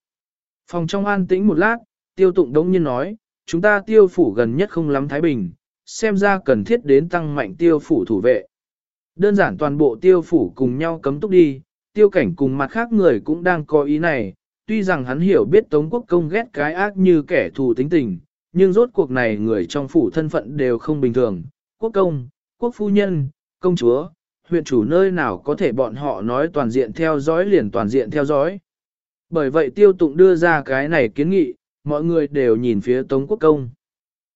Phòng trong an tĩnh một lát, tiêu tụng đống nhiên nói, chúng ta tiêu phủ gần nhất không lắm Thái Bình, xem ra cần thiết đến tăng mạnh tiêu phủ thủ vệ. Đơn giản toàn bộ tiêu phủ cùng nhau cấm túc đi, tiêu cảnh cùng mặt khác người cũng đang có ý này, tuy rằng hắn hiểu biết Tống Quốc Công ghét cái ác như kẻ thù tính tình, nhưng rốt cuộc này người trong phủ thân phận đều không bình thường. Quốc công, quốc phu nhân, công chúa, huyện chủ nơi nào có thể bọn họ nói toàn diện theo dõi liền toàn diện theo dõi. Bởi vậy tiêu tụng đưa ra cái này kiến nghị, mọi người đều nhìn phía Tống Quốc Công.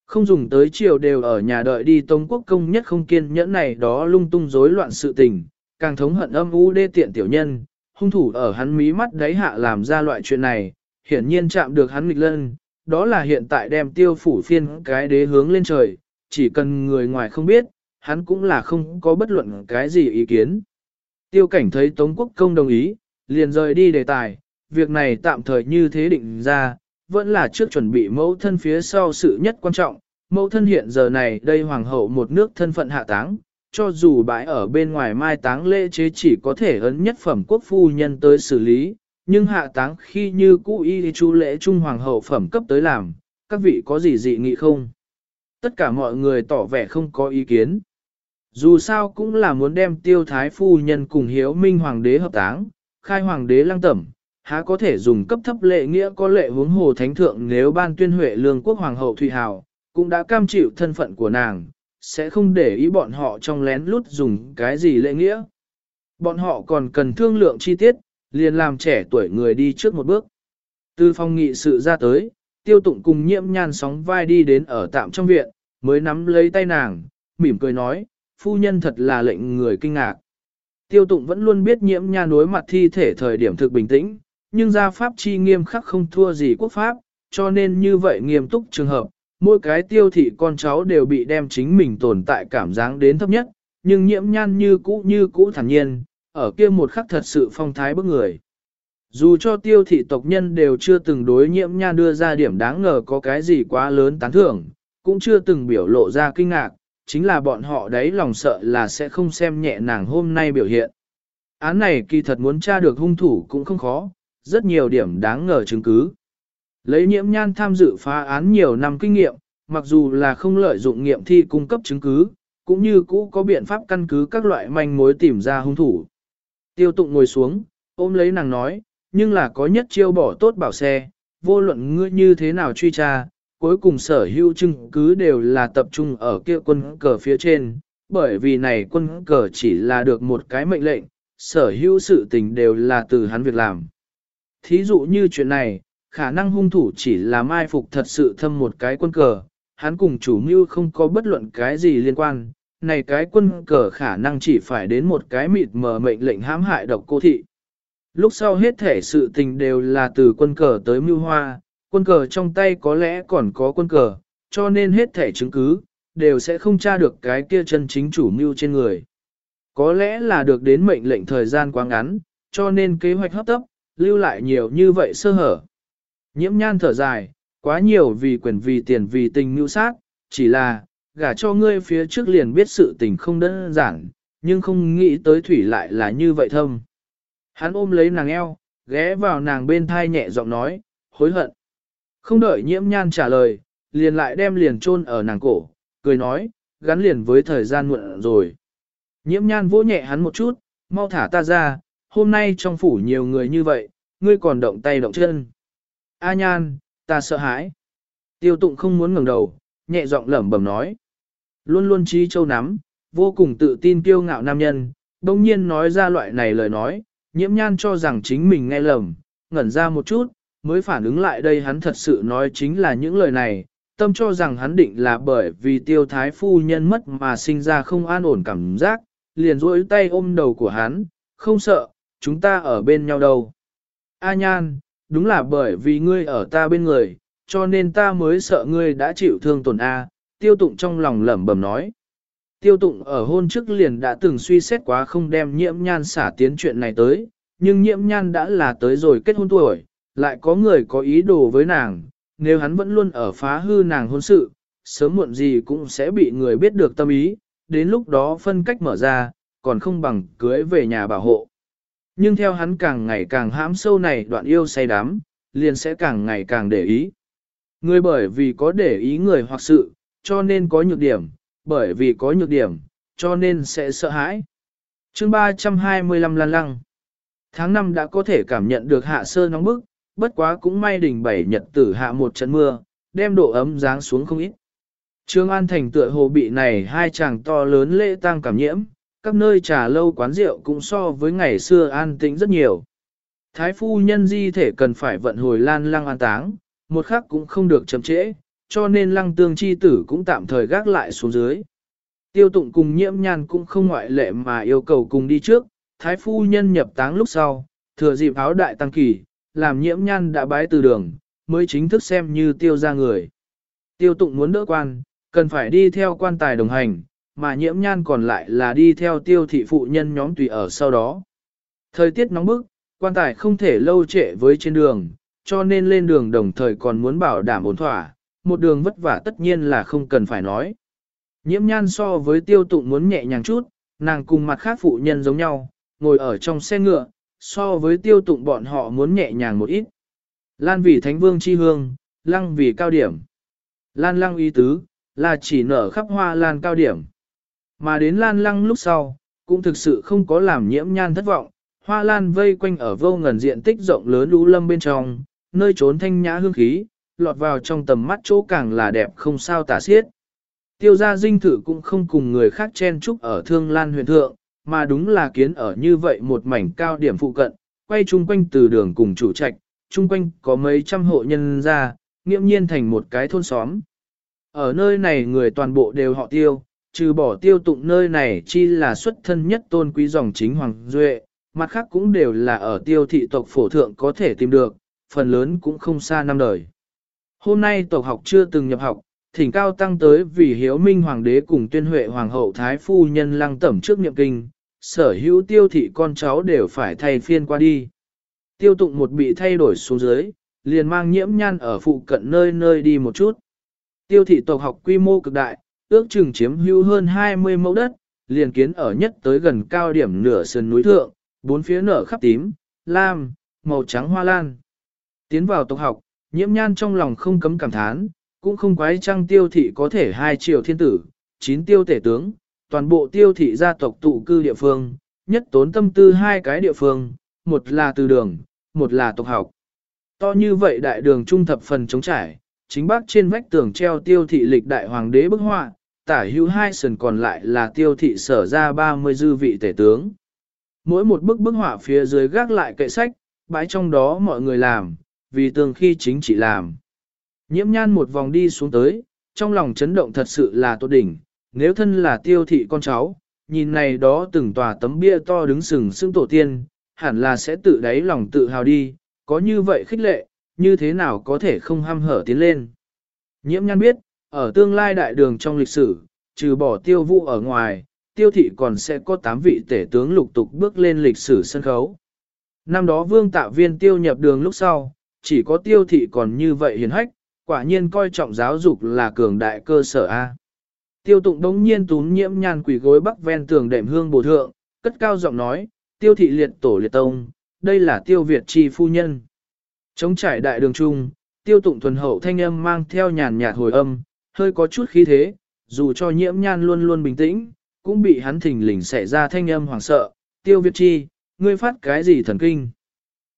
Không dùng tới chiều đều ở nhà đợi đi Tống Quốc Công nhất không kiên nhẫn này đó lung tung rối loạn sự tình, càng thống hận âm u đê tiện tiểu nhân, hung thủ ở hắn mí mắt đáy hạ làm ra loại chuyện này, hiển nhiên chạm được hắn nghịch lân, đó là hiện tại đem tiêu phủ phiên cái đế hướng lên trời, chỉ cần người ngoài không biết, hắn cũng là không có bất luận cái gì ý kiến. Tiêu cảnh thấy Tống Quốc Công đồng ý, liền rời đi đề tài, việc này tạm thời như thế định ra, vẫn là trước chuẩn bị mẫu thân phía sau sự nhất quan trọng. Mẫu thân hiện giờ này đây hoàng hậu một nước thân phận hạ táng, cho dù bãi ở bên ngoài mai táng lễ chế chỉ có thể ấn nhất phẩm quốc phu nhân tới xử lý, nhưng hạ táng khi như cũ y chu lễ trung hoàng hậu phẩm cấp tới làm, các vị có gì dị nghị không? Tất cả mọi người tỏ vẻ không có ý kiến. Dù sao cũng là muốn đem tiêu thái phu nhân cùng hiếu minh hoàng đế hợp táng, khai hoàng đế lăng tẩm, há có thể dùng cấp thấp lệ nghĩa có lệ hướng hồ thánh thượng nếu ban tuyên huệ lương quốc hoàng hậu Thụy Hào, cũng đã cam chịu thân phận của nàng, sẽ không để ý bọn họ trong lén lút dùng cái gì lệ nghĩa. Bọn họ còn cần thương lượng chi tiết, liền làm trẻ tuổi người đi trước một bước. Từ phong nghị sự ra tới, tiêu tụng cùng nhiễm nhan sóng vai đi đến ở tạm trong viện, mới nắm lấy tay nàng, mỉm cười nói, phu nhân thật là lệnh người kinh ngạc. Tiêu tụng vẫn luôn biết nhiễm nhan đối mặt thi thể thời điểm thực bình tĩnh, nhưng gia pháp chi nghiêm khắc không thua gì quốc pháp, cho nên như vậy nghiêm túc trường hợp, mỗi cái tiêu thị con cháu đều bị đem chính mình tồn tại cảm giác đến thấp nhất, nhưng nhiễm nhan như cũ như cũ thản nhiên, ở kia một khắc thật sự phong thái bức người. Dù cho tiêu thị tộc nhân đều chưa từng đối nhiễm nhan đưa ra điểm đáng ngờ có cái gì quá lớn tán thưởng, cũng chưa từng biểu lộ ra kinh ngạc, chính là bọn họ đấy lòng sợ là sẽ không xem nhẹ nàng hôm nay biểu hiện. Án này kỳ thật muốn tra được hung thủ cũng không khó, rất nhiều điểm đáng ngờ chứng cứ. Lấy nhiễm nhan tham dự phá án nhiều năm kinh nghiệm, mặc dù là không lợi dụng nghiệm thi cung cấp chứng cứ, cũng như cũ có biện pháp căn cứ các loại manh mối tìm ra hung thủ. Tiêu tụng ngồi xuống, ôm lấy nàng nói, nhưng là có nhất chiêu bỏ tốt bảo xe, vô luận ngươi như thế nào truy tra, cuối cùng sở hữu chứng cứ đều là tập trung ở kia quân cờ phía trên, bởi vì này quân cờ chỉ là được một cái mệnh lệnh, sở hữu sự tình đều là từ hắn việc làm. Thí dụ như chuyện này, khả năng hung thủ chỉ là mai phục thật sự thâm một cái quân cờ, hắn cùng chủ mưu không có bất luận cái gì liên quan, này cái quân cờ khả năng chỉ phải đến một cái mịt mờ mệnh lệnh hãm hại độc cô thị. Lúc sau hết thể sự tình đều là từ quân cờ tới mưu hoa, quân cờ trong tay có lẽ còn có quân cờ, cho nên hết thể chứng cứ, đều sẽ không tra được cái kia chân chính chủ mưu trên người. Có lẽ là được đến mệnh lệnh thời gian quá ngắn, cho nên kế hoạch hấp tấp, lưu lại nhiều như vậy sơ hở. Nhiễm nhan thở dài, quá nhiều vì quyền vì tiền vì tình mưu sát, chỉ là, gả cho ngươi phía trước liền biết sự tình không đơn giản, nhưng không nghĩ tới thủy lại là như vậy thâm. Hắn ôm lấy nàng eo, ghé vào nàng bên thai nhẹ giọng nói, hối hận. Không đợi nhiễm nhan trả lời, liền lại đem liền chôn ở nàng cổ, cười nói, gắn liền với thời gian muộn rồi. Nhiễm nhan vỗ nhẹ hắn một chút, mau thả ta ra, hôm nay trong phủ nhiều người như vậy, ngươi còn động tay động chân. A nhan, ta sợ hãi. Tiêu tụng không muốn ngẩng đầu, nhẹ giọng lẩm bẩm nói. Luôn luôn trí châu nắm, vô cùng tự tin kiêu ngạo nam nhân, đồng nhiên nói ra loại này lời nói, nhiễm nhan cho rằng chính mình nghe lầm, ngẩn ra một chút, mới phản ứng lại đây hắn thật sự nói chính là những lời này, tâm cho rằng hắn định là bởi vì tiêu thái phu nhân mất mà sinh ra không an ổn cảm giác, liền rỗi tay ôm đầu của hắn, không sợ, chúng ta ở bên nhau đâu. A nhan, đúng là bởi vì ngươi ở ta bên người, cho nên ta mới sợ ngươi đã chịu thương tổn A, tiêu tụng trong lòng lẩm bẩm nói. Tiêu tụng ở hôn trước liền đã từng suy xét quá không đem nhiễm nhan xả tiến chuyện này tới, nhưng nhiễm nhan đã là tới rồi kết hôn tuổi, lại có người có ý đồ với nàng, nếu hắn vẫn luôn ở phá hư nàng hôn sự, sớm muộn gì cũng sẽ bị người biết được tâm ý, đến lúc đó phân cách mở ra, còn không bằng cưới về nhà bảo hộ. Nhưng theo hắn càng ngày càng hãm sâu này đoạn yêu say đắm, liền sẽ càng ngày càng để ý. Người bởi vì có để ý người hoặc sự, cho nên có nhược điểm, bởi vì có nhược điểm, cho nên sẽ sợ hãi. chương 325 lan lăng. Tháng 5 đã có thể cảm nhận được hạ sơ nóng bức, bất quá cũng may đỉnh bảy nhật tử hạ một trận mưa, đem độ ấm giáng xuống không ít. Trương An Thành tựa hồ bị này hai chàng to lớn lễ tang cảm nhiễm, các nơi trà lâu quán rượu cũng so với ngày xưa an tĩnh rất nhiều. Thái phu nhân di thể cần phải vận hồi lan lăng an táng, một khắc cũng không được chậm trễ, cho nên lăng tương chi tử cũng tạm thời gác lại xuống dưới. Tiêu tụng cùng nhiễm nhan cũng không ngoại lệ mà yêu cầu cùng đi trước, thái phu nhân nhập táng lúc sau, thừa dịp áo đại tăng kỳ, làm nhiễm nhan đã bái từ đường, mới chính thức xem như tiêu ra người. Tiêu tụng muốn đỡ quan, cần phải đi theo quan tài đồng hành, mà nhiễm nhan còn lại là đi theo tiêu thị phụ nhân nhóm tùy ở sau đó. Thời tiết nóng bức, quan tài không thể lâu trệ với trên đường, cho nên lên đường đồng thời còn muốn bảo đảm ổn thỏa, một đường vất vả tất nhiên là không cần phải nói. Nhiễm nhan so với tiêu tụng muốn nhẹ nhàng chút, nàng cùng mặt khác phụ nhân giống nhau, ngồi ở trong xe ngựa, so với tiêu tụng bọn họ muốn nhẹ nhàng một ít. Lan vì thánh vương chi hương, lăng vì cao điểm. Lan lăng ý tứ, là chỉ nở khắp hoa lan cao điểm. Mà đến lan lăng lúc sau, cũng thực sự không có làm nhiễm nhan thất vọng, hoa lan vây quanh ở vô ngần diện tích rộng lớn lũ lâm bên trong, nơi trốn thanh nhã hương khí, lọt vào trong tầm mắt chỗ càng là đẹp không sao tả xiết. Tiêu gia dinh thử cũng không cùng người khác chen chúc ở thương lan huyền thượng, mà đúng là kiến ở như vậy một mảnh cao điểm phụ cận, quay chung quanh từ đường cùng chủ trạch, chung quanh có mấy trăm hộ nhân ra, nghiễm nhiên thành một cái thôn xóm. Ở nơi này người toàn bộ đều họ tiêu, trừ bỏ tiêu tụng nơi này chi là xuất thân nhất tôn quý dòng chính Hoàng Duệ, mặt khác cũng đều là ở tiêu thị tộc phổ thượng có thể tìm được, phần lớn cũng không xa năm đời. Hôm nay tộc học chưa từng nhập học, thỉnh cao tăng tới vì hiếu minh hoàng đế cùng tuyên huệ hoàng hậu thái phu nhân lăng tẩm trước niệm kinh, sở hữu tiêu thị con cháu đều phải thay phiên qua đi. Tiêu tụng một bị thay đổi xuống dưới, liền mang nhiễm nhan ở phụ cận nơi nơi đi một chút. Tiêu thị tộc học quy mô cực đại, ước chừng chiếm hữu hơn 20 mẫu đất, liền kiến ở nhất tới gần cao điểm nửa sườn núi thượng, bốn phía nở khắp tím, lam, màu trắng hoa lan. Tiến vào tộc học, nhiễm nhan trong lòng không cấm cảm thán, cũng không quái trăng tiêu thị có thể hai triệu thiên tử, chín tiêu tể tướng, toàn bộ tiêu thị gia tộc tụ cư địa phương, nhất tốn tâm tư hai cái địa phương, một là từ đường, một là tộc học. To như vậy đại đường trung thập phần chống trải, chính bắc trên vách tường treo tiêu thị lịch đại hoàng đế bức họa, tả hữu hai sườn còn lại là tiêu thị sở ra 30 dư vị tể tướng. Mỗi một bức bức họa phía dưới gác lại kệ sách, bãi trong đó mọi người làm, vì tường khi chính trị làm. Nhiễm nhan một vòng đi xuống tới, trong lòng chấn động thật sự là tốt đỉnh, nếu thân là tiêu thị con cháu, nhìn này đó từng tòa tấm bia to đứng sừng sững tổ tiên, hẳn là sẽ tự đáy lòng tự hào đi, có như vậy khích lệ, như thế nào có thể không ham hở tiến lên. Nhiễm nhan biết, ở tương lai đại đường trong lịch sử, trừ bỏ tiêu vũ ở ngoài, tiêu thị còn sẽ có 8 vị tể tướng lục tục bước lên lịch sử sân khấu. Năm đó vương tạ viên tiêu nhập đường lúc sau, chỉ có tiêu thị còn như vậy hiền hách, quả nhiên coi trọng giáo dục là cường đại cơ sở A. Tiêu tụng đống nhiên tún nhiễm nhan quỷ gối bắc ven tường đệm hương bổ thượng, cất cao giọng nói, tiêu thị liệt tổ liệt tông, đây là tiêu Việt chi phu nhân. Chống trải đại đường trung, tiêu tụng thuần hậu thanh âm mang theo nhàn nhạt hồi âm, hơi có chút khí thế, dù cho nhiễm nhan luôn luôn bình tĩnh, cũng bị hắn thình lình xảy ra thanh âm hoảng sợ, tiêu Việt chi, ngươi phát cái gì thần kinh.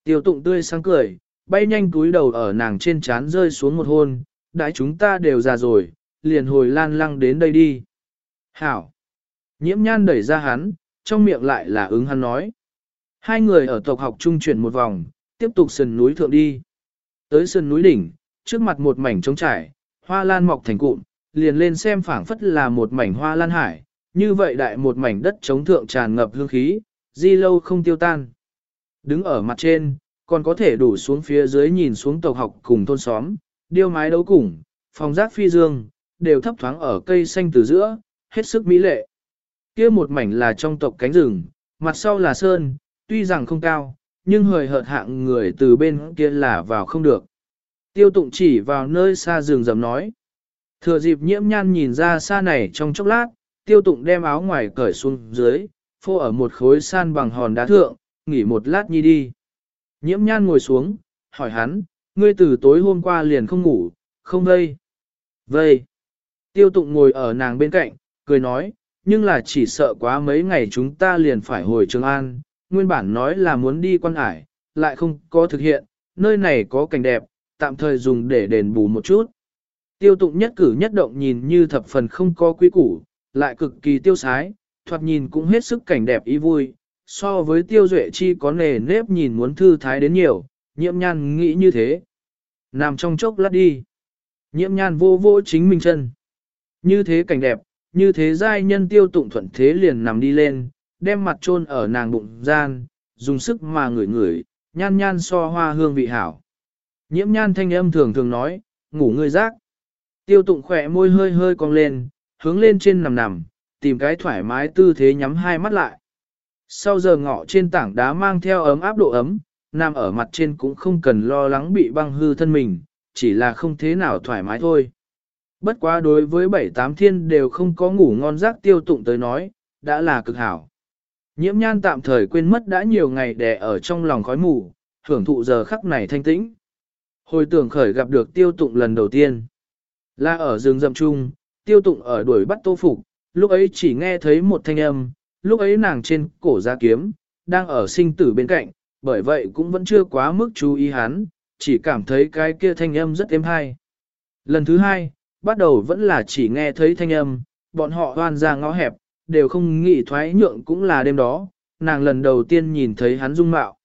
Tiêu tụng tươi sáng cười, bay nhanh túi đầu ở nàng trên trán rơi xuống một hôn, đại chúng ta đều già rồi, liền hồi lan lăng đến đây đi. Hảo! Nhiễm nhan đẩy ra hắn, trong miệng lại là ứng hắn nói. Hai người ở tộc học trung chuyển một vòng, tiếp tục sườn núi thượng đi. Tới sườn núi đỉnh, trước mặt một mảnh trống trải, hoa lan mọc thành cụm, liền lên xem phảng phất là một mảnh hoa lan hải, như vậy đại một mảnh đất chống thượng tràn ngập hương khí, di lâu không tiêu tan. Đứng ở mặt trên, còn có thể đủ xuống phía dưới nhìn xuống tộc học cùng thôn xóm, điêu mái đấu củng, phòng giác phi dương, đều thấp thoáng ở cây xanh từ giữa, hết sức mỹ lệ. kia một mảnh là trong tộc cánh rừng, mặt sau là sơn, tuy rằng không cao, nhưng hời hợt hạng người từ bên kia là vào không được. Tiêu tụng chỉ vào nơi xa rừng rầm nói. Thừa dịp nhiễm nhan nhìn ra xa này trong chốc lát, tiêu tụng đem áo ngoài cởi xuống dưới, phô ở một khối san bằng hòn đá thượng, nghỉ một lát nhi đi. Nhiễm nhan ngồi xuống, hỏi hắn, ngươi từ tối hôm qua liền không ngủ, không vây. Vây. Tiêu tụng ngồi ở nàng bên cạnh, cười nói, nhưng là chỉ sợ quá mấy ngày chúng ta liền phải hồi Trường An, nguyên bản nói là muốn đi quan hải, lại không có thực hiện, nơi này có cảnh đẹp, tạm thời dùng để đền bù một chút. Tiêu tụng nhất cử nhất động nhìn như thập phần không có quý củ, lại cực kỳ tiêu sái, thoạt nhìn cũng hết sức cảnh đẹp ý vui, so với tiêu duệ chi có nề nếp nhìn muốn thư thái đến nhiều, nhiễm nhan nghĩ như thế. Nằm trong chốc lát đi. Nhiễm nhan vô vô chính mình chân. Như thế cảnh đẹp, như thế giai nhân tiêu tụng thuận thế liền nằm đi lên, đem mặt chôn ở nàng bụng gian, dùng sức mà ngửi ngửi, nhan nhan so hoa hương vị hảo. Nhiễm nhan thanh âm thường thường nói, ngủ ngươi rác. Tiêu tụng khỏe môi hơi hơi cong lên, hướng lên trên nằm nằm, tìm cái thoải mái tư thế nhắm hai mắt lại. Sau giờ ngọ trên tảng đá mang theo ấm áp độ ấm, nằm ở mặt trên cũng không cần lo lắng bị băng hư thân mình, chỉ là không thế nào thoải mái thôi. Bất quá đối với bảy tám thiên đều không có ngủ ngon giấc tiêu tụng tới nói, đã là cực hảo. Nhiễm nhan tạm thời quên mất đã nhiều ngày đè ở trong lòng khói mù, hưởng thụ giờ khắc này thanh tĩnh. Hồi tưởng khởi gặp được tiêu tụng lần đầu tiên. Là ở rừng rậm chung, tiêu tụng ở đuổi bắt tô phục, lúc ấy chỉ nghe thấy một thanh âm, lúc ấy nàng trên cổ ra kiếm, đang ở sinh tử bên cạnh, bởi vậy cũng vẫn chưa quá mức chú ý hắn, chỉ cảm thấy cái kia thanh âm rất êm hay. Lần thứ hai, bắt đầu vẫn là chỉ nghe thấy thanh âm, bọn họ hoan ra ngõ hẹp, đều không nghĩ thoái nhượng cũng là đêm đó, nàng lần đầu tiên nhìn thấy hắn dung mạo.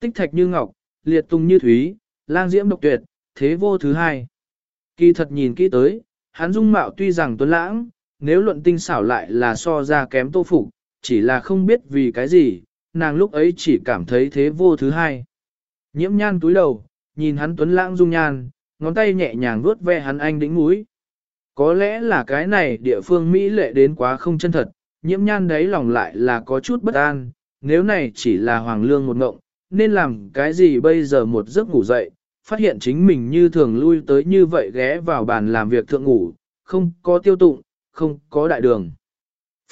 Tích thạch như ngọc, liệt tung như thúy, lang diễm độc tuyệt, thế vô thứ hai. Kỳ thật nhìn kỹ tới, hắn dung mạo tuy rằng tuấn lãng, nếu luận tinh xảo lại là so ra kém tô phục, chỉ là không biết vì cái gì, nàng lúc ấy chỉ cảm thấy thế vô thứ hai. Nhiễm nhan túi đầu, nhìn hắn tuấn lãng dung nhan, ngón tay nhẹ nhàng vuốt ve hắn anh đĩnh mũi. Có lẽ là cái này địa phương Mỹ lệ đến quá không chân thật, nhiễm nhan đấy lòng lại là có chút bất an, nếu này chỉ là hoàng lương một ngộng, nên làm cái gì bây giờ một giấc ngủ dậy, phát hiện chính mình như thường lui tới như vậy ghé vào bàn làm việc thượng ngủ, không có tiêu tụng, không có đại đường.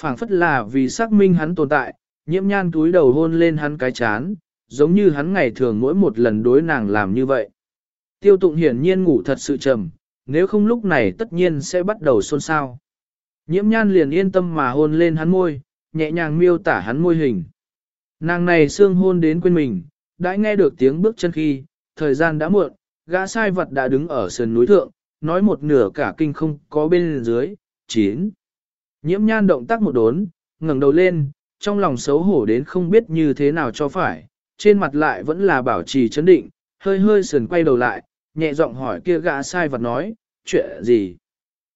phảng phất là vì xác minh hắn tồn tại, nhiễm nhan túi đầu hôn lên hắn cái chán, giống như hắn ngày thường mỗi một lần đối nàng làm như vậy. Tiêu tụng hiển nhiên ngủ thật sự trầm, nếu không lúc này tất nhiên sẽ bắt đầu xôn xao. Nhiễm nhan liền yên tâm mà hôn lên hắn môi, nhẹ nhàng miêu tả hắn môi hình. Nàng này xương hôn đến quên mình, đã nghe được tiếng bước chân khi, thời gian đã muộn, gã sai vật đã đứng ở sườn núi thượng, nói một nửa cả kinh không có bên dưới, chín. Nhiễm nhan động tác một đốn, ngẩng đầu lên, trong lòng xấu hổ đến không biết như thế nào cho phải, trên mặt lại vẫn là bảo trì chấn định, hơi hơi sườn quay đầu lại, nhẹ giọng hỏi kia gã sai vật nói, chuyện gì?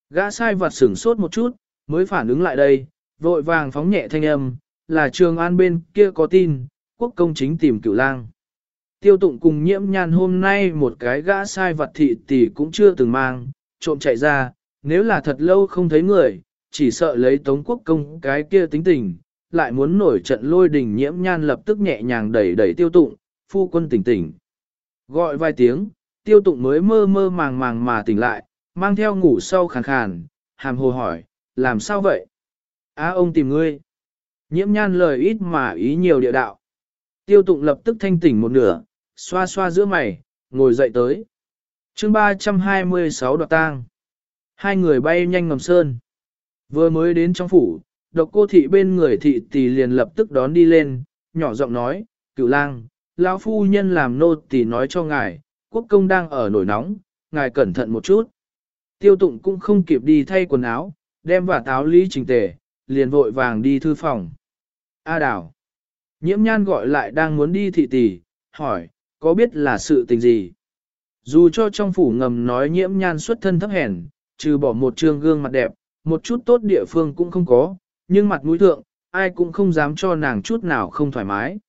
Gã sai vật sửng sốt một chút, mới phản ứng lại đây, vội vàng phóng nhẹ thanh âm, là trường an bên kia có tin, quốc công chính tìm cửu lang. Tiêu tụng cùng nhiễm nhan hôm nay một cái gã sai vật thị tỷ cũng chưa từng mang, trộm chạy ra, nếu là thật lâu không thấy người, chỉ sợ lấy tống quốc công cái kia tính tình, lại muốn nổi trận lôi đình nhiễm nhan lập tức nhẹ nhàng đẩy đẩy tiêu tụng, phu quân tỉnh tỉnh. Gọi vài tiếng, tiêu tụng mới mơ mơ màng màng mà tỉnh lại, mang theo ngủ sâu khàn khàn, hàm hồ hỏi, làm sao vậy? Á ông tìm ngươi. Nhiễm nhan lời ít mà ý nhiều địa đạo. Tiêu tụng lập tức thanh tỉnh một nửa, xoa xoa giữa mày, ngồi dậy tới. chương 326 đoạt tang. Hai người bay nhanh ngầm sơn. Vừa mới đến trong phủ, độc cô thị bên người thị tỷ liền lập tức đón đi lên, nhỏ giọng nói, cửu lang, lão phu nhân làm nô tỷ nói cho ngài, quốc công đang ở nổi nóng, ngài cẩn thận một chút. Tiêu tụng cũng không kịp đi thay quần áo, đem vả táo lý trình tề, liền vội vàng đi thư phòng. A đào, Nhiễm nhan gọi lại đang muốn đi thị tỷ, hỏi, có biết là sự tình gì? Dù cho trong phủ ngầm nói nhiễm nhan xuất thân thấp hèn, trừ bỏ một trương gương mặt đẹp, một chút tốt địa phương cũng không có, nhưng mặt mũi thượng, ai cũng không dám cho nàng chút nào không thoải mái.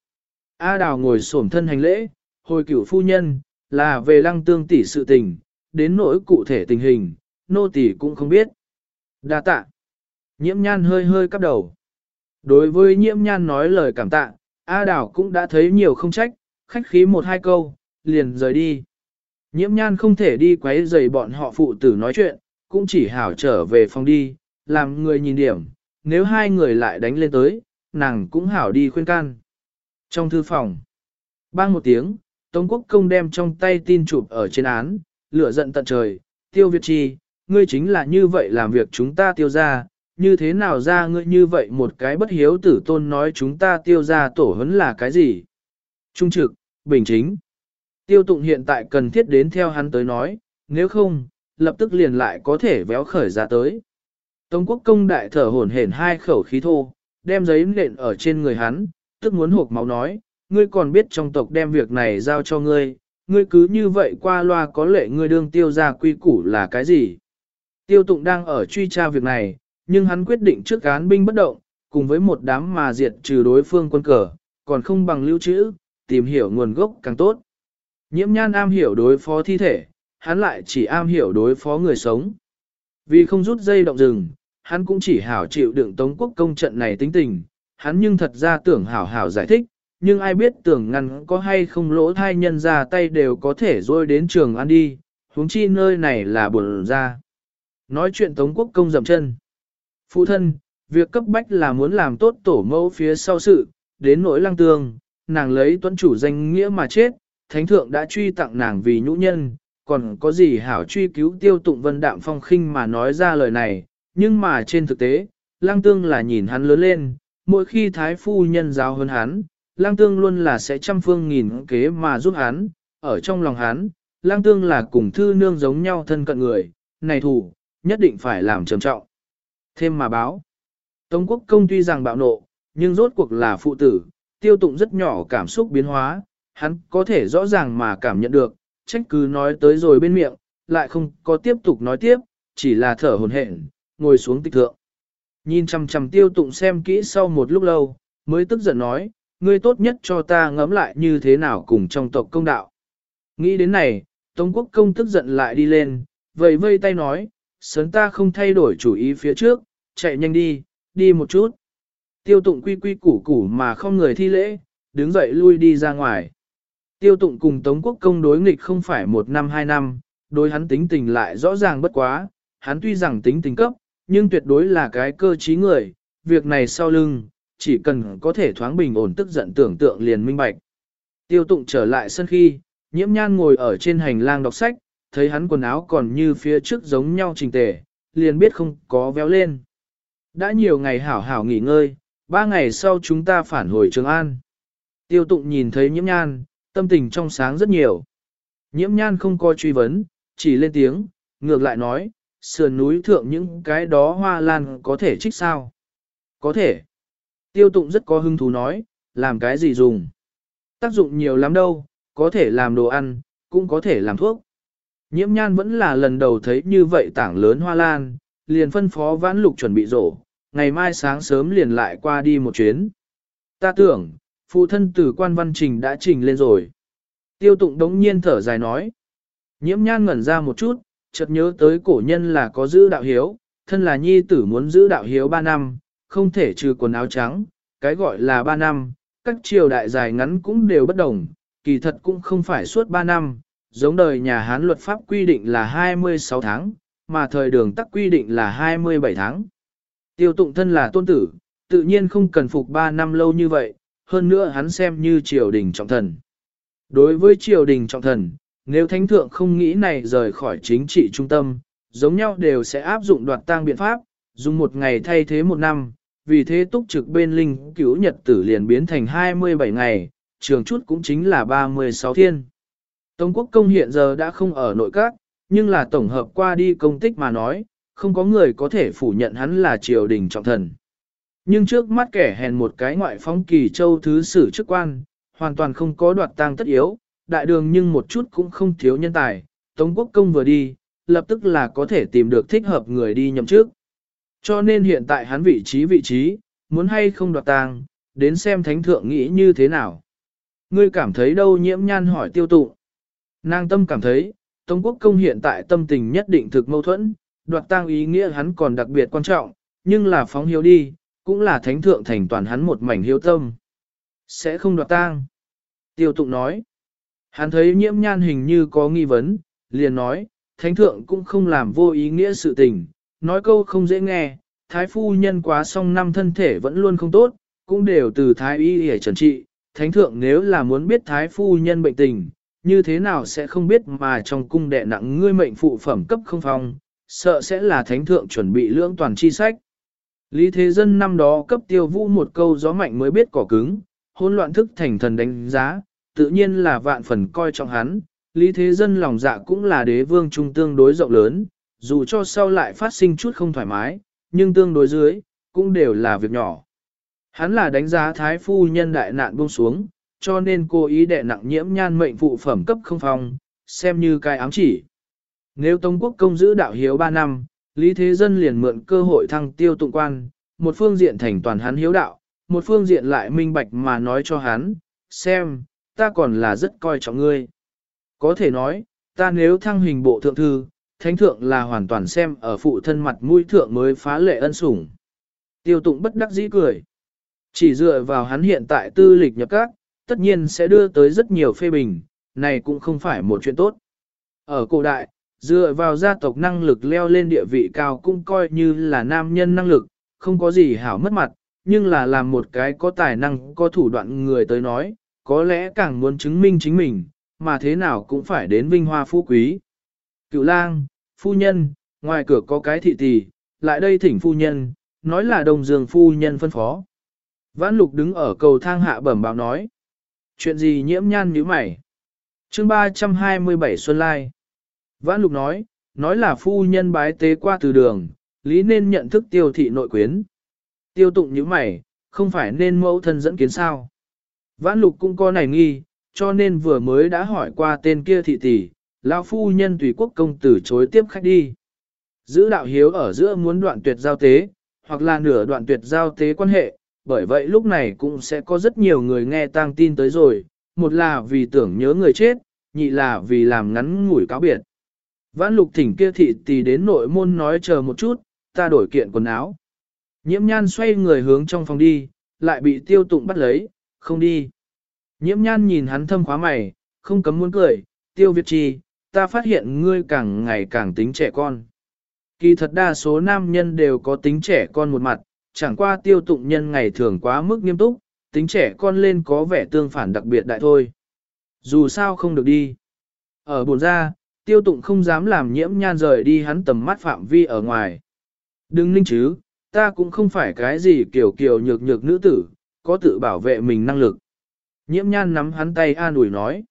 A đào ngồi xổm thân hành lễ, hồi cửu phu nhân, là về lăng tương tỷ sự tình, đến nỗi cụ thể tình hình, nô tỷ cũng không biết. Đa tạ. Nhiễm nhan hơi hơi cắp đầu. Đối với nhiễm nhan nói lời cảm tạ, A Đảo cũng đã thấy nhiều không trách, khách khí một hai câu, liền rời đi. Nhiễm nhan không thể đi quấy rầy bọn họ phụ tử nói chuyện, cũng chỉ hảo trở về phòng đi, làm người nhìn điểm, nếu hai người lại đánh lên tới, nàng cũng hảo đi khuyên can. Trong thư phòng, bang một tiếng, Tống Quốc Công đem trong tay tin chụp ở trên án, lửa giận tận trời, tiêu Việt Chi, ngươi chính là như vậy làm việc chúng ta tiêu ra, như thế nào ra ngươi như vậy một cái bất hiếu tử tôn nói chúng ta tiêu ra tổ hấn là cái gì? Trung trực, bình chính. Tiêu tụng hiện tại cần thiết đến theo hắn tới nói, nếu không, lập tức liền lại có thể véo khởi ra tới. Tống quốc công đại thở hổn hển hai khẩu khí thô, đem giấy nện ở trên người hắn, tức muốn hộp máu nói, ngươi còn biết trong tộc đem việc này giao cho ngươi, ngươi cứ như vậy qua loa có lệ ngươi đương tiêu ra quy củ là cái gì. Tiêu tụng đang ở truy tra việc này, nhưng hắn quyết định trước án binh bất động, cùng với một đám mà diệt trừ đối phương quân cờ, còn không bằng lưu trữ, tìm hiểu nguồn gốc càng tốt. Nhiễm nhan am hiểu đối phó thi thể, hắn lại chỉ am hiểu đối phó người sống. Vì không rút dây động rừng, hắn cũng chỉ hảo chịu đựng tống quốc công trận này tính tình, hắn nhưng thật ra tưởng hảo hảo giải thích, nhưng ai biết tưởng ngăn có hay không lỗ thai nhân ra tay đều có thể rôi đến trường ăn đi, huống chi nơi này là buồn ra. Nói chuyện tống quốc công dậm chân. Phụ thân, việc cấp bách là muốn làm tốt tổ mẫu phía sau sự, đến nỗi lăng tương, nàng lấy tuấn chủ danh nghĩa mà chết, thánh thượng đã truy tặng nàng vì nhũ nhân, còn có gì hảo truy cứu tiêu tụng vân đạm phong khinh mà nói ra lời này, nhưng mà trên thực tế, lang tương là nhìn hắn lớn lên, mỗi khi thái phu nhân giáo hơn hắn, lang tương luôn là sẽ trăm phương nghìn kế mà giúp hắn, ở trong lòng hắn, lang tương là cùng thư nương giống nhau thân cận người, này thủ, nhất định phải làm trầm trọng. Thêm mà báo, Tống quốc công tuy rằng bạo nộ, nhưng rốt cuộc là phụ tử, tiêu tụng rất nhỏ cảm xúc biến hóa, hắn có thể rõ ràng mà cảm nhận được, trách cứ nói tới rồi bên miệng, lại không có tiếp tục nói tiếp, chỉ là thở hồn hển, ngồi xuống tịch thượng. Nhìn chằm chằm tiêu tụng xem kỹ sau một lúc lâu, mới tức giận nói, ngươi tốt nhất cho ta ngẫm lại như thế nào cùng trong tộc công đạo. Nghĩ đến này, Tống quốc công tức giận lại đi lên, vẫy vây tay nói, sớm ta không thay đổi chủ ý phía trước, chạy nhanh đi, đi một chút. Tiêu tụng quy quy củ củ mà không người thi lễ, đứng dậy lui đi ra ngoài. Tiêu tụng cùng Tống quốc công đối nghịch không phải một năm hai năm, đối hắn tính tình lại rõ ràng bất quá, hắn tuy rằng tính tình cấp, nhưng tuyệt đối là cái cơ trí người, việc này sau lưng, chỉ cần có thể thoáng bình ổn tức giận tưởng tượng liền minh bạch. Tiêu tụng trở lại sân khi, nhiễm nhan ngồi ở trên hành lang đọc sách, thấy hắn quần áo còn như phía trước giống nhau trình tề, liền biết không có véo lên. Đã nhiều ngày hảo hảo nghỉ ngơi, ba ngày sau chúng ta phản hồi Trường An. Tiêu tụng nhìn thấy nhiễm nhan, tâm tình trong sáng rất nhiều. Nhiễm nhan không coi truy vấn, chỉ lên tiếng, ngược lại nói, sườn núi thượng những cái đó hoa lan có thể trích sao? Có thể. Tiêu tụng rất có hứng thú nói, làm cái gì dùng? Tác dụng nhiều lắm đâu, có thể làm đồ ăn, cũng có thể làm thuốc. Nhiễm nhan vẫn là lần đầu thấy như vậy tảng lớn hoa lan, liền phân phó vãn lục chuẩn bị rổ, ngày mai sáng sớm liền lại qua đi một chuyến. Ta tưởng, phụ thân tử quan văn trình đã trình lên rồi. Tiêu tụng đống nhiên thở dài nói. Nhiễm nhan ngẩn ra một chút, chợt nhớ tới cổ nhân là có giữ đạo hiếu, thân là nhi tử muốn giữ đạo hiếu 3 năm, không thể trừ quần áo trắng, cái gọi là 3 năm, các triều đại dài ngắn cũng đều bất đồng, kỳ thật cũng không phải suốt 3 năm, giống đời nhà Hán luật pháp quy định là 26 tháng, mà thời đường tắc quy định là 27 tháng. Tiêu tụng thân là tôn tử, tự nhiên không cần phục 3 năm lâu như vậy, hơn nữa hắn xem như triều đình trọng thần. Đối với triều đình trọng thần, nếu thánh thượng không nghĩ này rời khỏi chính trị trung tâm, giống nhau đều sẽ áp dụng đoạt tang biện pháp, dùng một ngày thay thế một năm, vì thế túc trực bên linh cứu nhật tử liền biến thành 27 ngày, trường chút cũng chính là 36 thiên. Tống quốc công hiện giờ đã không ở nội các, nhưng là tổng hợp qua đi công tích mà nói, không có người có thể phủ nhận hắn là triều đình trọng thần. Nhưng trước mắt kẻ hèn một cái ngoại phóng kỳ châu thứ sử chức quan, hoàn toàn không có đoạt tang tất yếu, đại đường nhưng một chút cũng không thiếu nhân tài, Tống quốc công vừa đi, lập tức là có thể tìm được thích hợp người đi nhậm trước. Cho nên hiện tại hắn vị trí vị trí, muốn hay không đoạt tang, đến xem thánh thượng nghĩ như thế nào. Ngươi cảm thấy đâu nhiễm nhan hỏi tiêu tụ. Nàng tâm cảm thấy, Tống quốc công hiện tại tâm tình nhất định thực mâu thuẫn, đoạt tang ý nghĩa hắn còn đặc biệt quan trọng, nhưng là phóng hiếu đi, cũng là thánh thượng thành toàn hắn một mảnh hiếu tâm. Sẽ không đoạt tang. Tiêu tụng nói. Hắn thấy nhiễm nhan hình như có nghi vấn, liền nói, thánh thượng cũng không làm vô ý nghĩa sự tình, nói câu không dễ nghe, thái phu nhân quá song năm thân thể vẫn luôn không tốt, cũng đều từ thái y để trần trị, thánh thượng nếu là muốn biết thái phu nhân bệnh tình, như thế nào sẽ không biết mà trong cung đệ nặng ngươi mệnh phụ phẩm cấp không phong, sợ sẽ là thánh thượng chuẩn bị lưỡng toàn chi sách. Lý Thế Dân năm đó cấp tiêu vũ một câu gió mạnh mới biết cỏ cứng, hỗn loạn thức thành thần đánh giá, tự nhiên là vạn phần coi trọng hắn. Lý Thế Dân lòng dạ cũng là đế vương trung tương đối rộng lớn, dù cho sau lại phát sinh chút không thoải mái, nhưng tương đối dưới, cũng đều là việc nhỏ. Hắn là đánh giá thái phu nhân đại nạn buông xuống, cho nên cô ý đệ nặng nhiễm nhan mệnh phụ phẩm cấp không phong, xem như cái ám chỉ. Nếu Tông Quốc công giữ đạo hiếu 3 năm, Lý Thế Dân liền mượn cơ hội thăng tiêu tụng quan, một phương diện thành toàn hắn hiếu đạo, một phương diện lại minh bạch mà nói cho hắn, xem, ta còn là rất coi trọng ngươi. Có thể nói, ta nếu thăng hình bộ thượng thư, thánh thượng là hoàn toàn xem ở phụ thân mặt mũi thượng mới phá lệ ân sủng. Tiêu tụng bất đắc dĩ cười. Chỉ dựa vào hắn hiện tại tư lịch nhập các, tất nhiên sẽ đưa tới rất nhiều phê bình, này cũng không phải một chuyện tốt. Ở cổ đại, dựa vào gia tộc năng lực leo lên địa vị cao cũng coi như là nam nhân năng lực, không có gì hảo mất mặt, nhưng là làm một cái có tài năng có thủ đoạn người tới nói, có lẽ càng muốn chứng minh chính mình, mà thế nào cũng phải đến vinh hoa phú quý. Cựu lang, phu nhân, ngoài cửa có cái thị tỷ, lại đây thỉnh phu nhân, nói là đồng dương phu nhân phân phó. Vãn lục đứng ở cầu thang hạ bẩm báo nói. Chuyện gì nhiễm nhan như mày? chương 327 Xuân Lai. Vãn lục nói, nói là phu nhân bái tế qua từ đường, lý nên nhận thức tiêu thị nội quyến. Tiêu tụng như mày, không phải nên mẫu thân dẫn kiến sao. Vãn lục cũng có này nghi, cho nên vừa mới đã hỏi qua tên kia thị tỷ, lão phu nhân tùy quốc công tử chối tiếp khách đi. Giữ đạo hiếu ở giữa muốn đoạn tuyệt giao tế, hoặc là nửa đoạn tuyệt giao tế quan hệ, bởi vậy lúc này cũng sẽ có rất nhiều người nghe tang tin tới rồi, một là vì tưởng nhớ người chết, nhị là vì làm ngắn ngủi cáo biệt. Vãn lục thỉnh kia thị tỷ đến nội môn nói chờ một chút, ta đổi kiện quần áo. Nhiễm nhan xoay người hướng trong phòng đi, lại bị tiêu tụng bắt lấy, không đi. Nhiễm nhan nhìn hắn thâm khóa mày, không cấm muốn cười, tiêu việt trì, ta phát hiện ngươi càng ngày càng tính trẻ con. Kỳ thật đa số nam nhân đều có tính trẻ con một mặt, chẳng qua tiêu tụng nhân ngày thường quá mức nghiêm túc, tính trẻ con lên có vẻ tương phản đặc biệt đại thôi. Dù sao không được đi. Ở buồn ra, tiêu tụng không dám làm nhiễm nhan rời đi hắn tầm mắt phạm vi ở ngoài. Đừng ninh chứ, ta cũng không phải cái gì kiểu kiểu nhược nhược nữ tử, có tự bảo vệ mình năng lực. Nhiễm nhan nắm hắn tay an ủi nói.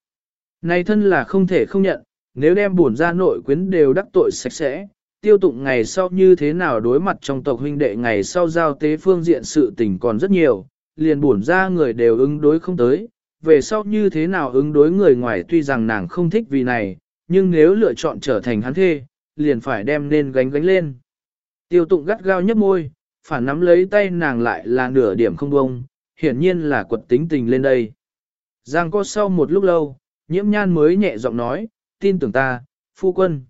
Này thân là không thể không nhận, nếu đem buồn ra nội quyến đều đắc tội sạch sẽ, tiêu tụng ngày sau như thế nào đối mặt trong tộc huynh đệ ngày sau giao tế phương diện sự tình còn rất nhiều, liền buồn ra người đều ứng đối không tới, về sau như thế nào ứng đối người ngoài tuy rằng nàng không thích vì này, nhưng nếu lựa chọn trở thành hắn thê, liền phải đem nên gánh gánh lên. Tiêu tụng gắt gao nhấp môi, phản nắm lấy tay nàng lại là nửa điểm không bông, hiển nhiên là quật tính tình lên đây. Giang có sau một lúc lâu, nhiễm nhan mới nhẹ giọng nói, tin tưởng ta, phu quân.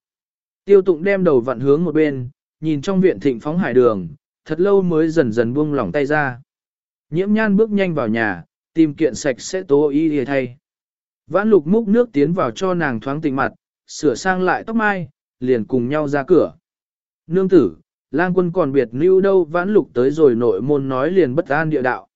Tiêu tụng đem đầu vặn hướng một bên, nhìn trong viện thịnh phóng hải đường, thật lâu mới dần dần buông lỏng tay ra. Nhiễm nhan bước nhanh vào nhà, tìm kiện sạch sẽ tố y hề thay. Vãn lục múc nước tiến vào cho nàng thoáng tình mặt, sửa sang lại tóc mai, liền cùng nhau ra cửa. Nương tử, lang quân còn biệt lưu đâu vãn lục tới rồi nội môn nói liền bất an địa đạo.